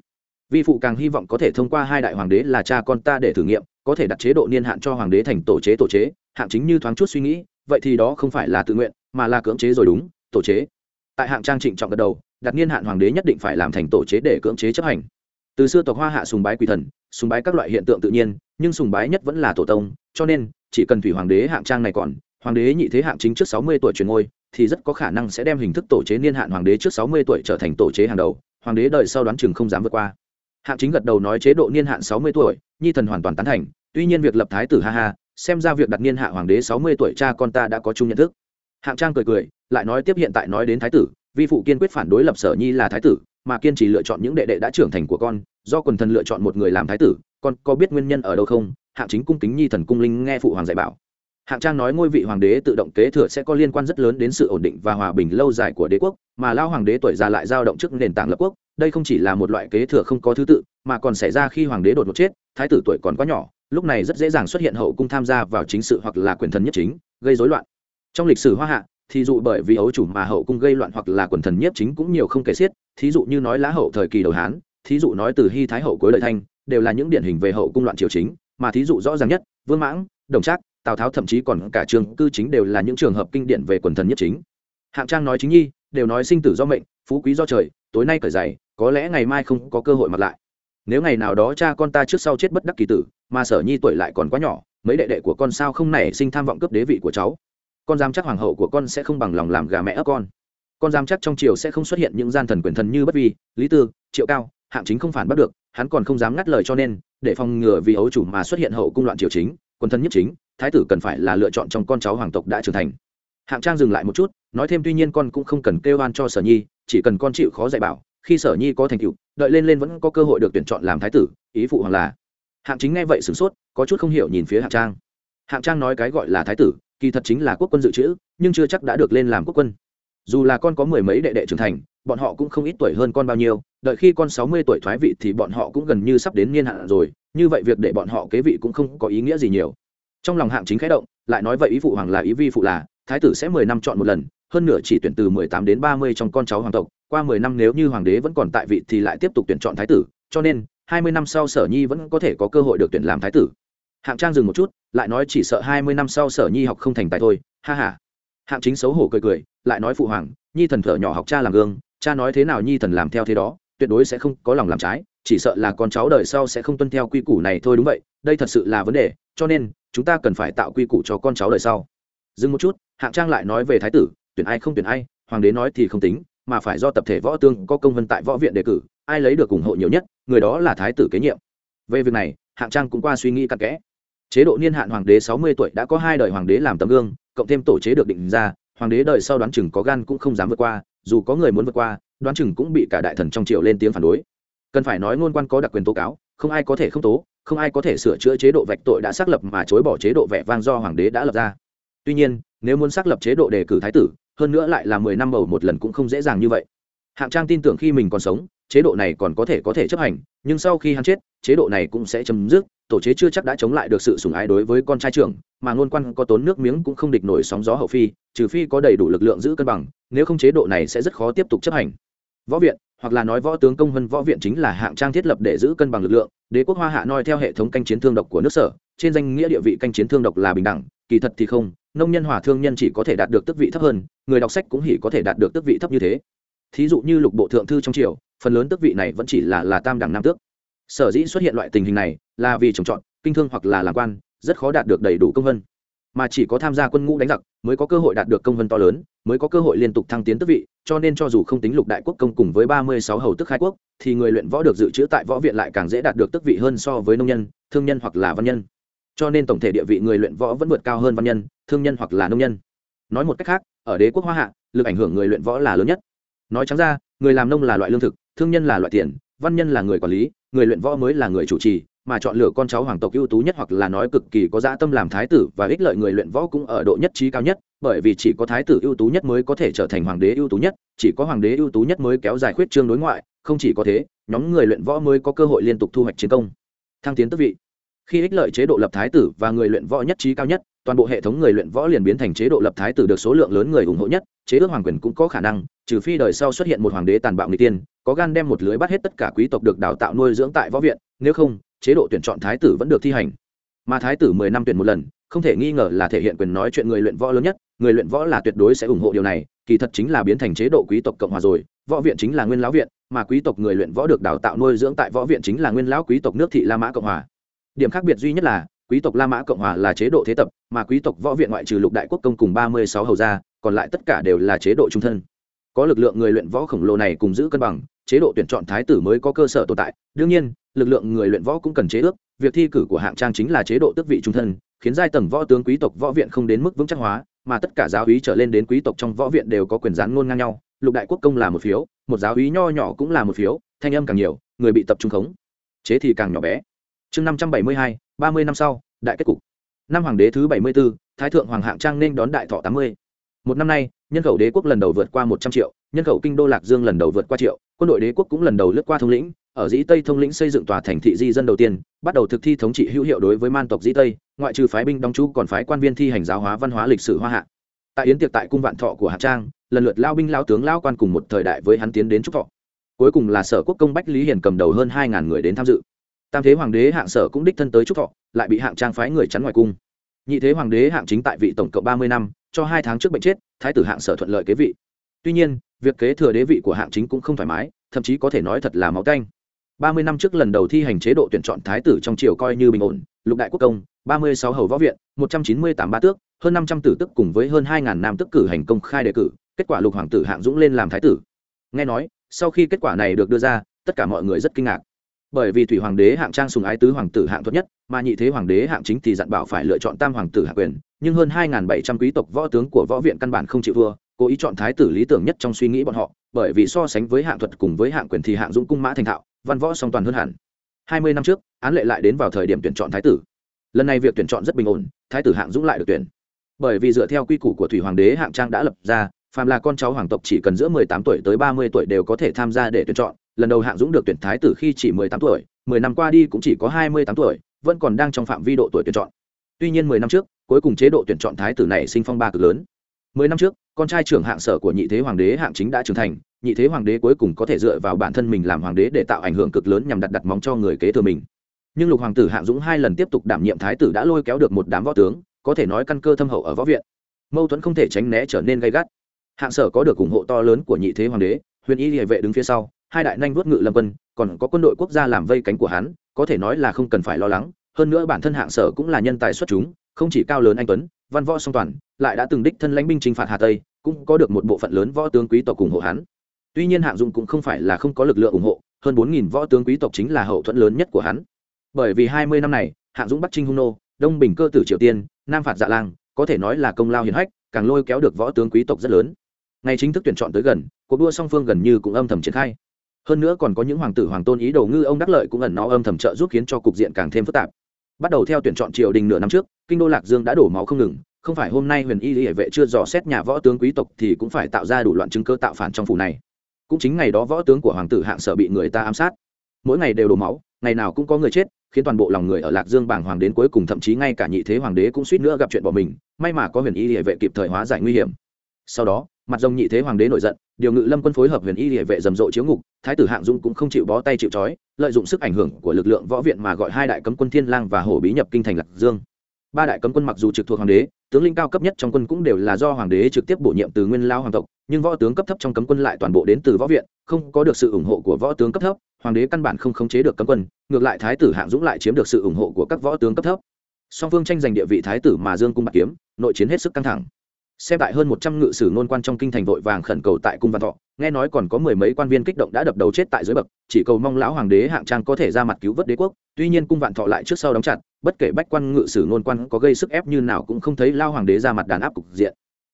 Vi phụ càng hy vọng có thể thông qua hai đại hoàng đế là cha con ta để thử nghiệm, có thể đặt chế độ niên hạn cho hoàng đế thành tổ chế tổ chế, hạng chính như thoáng chút suy nghĩ, vậy thì đó không phải là tự nguyện, mà là cưỡng chế rồi đúng, tổ chế. Tại hạng trang trịnh trọng gật đầu, đặt niên hạn hoàng đế nhất định phải làm thành tổ chế để cưỡng chế chấp hành. Từ xưa tộc hoa hạ sùng bái quỷ thần, sùng bái các loại hiện tượng tự nhiên, nhưng sùng bái nhất vẫn là tổ tông, cho nên chỉ cần thủy hoàng đế hạng trang này còn, hoàng đế nhị thế hạng chính trước sáu mươi tuổi truyền ngôi, thì rất có khả năng sẽ đem hình thức tổ chế niên hạn hoàng đế trước sáu mươi tuổi trở thành tổ chế hàng đầu, hoàng đế đời sau đoán chừng không dám vượt qua. Hạng chính gật đầu nói chế độ niên hạn sáu mươi tuổi, nhi thần hoàn toàn tán thành, tuy nhiên việc lập thái tử ha ha, xem ra việc đặt niên hạ hoàng đế sáu mươi tuổi cha con ta đã có chung nhận thức. Hạng trang cười cười, lại nói tiếp hiện tại nói đến thái tử, vi phụ kiên quyết phản đối lập sở nhi là thái tử, mà kiên trì lựa chọn những đệ đệ đã trưởng thành của con, do quần thần lựa chọn một người làm thái tử, con có biết nguyên nhân ở đâu không? Hạng chính cung kính nhi thần cung linh nghe phụ hoàng dạy bảo. Hạng trang nói ngôi vị hoàng đế tự động kế thừa sẽ có liên quan rất lớn đến sự ổn định và hòa bình lâu dài của đế quốc, mà lao hoàng đế tuổi già lại dao động trước nền tảng lập quốc. Đây không chỉ là một loại kế thừa không có thứ tự, mà còn xảy ra khi hoàng đế đột ngột chết, thái tử tuổi còn quá nhỏ, lúc này rất dễ dàng xuất hiện hậu cung tham gia vào chính sự hoặc là quyền thần nhất chính, gây rối loạn. Trong lịch sử hoa hạ, thì dụ bởi vì ấu chủ mà hậu cung gây loạn hoặc là quần thần nhất chính cũng nhiều không kể xiết, thí dụ như nói lá hậu thời kỳ đầu hán, thí dụ nói từ hy thái hậu cuối lợi thanh, đều là những điển hình về hậu cung loạn triều chính mà thí dụ rõ ràng nhất, vương mãng, đồng trác, tào tháo thậm chí còn cả trường cư chính đều là những trường hợp kinh điển về quần thần nhất chính. Hạng trang nói chính nhi, đều nói sinh tử do mệnh, phú quý do trời, tối nay cởi giày, có lẽ ngày mai không có cơ hội mặc lại. Nếu ngày nào đó cha con ta trước sau chết bất đắc kỳ tử, mà sở nhi tuổi lại còn quá nhỏ, mấy đệ đệ của con sao không nảy sinh tham vọng cướp đế vị của cháu? Con dám chắc hoàng hậu của con sẽ không bằng lòng làm gà mẹ ấp con. Con dám chắc trong triều sẽ không xuất hiện những gian thần quyền thần như bất vi, lý tư, triệu cao hạng chính không phản bắt được, hắn còn không dám ngắt lời cho nên, để phòng ngừa vì ấu chủ mà xuất hiện hậu cung loạn triều chính quân thân nhất chính, thái tử cần phải là lựa chọn trong con cháu hoàng tộc đã trưởng thành. Hạng trang dừng lại một chút, nói thêm tuy nhiên con cũng không cần kêu oan cho sở nhi, chỉ cần con chịu khó dạy bảo, khi sở nhi có thành tựu, đợi lên lên vẫn có cơ hội được tuyển chọn làm thái tử, ý phụ hoàng là. Hạng chính nghe vậy sửng sốt, có chút không hiểu nhìn phía hạng trang. Hạng trang nói cái gọi là thái tử, kỳ thật chính là quốc quân dự trữ, nhưng chưa chắc đã được lên làm quốc quân. Dù là con có mười mấy đệ đệ trưởng thành bọn họ cũng không ít tuổi hơn con bao nhiêu, đợi khi con sáu mươi tuổi thoái vị thì bọn họ cũng gần như sắp đến niên hạn rồi, như vậy việc để bọn họ kế vị cũng không có ý nghĩa gì nhiều. Trong lòng hạng chính khẽ động, lại nói vậy ý phụ hoàng là ý vi phụ là, thái tử sẽ mười năm chọn một lần, hơn nửa chỉ tuyển từ mười tám đến ba mươi trong con cháu hoàng tộc, qua mười năm nếu như hoàng đế vẫn còn tại vị thì lại tiếp tục tuyển chọn thái tử, cho nên hai mươi năm sau sở nhi vẫn có thể có cơ hội được tuyển làm thái tử. Hạng trang dừng một chút, lại nói chỉ sợ hai mươi năm sau sở nhi học không thành tài thôi, ha ha. Hạng chính xấu hổ cười cười, lại nói phụ hoàng, nhi thần thở nhỏ học cha làm gương cha nói thế nào nhi thần làm theo thế đó, tuyệt đối sẽ không có lòng làm trái, chỉ sợ là con cháu đời sau sẽ không tuân theo quy củ này thôi đúng vậy, đây thật sự là vấn đề, cho nên, chúng ta cần phải tạo quy củ cho con cháu đời sau. Dừng một chút, hạng trang lại nói về thái tử, tuyển ai không tuyển ai, hoàng đế nói thì không tính, mà phải do tập thể võ tương có công vân tại võ viện đề cử, ai lấy được ủng hộ nhiều nhất, người đó là thái tử kế nhiệm. Về việc này, hạng trang cũng qua suy nghĩ cặn kẽ. Chế độ niên hạn hoàng đế sáu mươi tuổi đã có hai đời hoàng đế làm tấm gương, cộng thêm tổ chế được định ra, hoàng đế đời sau đoán chừng có gan cũng không dám vượt qua dù có người muốn vượt qua, đoán chừng cũng bị cả đại thần trong triều lên tiếng phản đối. Cần phải nói ngôn quan có đặc quyền tố cáo, không ai có thể không tố, không ai có thể sửa chữa chế độ vạch tội đã xác lập mà chối bỏ chế độ vẻ vang do hoàng đế đã lập ra. Tuy nhiên, nếu muốn xác lập chế độ đề cử thái tử, hơn nữa lại là mười năm bầu một lần cũng không dễ dàng như vậy. Hạng trang tin tưởng khi mình còn sống, chế độ này còn có thể có thể chấp hành, nhưng sau khi hắn chết, chế độ này cũng sẽ chấm dứt tổ chế chưa chắc đã chống lại được sự sủng ái đối với con trai trưởng, mà ngôn quan có tốn nước miếng cũng không địch nổi sóng gió hậu phi, trừ phi có đầy đủ lực lượng giữ cân bằng, nếu không chế độ này sẽ rất khó tiếp tục chấp hành. Võ viện, hoặc là nói võ tướng công vân võ viện chính là hạng trang thiết lập để giữ cân bằng lực lượng, đế quốc hoa hạ noi theo hệ thống canh chiến thương độc của nước sở, trên danh nghĩa địa vị canh chiến thương độc là bình đẳng, kỳ thật thì không, nông nhân hòa thương nhân chỉ có thể đạt được tước vị thấp hơn, người đọc sách cũng hỉ có thể đạt được tước vị thấp như thế. Thí dụ như lục bộ thượng thư trong triều, phần lớn tước vị này vẫn chỉ là là tam đẳng nam tước sở dĩ xuất hiện loại tình hình này là vì trồng trọt, kinh thương hoặc là làm quan, rất khó đạt được đầy đủ công vân. Mà chỉ có tham gia quân ngũ đánh giặc mới có cơ hội đạt được công vân to lớn, mới có cơ hội liên tục thăng tiến tước vị, cho nên cho dù không tính lục đại quốc công cùng với ba mươi sáu hầu tức khai quốc, thì người luyện võ được dự trữ tại võ viện lại càng dễ đạt được tước vị hơn so với nông nhân, thương nhân hoặc là văn nhân. Cho nên tổng thể địa vị người luyện võ vẫn vượt cao hơn văn nhân, thương nhân hoặc là nông nhân. Nói một cách khác, ở đế quốc hoa hạ, lực ảnh hưởng người luyện võ là lớn nhất. Nói trắng ra, người làm nông là loại lương thực, thương nhân là loại tiền, văn nhân là người quản lý người luyện võ mới là người chủ trì, mà chọn lựa con cháu hoàng tộc ưu tú nhất hoặc là nói cực kỳ có dã tâm làm thái tử và ích lợi người luyện võ cũng ở độ nhất trí cao nhất, bởi vì chỉ có thái tử ưu tú nhất mới có thể trở thành hoàng đế ưu tú nhất, chỉ có hoàng đế ưu tú nhất mới kéo dài khuyết trương đối ngoại, không chỉ có thế, nhóm người luyện võ mới có cơ hội liên tục thu hoạch chiến công. Thăng tiến tức vị. Khi ích lợi chế độ lập thái tử và người luyện võ nhất trí cao nhất toàn bộ hệ thống người luyện võ liền biến thành chế độ lập thái tử được số lượng lớn người ủng hộ nhất, chế ước hoàng quyền cũng có khả năng, trừ phi đời sau xuất hiện một hoàng đế tàn bạo người tiên, có gan đem một lưới bắt hết tất cả quý tộc được đào tạo nuôi dưỡng tại võ viện, nếu không, chế độ tuyển chọn thái tử vẫn được thi hành. Mà thái tử mười năm tuyển một lần, không thể nghi ngờ là thể hiện quyền nói chuyện người luyện võ lớn nhất, người luyện võ là tuyệt đối sẽ ủng hộ điều này, kỳ thật chính là biến thành chế độ quý tộc cộng hòa rồi, võ viện chính là nguyên lão viện, mà quý tộc người luyện võ được đào tạo nuôi dưỡng tại võ viện chính là nguyên lão quý tộc nước thị la mã cộng hòa. Điểm khác biệt duy nhất là quý tộc la mã cộng hòa là chế độ thế tập, mà quý tộc võ viện ngoại trừ lục đại quốc công cùng ba mươi sáu hầu gia, còn lại tất cả đều là chế độ trung thân. Có lực lượng người luyện võ khổng lồ này cùng giữ cân bằng, chế độ tuyển chọn thái tử mới có cơ sở tồn tại. Đương nhiên, lực lượng người luyện võ cũng cần chế ước, việc thi cử của hạng trang chính là chế độ tước vị trung thân, khiến giai tầng võ tướng quý tộc võ viện không đến mức vững chắc hóa, mà tất cả giáo úy trở lên đến quý tộc trong võ viện đều có quyền gián ngôn ngang nhau. Lục đại quốc công là một phiếu, một giáo úy nho nhỏ cũng là một phiếu, thanh âm càng nhiều, người bị tập trung khống, chế thì càng nhỏ bé. Chương năm trăm bảy mươi hai ba mươi năm sau, đại kết cục. Năm hoàng đế thứ bảy mươi b ố thái thượng hoàng hạng trang nên đón đại thọ tám mươi. Một năm nay, nhân khẩu đế quốc lần đầu vượt qua một trăm triệu, nhân khẩu kinh đô lạc dương lần đầu vượt qua triệu, quân đội đế quốc cũng lần đầu lướt qua thông lĩnh, ở dĩ tây thông lĩnh xây dựng tòa thành thị di dân đầu tiên, bắt đầu thực thi thống trị hữu hiệu đối với man tộc dĩ tây, ngoại trừ phái binh đóng chú còn phái quan viên thi hành giáo hóa văn hóa lịch sử hoa hạ. Tại yến tiệc tại cung vạn thọ của hạng trang, lần lượt lao binh lao tướng lao quan cùng một thời đại với hắn tiến đến trúc thọ. Cuối cùng là sở quốc công bách lý hiền cầm đầu hơn hai ngàn người đến tham dự tam thế hoàng đế hạng sở cũng đích thân tới trúc thọ, lại bị hạng trang phái người chắn ngoài cung. Nhị thế hoàng đế hạng chính tại vị tổng cộng ba mươi năm, cho hai tháng trước bệnh chết, thái tử hạng sở thuận lợi kế vị. Tuy nhiên, việc kế thừa đế vị của hạng chính cũng không thoải mái, thậm chí có thể nói thật là máu canh. Ba mươi năm trước lần đầu thi hành chế độ tuyển chọn thái tử trong triều coi như bình ổn, lục đại quốc công, ba mươi sáu hầu võ viện, một trăm chín mươi tám ba tước, hơn năm trăm tử tức cùng với hơn hai ngàn nam tức cử hành công khai đề cử, kết quả lục hoàng tử hạng dũng lên làm thái tử. Nghe nói, sau khi kết quả này được đưa ra, tất cả mọi người rất kinh ngạc bởi vì thủy hoàng đế hạng trang sùng ái tứ hoàng tử hạng thuật nhất, mà nhị thế hoàng đế hạng chính thì dặn bảo phải lựa chọn tam hoàng tử hạng quyền, nhưng hơn hai bảy trăm quý tộc võ tướng của võ viện căn bản không chịu thua, cố ý chọn thái tử lý tưởng nhất trong suy nghĩ bọn họ, bởi vì so sánh với hạng thuật cùng với hạng quyền thì hạng dũng cung mã thành thạo, văn võ song toàn hơn hẳn. Hai mươi năm trước, án lệ lại đến vào thời điểm tuyển chọn thái tử. Lần này việc tuyển chọn rất bình ổn, thái tử hạng dũng lại được tuyển. Bởi vì dựa theo quy củ của thủy hoàng đế hạng trang đã lập ra, phàm là con cháu hoàng tộc chỉ cần giữa mười tám tuổi tới ba mươi tuổi đều có thể tham gia để tuyển chọn lần đầu hạng dũng được tuyển thái tử khi chỉ mười tám tuổi, mười năm qua đi cũng chỉ có hai mươi tám tuổi, vẫn còn đang trong phạm vi độ tuổi tuyển chọn. Tuy nhiên mười năm trước, cuối cùng chế độ tuyển chọn thái tử này sinh phong ba cực lớn. Mười năm trước, con trai trưởng hạng sở của nhị thế hoàng đế hạng chính đã trưởng thành, nhị thế hoàng đế cuối cùng có thể dựa vào bản thân mình làm hoàng đế để tạo ảnh hưởng cực lớn nhằm đặt đặt móng cho người kế thừa mình. Nhưng lục hoàng tử hạng dũng hai lần tiếp tục đảm nhiệm thái tử đã lôi kéo được một đám võ tướng, có thể nói căn cơ thâm hậu ở võ viện. Mâu thuẫn không thể tránh né trở nên gay gắt. Hạng sở có được ủng hộ to lớn của nhị thế hoàng đế, huyền y địa vệ đứng phía sau hai đại nhanh vuốt ngự lâm quân, còn có quân đội quốc gia làm vây cánh của hắn, có thể nói là không cần phải lo lắng, hơn nữa bản thân hạng sở cũng là nhân tài xuất chúng, không chỉ cao lớn anh tuấn, văn võ song toàn, lại đã từng đích thân lãnh binh chinh phạt hà tây, cũng có được một bộ phận lớn võ tướng quý tộc ủng hộ hắn. Tuy nhiên hạng dụng cũng không phải là không có lực lượng ủng hộ, hơn bốn nghìn võ tướng quý tộc chính là hậu thuẫn lớn nhất của hắn. Bởi vì hai mươi năm này, hạng dũng bắc trinh hung nô, đông bình cơ tử triều tiên, nam phạt dạ lang, có thể nói là công lao hiển hách, càng lôi kéo được võ tướng quý tộc rất lớn. Ngày chính thức tuyển chọn tới gần, cuộc đua song phương gần như cũng âm thầm triển khai hơn nữa còn có những hoàng tử hoàng tôn ý đồ ngư ông đắc lợi cũng ẩn nó âm thầm trợ giúp khiến cho cục diện càng thêm phức tạp. Bắt đầu theo tuyển chọn triều đình nửa năm trước, kinh đô lạc dương đã đổ máu không ngừng, không phải hôm nay huyền y hệ vệ chưa dò xét nhà võ tướng quý tộc thì cũng phải tạo ra đủ loạn chứng cơ tạo phản trong phủ này. Cũng chính ngày đó võ tướng của hoàng tử hạng sở bị người ta ám sát. Mỗi ngày đều đổ máu, ngày nào cũng có người chết, khiến toàn bộ lòng người ở lạc dương bảng hoàng đến cuối cùng, thậm chí ngay cả nhị thế hoàng đế cũng suýt nữa gặp chuyện bỏ mình. May mà có huyền y hệ vệ kịp thời hóa giải nguy hiểm sau đó, mặt rồng nhị thế hoàng đế nổi giận, điều ngự lâm quân phối hợp huyền y địa vệ rầm rộ chiếu ngục, thái tử hạng dung cũng không chịu bó tay chịu trói, lợi dụng sức ảnh hưởng của lực lượng võ viện mà gọi hai đại cấm quân thiên lang và hổ bí nhập kinh thành lạc dương. Ba đại cấm quân mặc dù trực thuộc hoàng đế, tướng linh cao cấp nhất trong quân cũng đều là do hoàng đế trực tiếp bổ nhiệm từ nguyên lao hoàng tộc, nhưng võ tướng cấp thấp trong cấm quân lại toàn bộ đến từ võ viện, không có được sự ủng hộ của võ tướng cấp thấp, hoàng đế căn bản không khống chế được cấm quân, ngược lại thái tử hạng dũng lại chiếm được sự ủng hộ của các võ tướng cấp thấp. Song phương tranh giành địa vị thái tử mà dương cung bạc kiếm, nội chiến hết sức căng thẳng xem tại hơn một trăm ngự sử ngôn quan trong kinh thành vội vàng khẩn cầu tại cung văn thọ, nghe nói còn có mười mấy quan viên kích động đã đập đầu chết tại dưới bậc, chỉ cầu mong lão hoàng đế hạng trang có thể ra mặt cứu vớt đế quốc, tuy nhiên cung vạn thọ lại trước sau đóng chặt, bất kể bách quan ngự sử ngôn quan có gây sức ép như nào cũng không thấy lao hoàng đế ra mặt đàn áp cục diện.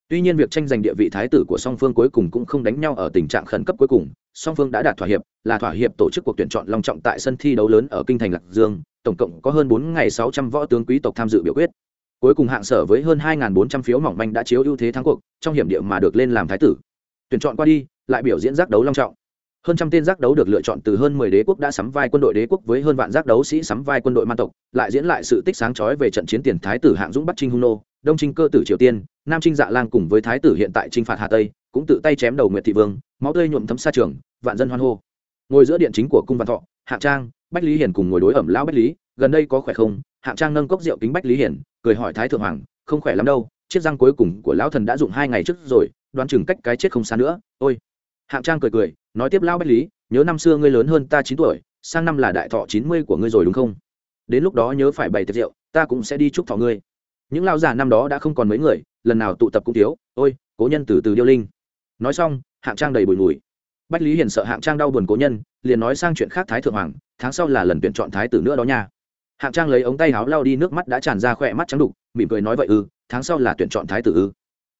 Tuy nhiên việc tranh giành địa vị thái tử của song phương cuối cùng cũng không đánh nhau ở tình trạng khẩn cấp cuối cùng, song phương đã đạt thỏa hiệp, là thỏa hiệp tổ chức cuộc tuyển chọn long trọng tại sân thi đấu lớn ở kinh thành lạc dương, tổng cộng có hơn bốn ngày sáu trăm võ tướng quý tộc tham dự biểu quyết cuối cùng hạng sở với hơn hai bốn trăm phiếu mỏng manh đã chiếu ưu thế thắng cuộc, trong hiểm địa mà được lên làm thái tử. Tuyển chọn qua đi, lại biểu diễn giác đấu long trọng. Hơn trăm tên giác đấu được lựa chọn từ hơn mười đế quốc đã sắm vai quân đội đế quốc với hơn vạn giác đấu sĩ sắm vai quân đội man tộc, lại diễn lại sự tích sáng chói về trận chiến tiền thái tử hạng dũng bắc trinh hung nô, đông trinh cơ tử triều tiên, nam trinh dạ lang cùng với thái tử hiện tại trinh phạt hà tây, cũng tự tay chém đầu nguyệt thị vương, máu tươi nhuộm thấm xa trường, vạn dân hoan hô. Ngồi giữa điện chính của cung văn thọ, hạng trang, bách lý hiền cùng ngồi đối ẩm lão bách lý, gần đây có khỏe không? Hạng trang nâng cốc rượu kính bách lý hiển, cười hỏi thái thượng hoàng, không khỏe lắm đâu, chiếc răng cuối cùng của lão thần đã dụng hai ngày trước rồi, đoán chừng cách cái chết không xa nữa, ôi. Hạng trang cười cười, nói tiếp lão bách lý, nhớ năm xưa ngươi lớn hơn ta chín tuổi, sang năm là đại thọ chín mươi của ngươi rồi đúng không? Đến lúc đó nhớ phải bày tiệc rượu, ta cũng sẽ đi chúc thọ ngươi. Những lão già năm đó đã không còn mấy người, lần nào tụ tập cũng thiếu, ôi, cố nhân từ từ điêu linh. Nói xong, hạng trang đầy bùi mùi bách lý hiền sợ hạng trang đau buồn cố nhân, liền nói sang chuyện khác thái thượng hoàng, tháng sau là lần tuyển chọn thái tử nữa đó nha hạng trang lấy ống tay áo lao đi, nước mắt đã tràn ra, khỏe mắt trắng đục, mỉm cười nói vậy ư, tháng sau là tuyển chọn thái tử ư.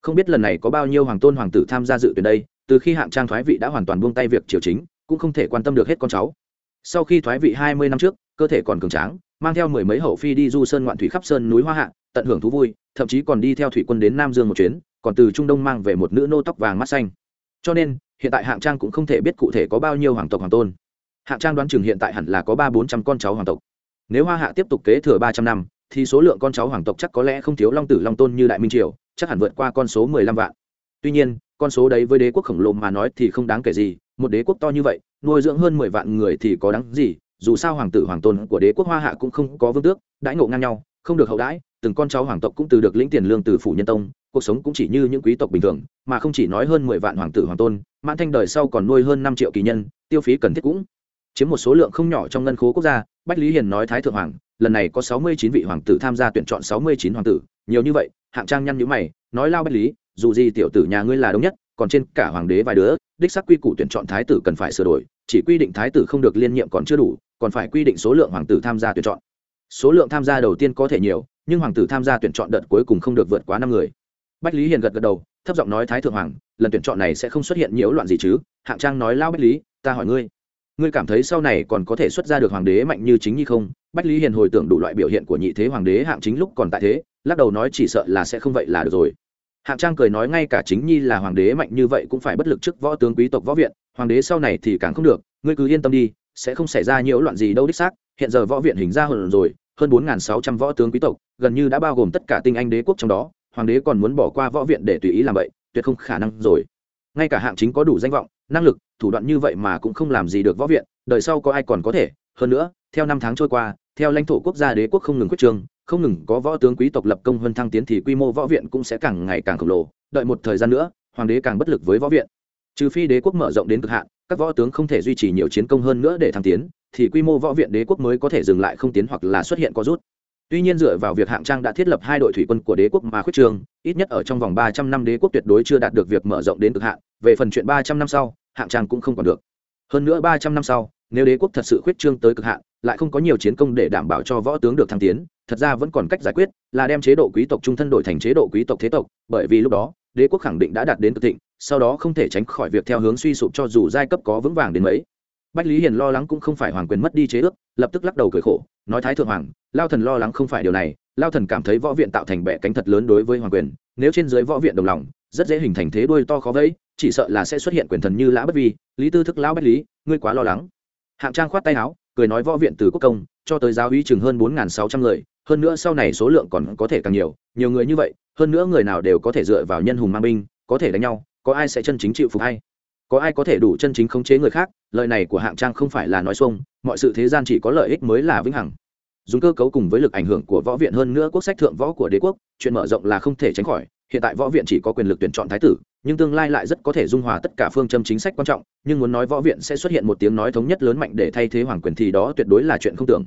Không biết lần này có bao nhiêu hoàng tôn hoàng tử tham gia dự tuyển đây, từ khi hạng trang thoái vị đã hoàn toàn buông tay việc triều chính, cũng không thể quan tâm được hết con cháu. Sau khi thoái vị hai mươi năm trước, cơ thể còn cường tráng, mang theo mười mấy hậu phi đi du sơn ngoạn thủy khắp sơn núi hoa hạ, tận hưởng thú vui, thậm chí còn đi theo thủy quân đến nam dương một chuyến, còn từ trung đông mang về một nữ nô tóc vàng mắt xanh. Cho nên, hiện tại hạng trang cũng không thể biết cụ thể có bao nhiêu hoàng tộc hoàng tôn. Hạng trang đoán chừng hiện tại hẳn là có ba bốn trăm con cháu hoàng tộc nếu hoa hạ tiếp tục kế thừa ba trăm năm, thì số lượng con cháu hoàng tộc chắc có lẽ không thiếu long tử long tôn như đại minh triều, chắc hẳn vượt qua con số mười lăm vạn. Tuy nhiên, con số đấy với đế quốc khổng lồ mà nói thì không đáng kể gì, một đế quốc to như vậy, nuôi dưỡng hơn mười vạn người thì có đáng gì, dù sao hoàng tử hoàng tôn của đế quốc hoa hạ cũng không có vương tước, đãi ngộ ngang nhau, không được hậu đãi, từng con cháu hoàng tộc cũng từ được lĩnh tiền lương từ phủ nhân tông, cuộc sống cũng chỉ như những quý tộc bình thường, mà không chỉ nói hơn mười vạn hoàng tử hoàng tôn, mãn thanh đời sau còn nuôi hơn năm triệu kỳ nhân, tiêu phí cần thiết cũng chiếm một số lượng không nhỏ trong ngân khố quốc gia, bách lý hiền nói thái thượng hoàng, lần này có sáu mươi chín vị hoàng tử tham gia tuyển chọn sáu mươi chín hoàng tử, nhiều như vậy, hạng trang nhăn nhữ mày, nói lao bách lý, dù gì tiểu tử nhà ngươi là đông nhất, còn trên cả hoàng đế vài đứa, đích sắc quy củ tuyển chọn thái tử cần phải sửa đổi, chỉ quy định thái tử không được liên nhiệm còn chưa đủ, còn phải quy định số lượng hoàng tử tham gia tuyển chọn. Số lượng tham gia đầu tiên có thể nhiều, nhưng hoàng tử tham gia tuyển chọn đợt cuối cùng không được vượt quá năm người. Bách lý hiền gật gật đầu, thấp giọng nói thái thượng hoàng, lần tuyển chọn này sẽ không xuất hiện nhiễu loạn gì chứ, hạng trang nói lao bách lý, ta hỏi ngươi ngươi cảm thấy sau này còn có thể xuất ra được hoàng đế mạnh như chính nhi không? Bách lý hiền hồi tưởng đủ loại biểu hiện của nhị thế hoàng đế hạng chính lúc còn tại thế, lắc đầu nói chỉ sợ là sẽ không vậy là được rồi. Hạng trang cười nói ngay cả chính nhi là hoàng đế mạnh như vậy cũng phải bất lực trước võ tướng quý tộc võ viện, hoàng đế sau này thì càng không được, ngươi cứ yên tâm đi, sẽ không xảy ra nhiễu loạn gì đâu đích xác, hiện giờ võ viện hình ra hơn rồi, hơn bốn sáu trăm võ tướng quý tộc, gần như đã bao gồm tất cả tinh anh đế quốc trong đó, hoàng đế còn muốn bỏ qua võ viện để tùy ý làm vậy, tuyệt không khả năng rồi ngay cả hạng chính có đủ danh vọng, năng lực, thủ đoạn như vậy mà cũng không làm gì được võ viện, đời sau có ai còn có thể. Hơn nữa, theo năm tháng trôi qua, theo lãnh thổ quốc gia đế quốc không ngừng quyết trương, không ngừng có võ tướng quý tộc lập công hơn thăng tiến thì quy mô võ viện cũng sẽ càng ngày càng khổng lồ. Đợi một thời gian nữa, hoàng đế càng bất lực với võ viện. Trừ phi đế quốc mở rộng đến cực hạn, các võ tướng không thể duy trì nhiều chiến công hơn nữa để thăng tiến, thì quy mô võ viện đế quốc mới có thể dừng lại không tiến hoặc là xuất hiện có rút tuy nhiên dựa vào việc hạng trang đã thiết lập hai đội thủy quân của đế quốc mà khuyết trường, ít nhất ở trong vòng ba trăm năm đế quốc tuyệt đối chưa đạt được việc mở rộng đến cực hạn, về phần chuyện ba trăm năm sau, hạng trang cũng không còn được. Hơn nữa ba trăm năm sau, nếu đế quốc thật sự khuyết trương tới cực hạn, lại không có nhiều chiến công để đảm bảo cho võ tướng được thăng tiến, thật ra vẫn còn cách giải quyết, là đem chế độ quý tộc trung thân đổi thành chế độ quý tộc thế tộc, bởi vì lúc đó, đế quốc khẳng định đã đạt đến cực thịnh, sau đó không thể tránh khỏi việc theo hướng suy sụp cho dù giai cấp có vững vàng đến mấy. Bách lý hiền lo lắng cũng không phải hoàng quyền mất đi chế ước, lập tức lắc đầu cười khổ, nói thái thượng hoàng lao thần lo lắng không phải điều này, lao thần cảm thấy võ viện tạo thành bệ cánh thật lớn đối với hoàng quyền, nếu trên dưới võ viện đồng lòng, rất dễ hình thành thế đuôi to khó vẫy, chỉ sợ là sẽ xuất hiện quyền thần như lã bất vi, lý tư thức, lão bách lý, ngươi quá lo lắng. Hạng trang khoát tay áo, cười nói võ viện từ quốc công, cho tới giáo uy chừng hơn bốn sáu trăm người, hơn nữa sau này số lượng còn có thể càng nhiều nhiều người như vậy, hơn nữa người nào đều có thể dựa vào nhân hùng mang binh, có thể đánh nhau, có ai sẽ chân chính chịu phục hay? Có ai có thể đủ chân chính khống chế người khác? Lợi này của hạng trang không phải là nói xuông, mọi sự thế gian chỉ có lợi ích mới là vĩnh hằng dùng cơ cấu cùng với lực ảnh hưởng của võ viện hơn nữa quốc sách thượng võ của đế quốc, chuyện mở rộng là không thể tránh khỏi, hiện tại võ viện chỉ có quyền lực tuyển chọn thái tử, nhưng tương lai lại rất có thể dung hòa tất cả phương châm chính sách quan trọng, nhưng muốn nói võ viện sẽ xuất hiện một tiếng nói thống nhất lớn mạnh để thay thế hoàng quyền thì đó tuyệt đối là chuyện không tưởng.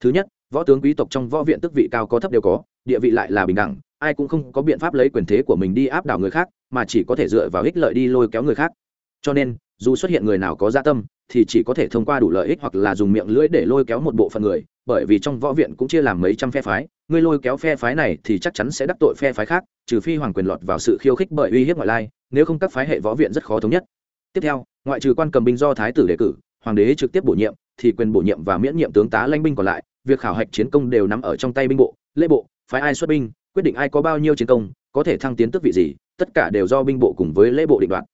Thứ nhất, võ tướng quý tộc trong võ viện tức vị cao có thấp đều có, địa vị lại là bình đẳng, ai cũng không có biện pháp lấy quyền thế của mình đi áp đảo người khác, mà chỉ có thể dựa vào ích lợi đi lôi kéo người khác. Cho nên, dù xuất hiện người nào có gia tâm, thì chỉ có thể thông qua đủ lợi ích hoặc là dùng miệng lưỡi để lôi kéo một bộ phận người bởi vì trong võ viện cũng chia làm mấy trăm phe phái, ngươi lôi kéo phe phái này thì chắc chắn sẽ đắc tội phe phái khác, trừ phi hoàng quyền lọt vào sự khiêu khích bởi uy hiếp ngoại lai, nếu không các phái hệ võ viện rất khó thống nhất. Tiếp theo, ngoại trừ quan cầm binh do thái tử đề cử, hoàng đế trực tiếp bổ nhiệm, thì quyền bổ nhiệm và miễn nhiệm tướng tá lãnh binh còn lại, việc khảo hạch chiến công đều nằm ở trong tay binh bộ, lễ bộ, phái ai xuất binh, quyết định ai có bao nhiêu chiến công, có thể thăng tiến tước vị gì, tất cả đều do binh bộ cùng với lễ bộ định đoạt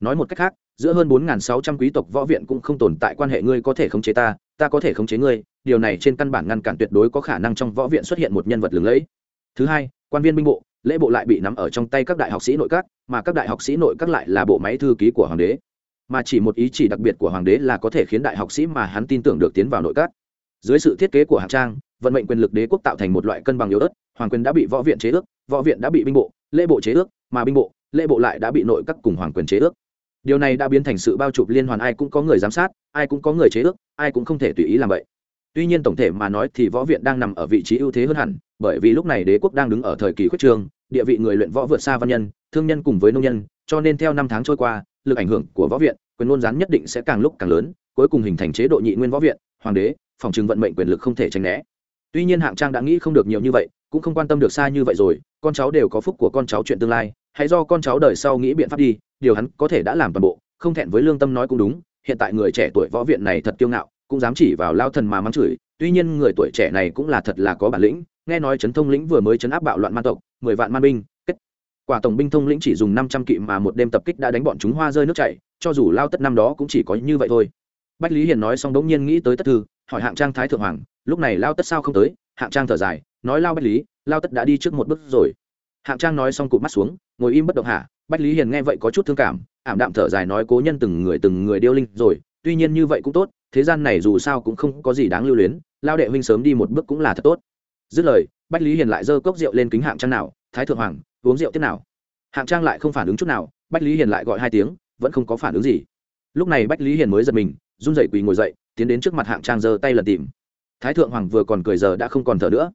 nói một cách khác, giữa hơn bốn sáu trăm quý tộc võ viện cũng không tồn tại quan hệ ngươi có thể khống chế ta ta có thể khống chế ngươi, điều này trên căn bản ngăn cản tuyệt đối có khả năng trong võ viện xuất hiện một nhân vật lừng lẫy. Thứ hai, quan viên binh bộ, lễ bộ lại bị nắm ở trong tay các đại học sĩ nội các, mà các đại học sĩ nội các lại là bộ máy thư ký của hoàng đế. Mà chỉ một ý chỉ đặc biệt của hoàng đế là có thể khiến đại học sĩ mà hắn tin tưởng được tiến vào nội các. Dưới sự thiết kế của hạng trang, vận mệnh quyền lực đế quốc tạo thành một loại cân bằng yếu ớt, hoàng quyền đã bị võ viện chế ước, võ viện đã bị binh bộ, lễ bộ chế ước, mà binh bộ, lễ bộ lại đã bị nội các cùng hoàng quyền chế ước điều này đã biến thành sự bao trùm liên hoàn, ai cũng có người giám sát, ai cũng có người chế ước, ai cũng không thể tùy ý làm vậy. Tuy nhiên tổng thể mà nói thì võ viện đang nằm ở vị trí ưu thế hơn hẳn, bởi vì lúc này đế quốc đang đứng ở thời kỳ khuyết trường, địa vị người luyện võ vượt xa văn nhân, thương nhân cùng với nông nhân, cho nên theo năm tháng trôi qua, lực ảnh hưởng của võ viện, quyền ngôn gián nhất định sẽ càng lúc càng lớn, cuối cùng hình thành chế độ nhị nguyên võ viện, hoàng đế, phòng trừng vận mệnh quyền lực không thể tránh né. Tuy nhiên hạng trang đã nghĩ không được nhiều như vậy, cũng không quan tâm được xa như vậy rồi, con cháu đều có phúc của con cháu chuyện tương lai, hãy do con cháu đời sau nghĩ biện pháp đi điều hắn có thể đã làm toàn bộ, không thẹn với lương tâm nói cũng đúng, hiện tại người trẻ tuổi võ viện này thật kiêu ngạo, cũng dám chỉ vào lao thần mà mắng chửi, tuy nhiên người tuổi trẻ này cũng là thật là có bản lĩnh, nghe nói trấn thông lĩnh vừa mới chấn áp bạo loạn man tộc, mười vạn man binh, kết quả tổng binh thông lĩnh chỉ dùng năm trăm kỵ mà một đêm tập kích đã đánh bọn chúng hoa rơi nước chảy, cho dù lao tất năm đó cũng chỉ có như vậy thôi. Bách lý hiền nói xong đống nhiên nghĩ tới tất thư, hỏi hạng trang thái thượng hoàng, lúc này lao tất sao không tới? Hạng trang thở dài, nói lao bách lý, lao tất đã đi trước một bước rồi. Hạng trang nói xong cụt mắt xuống, ngồi im bất động hạ bách lý hiền nghe vậy có chút thương cảm, ảm đạm thở dài nói cố nhân từng người từng người điêu linh rồi, tuy nhiên như vậy cũng tốt, thế gian này dù sao cũng không có gì đáng lưu luyến, lao đệ huynh sớm đi một bước cũng là thật tốt. Dứt lời, bách lý hiền lại giơ cốc rượu lên kính hạng trang nào, thái thượng hoàng, uống rượu tiếp nào. Hạng trang lại không phản ứng chút nào, bách lý hiền lại gọi hai tiếng, vẫn không có phản ứng gì. Lúc này bách lý hiền mới giật mình, run dậy quỳ ngồi dậy, tiến đến trước mặt hạng trang giơ tay lần tìm. Thái thượng hoàng vừa còn cười giờ đã không còn thở nữa.